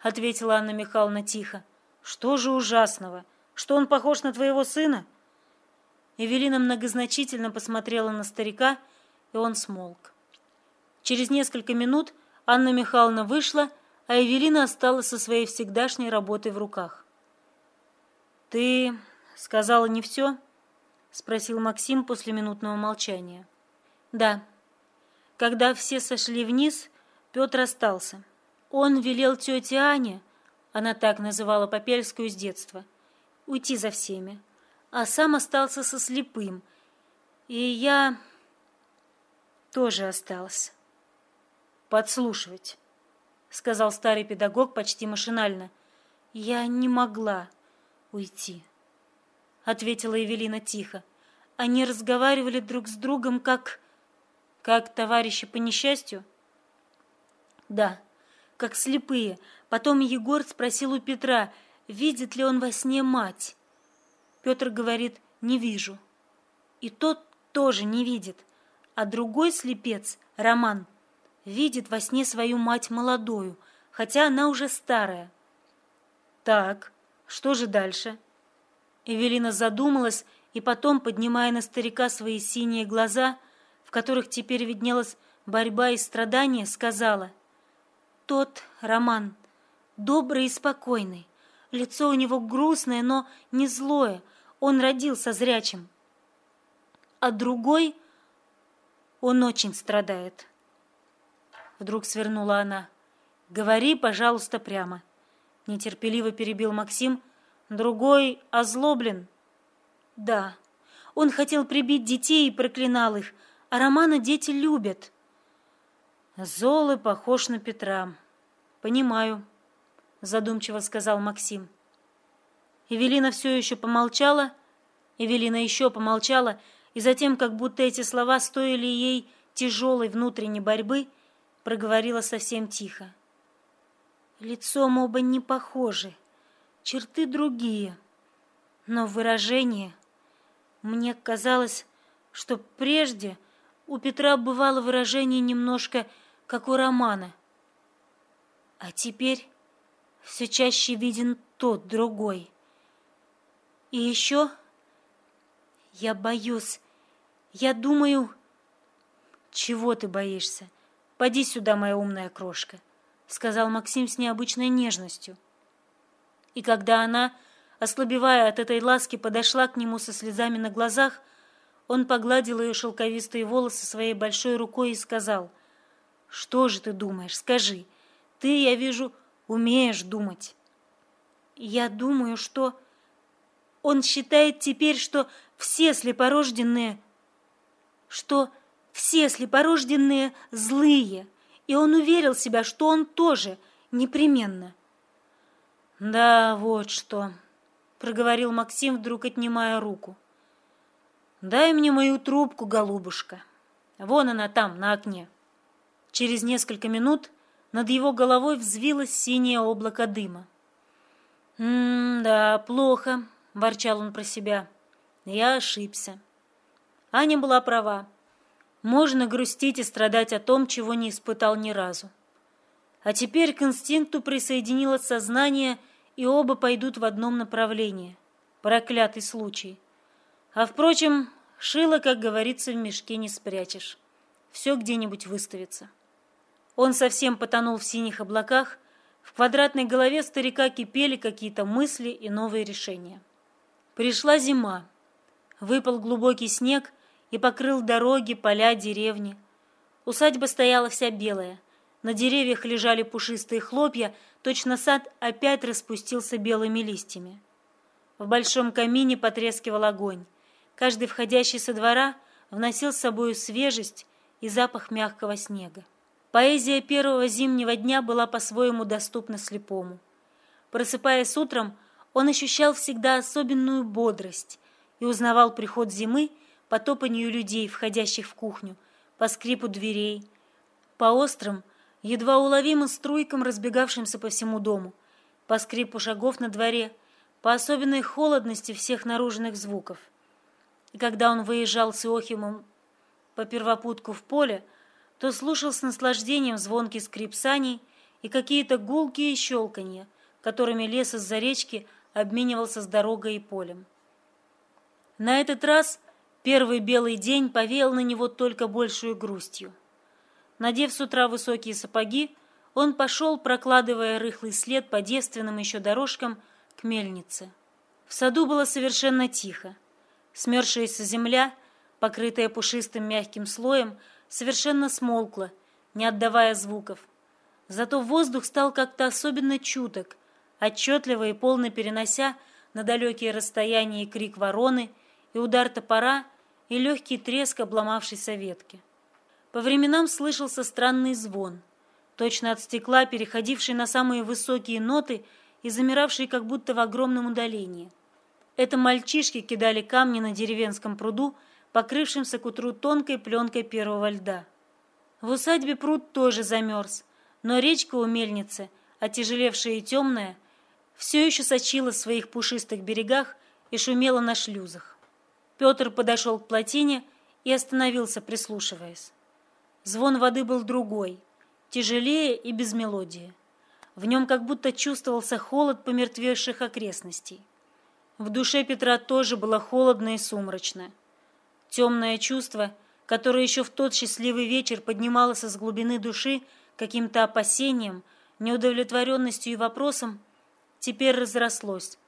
ответила Анна Михайловна тихо. Что же ужасного? Что он похож на твоего сына? Эвелина многозначительно посмотрела на старика, и он смолк. Через несколько минут Анна Михайловна вышла, а Эвелина осталась со своей всегдашней работой в руках. «Ты сказала не все?» — спросил Максим после минутного молчания. «Да. Когда все сошли вниз, Петр остался. Он велел тете Ане, она так называла Попельскую с детства, уйти за всеми а сам остался со слепым. И я тоже осталась. «Подслушивать», — сказал старый педагог почти машинально. «Я не могла уйти», — ответила Евелина тихо. Они разговаривали друг с другом как... как товарищи по несчастью? Да, как слепые. Потом Егор спросил у Петра, видит ли он во сне мать. Петр говорит «не вижу». И тот тоже не видит. А другой слепец, Роман, видит во сне свою мать молодую, хотя она уже старая. Так, что же дальше? Эвелина задумалась и потом, поднимая на старика свои синие глаза, в которых теперь виднелась борьба и страдания, сказала, «Тот Роман, добрый и спокойный, лицо у него грустное, но не злое, он родился зрячим. А другой, он очень страдает. Вдруг свернула она. «Говори, пожалуйста, прямо». Нетерпеливо перебил Максим. Другой озлоблен. «Да, он хотел прибить детей и проклинал их, а Романа дети любят». Золы похож на Петра. Понимаю, задумчиво сказал Максим. Эвелина все еще помолчала, Эвелина еще помолчала, и затем, как будто эти слова стоили ей тяжелой внутренней борьбы, проговорила совсем тихо. Лицом оба не похожи, черты другие, но выражение... Мне казалось, что прежде у Петра бывало выражение немножко как у Романа, а теперь все чаще виден тот другой. И еще я боюсь. Я думаю... Чего ты боишься? Поди сюда, моя умная крошка, сказал Максим с необычной нежностью. И когда она, ослабевая от этой ласки, подошла к нему со слезами на глазах, он погладил ее шелковистые волосы своей большой рукой и сказал, «Что же ты думаешь? Скажи. Ты, я вижу, умеешь думать». «Я думаю, что...» Он считает теперь, что все слепорожденные, что все слепорожденные злые, и он уверил себя, что он тоже непременно. «Да, вот что», — проговорил Максим, вдруг отнимая руку. «Дай мне мою трубку, голубушка. Вон она там, на окне». Через несколько минут над его головой взвилось синее облако дыма. «М-да, плохо», ворчал он про себя. Я ошибся. Аня была права. Можно грустить и страдать о том, чего не испытал ни разу. А теперь к инстинкту присоединилось сознание, и оба пойдут в одном направлении. Проклятый случай. А, впрочем, шило, как говорится, в мешке не спрячешь. все где-нибудь выставится. Он совсем потонул в синих облаках, в квадратной голове старика кипели какие-то мысли и новые решения. Пришла зима. Выпал глубокий снег и покрыл дороги, поля, деревни. Усадьба стояла вся белая. На деревьях лежали пушистые хлопья, точно сад опять распустился белыми листьями. В большом камине потрескивал огонь. Каждый входящий со двора вносил с собой свежесть и запах мягкого снега. Поэзия первого зимнего дня была по-своему доступна слепому. Просыпаясь утром, он ощущал всегда особенную бодрость и узнавал приход зимы по топанию людей, входящих в кухню, по скрипу дверей, по острым, едва уловимым струйкам, разбегавшимся по всему дому, по скрипу шагов на дворе, по особенной холодности всех наружных звуков. И когда он выезжал с Иохимом по первопутку в поле, то слушал с наслаждением звонкий скрип саней и какие-то гулкие щелканья, которыми лес из-за речки обменивался с дорогой и полем. На этот раз первый белый день повеял на него только большую грустью. Надев с утра высокие сапоги, он пошел, прокладывая рыхлый след по девственным еще дорожкам, к мельнице. В саду было совершенно тихо. Смерзшаяся земля, покрытая пушистым мягким слоем, совершенно смолкла, не отдавая звуков. Зато воздух стал как-то особенно чуток, отчетливо и полно перенося на далекие расстояния крик вороны, и удар топора, и легкий треск обломавшейся ветки. По временам слышался странный звон, точно от стекла, переходивший на самые высокие ноты и замиравший как будто в огромном удалении. Это мальчишки кидали камни на деревенском пруду, покрывшемся к утру тонкой пленкой первого льда. В усадьбе пруд тоже замерз, но речка у мельницы, отяжелевшая и темная, все еще сочила в своих пушистых берегах и шумела на шлюзах. Петр подошел к плотине и остановился, прислушиваясь. Звон воды был другой, тяжелее и без мелодии. В нем как будто чувствовался холод помертвевших окрестностей. В душе Петра тоже было холодно и сумрачно. Темное чувство, которое еще в тот счастливый вечер поднималось из глубины души каким-то опасением, неудовлетворенностью и вопросом, теперь разрослось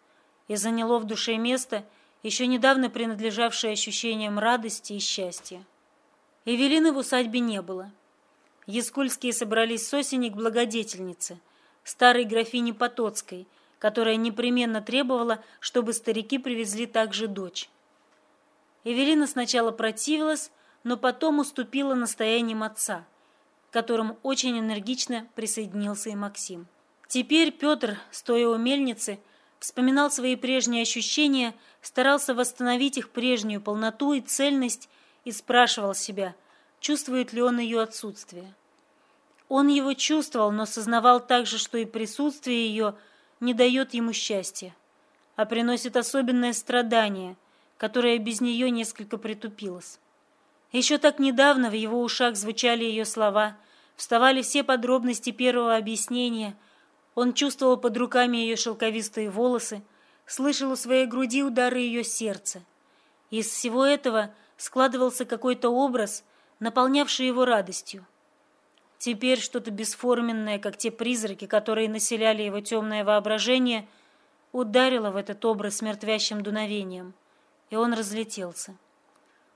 и заняло в душе место, еще недавно принадлежавшее ощущениям радости и счастья. Эвелины в усадьбе не было. Яскульские собрались с осени к благодетельнице, старой графине Потоцкой, которая непременно требовала, чтобы старики привезли также дочь. Эвелина сначала противилась, но потом уступила настояниям отца, к которым очень энергично присоединился и Максим. Теперь Петр, стоя у мельницы, вспоминал свои прежние ощущения, старался восстановить их прежнюю полноту и цельность и спрашивал себя, чувствует ли он ее отсутствие. Он его чувствовал, но сознавал также, что и присутствие ее не дает ему счастья, а приносит особенное страдание, которое без нее несколько притупилось. Еще так недавно в его ушах звучали ее слова, вставали все подробности первого объяснения. Он чувствовал под руками ее шелковистые волосы, слышал у своей груди удары ее сердца. Из всего этого – складывался какой-то образ, наполнявший его радостью. Теперь что-то бесформенное, как те призраки, которые населяли его темное воображение, ударило в этот образ мертвящим дуновением, и он разлетелся.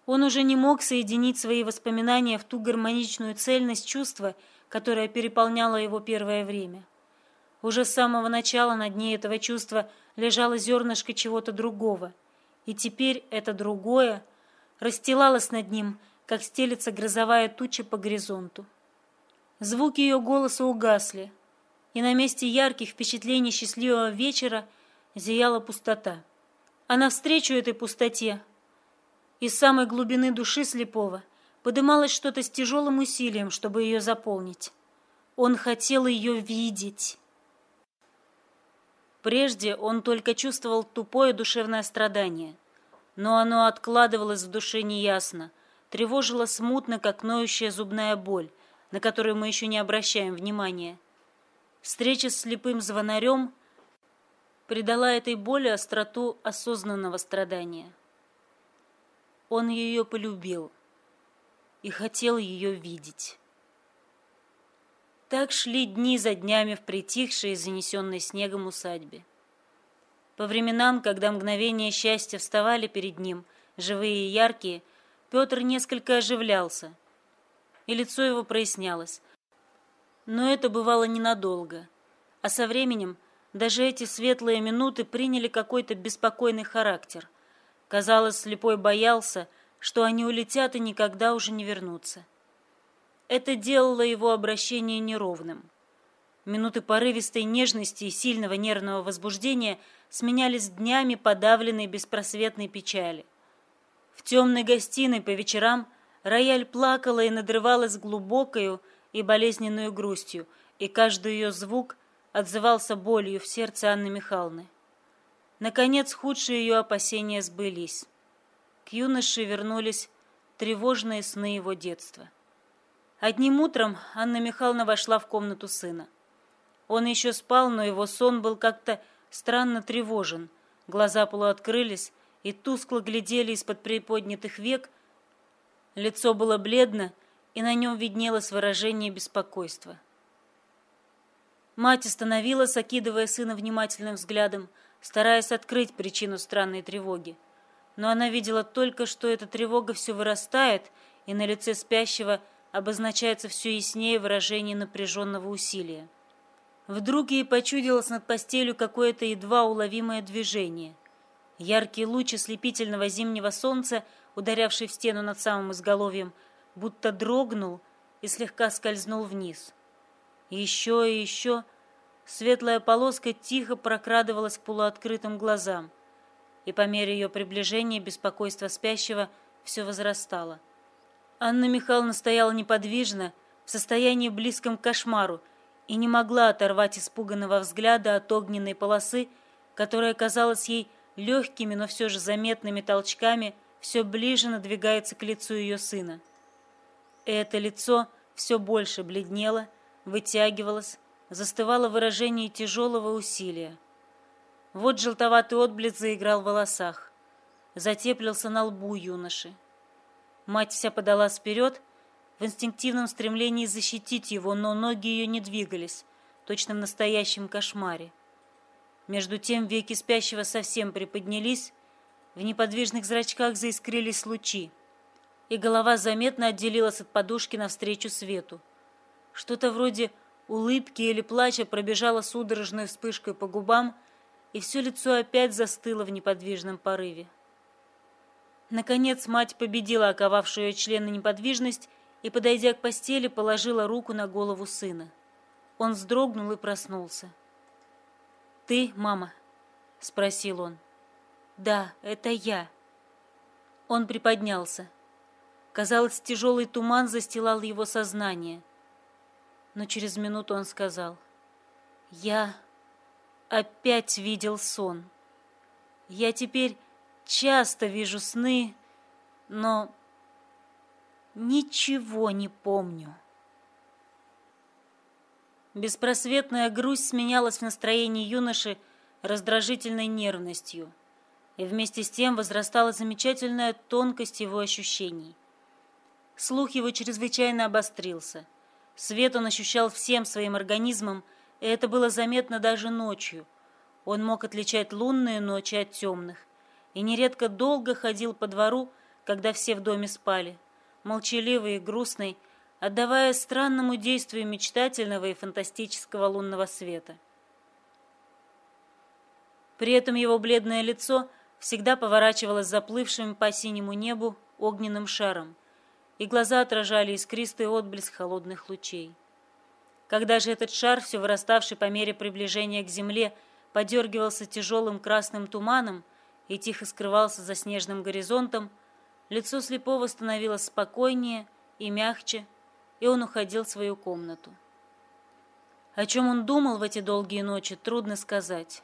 Он уже не мог соединить свои воспоминания в ту гармоничную цельность чувства, которая переполняла его первое время. Уже с самого начала на дне этого чувства лежало зернышко чего-то другого, и теперь это другое расстилалась над ним, как стелится грозовая туча по горизонту. Звуки ее голоса угасли, и на месте ярких впечатлений счастливого вечера зияла пустота. А навстречу этой пустоте из самой глубины души слепого подымалось что-то с тяжелым усилием, чтобы ее заполнить. Он хотел ее видеть. Прежде он только чувствовал тупое душевное страдание но оно откладывалось в душе неясно, тревожило смутно, как ноющая зубная боль, на которую мы еще не обращаем внимания. Встреча с слепым звонарем придала этой боли остроту осознанного страдания. Он ее полюбил. и хотел ее видеть. Так шли дни за днями в притихшей и занесенной снегом усадьбе. По временам, когда мгновения счастья вставали перед ним, живые и яркие, Петр несколько оживлялся, и лицо его прояснялось. Но это бывало ненадолго, а со временем даже эти светлые минуты приняли какой-то беспокойный характер. Казалось, слепой боялся, что они улетят и никогда уже не вернутся. Это делало его обращение неровным. Минуты порывистой нежности и сильного нервного возбуждения сменялись днями подавленной беспросветной печали. В темной гостиной по вечерам рояль плакала и надрывалась глубокою и болезненную грустью, и каждый ее звук отзывался болью в сердце Анны Михайловны. Наконец, худшие ее опасения сбылись. К юноше вернулись тревожные сны его детства. Одним утром Анна Михайловна вошла в комнату сына. Он еще спал, но его сон был как-то странно тревожен. Глаза полуоткрылись и тускло глядели из-под приподнятых век. Лицо было бледно, и на нем виднелось выражение беспокойства. Мать остановилась, окидывая сына внимательным взглядом, стараясь открыть причину странной тревоги. Но она видела только, что эта тревога все вырастает, и на лице спящего – обозначается все яснее выражение напряженного усилия. Вдруг ей почудилось над постелью какое-то едва уловимое движение. Яркий луч ослепительного зимнего солнца, ударявший в стену над самым изголовьем, будто дрогнул и слегка скользнул вниз. Еще и еще светлая полоска тихо прокрадывалась к полуоткрытым глазам, и по мере ее приближения беспокойство спящего все возрастало — Анна Михайловна стояла неподвижно, в состоянии близком к кошмару, и не могла оторвать испуганного взгляда от огненной полосы, которая казалась ей легкими, но все же заметными толчками, все ближе надвигается к лицу ее сына. Это лицо все больше бледнело, вытягивалось, застывало выражение тяжелого усилия. Вот желтоватый отблеск заиграл в волосах, затеплился на лбу юноши. Мать вся подалась вперед в инстинктивном стремлении защитить его, но ноги ее не двигались, точно в настоящем кошмаре. Между тем веки спящего совсем приподнялись, в неподвижных зрачках заискрились лучи, и голова заметно отделилась от подушки навстречу свету. Что-то вроде улыбки или плача пробежало судорожной вспышкой по губам, и все лицо опять застыло в неподвижном порыве. Наконец мать победила оковавшую ее члена неподвижность и, подойдя к постели, положила руку на голову сына. Он вздрогнул и проснулся. «Ты, мама?» — спросил он. «Да, это я». Он приподнялся. Казалось, тяжелый туман застилал его сознание. Но через минуту он сказал. «Я опять видел сон. Я теперь Часто вижу сны, но ничего не помню. Беспросветная грусть сменялась в настроении юноши раздражительной нервностью, и вместе с тем возрастала замечательная тонкость его ощущений. Слух его чрезвычайно обострился. Свет он ощущал всем своим организмом, и это было заметно даже ночью. Он мог отличать лунные ночи от темных, и нередко долго ходил по двору, когда все в доме спали, молчаливый и грустный, отдавая странному действию мечтательного и фантастического лунного света. При этом его бледное лицо всегда поворачивалось заплывшим по синему небу огненным шаром, и глаза отражали искристый отблеск холодных лучей. Когда же этот шар, все выраставший по мере приближения к земле, подергивался тяжелым красным туманом, и тихо скрывался за снежным горизонтом, лицо слепого становилось спокойнее и мягче, и он уходил в свою комнату. О чем он думал в эти долгие ночи, трудно сказать.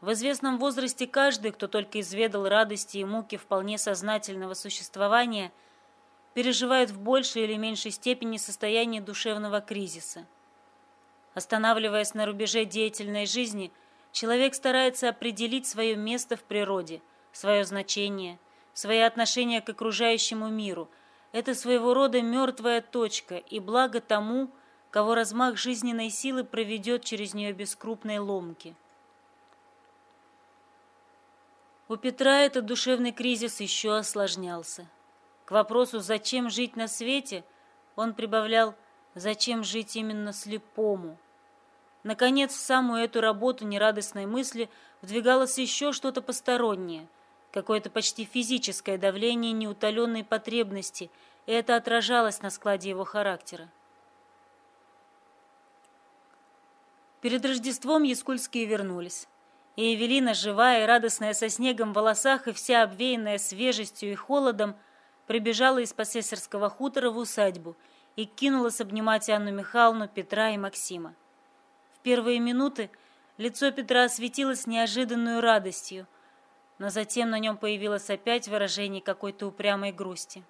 В известном возрасте каждый, кто только изведал радости и муки вполне сознательного существования, переживает в большей или меньшей степени состояние душевного кризиса. Останавливаясь на рубеже деятельной жизни – Человек старается определить свое место в природе, свое значение, свои отношения к окружающему миру, – это своего рода мертвая точка, и благо тому, кого размах жизненной силы проведет через нее без крупной ломки. У Петра этот душевный кризис еще осложнялся. К вопросу «зачем жить на свете?» он прибавлял «зачем жить именно слепому?». Наконец, в самую эту работу нерадостной мысли вдвигалось еще что-то постороннее, какое-то почти физическое давление неутоленной потребности, и это отражалось на складе его характера. Перед Рождеством Яскульские вернулись. И Эвелина, живая и радостная со снегом в волосах и вся обвеянная свежестью и холодом, прибежала из посессорского хутора в усадьбу и кинулась обнимать Анну Михайловну, Петра и Максима. Первые минуты лицо Петра осветилось неожиданной радостью, но затем на нем появилось опять выражение какой-то упрямой грусти.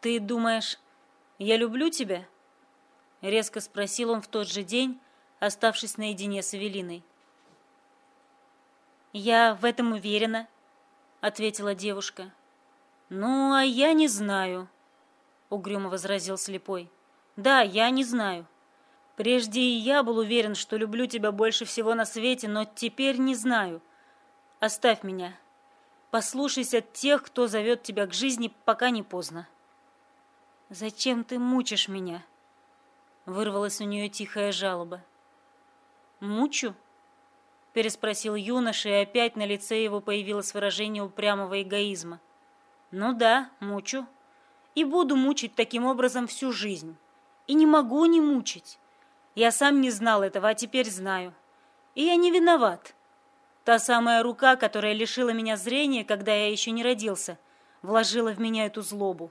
«Ты думаешь, я люблю тебя?» — резко спросил он в тот же день, оставшись наедине с Эвелиной. «Я в этом уверена», — ответила девушка. «Ну, а я не знаю», — угрюмо возразил слепой. «Да, я не знаю. Прежде и я был уверен, что люблю тебя больше всего на свете, но теперь не знаю. Оставь меня. Послушайся тех, кто зовет тебя к жизни, пока не поздно». «Зачем ты мучишь меня?» Вырвалась у нее тихая жалоба. «Мучу?» — переспросил юноша, и опять на лице его появилось выражение упрямого эгоизма. «Ну да, мучу. И буду мучить таким образом всю жизнь. И не могу не мучить. Я сам не знал этого, а теперь знаю. И я не виноват. Та самая рука, которая лишила меня зрения, когда я еще не родился, вложила в меня эту злобу.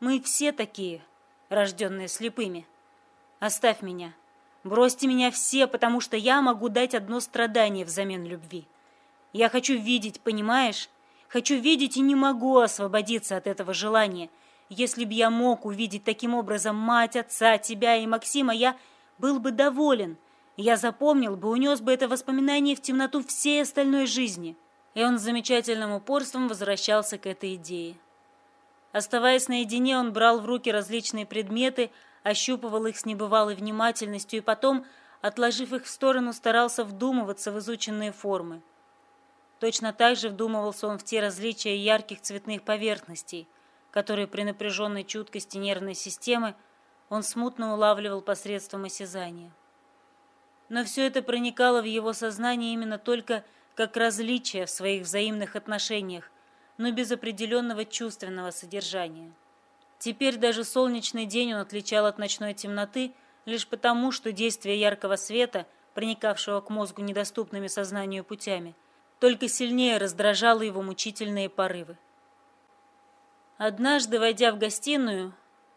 Мы все такие, рожденные слепыми». Оставь меня. Бросьте меня все, потому что я могу дать одно страдание взамен любви. Я хочу видеть, понимаешь? Хочу видеть и не могу освободиться от этого желания. Если б я мог увидеть таким образом мать, отца, тебя и Максима, я был бы доволен. Я запомнил бы, унес бы это воспоминание в темноту всей остальной жизни. И он с замечательным упорством возвращался к этой идее. Оставаясь наедине, он брал в руки различные предметы, ощупывал их с небывалой внимательностью и потом, отложив их в сторону, старался вдумываться в изученные формы. Точно так же вдумывался он в те различия ярких цветных поверхностей, которые при напряженной чуткости нервной системы он смутно улавливал посредством осязания. Но все это проникало в его сознание именно только как различие в своих взаимных отношениях, но без определенного чувственного содержания. Теперь даже солнечный день он отличал от ночной темноты лишь потому, что действие яркого света, проникавшего к мозгу недоступными сознанию путями, только сильнее раздражало его мучительные порывы. Однажды, войдя в гостиную,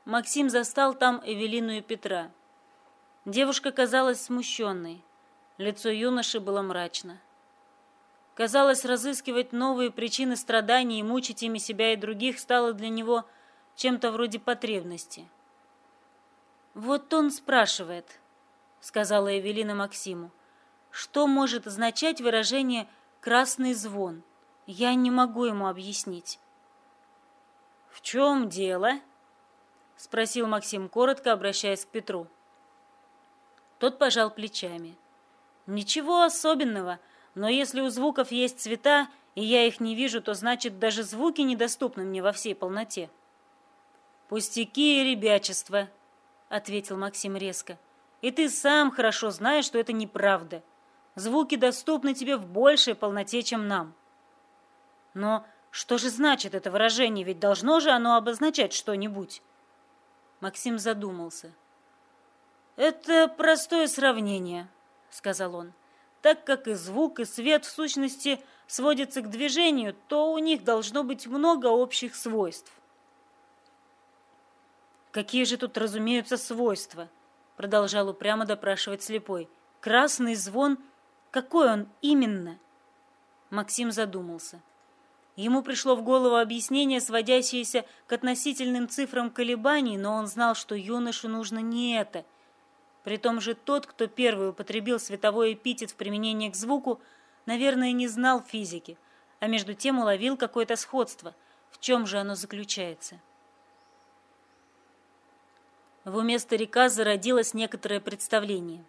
Максим застал там Эвелину и Петра. Девушка казалась смущенной, лицо юноши было мрачно. Казалось, разыскивать новые причины страданий и мучить ими себя и других стало для него чем-то вроде потребности. «Вот он спрашивает», — сказала Эвелина Максиму, «что может означать выражение «красный звон»? Я не могу ему объяснить». «В чем дело?» — спросил Максим коротко, обращаясь к Петру. Тот пожал плечами. «Ничего особенного, но если у звуков есть цвета, и я их не вижу, то значит даже звуки недоступны мне во всей полноте». «Пустяки и ребячество», — ответил Максим резко. «И ты сам хорошо знаешь, что это неправда. Звуки доступны тебе в большей полноте, чем нам». «Но что же значит это выражение? Ведь должно же оно обозначать что-нибудь». Максим задумался. «Это простое сравнение», — сказал он. «Так как и звук, и свет в сущности сводятся к движению, то у них должно быть много общих свойств. «Какие же тут разумеются свойства?» Продолжал упрямо допрашивать слепой. «Красный звон? Какой он именно?» Максим задумался. Ему пришло в голову объяснение, сводящееся к относительным цифрам колебаний, но он знал, что юноше нужно не это. При том же тот, кто первый употребил световой эпитет в применении к звуку, наверное, не знал физики, а между тем уловил какое-то сходство. В чем же оно заключается? В уме старика зародилось некоторое представление.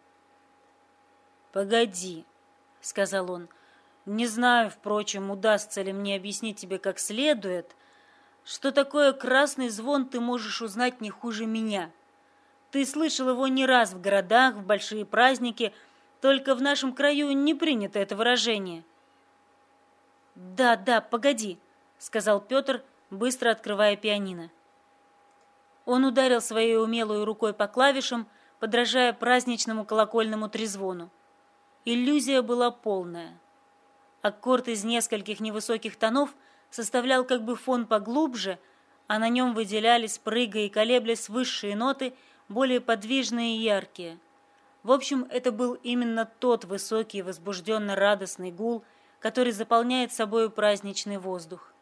«Погоди», — сказал он, — «не знаю, впрочем, удастся ли мне объяснить тебе как следует, что такое красный звон ты можешь узнать не хуже меня. Ты слышал его не раз в городах, в большие праздники, только в нашем краю не принято это выражение». «Да, да, погоди», — сказал Петр, быстро открывая пианино. Он ударил своей умелой рукой по клавишам, подражая праздничному колокольному трезвону. Иллюзия была полная. Аккорд из нескольких невысоких тонов составлял как бы фон поглубже, а на нем выделялись, прыгая и колеблясь высшие ноты, более подвижные и яркие. В общем, это был именно тот высокий, возбужденно-радостный гул, который заполняет собою праздничный воздух.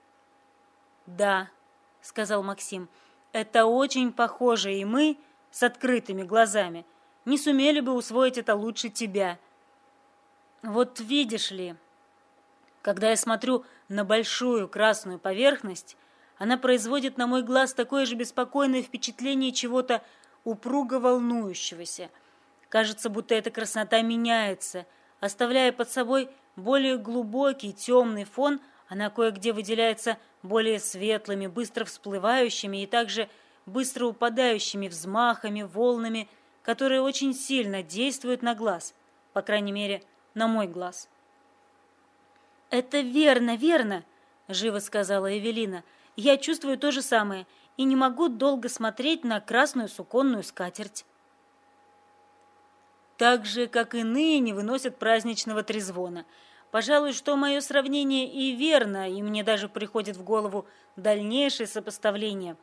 «Да», — сказал Максим, — «это очень похоже, и мы, с открытыми глазами, не сумели бы усвоить это лучше тебя». «Вот видишь ли, когда я смотрю на большую красную поверхность, она производит на мой глаз такое же беспокойное впечатление чего-то упруго волнующегося. Кажется, будто эта краснота меняется, оставляя под собой более глубокий темный фон, она кое-где выделяется более светлыми, быстро всплывающими и также быстро упадающими взмахами, волнами, которые очень сильно действуют на глаз, по крайней мере, на мой глаз. «Это верно, верно!» – живо сказала Эвелина. «Я чувствую то же самое и не могу долго смотреть на красную суконную скатерть». Так же, как иные не выносят праздничного трезвона – Пожалуй, что мое сравнение и верно, и мне даже приходит в голову дальнейшее сопоставление.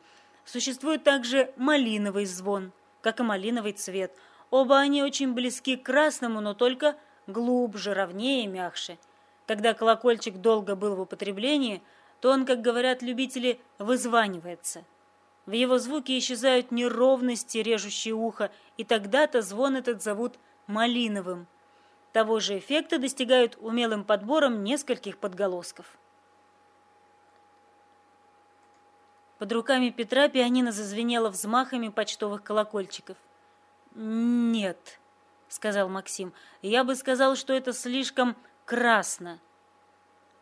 Существует также малиновый звон, как и малиновый цвет. Оба они очень близки к красному, но только глубже, ровнее и мягче. Когда колокольчик долго был в употреблении, то он, как говорят любители, вызванивается. В его звуке исчезают неровности, режущие ухо, и тогда-то звон этот зовут малиновым. Того же эффекта достигают умелым подбором нескольких подголосков. Под руками Петра пианино зазвенело взмахами почтовых колокольчиков. «Нет», — сказал Максим, — «я бы сказал, что это слишком красно».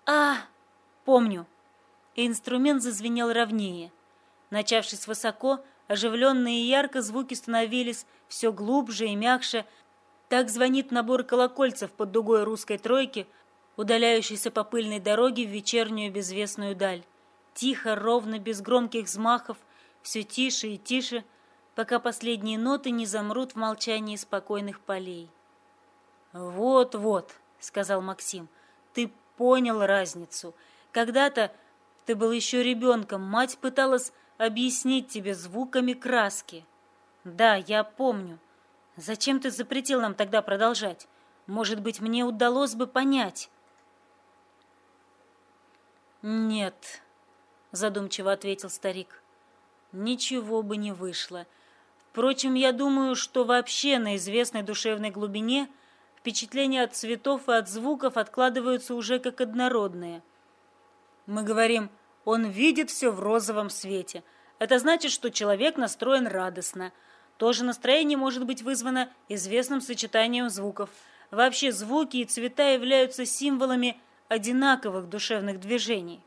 «А, помню». И инструмент зазвенел ровнее. Начавшись высоко, оживленные и ярко звуки становились все глубже и мягче, так звонит набор колокольцев под дугой русской тройки, удаляющейся по пыльной дороге в вечернюю безвестную даль. Тихо, ровно, без громких взмахов, все тише и тише, пока последние ноты не замрут в молчании спокойных полей. «Вот-вот», — сказал Максим, — «ты понял разницу. Когда-то ты был еще ребенком, мать пыталась объяснить тебе звуками краски. Да, я помню. Зачем ты запретил нам тогда продолжать? Может быть, мне удалось бы понять. Нет, задумчиво ответил старик. Ничего бы не вышло. Впрочем, я думаю, что вообще на известной душевной глубине впечатления от цветов и от звуков откладываются уже как однородные. Мы говорим, он видит все в розовом свете. Это значит, что человек настроен радостно – то же настроение может быть вызвано известным сочетанием звуков. Вообще звуки и цвета являются символами одинаковых душевных движений.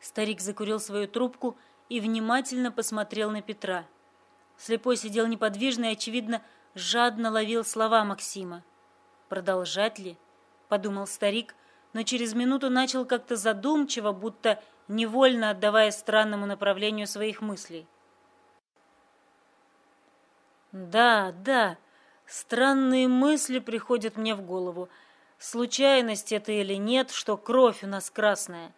Старик закурил свою трубку и внимательно посмотрел на Петра. Слепой сидел неподвижно и, очевидно, жадно ловил слова Максима. «Продолжать ли?» — подумал старик, но через минуту начал как-то задумчиво, будто невольно отдавая странному направлению своих мыслей. Да, да, странные мысли приходят мне в голову. Случайность это или нет, что кровь у нас красная.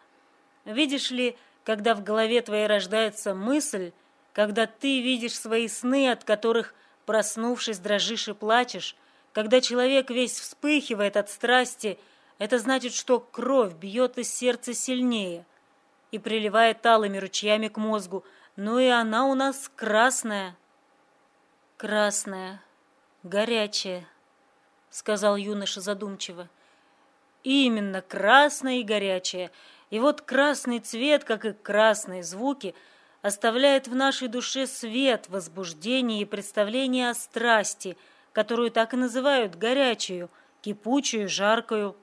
Видишь ли, когда в голове твоей рождается мысль, когда ты видишь свои сны, от которых, проснувшись, дрожишь и плачешь, когда человек весь вспыхивает от страсти, это значит, что кровь бьет из сердца сильнее и приливает алыми ручьями к мозгу, ну и она у нас красная. «Красная, горячая», — сказал юноша задумчиво. Именно красное и горячее. И вот красный цвет, как и красные звуки, оставляет в нашей душе свет, возбуждение и представление о страсти, которую так и называют горячую, кипучую, жаркую.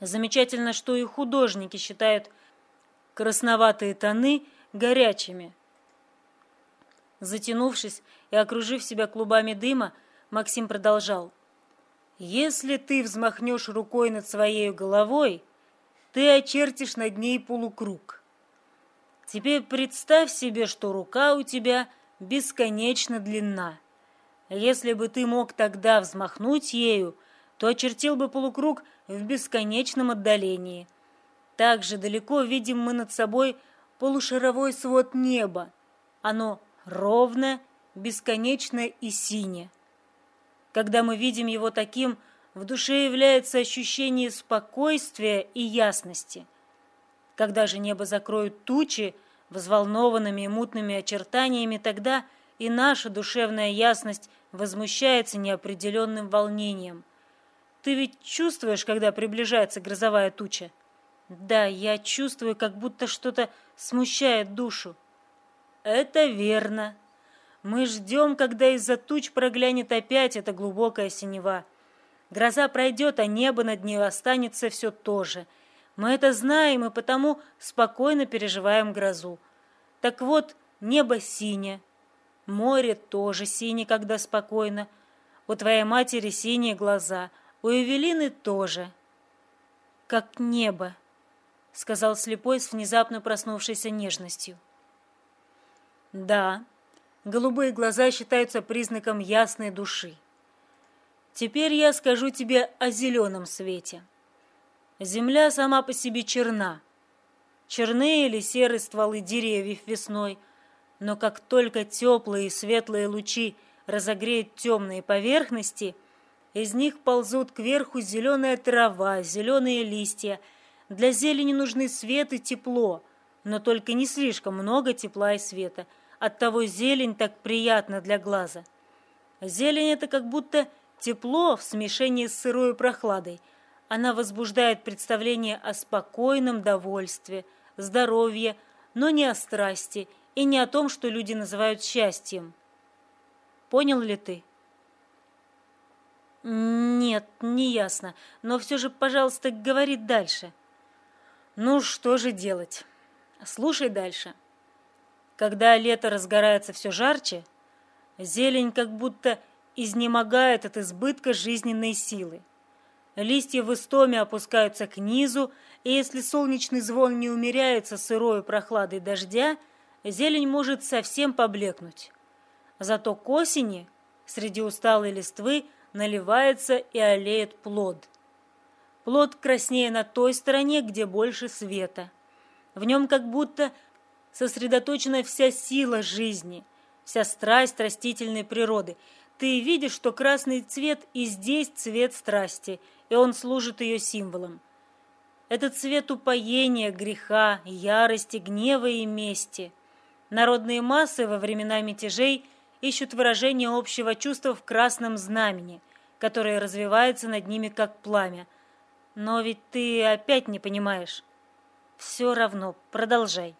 Замечательно, что и художники считают красноватые тоны горячими. Затянувшись и окружив себя клубами дыма, Максим продолжал. «Если ты взмахнешь рукой над своей головой, ты очертишь над ней полукруг. Теперь представь себе, что рука у тебя бесконечно длинна. Если бы ты мог тогда взмахнуть ею, то очертил бы полукруг в бесконечном отдалении. Так же далеко видим мы над собой полушаровой свод неба. Оно ровно, бесконечно и синее. Когда мы видим его таким, в душе является ощущение спокойствия и ясности. Когда же небо закроют тучи, взволнованными и мутными очертаниями, тогда и наша душевная ясность возмущается неопределенным волнением. Ты ведь чувствуешь, когда приближается грозовая туча? Да, я чувствую, как будто что-то смущает душу. Это верно. Мы ждем, когда из-за туч проглянет опять эта глубокая синева. Гроза пройдет, а небо над ней останется все то же. Мы это знаем и потому спокойно переживаем грозу. Так вот, небо синее, море тоже синее, когда спокойно. У твоей матери синие глаза, у Эвелины тоже. Как небо, сказал слепой с внезапно проснувшейся нежностью. Да, голубые глаза считаются признаком ясной души. Теперь я скажу тебе о зеленом свете. Земля сама по себе черна. Черные или серые стволы деревьев весной, но как только теплые и светлые лучи разогреют темные поверхности, из них ползут кверху зеленая трава, зеленые листья. Для зелени нужны свет и тепло, но только не слишком много тепла и света – Оттого зелень так приятна для глаза. Зелень — это как будто тепло в смешении с сырой прохладой. Она возбуждает представление о спокойном довольстве, здоровье, но не о страсти и не о том, что люди называют счастьем. Понял ли ты? Нет, не ясно, но все же, пожалуйста, говори дальше. Ну, что же делать? Слушай дальше. Когда лето разгорается все жарче, зелень как будто изнемогает от избытка жизненной силы. Листья в истоме опускаются к низу, и если солнечный звон не умеряется сырой прохладой дождя, зелень может совсем поблекнуть. Зато к осени среди усталой листвы наливается и олеет плод. Плод краснее на той стороне, где больше света. В нем как будто сосредоточена вся сила жизни, вся страсть растительной природы. Ты видишь, что красный цвет и здесь цвет страсти, и он служит ее символом. Это цвет упоения, греха, ярости, гнева и мести. Народные массы во времена мятежей ищут выражение общего чувства в красном знамени, которое развивается над ними как пламя. Но ведь ты опять не понимаешь. Все равно, продолжай.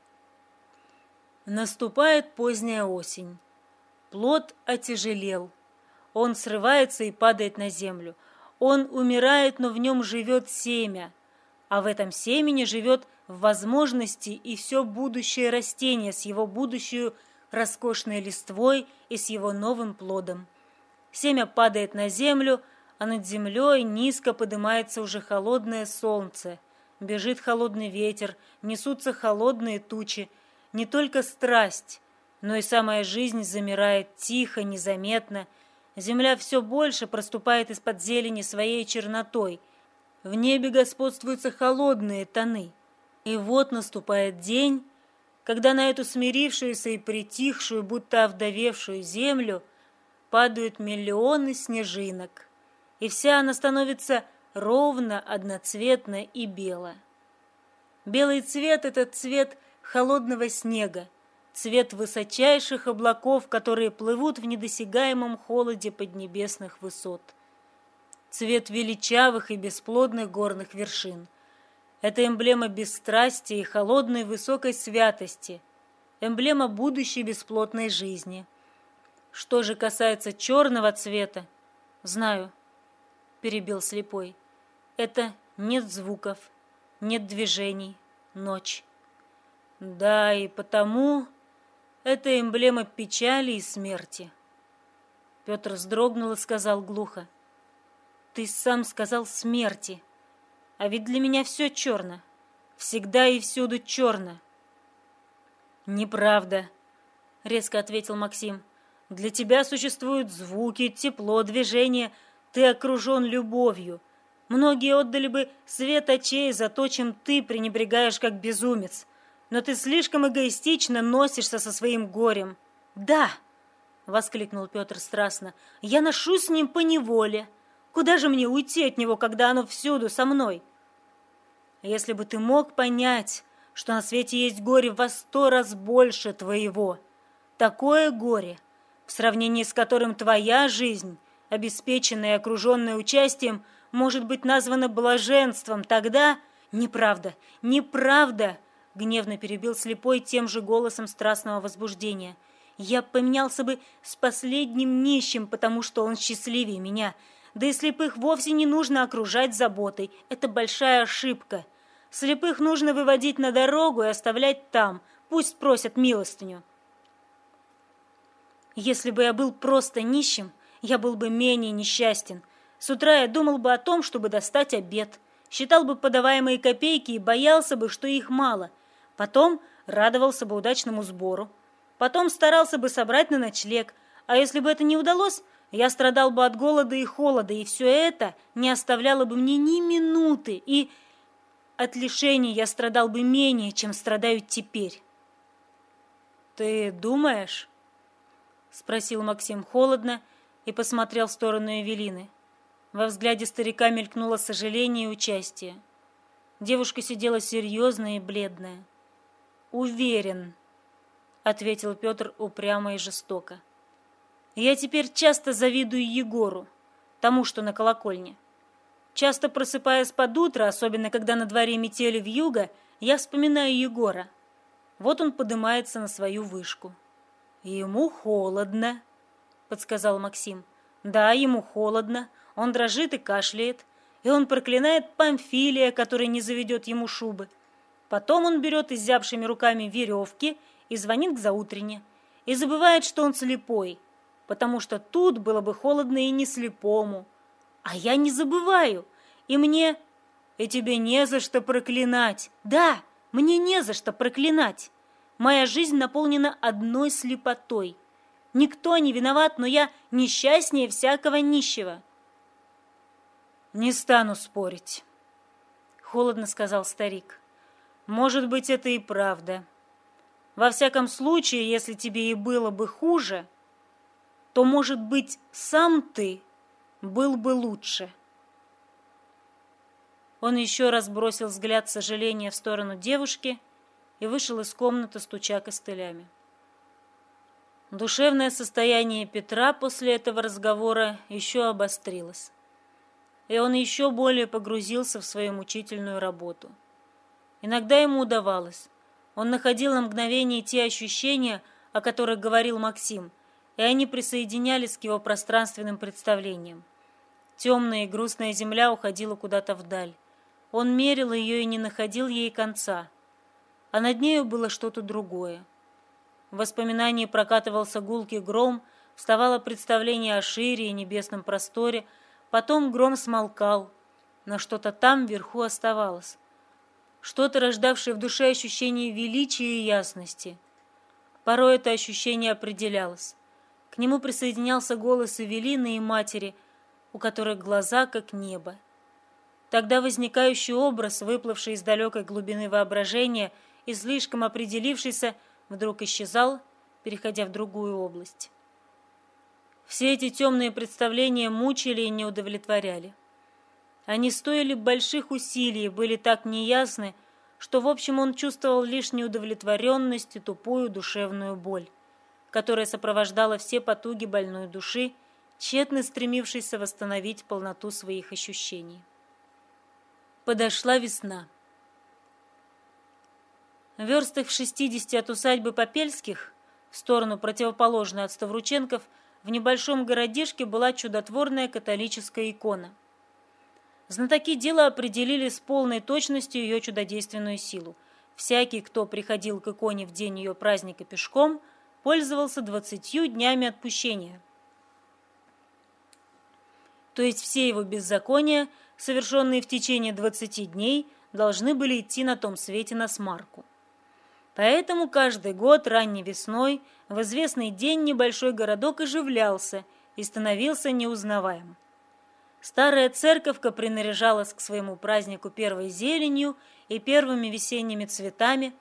Наступает поздняя осень. Плод отяжелел. Он срывается и падает на землю. Он умирает, но в нем живет семя. А в этом семени живет возможности и все будущее растение с его будущей роскошной листвой и с его новым плодом. Семя падает на землю, а над землей низко поднимается уже холодное солнце. Бежит холодный ветер, несутся холодные тучи, не только страсть, но и самая жизнь замирает тихо, незаметно. Земля все больше проступает из-под зелени своей чернотой. В небе господствуются холодные тоны. И вот наступает день, когда на эту смирившуюся и притихшую, будто овдовевшую землю падают миллионы снежинок, и вся она становится ровно, одноцветна и бела. Белый цвет — это цвет – холодного снега, цвет высочайших облаков, которые плывут в недосягаемом холоде поднебесных высот. цвет величавых и бесплодных горных вершин. Это эмблема бесстрастия и холодной высокой святости, эмблема будущей бесплотной жизни. Что же касается черного цвета, знаю, перебил слепой, это нет звуков, нет движений, ночь. Да, и потому это эмблема печали и смерти. Петр вздрогнул и сказал глухо. Ты сам сказал смерти. А ведь для меня все черно. Всегда и всюду черно. Неправда, резко ответил Максим. Для тебя существуют звуки, тепло, движение. Ты окружен любовью. Многие отдали бы свет очей за то, чем ты пренебрегаешь как безумец. Но ты слишком эгоистично носишься со своим горем. Да, воскликнул Петр страстно. Я ношусь с ним по неволе. Куда же мне уйти от него, когда оно всюду со мной? Если бы ты мог понять, что на свете есть горе во сто раз больше твоего, такое горе, в сравнении с которым твоя жизнь, обеспеченная и окруженная участием, может быть названа блаженством, тогда... Неправда, неправда, гневно перебил слепой тем же голосом страстного возбуждения. Я поменялся бы с последним нищим, потому что он счастливее меня. Да и слепых вовсе не нужно окружать заботой. Это большая ошибка. Слепых нужно выводить на дорогу и оставлять там. Пусть просят милостыню. Если бы я был просто нищим, я был бы менее несчастен. С утра я думал бы о том, чтобы достать обед. Считал бы подаваемые копейки и боялся бы, что их мало. Потом радовался бы удачному сбору. Потом старался бы собрать на ночлег. А если бы это не удалось, я страдал бы от голода и холода, и все это не оставляло бы мне ни минуты, и от лишений я страдал бы менее, чем страдаю теперь. «Ты думаешь?» — спросил Максим холодно и посмотрел в сторону Эвелины. Во взгляде старика мелькнуло сожаление и участие. Девушка сидела серьезная и бледная. «Уверен», — ответил Петр упрямо и жестоко. Я теперь часто завидую Егору, тому, что на колокольне. Часто просыпаясь под утро, особенно когда на дворе метели в юго, я вспоминаю Егора. Вот он поднимается на свою вышку. Ему холодно, подсказал Максим. Да, ему холодно. Он дрожит и кашляет. И он проклинает Памфилия, который не заведет ему шубы. Потом он берет изябшими руками веревки и звонит к заутрене. И забывает, что он слепой – потому что тут было бы холодно и не слепому. А я не забываю, и мне... И тебе не за что проклинать. Да, мне не за что проклинать. Моя жизнь наполнена одной слепотой. Никто не виноват, но я несчастнее всякого нищего. Не стану спорить, холодно сказал старик. Может быть, это и правда. Во всяком случае, если тебе и было бы хуже, то, может быть, сам ты был бы лучше. Он еще раз бросил взгляд сожаления в сторону девушки и вышел из комнаты, стуча костылями. Душевное состояние Петра после этого разговора еще обострилось, и он еще более погрузился в свою мучительную работу. Иногда ему удавалось. Он находил на мгновение те ощущения, о которых говорил Максим – и они присоединялись к его пространственным представлениям. Темная и грустная земля уходила куда-то вдаль. Он мерил ее и не находил ей конца. А над нею было что-то другое. В воспоминании прокатывался гулкий гром, вставало представление о шире и небесном просторе, потом гром смолкал, но что-то там вверху оставалось. Что-то, рождавшее в душе ощущение величия и ясности. Порой это ощущение определялось. К нему присоединялся голос Эвелины и матери, у которых глаза как небо. Тогда возникающий образ, выплывший из далекой глубины воображения и слишком определившийся, вдруг исчезал, переходя в другую область. Все эти темные представления мучили и не удовлетворяли. Они стоили больших усилий и были так неясны, что, в общем, он чувствовал лишь неудовлетворенность и тупую душевную боль которая сопровождала все потуги больной души тщетно стремившийся восстановить полноту своих ощущений. Подошла весна. В верстах в шестидесяти от усадьбы Попельских, в сторону противоположную от Ставрученков, в небольшом городишке была чудотворная католическая икона. Знатоки дела определили с полной точностью ее чудодейственную силу. Всякий, кто приходил к иконе в день ее праздника пешком, пользовался двадцатью днями отпущения. То есть все его беззакония, совершенные в течение двадцати дней, должны были идти на том свете на смарку. Поэтому каждый год ранней весной в известный день небольшой городок оживлялся и становился неузнаваем. Старая церковка принаряжалась к своему празднику первой зеленью и первыми весенними цветами.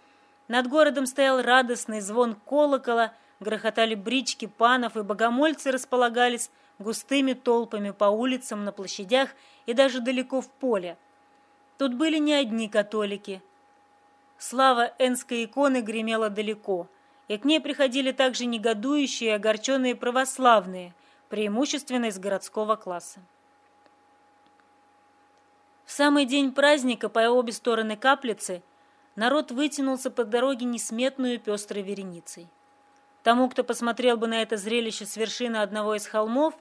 Над городом стоял радостный звон колокола, грохотали брички панов, и богомольцы располагались густыми толпами по улицам, на площадях и даже далеко в поле. Тут были не одни католики. Слава энской иконы гремела далеко, и к ней приходили также негодующие и огорченные православные, преимущественно из городского класса. В самый день праздника по обе стороны каплицы народ вытянулся по дороге несметную пестрой вереницей. Тому, кто посмотрел бы на это зрелище с вершины одного из холмов,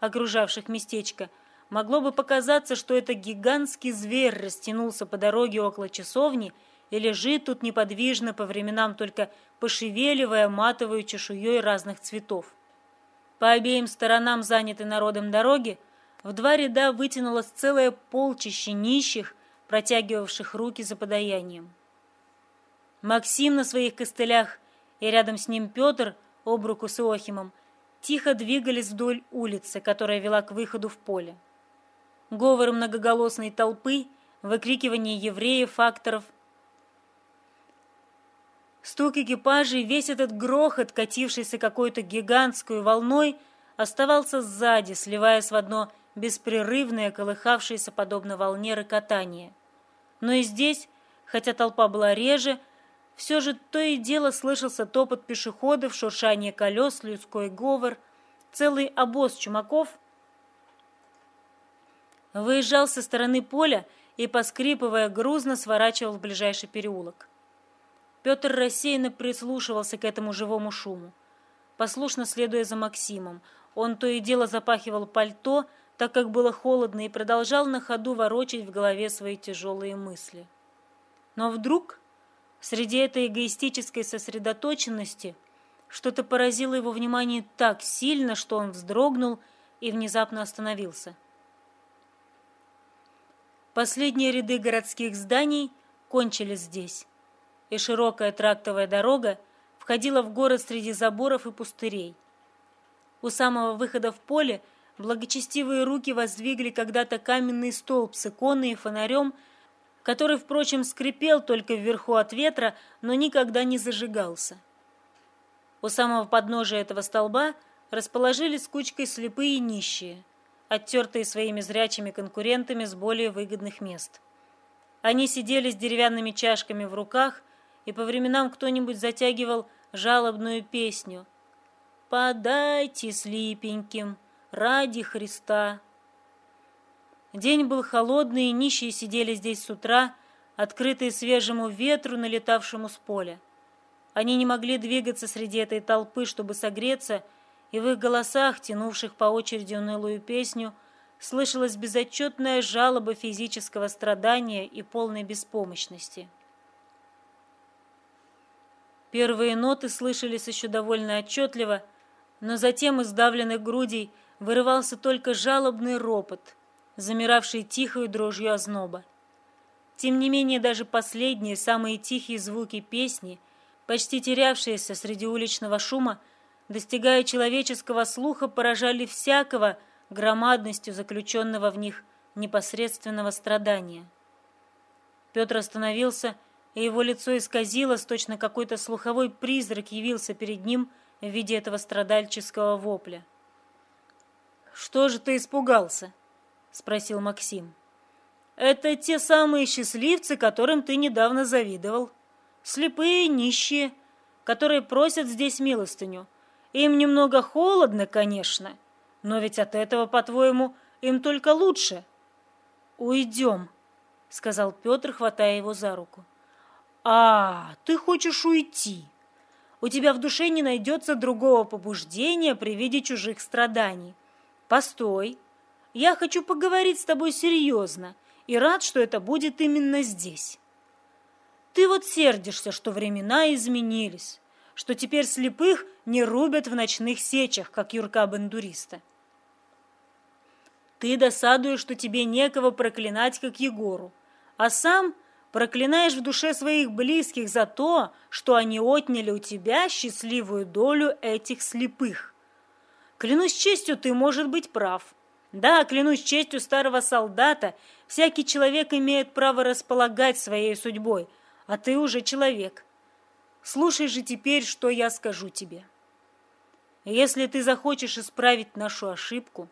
окружавших местечко, могло бы показаться, что это гигантский зверь растянулся по дороге около часовни и лежит тут неподвижно по временам только пошевеливая матовой чешуей разных цветов. По обеим сторонам занятой народом дороги в два ряда вытянулось целое полчище нищих, протягивавших руки за подаянием. Максим на своих костылях и рядом с ним Петр, об руку с Иохимом, тихо двигались вдоль улицы, которая вела к выходу в поле. Говоры многоголосной толпы, выкрикивание евреев, факторов, стук экипажей, весь этот грохот, катившийся какой-то гигантской волной, оставался сзади, сливаясь в одно беспрерывное, колыхавшееся подобно волне рокотание. Но и здесь, хотя толпа была реже, все же то и дело слышался топот пешеходов, шуршание колес, людской говор. Целый обоз чумаков выезжал со стороны поля и, поскрипывая, грузно сворачивал в ближайший переулок. Петр рассеянно прислушивался к этому живому шуму. Послушно следуя за Максимом, он то и дело запахивал пальто, так как было холодно, и продолжал на ходу ворочать в голове свои тяжелые мысли. Но вдруг, среди этой эгоистической сосредоточенности, что-то поразило его внимание так сильно, что он вздрогнул и внезапно остановился. Последние ряды городских зданий кончились здесь, и широкая трактовая дорога входила в город среди заборов и пустырей. У самого выхода в поле – Благочестивые руки воздвигли когда-то каменный столб с иконой и фонарем, который, впрочем, скрипел только вверху от ветра, но никогда не зажигался. У самого подножия этого столба расположились кучкой слепые нищие, оттертые своими зрячими конкурентами с более выгодных мест. Они сидели с деревянными чашками в руках, и по временам кто-нибудь затягивал жалобную песню «Подайте слипеньким, ради Христа. День был холодный, и нищие сидели здесь с утра, открытые свежему ветру, налетавшему с поля. Они не могли двигаться среди этой толпы, чтобы согреться, и в их голосах, тянувших по очереди унылую песню, слышалась безотчетная жалоба физического страдания и полной беспомощности. Первые ноты слышались еще довольно отчетливо, но затем из давленных грудей – вырывался только жалобный ропот, замиравший тихой дрожью озноба. Тем не менее, даже последние, самые тихие звуки песни, почти терявшиеся среди уличного шума, достигая человеческого слуха, поражали всякого громадностью заключенного в них непосредственного страдания. Петр остановился, и его лицо исказилось, точно какой-то слуховой призрак явился перед ним в виде этого страдальческого вопля. «Что же ты испугался?» — спросил Максим. «Это те самые счастливцы, которым ты недавно завидовал. Слепые, нищие, которые просят здесь милостыню. Им немного холодно, конечно, Но ведь от этого, по-твоему, им только лучше. Уйдем, сказал Петр, хватая его за руку. А, ты хочешь уйти? У тебя в душе не найдется другого побуждения при виде чужих страданий. Постой, я хочу поговорить с тобой серьезно и рад, что это будет именно здесь. Ты вот сердишься, что времена изменились, что теперь слепых не рубят в ночных сечах, как Юрка Бандуриста. Ты досадуешь, что тебе некого проклинать, как Егору, а сам проклинаешь в душе своих близких за то, что они отняли у тебя счастливую долю этих слепых. Клянусь честью, ты, может быть, прав. Да, клянусь честью старого солдата, всякий человек имеет право располагать своей судьбой, а ты уже человек. Слушай же теперь, что я скажу тебе. Если ты захочешь исправить нашу ошибку,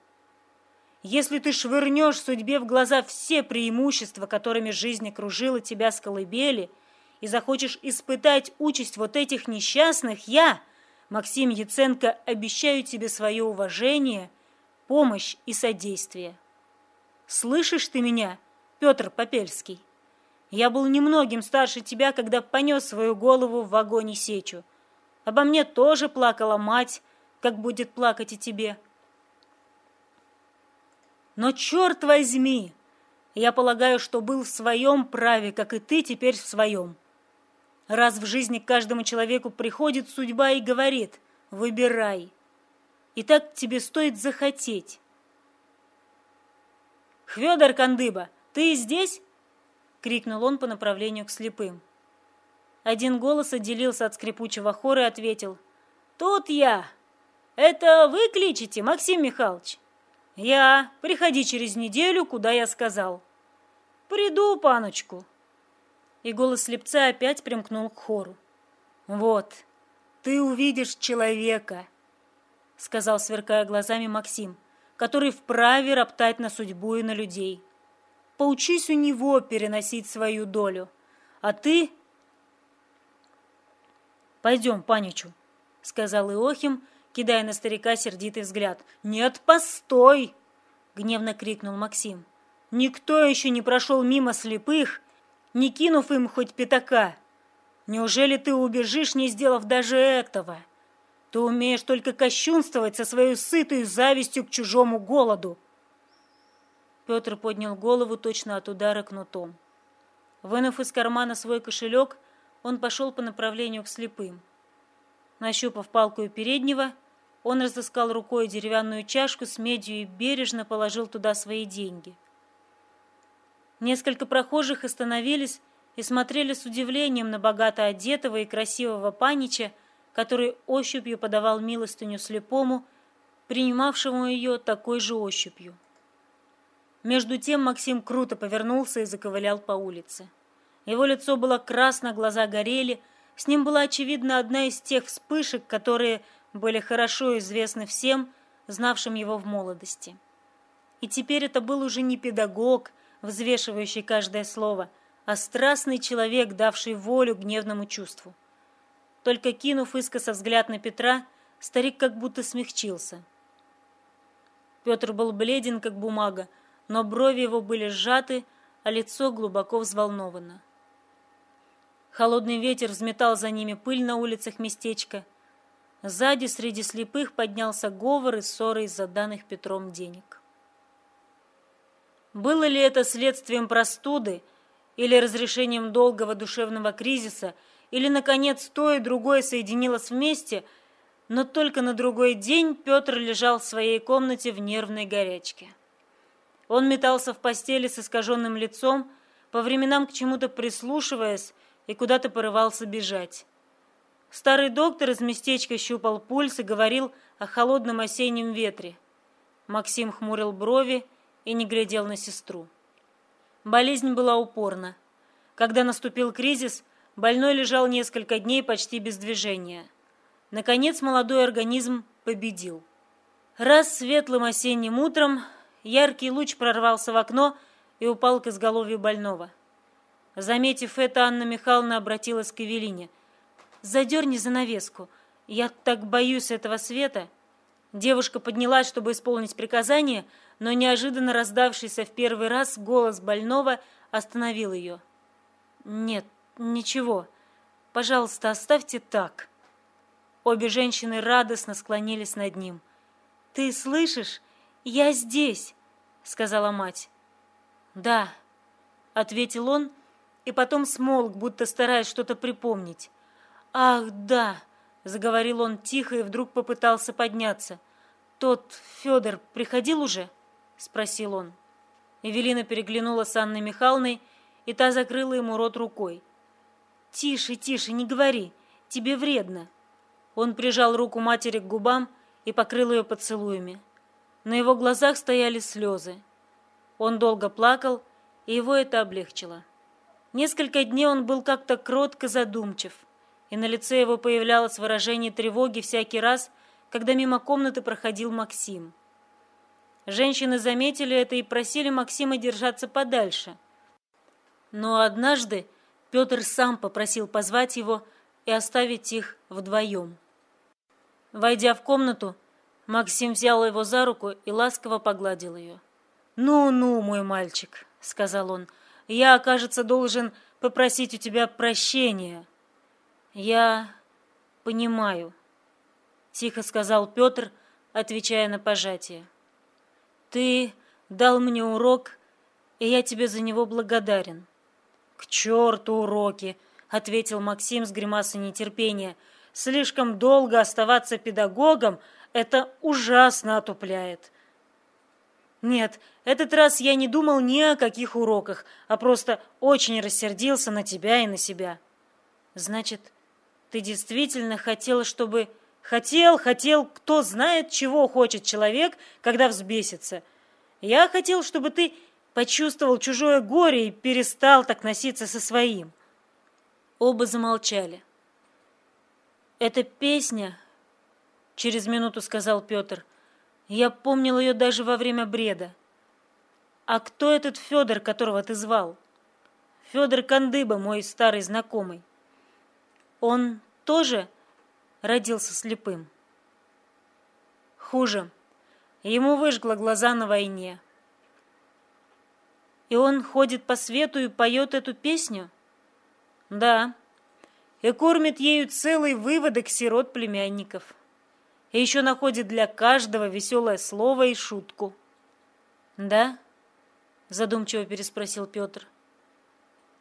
если ты швырнешь судьбе в глаза все преимущества, которыми жизнь окружила тебя с колыбели, и захочешь испытать участь вот этих несчастных, я, Максим Яценко, обещаю тебе свое уважение, помощь и содействие. Слышишь ты меня, Петр Попельский? Я был немногим старше тебя, когда понес свою голову в вагоне сечу. Обо мне тоже плакала мать, как будет плакать и тебе. Но черт возьми, я полагаю, что был в своем праве, как и ты теперь в своем. Раз в жизни каждому человеку приходит судьба и говорит «выбирай». И так тебе стоит захотеть. «Хведор Кандыба, ты здесь?» — крикнул он по направлению к слепым. Один голос отделился от скрипучего хора и ответил «Тут я! Это вы кличете, Максим Михайлович?» «Я. Приходи через неделю, куда я сказал». «Приду, паночку». И голос слепца опять примкнул к хору. «Вот, ты увидишь человека», — сказал, сверкая глазами Максим, который вправе роптать на судьбу и на людей. «Поучись у него переносить свою долю, а ты...» «Пойдем, паничу», — сказал Иохим, кидая на старика сердитый взгляд. «Нет, постой!» — гневно крикнул Максим. «Никто еще не прошел мимо слепых, не кинув им хоть пятака. Неужели ты убежишь, не сделав даже этого? Ты умеешь только кощунствовать со своей сытой завистью к чужому голоду!» Петр поднял голову точно от удара кнутом. Вынув из кармана свой кошелек, он пошел по направлению к слепым. Нащупав палку у переднего, он разыскал рукой деревянную чашку с медью и бережно положил туда свои деньги. Несколько прохожих остановились и смотрели с удивлением на богато одетого и красивого панича, который ощупью подавал милостыню слепому, принимавшему ее такой же ощупью. Между тем Максим круто повернулся и заковылял по улице. Его лицо было красно, глаза горели, с ним была очевидна одна из тех вспышек, которые были хорошо известны всем, знавшим его в молодости. И теперь это был уже не педагог, взвешивающий каждое слово, а страстный человек, давший волю гневному чувству. Только кинув искоса взгляд на Петра, старик как будто смягчился. Петр был бледен, как бумага, но брови его были сжаты, а лицо глубоко взволновано. Холодный ветер взметал за ними пыль на улицах местечка, Сзади среди слепых поднялся говор и ссоры из-за данных Петром денег. Было ли это следствием простуды или разрешением долгого душевного кризиса, или, наконец, то и другое соединилось вместе, но только на другой день Петр лежал в своей комнате в нервной горячке. Он метался в постели с искаженным лицом, по временам к чему-то прислушиваясь и куда-то порывался бежать. Старый доктор из местечка щупал пульс и говорил о холодном осеннем ветре. Максим хмурил брови и не глядел на сестру. Болезнь была упорна. Когда наступил кризис, больной лежал несколько дней почти без движения. Наконец молодой организм победил. Раз светлым осенним утром яркий луч прорвался в окно и упал к изголовью больного. Заметив это, Анна Михайловна обратилась к Эвелине – Задерни занавеску. Я так боюсь этого света. Девушка поднялась, чтобы исполнить приказание, но неожиданно раздавшийся в первый раз голос больного остановил ее. «Нет, ничего. Пожалуйста, оставьте так». Обе женщины радостно склонились над ним. «Ты слышишь? Я здесь!» — сказала мать. «Да», — ответил он, и потом смолк, будто стараясь что-то припомнить. «Ах, да!» — заговорил он тихо и вдруг попытался подняться. «Тот Федор приходил уже?» — спросил он. Эвелина переглянула с Анной Михайловной, и та закрыла ему рот рукой. «Тише, тише, не говори, тебе вредно». Он прижал руку матери к губам и покрыл ее поцелуями. На его глазах стояли слезы. Он долго плакал, и его это облегчило. Несколько дней он был как-то кротко задумчив, и на лице его появлялось выражение тревоги всякий раз, когда мимо комнаты проходил Максим. Женщины заметили это и просили Максима держаться подальше. Но однажды Петр сам попросил позвать его и оставить их вдвоем. Войдя в комнату, Максим взял его за руку и ласково погладил ее. «Ну-ну, мой мальчик», — сказал он, — «я, кажется, должен попросить у тебя прощения». «Я понимаю», — тихо сказал Петр, отвечая на пожатие. «Ты дал мне урок, и я тебе за него благодарен». «К черту уроки!» — ответил Максим с гримасой нетерпения. «Слишком долго оставаться педагогом — это ужасно отупляет». Нет, этот раз я не думал ни о каких уроках, а просто очень рассердился на тебя и на себя. Значит, ты действительно хотел, чтобы... Хотел, хотел, кто знает, чего хочет человек, когда взбесится. Я хотел, чтобы ты почувствовал чужое горе и перестал так носиться со своим. Оба замолчали. «Эта песня...» — через минуту сказал Петр — я помнил ее даже во время бреда. А кто этот Федор, которого ты звал? Федор Кандыба, мой старый знакомый. Он тоже родился слепым. Хуже. Ему выжгло глаза на войне. И он ходит по свету и поет эту песню? Да. И кормит ею целый выводок сирот-племянников и еще находит для каждого веселое слово и шутку. «Да?» — задумчиво переспросил Петр.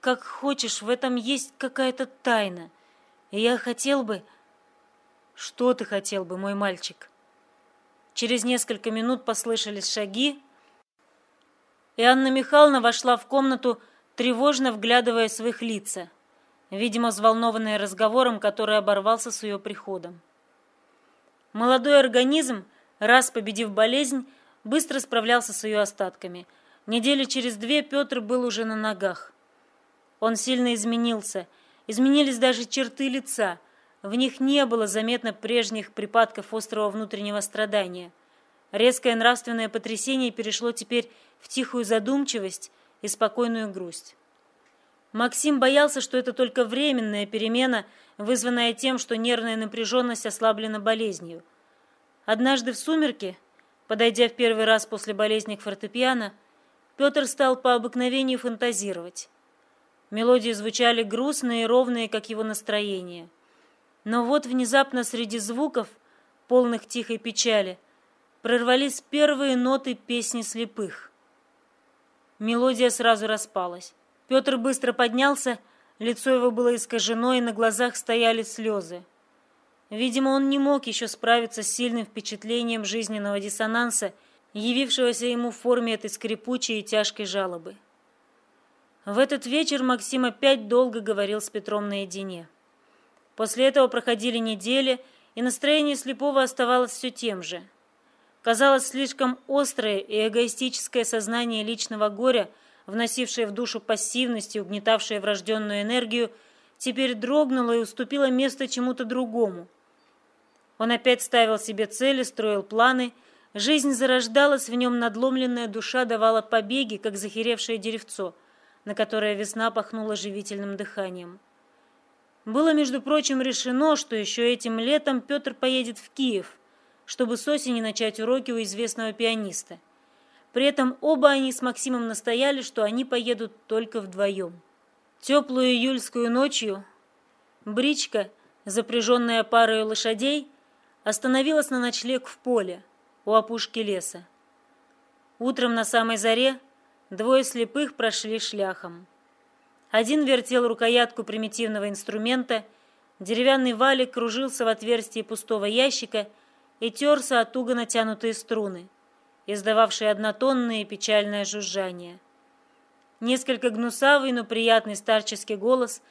«Как хочешь, в этом есть какая-то тайна, и я хотел бы...» «Что ты хотел бы, мой мальчик?» Через несколько минут послышались шаги, и Анна Михайловна вошла в комнату, тревожно вглядываясь в их лица, видимо, взволнованная разговором, который оборвался с ее приходом. Молодой организм, раз победив болезнь, быстро справлялся с ее остатками. Недели через две Петр был уже на ногах. Он сильно изменился. Изменились даже черты лица. В них не было заметно прежних припадков острого внутреннего страдания. Резкое нравственное потрясение перешло теперь в тихую задумчивость и спокойную грусть. Максим боялся, что это только временная перемена, вызванная тем, что нервная напряженность ослаблена болезнью. Однажды в сумерки, подойдя в первый раз после болезни к фортепиано, Петр стал по обыкновению фантазировать. Мелодии звучали грустные и ровные, как его настроение. Но вот внезапно среди звуков, полных тихой печали, прорвались первые ноты песни слепых. Мелодия сразу распалась. Петр быстро поднялся, лицо его было искажено, и на глазах стояли слезы. Видимо, он не мог еще справиться с сильным впечатлением жизненного диссонанса, явившегося ему в форме этой скрипучей и тяжкой жалобы. В этот вечер Максим опять долго говорил с Петром наедине. После этого проходили недели, и настроение слепого оставалось все тем же. Казалось, слишком острое и эгоистическое сознание личного горя – вносившая в душу пассивность и угнетавшая врожденную энергию, теперь дрогнула и уступила место чему-то другому. Он опять ставил себе цели, строил планы, жизнь зарождалась в нем, надломленная душа давала побеги, как захеревшее деревцо, на которое весна пахнула живительным дыханием. Было, между прочим, решено, что еще этим летом Петр поедет в Киев, чтобы с осени начать уроки у известного пианиста. При этом оба они с Максимом настояли, что они поедут только вдвоем. Теплую июльскую ночью бричка, запряженная парой лошадей, остановилась на ночлег в поле у опушки леса. Утром на самой заре двое слепых прошли шляхом. Один вертел рукоятку примитивного инструмента, деревянный валик кружился в отверстии пустого ящика и терся от туго натянутые струны, издававшие однотонное печальное жужжание. Несколько гнусавый, но приятный старческий голос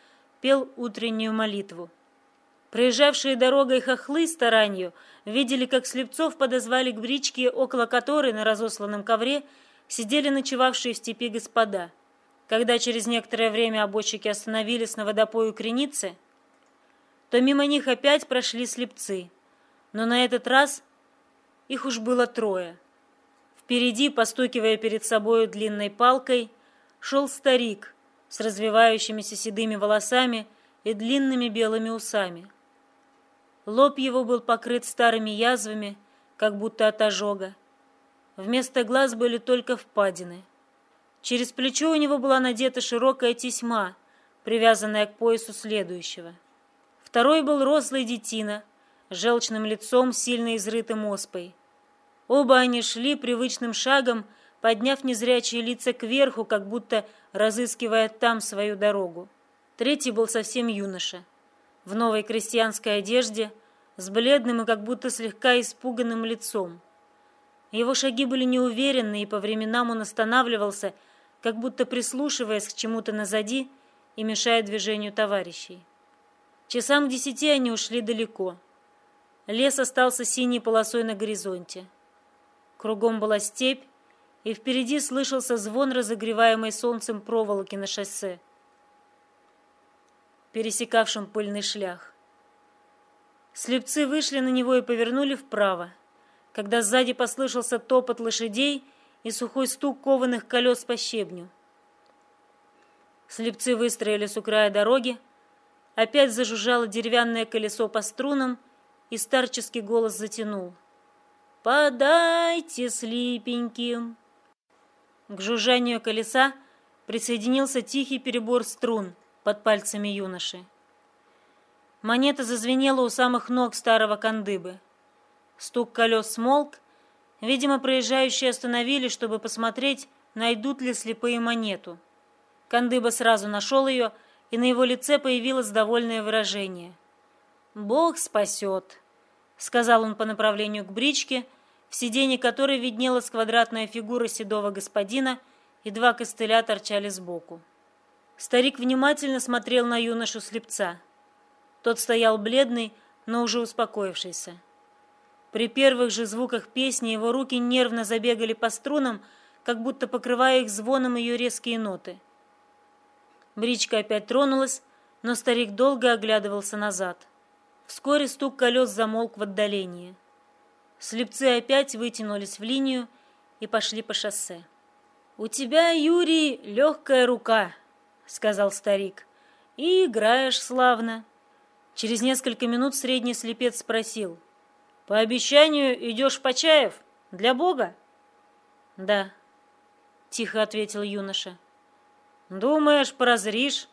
пел утреннюю молитву. Проезжавшие дорогой хохлы с таранью видели, как слепцов подозвали к бричке, около которой на разосланном ковре сидели ночевавшие в степи господа – когда через некоторое время обочики остановились на водопою Креницы, то мимо них опять прошли слепцы, но на этот раз их уж было трое. Впереди, постукивая перед собою длинной палкой, шел старик с развивающимися седыми волосами и длинными белыми усами. Лоб его был покрыт старыми язвами, как будто от ожога. Вместо глаз были только впадины. Через плечо у него была надета широкая тесьма, привязанная к поясу следующего. Второй был рослый детина, с желчным лицом, сильно изрытым оспой. Оба они шли привычным шагом, подняв незрячие лица кверху, как будто разыскивая там свою дорогу. Третий был совсем юноша, в новой крестьянской одежде, с бледным и как будто слегка испуганным лицом. Его шаги были неуверенны, и по временам он останавливался – как будто прислушиваясь к чему-то назади и мешая движению товарищей. Часам к десяти они ушли далеко. Лес остался синей полосой на горизонте. Кругом была степь, и впереди слышался звон разогреваемой солнцем проволоки на шоссе, пересекавшем пыльный шлях. Слепцы вышли на него и повернули вправо, когда сзади послышался топот лошадей и сухой стук кованых колес по щебню. Слепцы выстроились у края дороги, опять зажужжало деревянное колесо по струнам, и старческий голос затянул. «Подайте слипеньким!» К жужжанию колеса присоединился тихий перебор струн под пальцами юноши. Монета зазвенела у самых ног старого кандыбы. Стук колес смолк, Видимо, проезжающие остановились, чтобы посмотреть, найдут ли слепые монету. Кандыба сразу нашел ее, и на его лице появилось довольное выражение. «Бог спасет», — сказал он по направлению к бричке, в сиденье которой виднелась квадратная фигура седого господина, и два костыля торчали сбоку. Старик внимательно смотрел на юношу-слепца. Тот стоял бледный, но уже успокоившийся. При первых же звуках песни его руки нервно забегали по струнам, как будто покрывая их звоном ее резкие ноты. Бричка опять тронулась, но старик долго оглядывался назад. Вскоре стук колес замолк в отдалении. Слепцы опять вытянулись в линию и пошли по шоссе. «У тебя, Юрий, легкая рука», — сказал старик, — «и играешь славно». Через несколько минут средний слепец спросил — по обещанию идешь Почаев? Для Бога? Да, тихо ответил юноша. Думаешь, прозришь?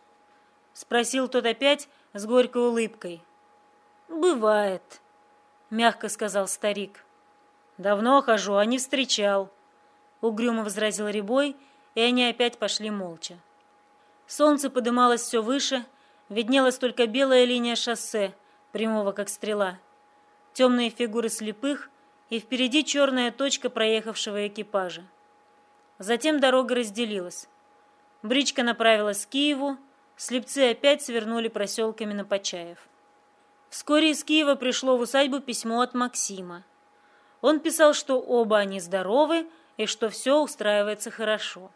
Спросил тот опять с горькой улыбкой. Бывает, мягко сказал старик. Давно хожу, а не встречал. Угрюмо возразил Рябой, и они опять пошли молча. Солнце подымалось все выше, виднелась только белая линия шоссе, прямого как стрела темные фигуры слепых и впереди черная точка проехавшего экипажа. Затем дорога разделилась. Бричка направилась к Киеву, слепцы опять свернули проселками на Почаев. Вскоре из Киева пришло в усадьбу письмо от Максима. Он писал, что оба они здоровы и что все устраивается хорошо.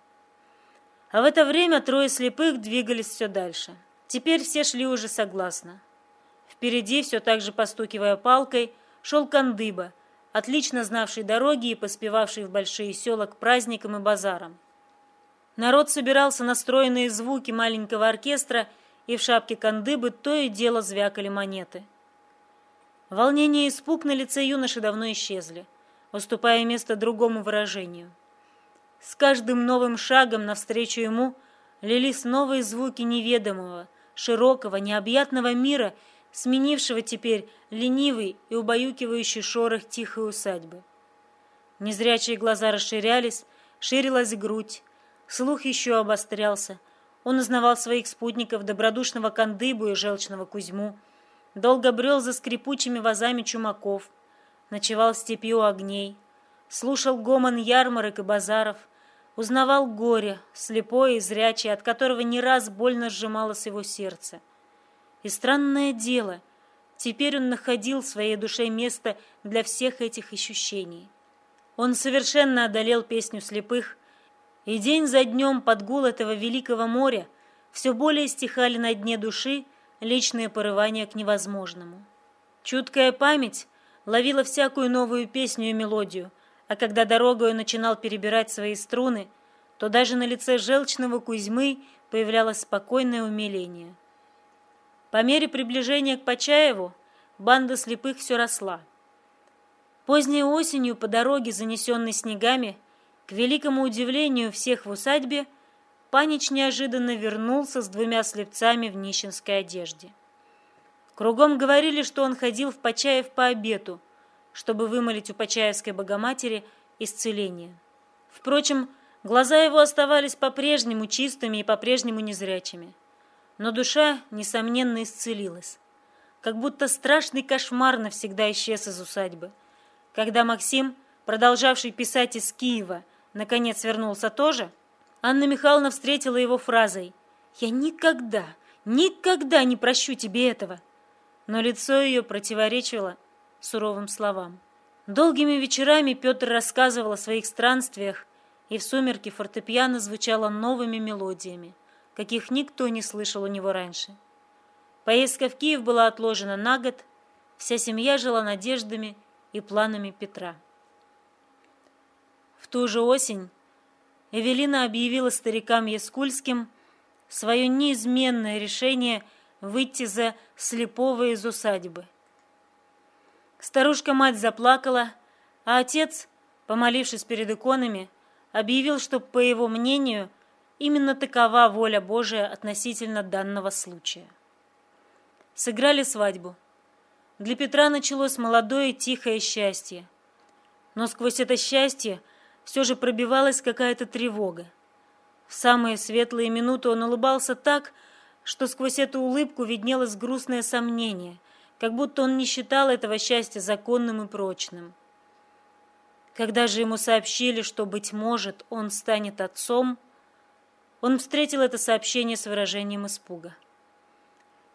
А в это время трое слепых двигались все дальше. Теперь все шли уже согласно. Впереди, все так же постукивая палкой, шел Кандыба, отлично знавший дороги и поспевавший в большие села к праздникам и базарам. Народ собирался на стройные звуки маленького оркестра, и в шапке Кандыбы то и дело звякали монеты. Волнение и испуг на лице юноши давно исчезли, уступая место другому выражению. С каждым новым шагом навстречу ему лились новые звуки неведомого, широкого, необъятного мира, сменившего теперь ленивый и убаюкивающий шорох тихой усадьбы. Незрячие глаза расширялись, ширилась грудь, слух еще обострялся. Он узнавал своих спутников, добродушного Кандыбу и желчного Кузьму, долго брел за скрипучими вазами чумаков, ночевал в степи у огней, слушал гомон ярмарок и базаров, узнавал горе, слепое и зрячее, от которого не раз больно сжималось его сердце. И странное дело, теперь он находил в своей душе место для всех этих ощущений. Он совершенно одолел песню слепых, и день за днем под гул этого великого моря все более стихали на дне души личные порывания к невозможному. Чуткая память ловила всякую новую песню и мелодию, а когда дорогою начинал перебирать свои струны, то даже на лице желчного Кузьмы появлялось спокойное умиление. По мере приближения к Почаеву банда слепых все росла. Поздней осенью по дороге, занесенной снегами, к великому удивлению всех в усадьбе, Панич неожиданно вернулся с двумя слепцами в нищенской одежде. Кругом говорили, что он ходил в Почаев по обету, чтобы вымолить у Почаевской Богоматери исцеление. Впрочем, глаза его оставались по-прежнему чистыми и по-прежнему незрячими. Но душа, несомненно, исцелилась. Как будто страшный кошмар навсегда исчез из усадьбы. Когда Максим, продолжавший писать из Киева, наконец вернулся тоже, Анна Михайловна встретила его фразой «Я никогда, никогда не прощу тебе этого!» Но лицо ее противоречило суровым словам. Долгими вечерами Петр рассказывал о своих странствиях, и в сумерки фортепиано звучало новыми мелодиями, каких никто не слышал у него раньше. Поездка в Киев была отложена на год, вся семья жила надеждами и планами Петра. В ту же осень Эвелина объявила старикам Яскульским свое неизменное решение выйти за слепого из усадьбы. Старушка-мать заплакала, а отец, помолившись перед иконами, объявил, что, по его мнению, именно такова воля Божия относительно данного случая. Сыграли свадьбу. Для Петра началось молодое тихое счастье. Но сквозь это счастье все же пробивалась какая-то тревога. В самые светлые минуты он улыбался так, что сквозь эту улыбку виднелось грустное сомнение, как будто он не считал этого счастья законным и прочным. Когда же ему сообщили, что, быть может, он станет отцом, он встретил это сообщение с выражением испуга.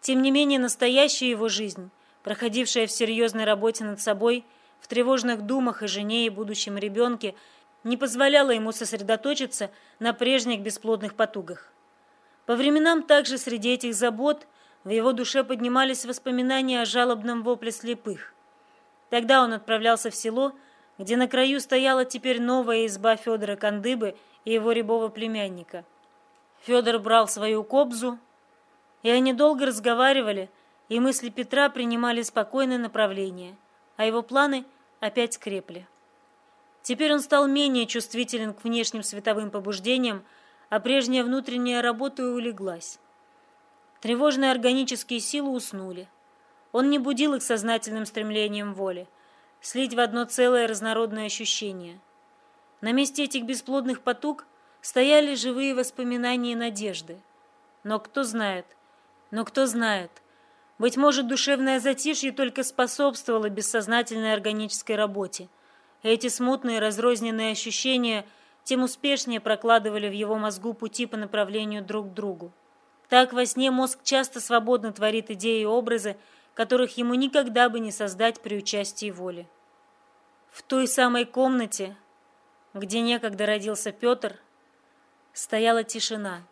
Тем не менее, настоящая его жизнь проходившая в серьезной работе над собой, в тревожных думах о жене и будущем ребенке, не позволяла ему сосредоточиться на прежних бесплодных потугах. По временам также среди этих забот в его душе поднимались воспоминания о жалобном вопле слепых. Тогда он отправлялся в село, где на краю стояла теперь новая изба Федора Кандыбы и его рябого племянника. Федор брал свою кобзу, и они долго разговаривали, и мысли Петра принимали спокойное направление, а его планы опять крепли. Теперь он стал менее чувствителен к внешним световым побуждениям, а прежняя внутренняя работа улеглась. Тревожные органические силы уснули. Он не будил их сознательным стремлением воли, слить в одно целое разнородное ощущение. На месте этих бесплодных потуг стояли живые воспоминания и надежды. Но кто знает, но кто знает, быть может, душевное затишье только способствовало бессознательной органической работе. Эти смутные разрозненные ощущения тем успешнее прокладывали в его мозгу пути по направлению друг к другу. Так во сне мозг часто свободно творит идеи и образы, которых ему никогда бы не создать при участии воли. В той самой комнате, где некогда родился Петр, стояла тишина,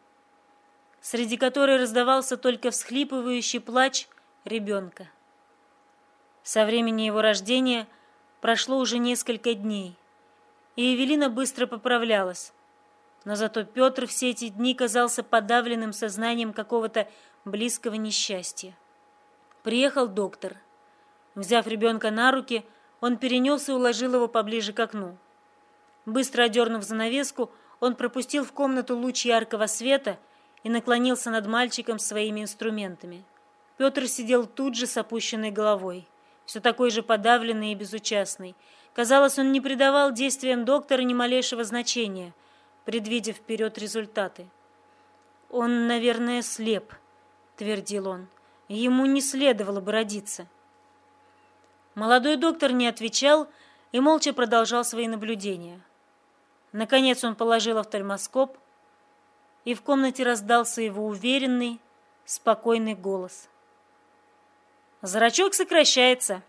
среди которой раздавался только всхлипывающий плач ребенка. Со времени его рождения прошло уже несколько дней, и Эвелина быстро поправлялась. Но зато Петр все эти дни казался подавленным сознанием какого-то близкого несчастья. Приехал доктор. Взяв ребенка на руки, он перенес и уложил его поближе к окну. Быстро одернув занавеску, он пропустил в комнату луч яркого света и наклонился над мальчиком своими инструментами. Петр сидел тут же с опущенной головой, все такой же подавленный и безучастный. Казалось, он не придавал действиям доктора ни малейшего значения, предвидя вперед результаты. «Он, наверное, слеп», — твердил он. «Ему не следовало бы родиться». Молодой доктор не отвечал и молча продолжал свои наблюдения. Наконец он положил офтальмоскоп, и в комнате раздался его уверенный, спокойный голос. Зрачок сокращается.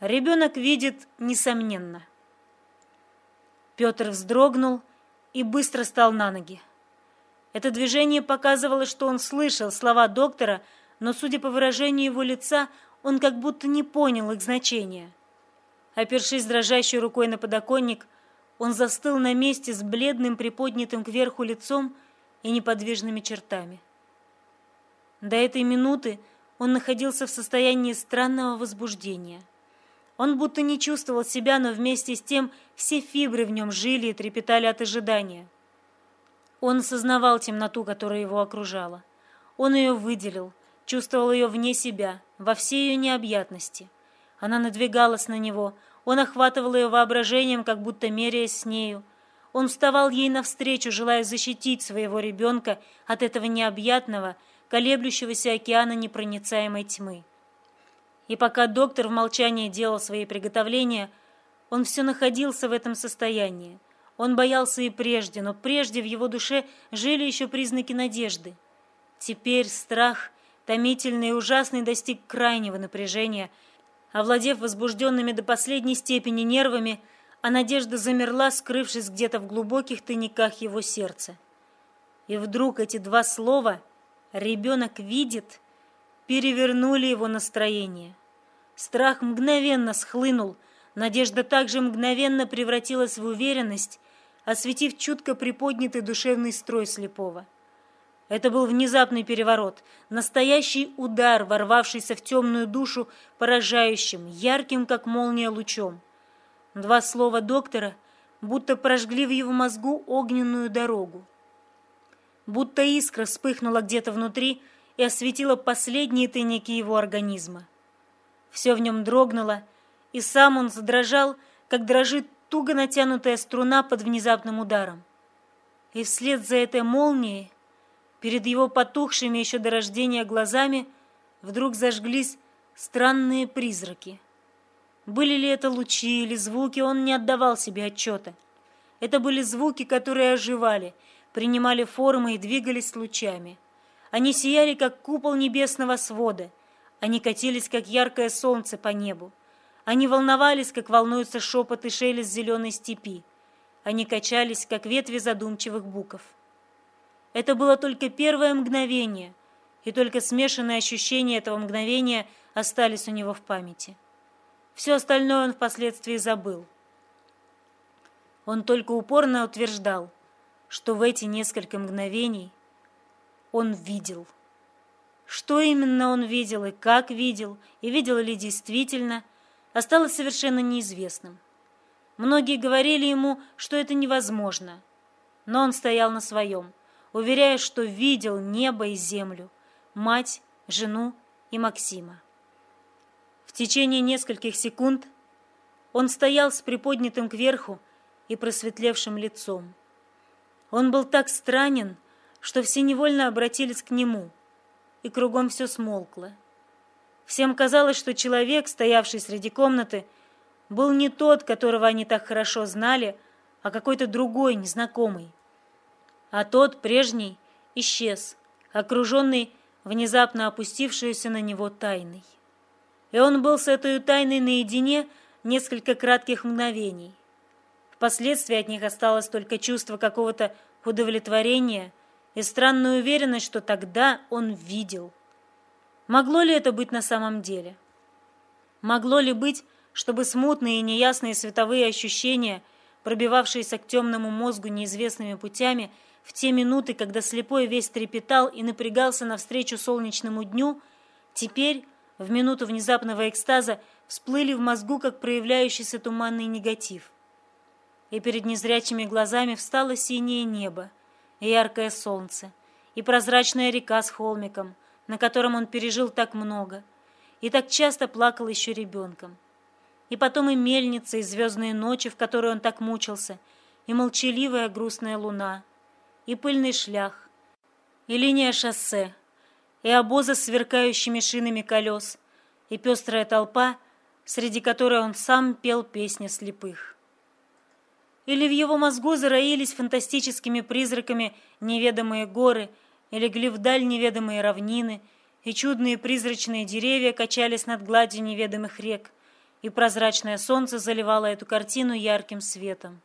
Ребенок видит, несомненно. Петр вздрогнул и быстро стал на ноги. Это движение показывало, что он слышал слова доктора, но, судя по выражению его лица, он как будто не понял их значения. Опершись дрожащей рукой на подоконник, он застыл на месте с бледным приподнятым кверху лицом и неподвижными чертами. До этой минуты он находился в состоянии странного возбуждения. Он будто не чувствовал себя, но вместе с тем все фибры в нем жили и трепетали от ожидания. Он осознавал темноту, которая его окружала. Он ее выделил, чувствовал ее вне себя, во всей ее необъятности. Она надвигалась на него, он охватывал ее воображением, как будто меряясь с нею. Он вставал ей навстречу, желая защитить своего ребенка от этого необъятного, колеблющегося океана непроницаемой тьмы. И пока доктор в молчании делал свои приготовления, он все находился в этом состоянии. Он боялся и прежде, но прежде в его душе жили еще признаки надежды. Теперь страх, томительный и ужасный, достиг крайнего напряжения – Овладев возбужденными до последней степени нервами, а надежда замерла, скрывшись где-то в глубоких тайниках его сердца. И вдруг эти два слова «ребенок видит» перевернули его настроение. Страх мгновенно схлынул, надежда также мгновенно превратилась в уверенность, осветив чутко приподнятый душевный строй слепого. Это был внезапный переворот, настоящий удар, ворвавшийся в темную душу, поражающим, ярким, как молния, лучом. Два слова доктора будто прожгли в его мозгу огненную дорогу. Будто искра вспыхнула где-то внутри и осветила последние тайники его организма. Все в нем дрогнуло, и сам он задрожал, как дрожит туго натянутая струна под внезапным ударом. И вслед за этой молнией Перед его потухшими еще до рождения глазами вдруг зажглись странные призраки. Были ли это лучи или звуки, он не отдавал себе отчета. Это были звуки, которые оживали, принимали формы и двигались лучами. Они сияли, как купол небесного свода. Они катились, как яркое солнце по небу. Они волновались, как волнуются шепот и шелест зеленой степи. Они качались, как ветви задумчивых буков. Это было только первое мгновение, и только смешанные ощущения этого мгновения остались у него в памяти. Все остальное он впоследствии забыл. Он только упорно утверждал, что в эти несколько мгновений он видел. Что именно он видел и как видел, и видел ли действительно, осталось совершенно неизвестным. Многие говорили ему, что это невозможно, но он стоял на своем – уверяя, что видел небо и землю, мать, жену и Максима. В течение нескольких секунд он стоял с приподнятым кверху и просветлевшим лицом. Он был так странен, что все невольно обратились к нему, и кругом все смолкло. Всем казалось, что человек, стоявший среди комнаты, был не тот, которого они так хорошо знали, а какой-то другой, незнакомый а тот, прежний, исчез, окруженный внезапно опустившуюся на него тайной. И он был с этой тайной наедине несколько кратких мгновений. Впоследствии от них осталось только чувство какого-то удовлетворения и странная уверенность, что тогда он видел. Могло ли это быть на самом деле? Могло ли быть, чтобы смутные и неясные световые ощущения, пробивавшиеся к темному мозгу неизвестными путями, в те минуты, когда слепой весь трепетал и напрягался навстречу солнечному дню, теперь, в минуту внезапного экстаза всплыли в мозгу, как проявляющийся туманный негатив. И перед незрячими глазами встало синее небо, и яркое солнце, и прозрачная река с холмиком, на котором он пережил так много, и так часто плакал еще ребенком. И потом и мельница, и звездные ночи, в которые он так мучился, и молчаливая грустная луна, и пыльный шлях, и линия шоссе, и обоза с сверкающими шинами колес, и пестрая толпа, среди которой он сам пел песни слепых. Или в его мозгу зароились фантастическими призраками неведомые горы, и легли вдаль неведомые равнины, и чудные призрачные деревья качались над гладью неведомых рек, и прозрачное солнце заливало эту картину ярким светом.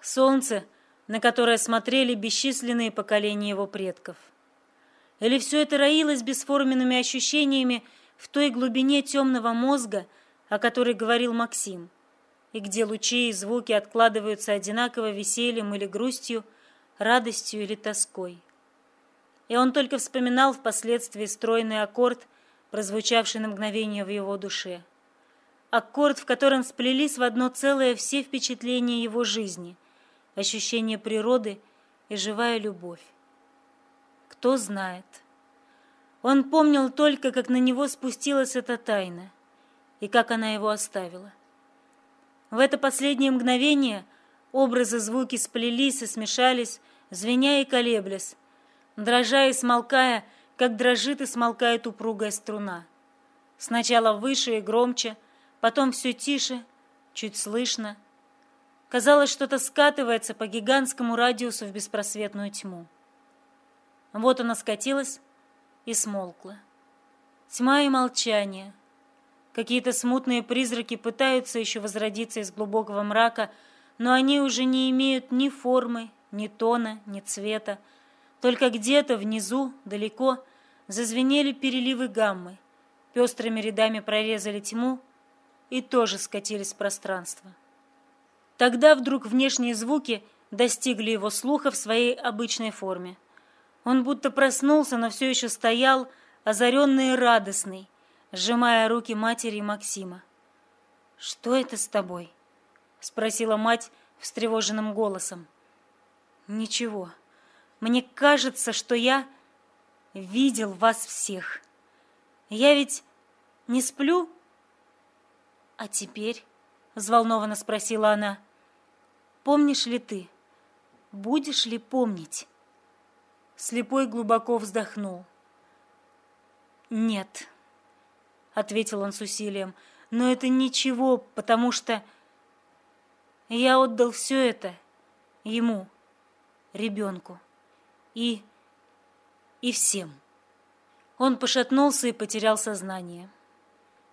Солнце, на которое смотрели бесчисленные поколения его предков. Или все это роилось бесформенными ощущениями в той глубине темного мозга, о которой говорил Максим, и где лучи и звуки откладываются одинаково весельем или грустью, радостью или тоской. И он только вспоминал впоследствии стройный аккорд, прозвучавший на мгновение в его душе. Аккорд, в котором сплелись в одно целое все впечатления его жизни, ощущение природы и живая любовь. Кто знает. Он помнил только, как на него спустилась эта тайна и как она его оставила. В это последнее мгновение образы звуки сплелись и смешались, звеня и колеблясь, дрожа и смолкая, как дрожит и смолкает упругая струна. Сначала выше и громче, потом все тише, чуть слышно. Казалось, что-то скатывается по гигантскому радиусу в беспросветную тьму. Вот она скатилась и смолкла. Тьма и молчание. Какие-то смутные призраки пытаются еще возродиться из глубокого мрака, но они уже не имеют ни формы, ни тона, ни цвета, только где-то внизу, далеко, зазвенели переливы гаммы, пестрыми рядами прорезали тьму и тоже скатились в пространство. Тогда вдруг внешние звуки достигли его слуха в своей обычной форме. Он будто проснулся, но все еще стоял, озаренный и радостный, сжимая руки матери Максима. «Что это с тобой?» — спросила мать встревоженным голосом. «Ничего», мне кажется, что я видел вас всех. Я ведь не сплю? А теперь, взволнованно спросила она, помнишь ли ты? Будешь ли помнить? Слепой глубоко вздохнул. Нет, ответил он с усилием, но это ничего, потому что я отдал все это ему, ребенку и... и всем. Он пошатнулся и потерял сознание.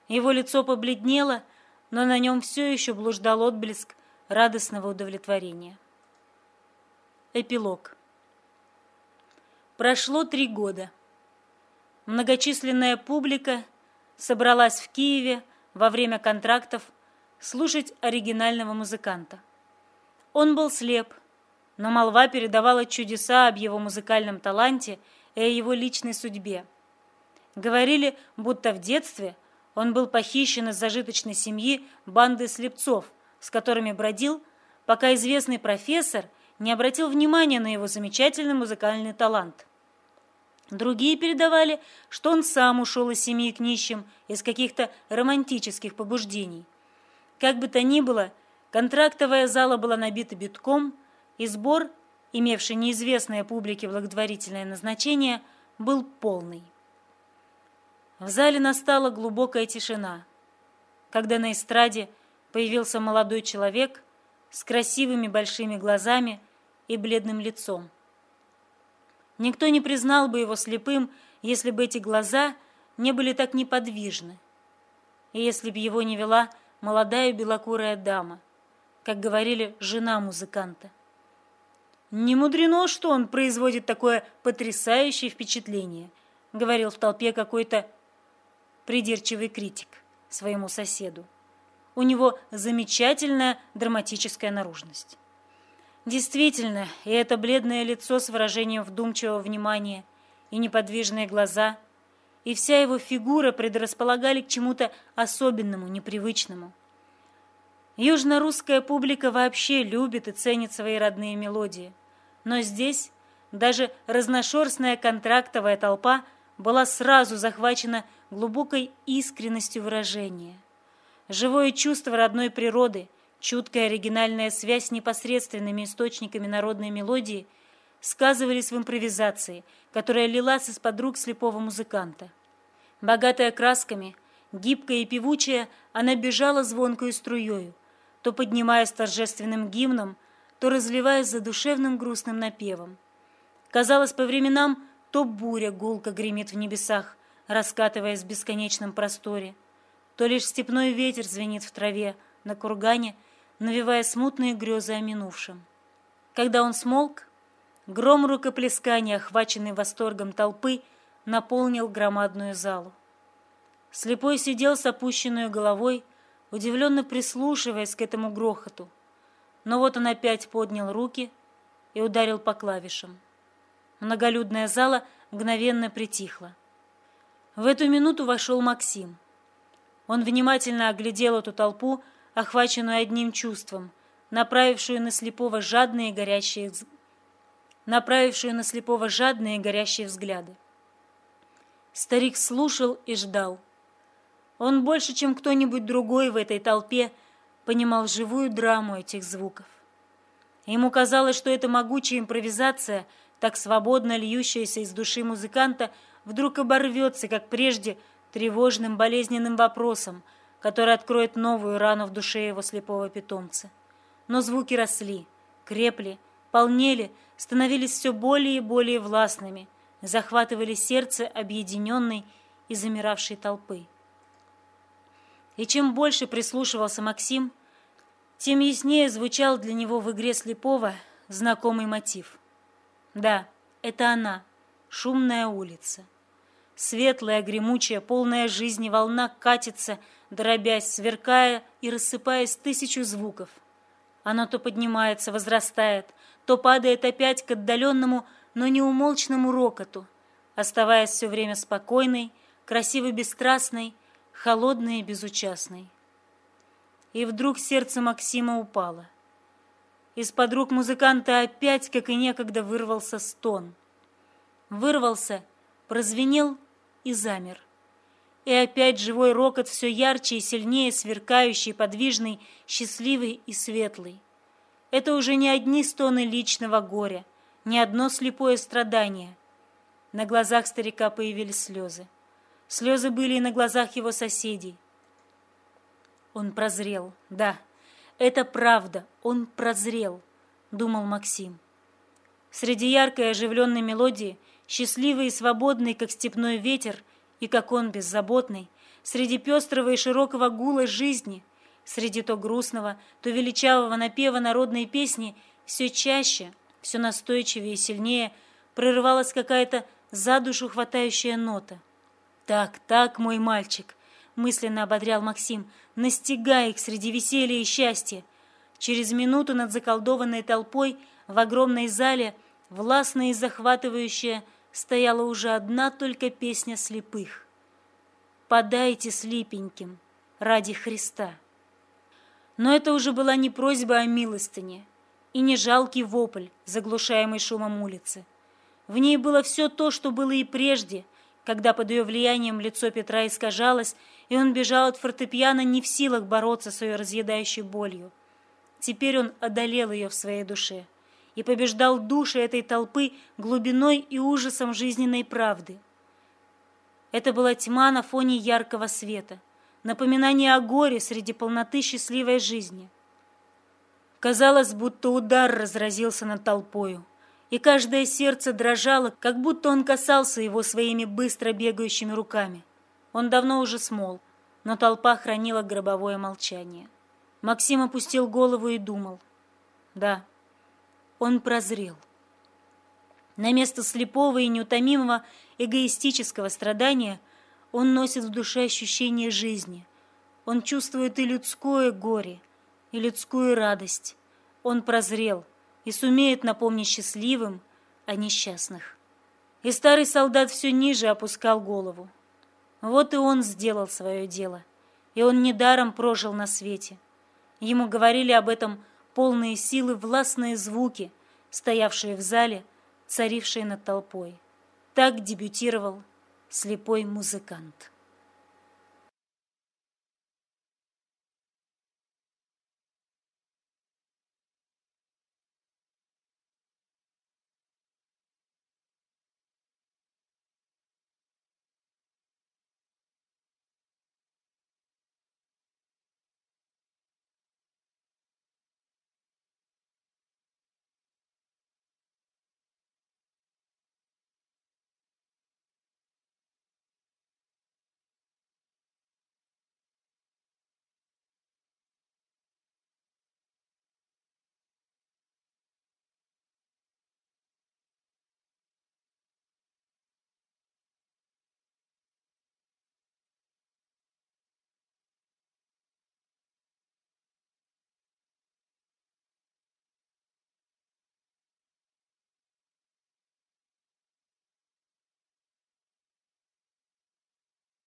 Его лицо побледнело, но на нем все еще блуждал отблеск радостного удовлетворения. Эпилог. Прошло три года. Многочисленная публика собралась в Киеве во время контрактов слушать оригинального музыканта. Он был слеп, но молва передавала чудеса об его музыкальном таланте и о его личной судьбе. Говорили, будто в детстве он был похищен из зажиточной семьи банды слепцов, с которыми бродил, пока известный профессор не обратил внимания на его замечательный музыкальный талант. Другие передавали, что он сам ушел из семьи к нищим из каких-то романтических побуждений. Как бы то ни было, контрактовая зала была набита битком, и сбор, имевший неизвестное публике благотворительное назначение, был полный. В зале настала глубокая тишина, когда на эстраде появился молодой человек с красивыми большими глазами и бледным лицом. Никто не признал бы его слепым, если бы эти глаза не были так неподвижны, и если бы его не вела молодая белокурая дама, как говорили, жена музыканта. «Не мудрено, что он производит такое потрясающее впечатление», говорил в толпе какой-то придирчивый критик своему соседу. У него замечательная драматическая наружность. Действительно, и это бледное лицо с выражением вдумчивого внимания, и неподвижные глаза, и вся его фигура предрасполагали к чему-то особенному, непривычному. Южно-русская публика вообще любит и ценит свои родные мелодии. Но здесь даже разношерстная контрактовая толпа была сразу захвачена глубокой искренностью выражения. Живое чувство родной природы, чуткая оригинальная связь с непосредственными источниками народной мелодии сказывались в импровизации, которая лилась из-под рук слепого музыканта. Богатая красками, гибкая и певучая, она бежала звонкою струею, то поднимаясь торжественным гимном, то разливаясь задушевным грустным напевом. Казалось, по временам то буря гулко гремит в небесах, раскатываясь в бесконечном просторе, то лишь степной ветер звенит в траве, на кургане, навевая смутные грезы о минувшем. Когда он смолк, гром рукоплескания, охваченный восторгом толпы, наполнил громадную залу. Слепой сидел с опущенной головой, удивленно прислушиваясь к этому грохоту. Но вот он опять поднял руки и ударил по клавишам. Многолюдная зала мгновенно притихла. В эту минуту вошел Максим. Он внимательно оглядел эту толпу, охваченную одним чувством, направившую на слепого жадные горящие направившую на слепого жадные горящие взгляды. Старик слушал и ждал. Он больше, чем кто-нибудь другой в этой толпе, понимал живую драму этих звуков. Ему казалось, что эта могучая импровизация, так свободно льющаяся из души музыканта, вдруг оборвется, как прежде, тревожным болезненным вопросом, который откроет новую рану в душе его слепого питомца. Но звуки росли, крепли, полнели, становились все более и более властными, захватывали сердце объединенной и замиравшей толпы. И чем больше прислушивался Максим, тем яснее звучал для него в игре слепого знакомый мотив. Да, это она, шумная улица. Светлая, гремучая, полная жизни волна катится, дробясь, сверкая и рассыпаясь тысячу звуков. Оно то поднимается, возрастает, то падает опять к отдаленному, но неумолчному рокоту, оставаясь все время спокойной, красиво бесстрастной, холодной и безучастной. И вдруг сердце Максима упало. Из-под рук музыканта опять, как и некогда, вырвался стон. Вырвался, прозвенел и замер. И опять живой рокот все ярче и сильнее, сверкающий, подвижный, счастливый и светлый. Это уже не одни стоны личного горя, не одно слепое страдание. На глазах старика появились слезы. Слезы были и на глазах его соседей. Он прозрел, да, это правда, он прозрел, думал Максим. Среди яркой оживленной мелодии, счастливый и свободный, как степной ветер, и как он беззаботный, среди пестрого и широкого гула жизни, среди то грустного, то величавого напева народной песни, все чаще, все настойчивее и сильнее прорывалась какая-то за душу хватающая нота — «Так, так, мой мальчик», — мысленно ободрял Максим, «настигай их среди веселья и счастья». Через минуту над заколдованной толпой в огромной зале, властная и захватывающая, стояла уже одна только песня слепых. «Подайте слепеньким ради Христа». Но это уже была не просьба о милостыне и не жалкий вопль, заглушаемый шумом улицы. В ней было все то, что было и прежде, когда под ее влиянием лицо Петра искажалось, и он бежал от фортепиано не в силах бороться с ее разъедающей болью. Теперь он одолел ее в своей душе и побеждал души этой толпы глубиной и ужасом жизненной правды. Это была тьма на фоне яркого света, напоминание о горе среди полноты счастливой жизни. Казалось, будто удар разразился над толпою и каждое сердце дрожало, как будто он касался его своими быстро бегающими руками. Он давно уже смол, но толпа хранила гробовое молчание. Максим опустил голову и думал. Да, он прозрел. На место слепого и неутомимого эгоистического страдания он носит в душе ощущение жизни. Он чувствует и людское горе, и людскую радость. Он прозрел, и сумеет напомнить счастливым о несчастных. И старый солдат все ниже опускал голову. Вот и он сделал свое дело. И он недаром прожил на свете. Ему говорили об этом полные силы властные звуки, стоявшие в зале, царившие над толпой. Так дебютировал слепой музыкант.